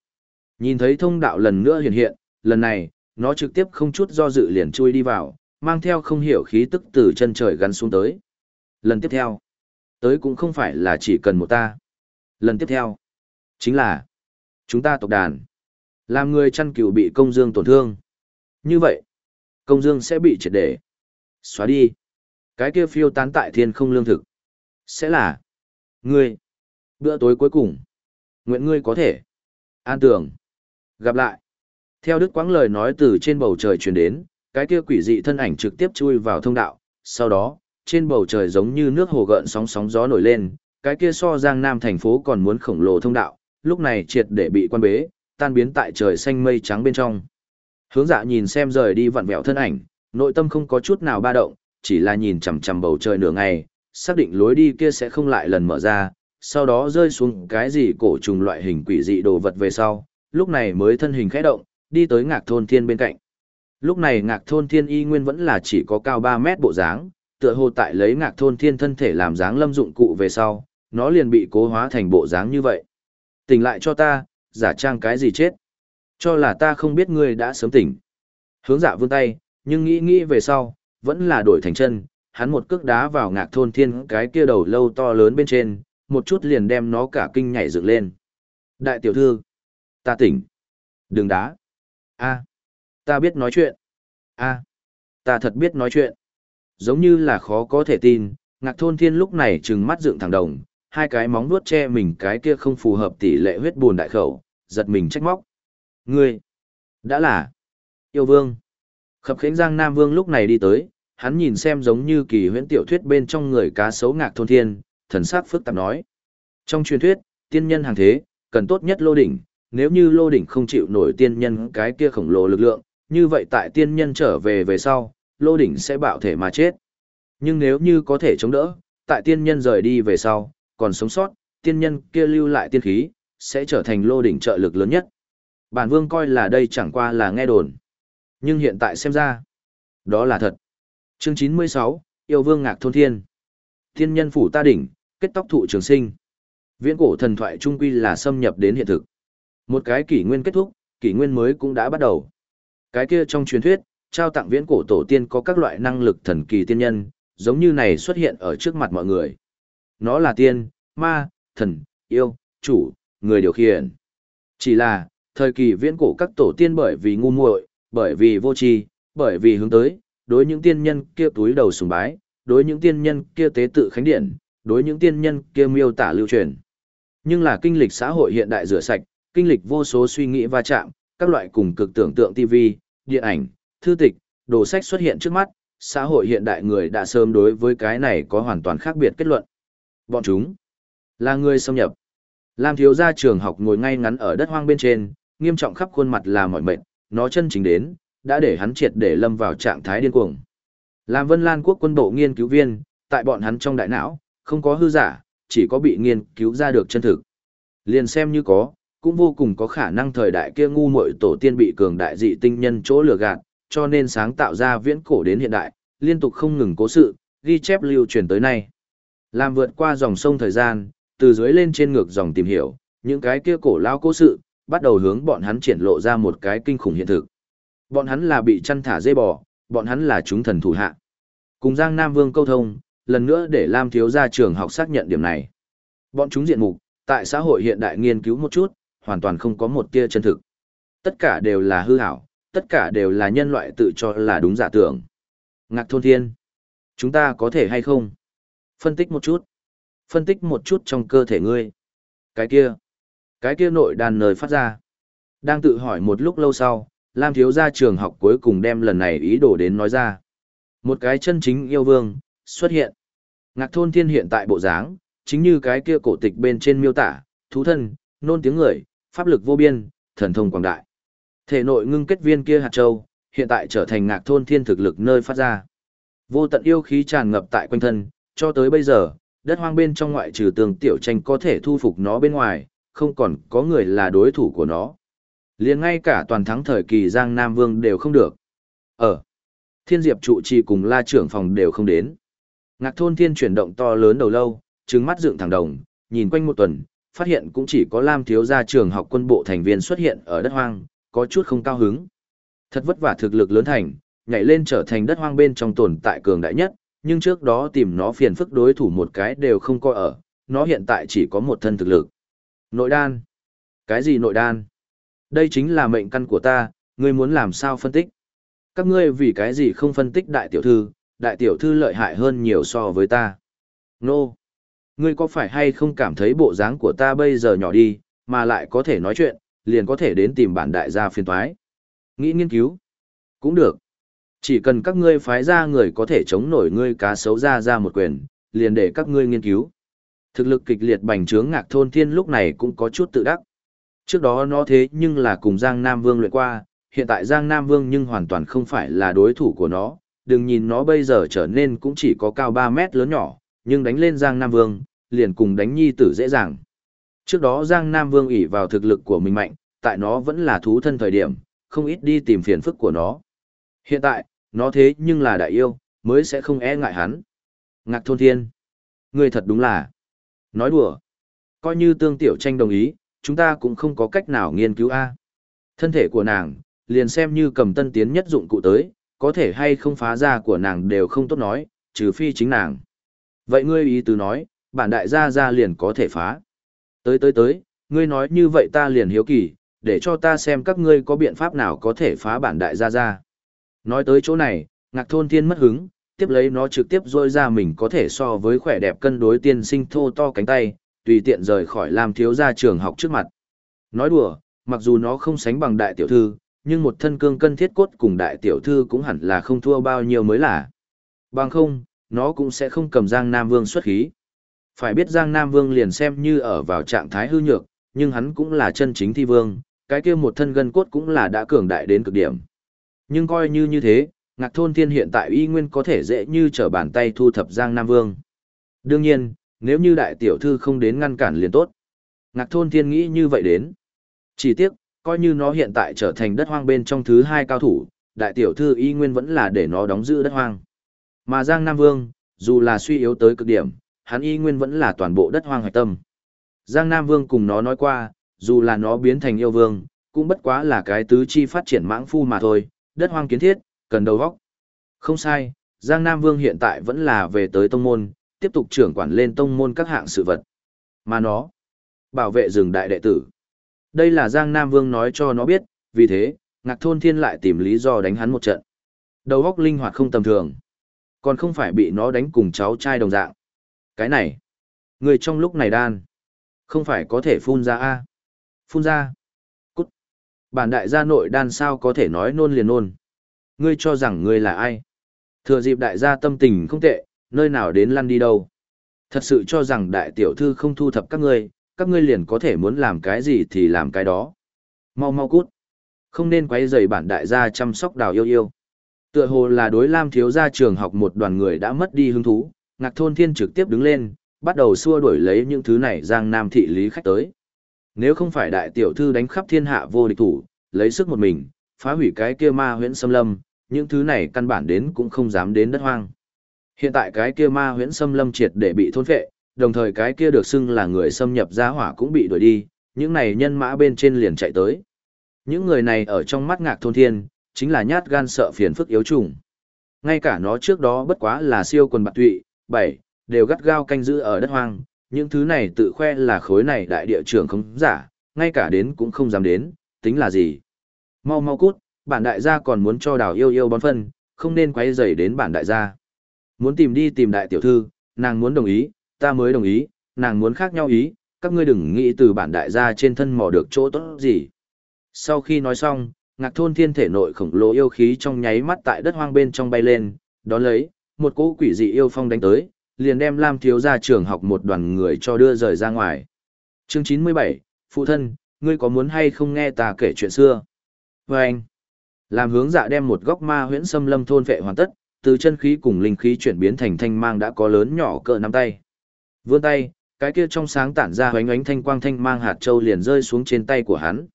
Nhìn thấy thông đạo lần nữa hiện hiện, lần này, nó trực tiếp không chút do dự liền chui đi vào, mang theo không hiểu khí tức từ chân trời gắn xuống tới. Lần tiếp theo, tới cũng không phải là chỉ cần một ta. Lần tiếp theo, chính là chúng ta tộc đàn. Làm người chăn cừu bị công dương tổn thương. Như vậy, công dương sẽ bị triệt để xóa đi. Cái kia phiêu tán tại thiên không lương thực. Sẽ là ngươi. Bữa tối cuối cùng. Nguyện ngươi có thể. An tưởng. Gặp lại. Theo Đức Quãng lời nói từ trên bầu trời truyền đến, cái kia quỷ dị thân ảnh trực tiếp chui vào thông đạo, sau đó, trên bầu trời giống như nước hồ gợn sóng sóng gió nổi lên, cái kia so Giang Nam thành phố còn muốn khổng lồ thông đạo, lúc này triệt để bị quan bế, tan biến tại trời xanh mây trắng bên trong. Hướng dạ nhìn xem rời đi vặn vẹo thân ảnh, nội tâm không có chút nào ba động, chỉ là nhìn chằm chằm bầu trời nửa ngày, xác định lối đi kia sẽ không lại lần mở ra, sau đó rơi xuống cái gì cổ trùng loại hình quỷ dị đồ vật về sau, lúc này mới thân hình khẽ động, đi tới ngạc thôn thiên bên cạnh. Lúc này ngạc thôn thiên y nguyên vẫn là chỉ có cao 3 mét bộ dáng, tựa hồ tại lấy ngạc thôn thiên thân thể làm dáng lâm dụng cụ về sau, nó liền bị cố hóa thành bộ dáng như vậy. Tỉnh lại cho ta, giả trang cái gì chết. Cho là ta không biết ngươi đã sớm tỉnh. Hướng dạ vươn tay, nhưng nghĩ nghĩ về sau, vẫn là đổi thành chân, hắn một cước đá vào ngạc thôn thiên cái kia đầu lâu to lớn bên trên, một chút liền đem nó cả kinh nhảy dựng lên. Đại tiểu thư, ta tỉnh. Đừng đá. a ta biết nói chuyện. a ta thật biết nói chuyện. Giống như là khó có thể tin, ngạc thôn thiên lúc này trừng mắt dựng thẳng đồng, hai cái móng vuốt che mình cái kia không phù hợp tỷ lệ huyết buồn đại khẩu, giật mình trách móc. Ngươi, đã là yêu vương. Khập khiễng Giang Nam Vương lúc này đi tới, hắn nhìn xem giống như kỳ huyễn tiểu thuyết bên trong người cá sấu ngạc thôn thiên, thần sắc phức tạp nói. Trong truyền thuyết, tiên nhân hàng thế, cần tốt nhất lô đỉnh, nếu như lô đỉnh không chịu nổi tiên nhân cái kia khổng lồ lực lượng, như vậy tại tiên nhân trở về về sau, lô đỉnh sẽ bạo thể mà chết. Nhưng nếu như có thể chống đỡ, tại tiên nhân rời đi về sau, còn sống sót, tiên nhân kia lưu lại tiên khí, sẽ trở thành lô đỉnh trợ lực lớn nhất. Bản vương coi là đây chẳng qua là nghe đồn. Nhưng hiện tại xem ra, đó là thật. Chương 96, Yêu Vương Ngạc Thôn Thiên. Thiên nhân phủ ta đỉnh, kết tóc thụ trường sinh. Viễn cổ thần thoại trung quy là xâm nhập đến hiện thực. Một cái kỷ nguyên kết thúc, kỷ nguyên mới cũng đã bắt đầu. Cái kia trong truyền thuyết, trao tặng viễn cổ tổ tiên có các loại năng lực thần kỳ tiên nhân, giống như này xuất hiện ở trước mặt mọi người. Nó là tiên, ma, thần, yêu, chủ, người điều khiển. Chỉ là, thời kỳ viễn cổ các tổ tiên bởi vì ngu muội, bởi vì vô tri, bởi vì hướng tới, đối những tiên nhân kia túi đầu sùng bái, đối những tiên nhân kia tế tự khánh điện, đối những tiên nhân kia miêu tả lưu truyền. Nhưng là kinh lịch xã hội hiện đại rửa sạch, kinh lịch vô số suy nghĩ va chạm, các loại cùng cực tưởng tượng TV, điện ảnh, thư tịch, đồ sách xuất hiện trước mắt, xã hội hiện đại người đã sớm đối với cái này có hoàn toàn khác biệt kết luận. Bọn chúng là người xâm nhập. Lam thiếu gia trường học ngồi ngay ngắn ở đất hoang bên trên, nghiêm trọng khắp khuôn mặt là mỏi mệt, nó chân chính đến, đã để hắn triệt để lâm vào trạng thái điên cuồng. Làm Vân Lan quốc quân bộ nghiên cứu viên, tại bọn hắn trong đại não, không có hư giả, chỉ có bị nghiên cứu ra được chân thực. Liền xem như có, cũng vô cùng có khả năng thời đại kia ngu muội tổ tiên bị cường đại dị tinh nhân chỗ lừa gạt, cho nên sáng tạo ra viễn cổ đến hiện đại, liên tục không ngừng cố sự, ghi chép lưu truyền tới nay. Làm vượt qua dòng sông thời gian, từ dưới lên trên ngược dòng tìm hiểu, những cái kia cổ lao cố sự, bắt đầu hướng bọn hắn triển lộ ra một cái kinh khủng hiện thực. Bọn hắn là bị chăn thả dây bò, bọn hắn là chúng thần thủ hạ. Cùng Giang Nam Vương câu thông, lần nữa để Lam thiếu gia trường học xác nhận điểm này. Bọn chúng diện mục, tại xã hội hiện đại nghiên cứu một chút, hoàn toàn không có một tia chân thực. Tất cả đều là hư ảo, tất cả đều là nhân loại tự cho là đúng giả tưởng. Ngạc thôn thiên. Chúng ta có thể hay không? Phân tích một chút. Phân tích một chút trong cơ thể ngươi. Cái kia. Cái kia nội đàn nơi phát ra. Đang tự hỏi một lúc lâu sau, Lam thiếu gia trường học cuối cùng đem lần này ý đồ đến nói ra. Một cái chân chính yêu vương, xuất hiện. Ngạc thôn thiên hiện tại bộ dáng, chính như cái kia cổ tịch bên trên miêu tả, thú thân, nôn tiếng người, pháp lực vô biên, thần thông quảng đại. Thể nội ngưng kết viên kia hạt châu, hiện tại trở thành ngạc thôn thiên thực lực nơi phát ra. Vô tận yêu khí tràn ngập tại quanh thân, cho tới bây giờ, đất hoang bên trong ngoại trừ tường tiểu tranh có thể thu phục nó bên ngoài, không còn có người là đối thủ của nó liền ngay cả toàn thắng thời kỳ Giang Nam Vương đều không được. Ở, thiên diệp trụ trì cùng la trưởng phòng đều không đến. Ngạc thôn thiên chuyển động to lớn đầu lâu, trứng mắt dựng thẳng đồng, nhìn quanh một tuần, phát hiện cũng chỉ có Lam thiếu gia trường học quân bộ thành viên xuất hiện ở đất hoang, có chút không cao hứng. Thật vất vả thực lực lớn thành, nhảy lên trở thành đất hoang bên trong tồn tại cường đại nhất, nhưng trước đó tìm nó phiền phức đối thủ một cái đều không coi ở, nó hiện tại chỉ có một thân thực lực. Nội đan. Cái gì nội đan? Đây chính là mệnh căn của ta, ngươi muốn làm sao phân tích? Các ngươi vì cái gì không phân tích đại tiểu thư, đại tiểu thư lợi hại hơn nhiều so với ta. Nô! Ngươi có phải hay không cảm thấy bộ dáng của ta bây giờ nhỏ đi, mà lại có thể nói chuyện, liền có thể đến tìm bản đại gia phiền thoái. Nghĩ nghiên cứu. Cũng được. Chỉ cần các ngươi phái ra người có thể chống nổi ngươi cá sấu ra ra một quyền, liền để các ngươi nghiên cứu. Thực lực kịch liệt bành trướng ngạc thôn thiên lúc này cũng có chút tự đắc. Trước đó nó thế nhưng là cùng Giang Nam Vương luyện qua, hiện tại Giang Nam Vương nhưng hoàn toàn không phải là đối thủ của nó, đừng nhìn nó bây giờ trở nên cũng chỉ có cao 3 mét lớn nhỏ, nhưng đánh lên Giang Nam Vương, liền cùng đánh nhi tử dễ dàng. Trước đó Giang Nam Vương ỷ vào thực lực của mình mạnh, tại nó vẫn là thú thân thời điểm, không ít đi tìm phiền phức của nó. Hiện tại, nó thế nhưng là đại yêu, mới sẽ không e ngại hắn. Ngạc thôn thiên. Ngươi thật đúng là. Nói đùa. Coi như tương tiểu tranh đồng ý, chúng ta cũng không có cách nào nghiên cứu A. Thân thể của nàng, liền xem như cầm tân tiến nhất dụng cụ tới, có thể hay không phá ra của nàng đều không tốt nói, trừ phi chính nàng. Vậy ngươi ý tứ nói, bản đại gia gia liền có thể phá. Tới tới tới, ngươi nói như vậy ta liền hiếu kỳ, để cho ta xem các ngươi có biện pháp nào có thể phá bản đại gia gia. Nói tới chỗ này, ngạc thôn thiên mất hứng, tiếp lấy nó trực tiếp rôi ra mình có thể so với khỏe đẹp cân đối tiên sinh thô to cánh tay, tùy tiện rời khỏi làm thiếu gia trường học trước mặt. Nói đùa, mặc dù nó không sánh bằng đại tiểu thư, nhưng một thân cương cân thiết cốt cùng đại tiểu thư cũng hẳn là không thua bao nhiêu mới là. Bằng không, nó cũng sẽ không cầm Giang Nam Vương xuất khí. Phải biết Giang Nam Vương liền xem như ở vào trạng thái hư nhược, nhưng hắn cũng là chân chính thi vương, cái kia một thân gân cốt cũng là đã cường đại đến cực điểm. Nhưng coi như như thế, Ngạc Thôn Thiên hiện tại y nguyên có thể dễ như trở bàn tay thu thập Giang Nam Vương. Đương nhiên, nếu như đại tiểu thư không đến ngăn cản liền tốt. Ngạc Thôn Thiên nghĩ như vậy đến. Chỉ tiếc, coi như nó hiện tại trở thành đất hoang bên trong thứ hai cao thủ, đại tiểu thư y nguyên vẫn là để nó đóng giữ đất hoang. Mà Giang Nam Vương, dù là suy yếu tới cực điểm, hắn y nguyên vẫn là toàn bộ đất hoang hoạch tâm. Giang Nam Vương cùng nó nói qua, dù là nó biến thành yêu vương, cũng bất quá là cái tứ chi phát triển mãng phu mà thôi, đất hoang kiến thiết, cần đầu vóc. Không sai, Giang Nam Vương hiện tại vẫn là về tới tông môn, tiếp tục trưởng quản lên tông môn các hạng sự vật. Mà nó, bảo vệ rừng đại đệ tử. Đây là Giang Nam Vương nói cho nó biết, vì thế, Ngạc Thôn Thiên lại tìm lý do đánh hắn một trận. Đầu óc linh hoạt không tầm thường. Còn không phải bị nó đánh cùng cháu trai đồng dạng. Cái này, người trong lúc này đan, không phải có thể phun ra a Phun ra. Cút. Bản đại gia nội đan sao có thể nói nôn liền nôn. Ngươi cho rằng ngươi là ai? Thừa dịp đại gia tâm tình không tệ, nơi nào đến lăn đi đâu. Thật sự cho rằng đại tiểu thư không thu thập các ngươi, các ngươi liền có thể muốn làm cái gì thì làm cái đó. Mau mau cút. Không nên quấy rầy bản đại gia chăm sóc đào yêu yêu. Tựa hồ là đối Lam thiếu gia trường học một đoàn người đã mất đi hứng thú, Ngạc Thôn Thiên trực tiếp đứng lên, bắt đầu xua đuổi lấy những thứ này Giang Nam thị lý khách tới. Nếu không phải đại tiểu thư đánh khắp thiên hạ vô địch thủ, lấy sức một mình, phá hủy cái kia ma huyễn xâm lâm, những thứ này căn bản đến cũng không dám đến đất hoang. Hiện tại cái kia ma huyễn xâm lâm triệt để bị thôn phệ, đồng thời cái kia được xưng là người xâm nhập gia hỏa cũng bị đuổi đi, những này nhân mã bên trên liền chạy tới. Những người này ở trong mắt ngạc thôn thiên, chính là nhát gan sợ phiền phức yếu trùng. Ngay cả nó trước đó bất quá là siêu quần bạc tụy, bảy, đều gắt gao canh giữ ở đất hoang, những thứ này tự khoe là khối này đại địa trưởng không giả, ngay cả đến cũng không dám đến, tính là gì. Mau mau cút, bản đại gia còn muốn cho đào yêu yêu bón phân, không nên quay rầy đến bản đại gia. Muốn tìm đi tìm đại tiểu thư, nàng muốn đồng ý, ta mới đồng ý, nàng muốn khác nhau ý, các ngươi đừng nghĩ từ bản đại gia trên thân mò được chỗ tốt gì. Sau khi nói xong, ngạc thôn thiên thể nội khổng lồ yêu khí trong nháy mắt tại đất hoang bên trong bay lên, đón lấy, một cỗ quỷ dị yêu phong đánh tới, liền đem Lam thiếu gia trường học một đoàn người cho đưa rời ra ngoài. Chương 97, Phụ thân, ngươi có muốn hay không nghe ta kể chuyện xưa? Và anh, làm hướng dạ đem một góc ma huyễn xâm lâm thôn vệ hoàn tất, từ chân khí cùng linh khí chuyển biến thành thanh mang đã có lớn nhỏ cỡ nắm tay. Vươn tay, cái kia trong sáng tản ra hoánh ánh thanh quang thanh mang hạt châu liền rơi xuống trên tay của hắn.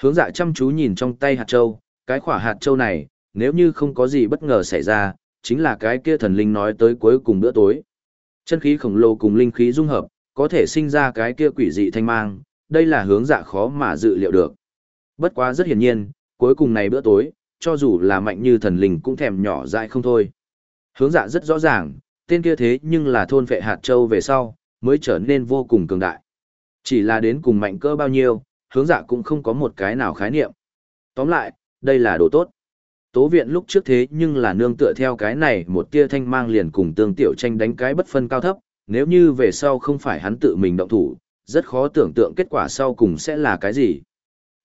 Hướng dạ chăm chú nhìn trong tay hạt châu, cái khỏa hạt châu này, nếu như không có gì bất ngờ xảy ra, chính là cái kia thần linh nói tới cuối cùng bữa tối. Chân khí khổng lồ cùng linh khí dung hợp, có thể sinh ra cái kia quỷ dị thanh mang, đây là hướng dạ khó mà dự liệu được. Bất quá rất hiển nhiên, cuối cùng này bữa tối, cho dù là mạnh như thần linh cũng thèm nhỏ dại không thôi. Hướng dạ rất rõ ràng, tên kia thế nhưng là thôn vệ hạt châu về sau, mới trở nên vô cùng cường đại. Chỉ là đến cùng mạnh cỡ bao nhiêu, hướng dạ cũng không có một cái nào khái niệm. Tóm lại, đây là đồ tốt. Tố viện lúc trước thế nhưng là nương tựa theo cái này một tia thanh mang liền cùng tương tiểu tranh đánh cái bất phân cao thấp, nếu như về sau không phải hắn tự mình động thủ, rất khó tưởng tượng kết quả sau cùng sẽ là cái gì.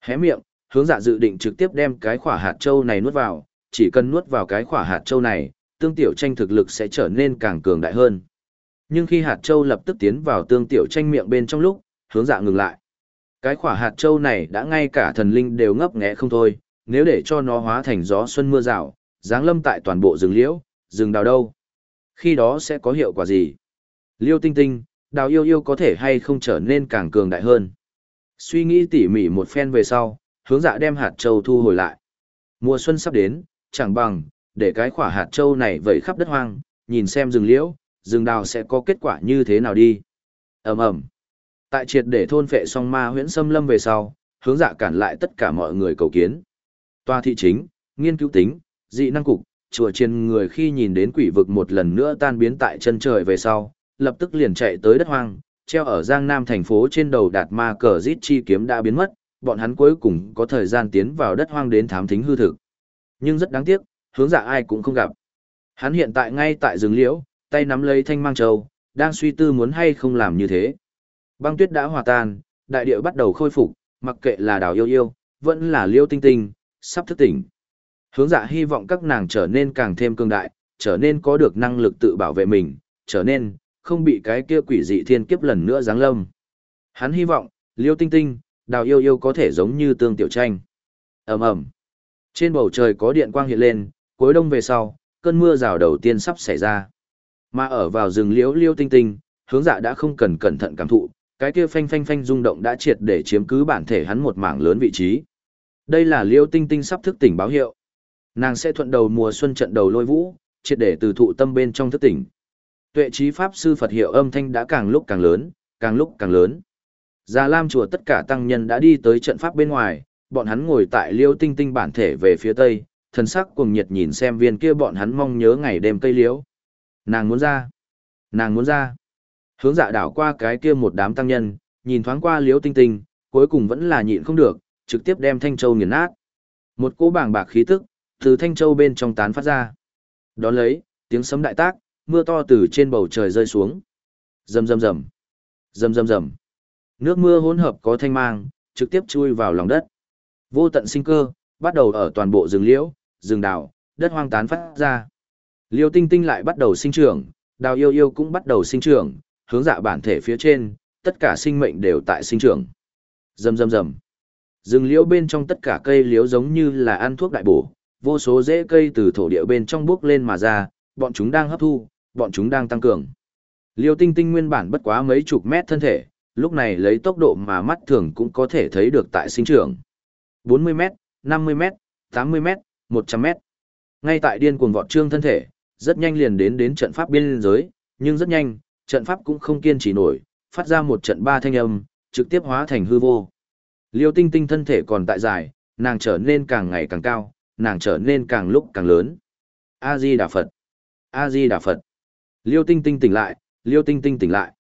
Hé miệng, hướng dạ dự định trực tiếp đem cái khỏa hạt châu này nuốt vào, chỉ cần nuốt vào cái khỏa hạt châu này, tương tiểu tranh thực lực sẽ trở nên càng cường đại hơn. Nhưng khi hạt châu lập tức tiến vào tương tiểu tranh miệng bên trong lúc, hướng dạ ngừng lại. Cái khỏa hạt châu này đã ngay cả thần linh đều ngấp nghé không thôi, nếu để cho nó hóa thành gió xuân mưa rào, giáng lâm tại toàn bộ rừng liễu, rừng đào đâu. Khi đó sẽ có hiệu quả gì? Liêu tinh tinh, đào yêu yêu có thể hay không trở nên càng cường đại hơn. Suy nghĩ tỉ mỉ một phen về sau, hướng dạ đem hạt châu thu hồi lại. Mùa xuân sắp đến, chẳng bằng, để cái khỏa hạt châu này vẩy khắp đất hoang, nhìn xem rừng liễu, rừng đào sẽ có kết quả như thế nào đi. ầm ầm Tại triệt để thôn phệ song ma huyễn xâm lâm về sau, hướng dạ cản lại tất cả mọi người cầu kiến. Toa thị chính, nghiên cứu tính, dị năng cục, chùa trên người khi nhìn đến quỷ vực một lần nữa tan biến tại chân trời về sau, lập tức liền chạy tới đất hoang, treo ở Giang Nam thành phố trên đầu đạt ma cờ giết chi kiếm đã biến mất, bọn hắn cuối cùng có thời gian tiến vào đất hoang đến thám thính hư thực. Nhưng rất đáng tiếc, hướng dạ ai cũng không gặp. Hắn hiện tại ngay tại rừng liễu, tay nắm lấy thanh mang châu, đang suy tư muốn hay không làm như thế. Băng tuyết đã hòa tan, đại địa bắt đầu khôi phục, mặc kệ là đào yêu yêu, vẫn là liêu tinh tinh, sắp thức tỉnh. Hướng dạ hy vọng các nàng trở nên càng thêm cương đại, trở nên có được năng lực tự bảo vệ mình, trở nên, không bị cái kia quỷ dị thiên kiếp lần nữa giáng lâm. Hắn hy vọng, liêu tinh tinh, đào yêu yêu có thể giống như tương tiểu tranh. ầm ầm Trên bầu trời có điện quang hiện lên, cuối đông về sau, cơn mưa rào đầu tiên sắp xảy ra. Mà ở vào rừng liễu liêu tinh tinh, hướng dạ đã không cần cẩn thận cảm thụ, cái kia phanh phanh phanh rung động đã triệt để chiếm cứ bản thể hắn một mảng lớn vị trí. Đây là liêu tinh tinh sắp thức tỉnh báo hiệu. Nàng sẽ thuận đầu mùa xuân trận đầu lôi vũ, triệt để từ thụ tâm bên trong thức tỉnh. Tuệ trí pháp sư Phật hiệu âm thanh đã càng lúc càng lớn, càng lúc càng lớn. Già Lam chùa tất cả tăng nhân đã đi tới trận pháp bên ngoài, bọn hắn ngồi tại liêu tinh tinh bản thể về phía tây, thần sắc cuồng nhiệt nhìn xem viên kia bọn hắn mong nhớ ngày đêm cây liễu. Nàng muốn ra. Nàng muốn ra. Hướng dạ đảo qua cái kia một đám tăng nhân, nhìn thoáng qua liễu tinh tinh, cuối cùng vẫn là nhịn không được, trực tiếp đem Thanh Châu nghiền nát. Một cỗ bảng bạc khí tức, từ Thanh Châu bên trong tán phát ra. Đón lấy, tiếng sấm đại tác, mưa to từ trên bầu trời rơi xuống. Rầm rầm rầm. Rầm rầm rầm. Nước mưa hỗn hợp có thanh mang, trực tiếp chui vào lòng đất. Vô tận sinh cơ, bắt đầu ở toàn bộ rừng liễu, rừng đào, đất hoang tán phát ra. Liêu tinh tinh lại bắt đầu sinh trưởng, đào yêu yêu cũng bắt đầu sinh trưởng, hướng dạ bản thể phía trên, tất cả sinh mệnh đều tại sinh trưởng. Rầm rầm rầm. Rừng liễu bên trong tất cả cây liễu giống như là ăn thuốc đại bổ, vô số rễ cây từ thổ địa bên trong bước lên mà ra, bọn chúng đang hấp thu, bọn chúng đang tăng cường. Liêu tinh tinh nguyên bản bất quá mấy chục mét thân thể, lúc này lấy tốc độ mà mắt thường cũng có thể thấy được tại sinh trưởng. 40m, 50m, 80m, 100m Ngay tại điên cuồng vọt trương thân thể, rất nhanh liền đến đến trận pháp biên giới, nhưng rất nhanh, trận pháp cũng không kiên trì nổi, phát ra một trận ba thanh âm, trực tiếp hóa thành hư vô. Liêu tinh tinh thân thể còn tại dài, nàng trở nên càng ngày càng cao, nàng trở nên càng lúc càng lớn. A-di Đà Phật. A-di Đà Phật. Liêu tinh tinh tỉnh lại, liêu tinh tinh tỉnh lại.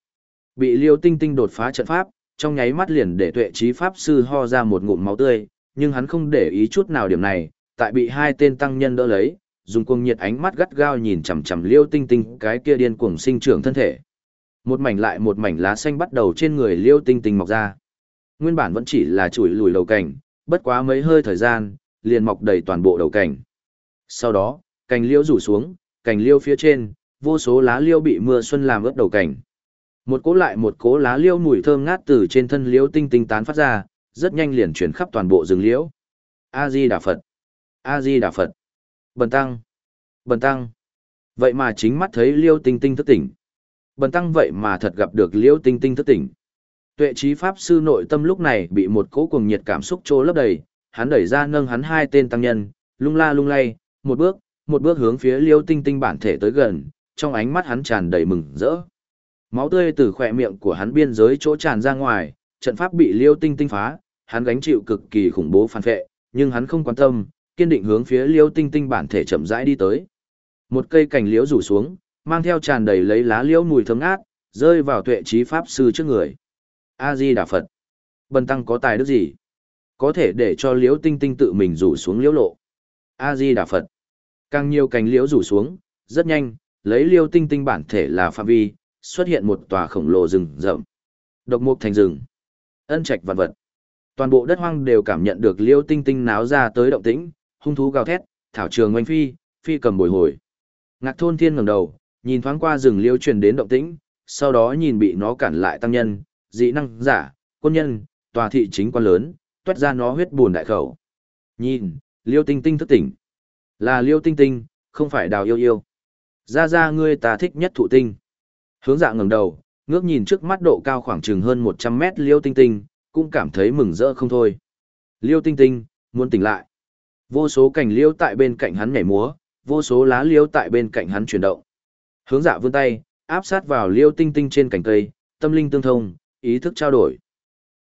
Bị liêu tinh tinh đột phá trận pháp, trong nháy mắt liền để tuệ trí pháp sư ho ra một ngụm máu tươi, nhưng hắn không để ý chút nào điểm này, tại bị hai tên tăng nhân đỡ lấy, dùng cuồng nhiệt ánh mắt gắt gao nhìn chằm chằm liêu tinh tinh cái kia điên cuồng sinh trưởng thân thể. Một mảnh lại một mảnh lá xanh bắt đầu trên người liêu tinh tinh mọc ra. Nguyên bản vẫn chỉ là chuỗi lùi đầu cảnh, bất quá mấy hơi thời gian, liền mọc đầy toàn bộ đầu cảnh. Sau đó, cành liêu rủ xuống, cành liêu phía trên, vô số lá liêu bị mưa xuân làm ướt đầu cảnh. Một cố lại một cố lá liễu mùi thơm ngát từ trên thân liễu tinh tinh tán phát ra, rất nhanh liền chuyển khắp toàn bộ rừng liễu. A Di Đà Phật. A Di Đà Phật. Bần tăng. Bần tăng. Vậy mà chính mắt thấy liễu tinh tinh thức tỉnh. Bần tăng vậy mà thật gặp được liễu tinh tinh thức tỉnh. Tuệ trí pháp sư nội tâm lúc này bị một cỗ cuồng nhiệt cảm xúc trô lấp đầy, hắn đẩy ra nâng hắn hai tên tăng nhân, lung la lung lay, một bước, một bước hướng phía liêu tinh tinh bản thể tới gần, trong ánh mắt hắn tràn đầy mừng rỡ. Máu tươi từ khỏe miệng của hắn biên giới chỗ tràn ra ngoài, trận pháp bị liêu tinh tinh phá, hắn gánh chịu cực kỳ khủng bố phản vệ, nhưng hắn không quan tâm, kiên định hướng phía liêu tinh tinh bản thể chậm rãi đi tới. Một cây cành liễu rủ xuống, mang theo tràn đầy lấy lá liễu mùi thơm ngát, rơi vào tuệ trí pháp sư trước người. A Di Đà Phật. Bần tăng có tài đức gì? Có thể để cho liễu tinh tinh tự mình rủ xuống liễu lộ. A Di Đà Phật. Càng nhiều cành liễu rủ xuống, rất nhanh, lấy liêu tinh tinh bản thể là phạm vi, xuất hiện một tòa khổng lồ rừng rậm. Độc mục thành rừng. Ân trạch vạn vật. Toàn bộ đất hoang đều cảm nhận được liêu tinh tinh náo ra tới động tĩnh, hung thú gào thét, thảo trường oanh phi, phi cầm bồi hồi. Ngạc thôn thiên ngẩng đầu, nhìn thoáng qua rừng liêu truyền đến động tĩnh, sau đó nhìn bị nó cản lại tăng nhân, dị năng giả, quân nhân, tòa thị chính quan lớn, toát ra nó huyết buồn đại khẩu. Nhìn, liêu tinh tinh thức tỉnh. Là liêu tinh tinh, không phải đào yêu yêu. Ra ra ngươi ta thích nhất thụ tinh. Hướng dạ ngẩng đầu, ngước nhìn trước mắt độ cao khoảng chừng hơn 100 mét liêu tinh tinh, cũng cảm thấy mừng rỡ không thôi. Liêu tinh tinh, muốn tỉnh lại. Vô số cành liêu tại bên cạnh hắn nhảy múa, vô số lá liêu tại bên cạnh hắn chuyển động. Hướng dạ vươn tay, áp sát vào liêu tinh tinh trên cành cây, tâm linh tương thông, ý thức trao đổi.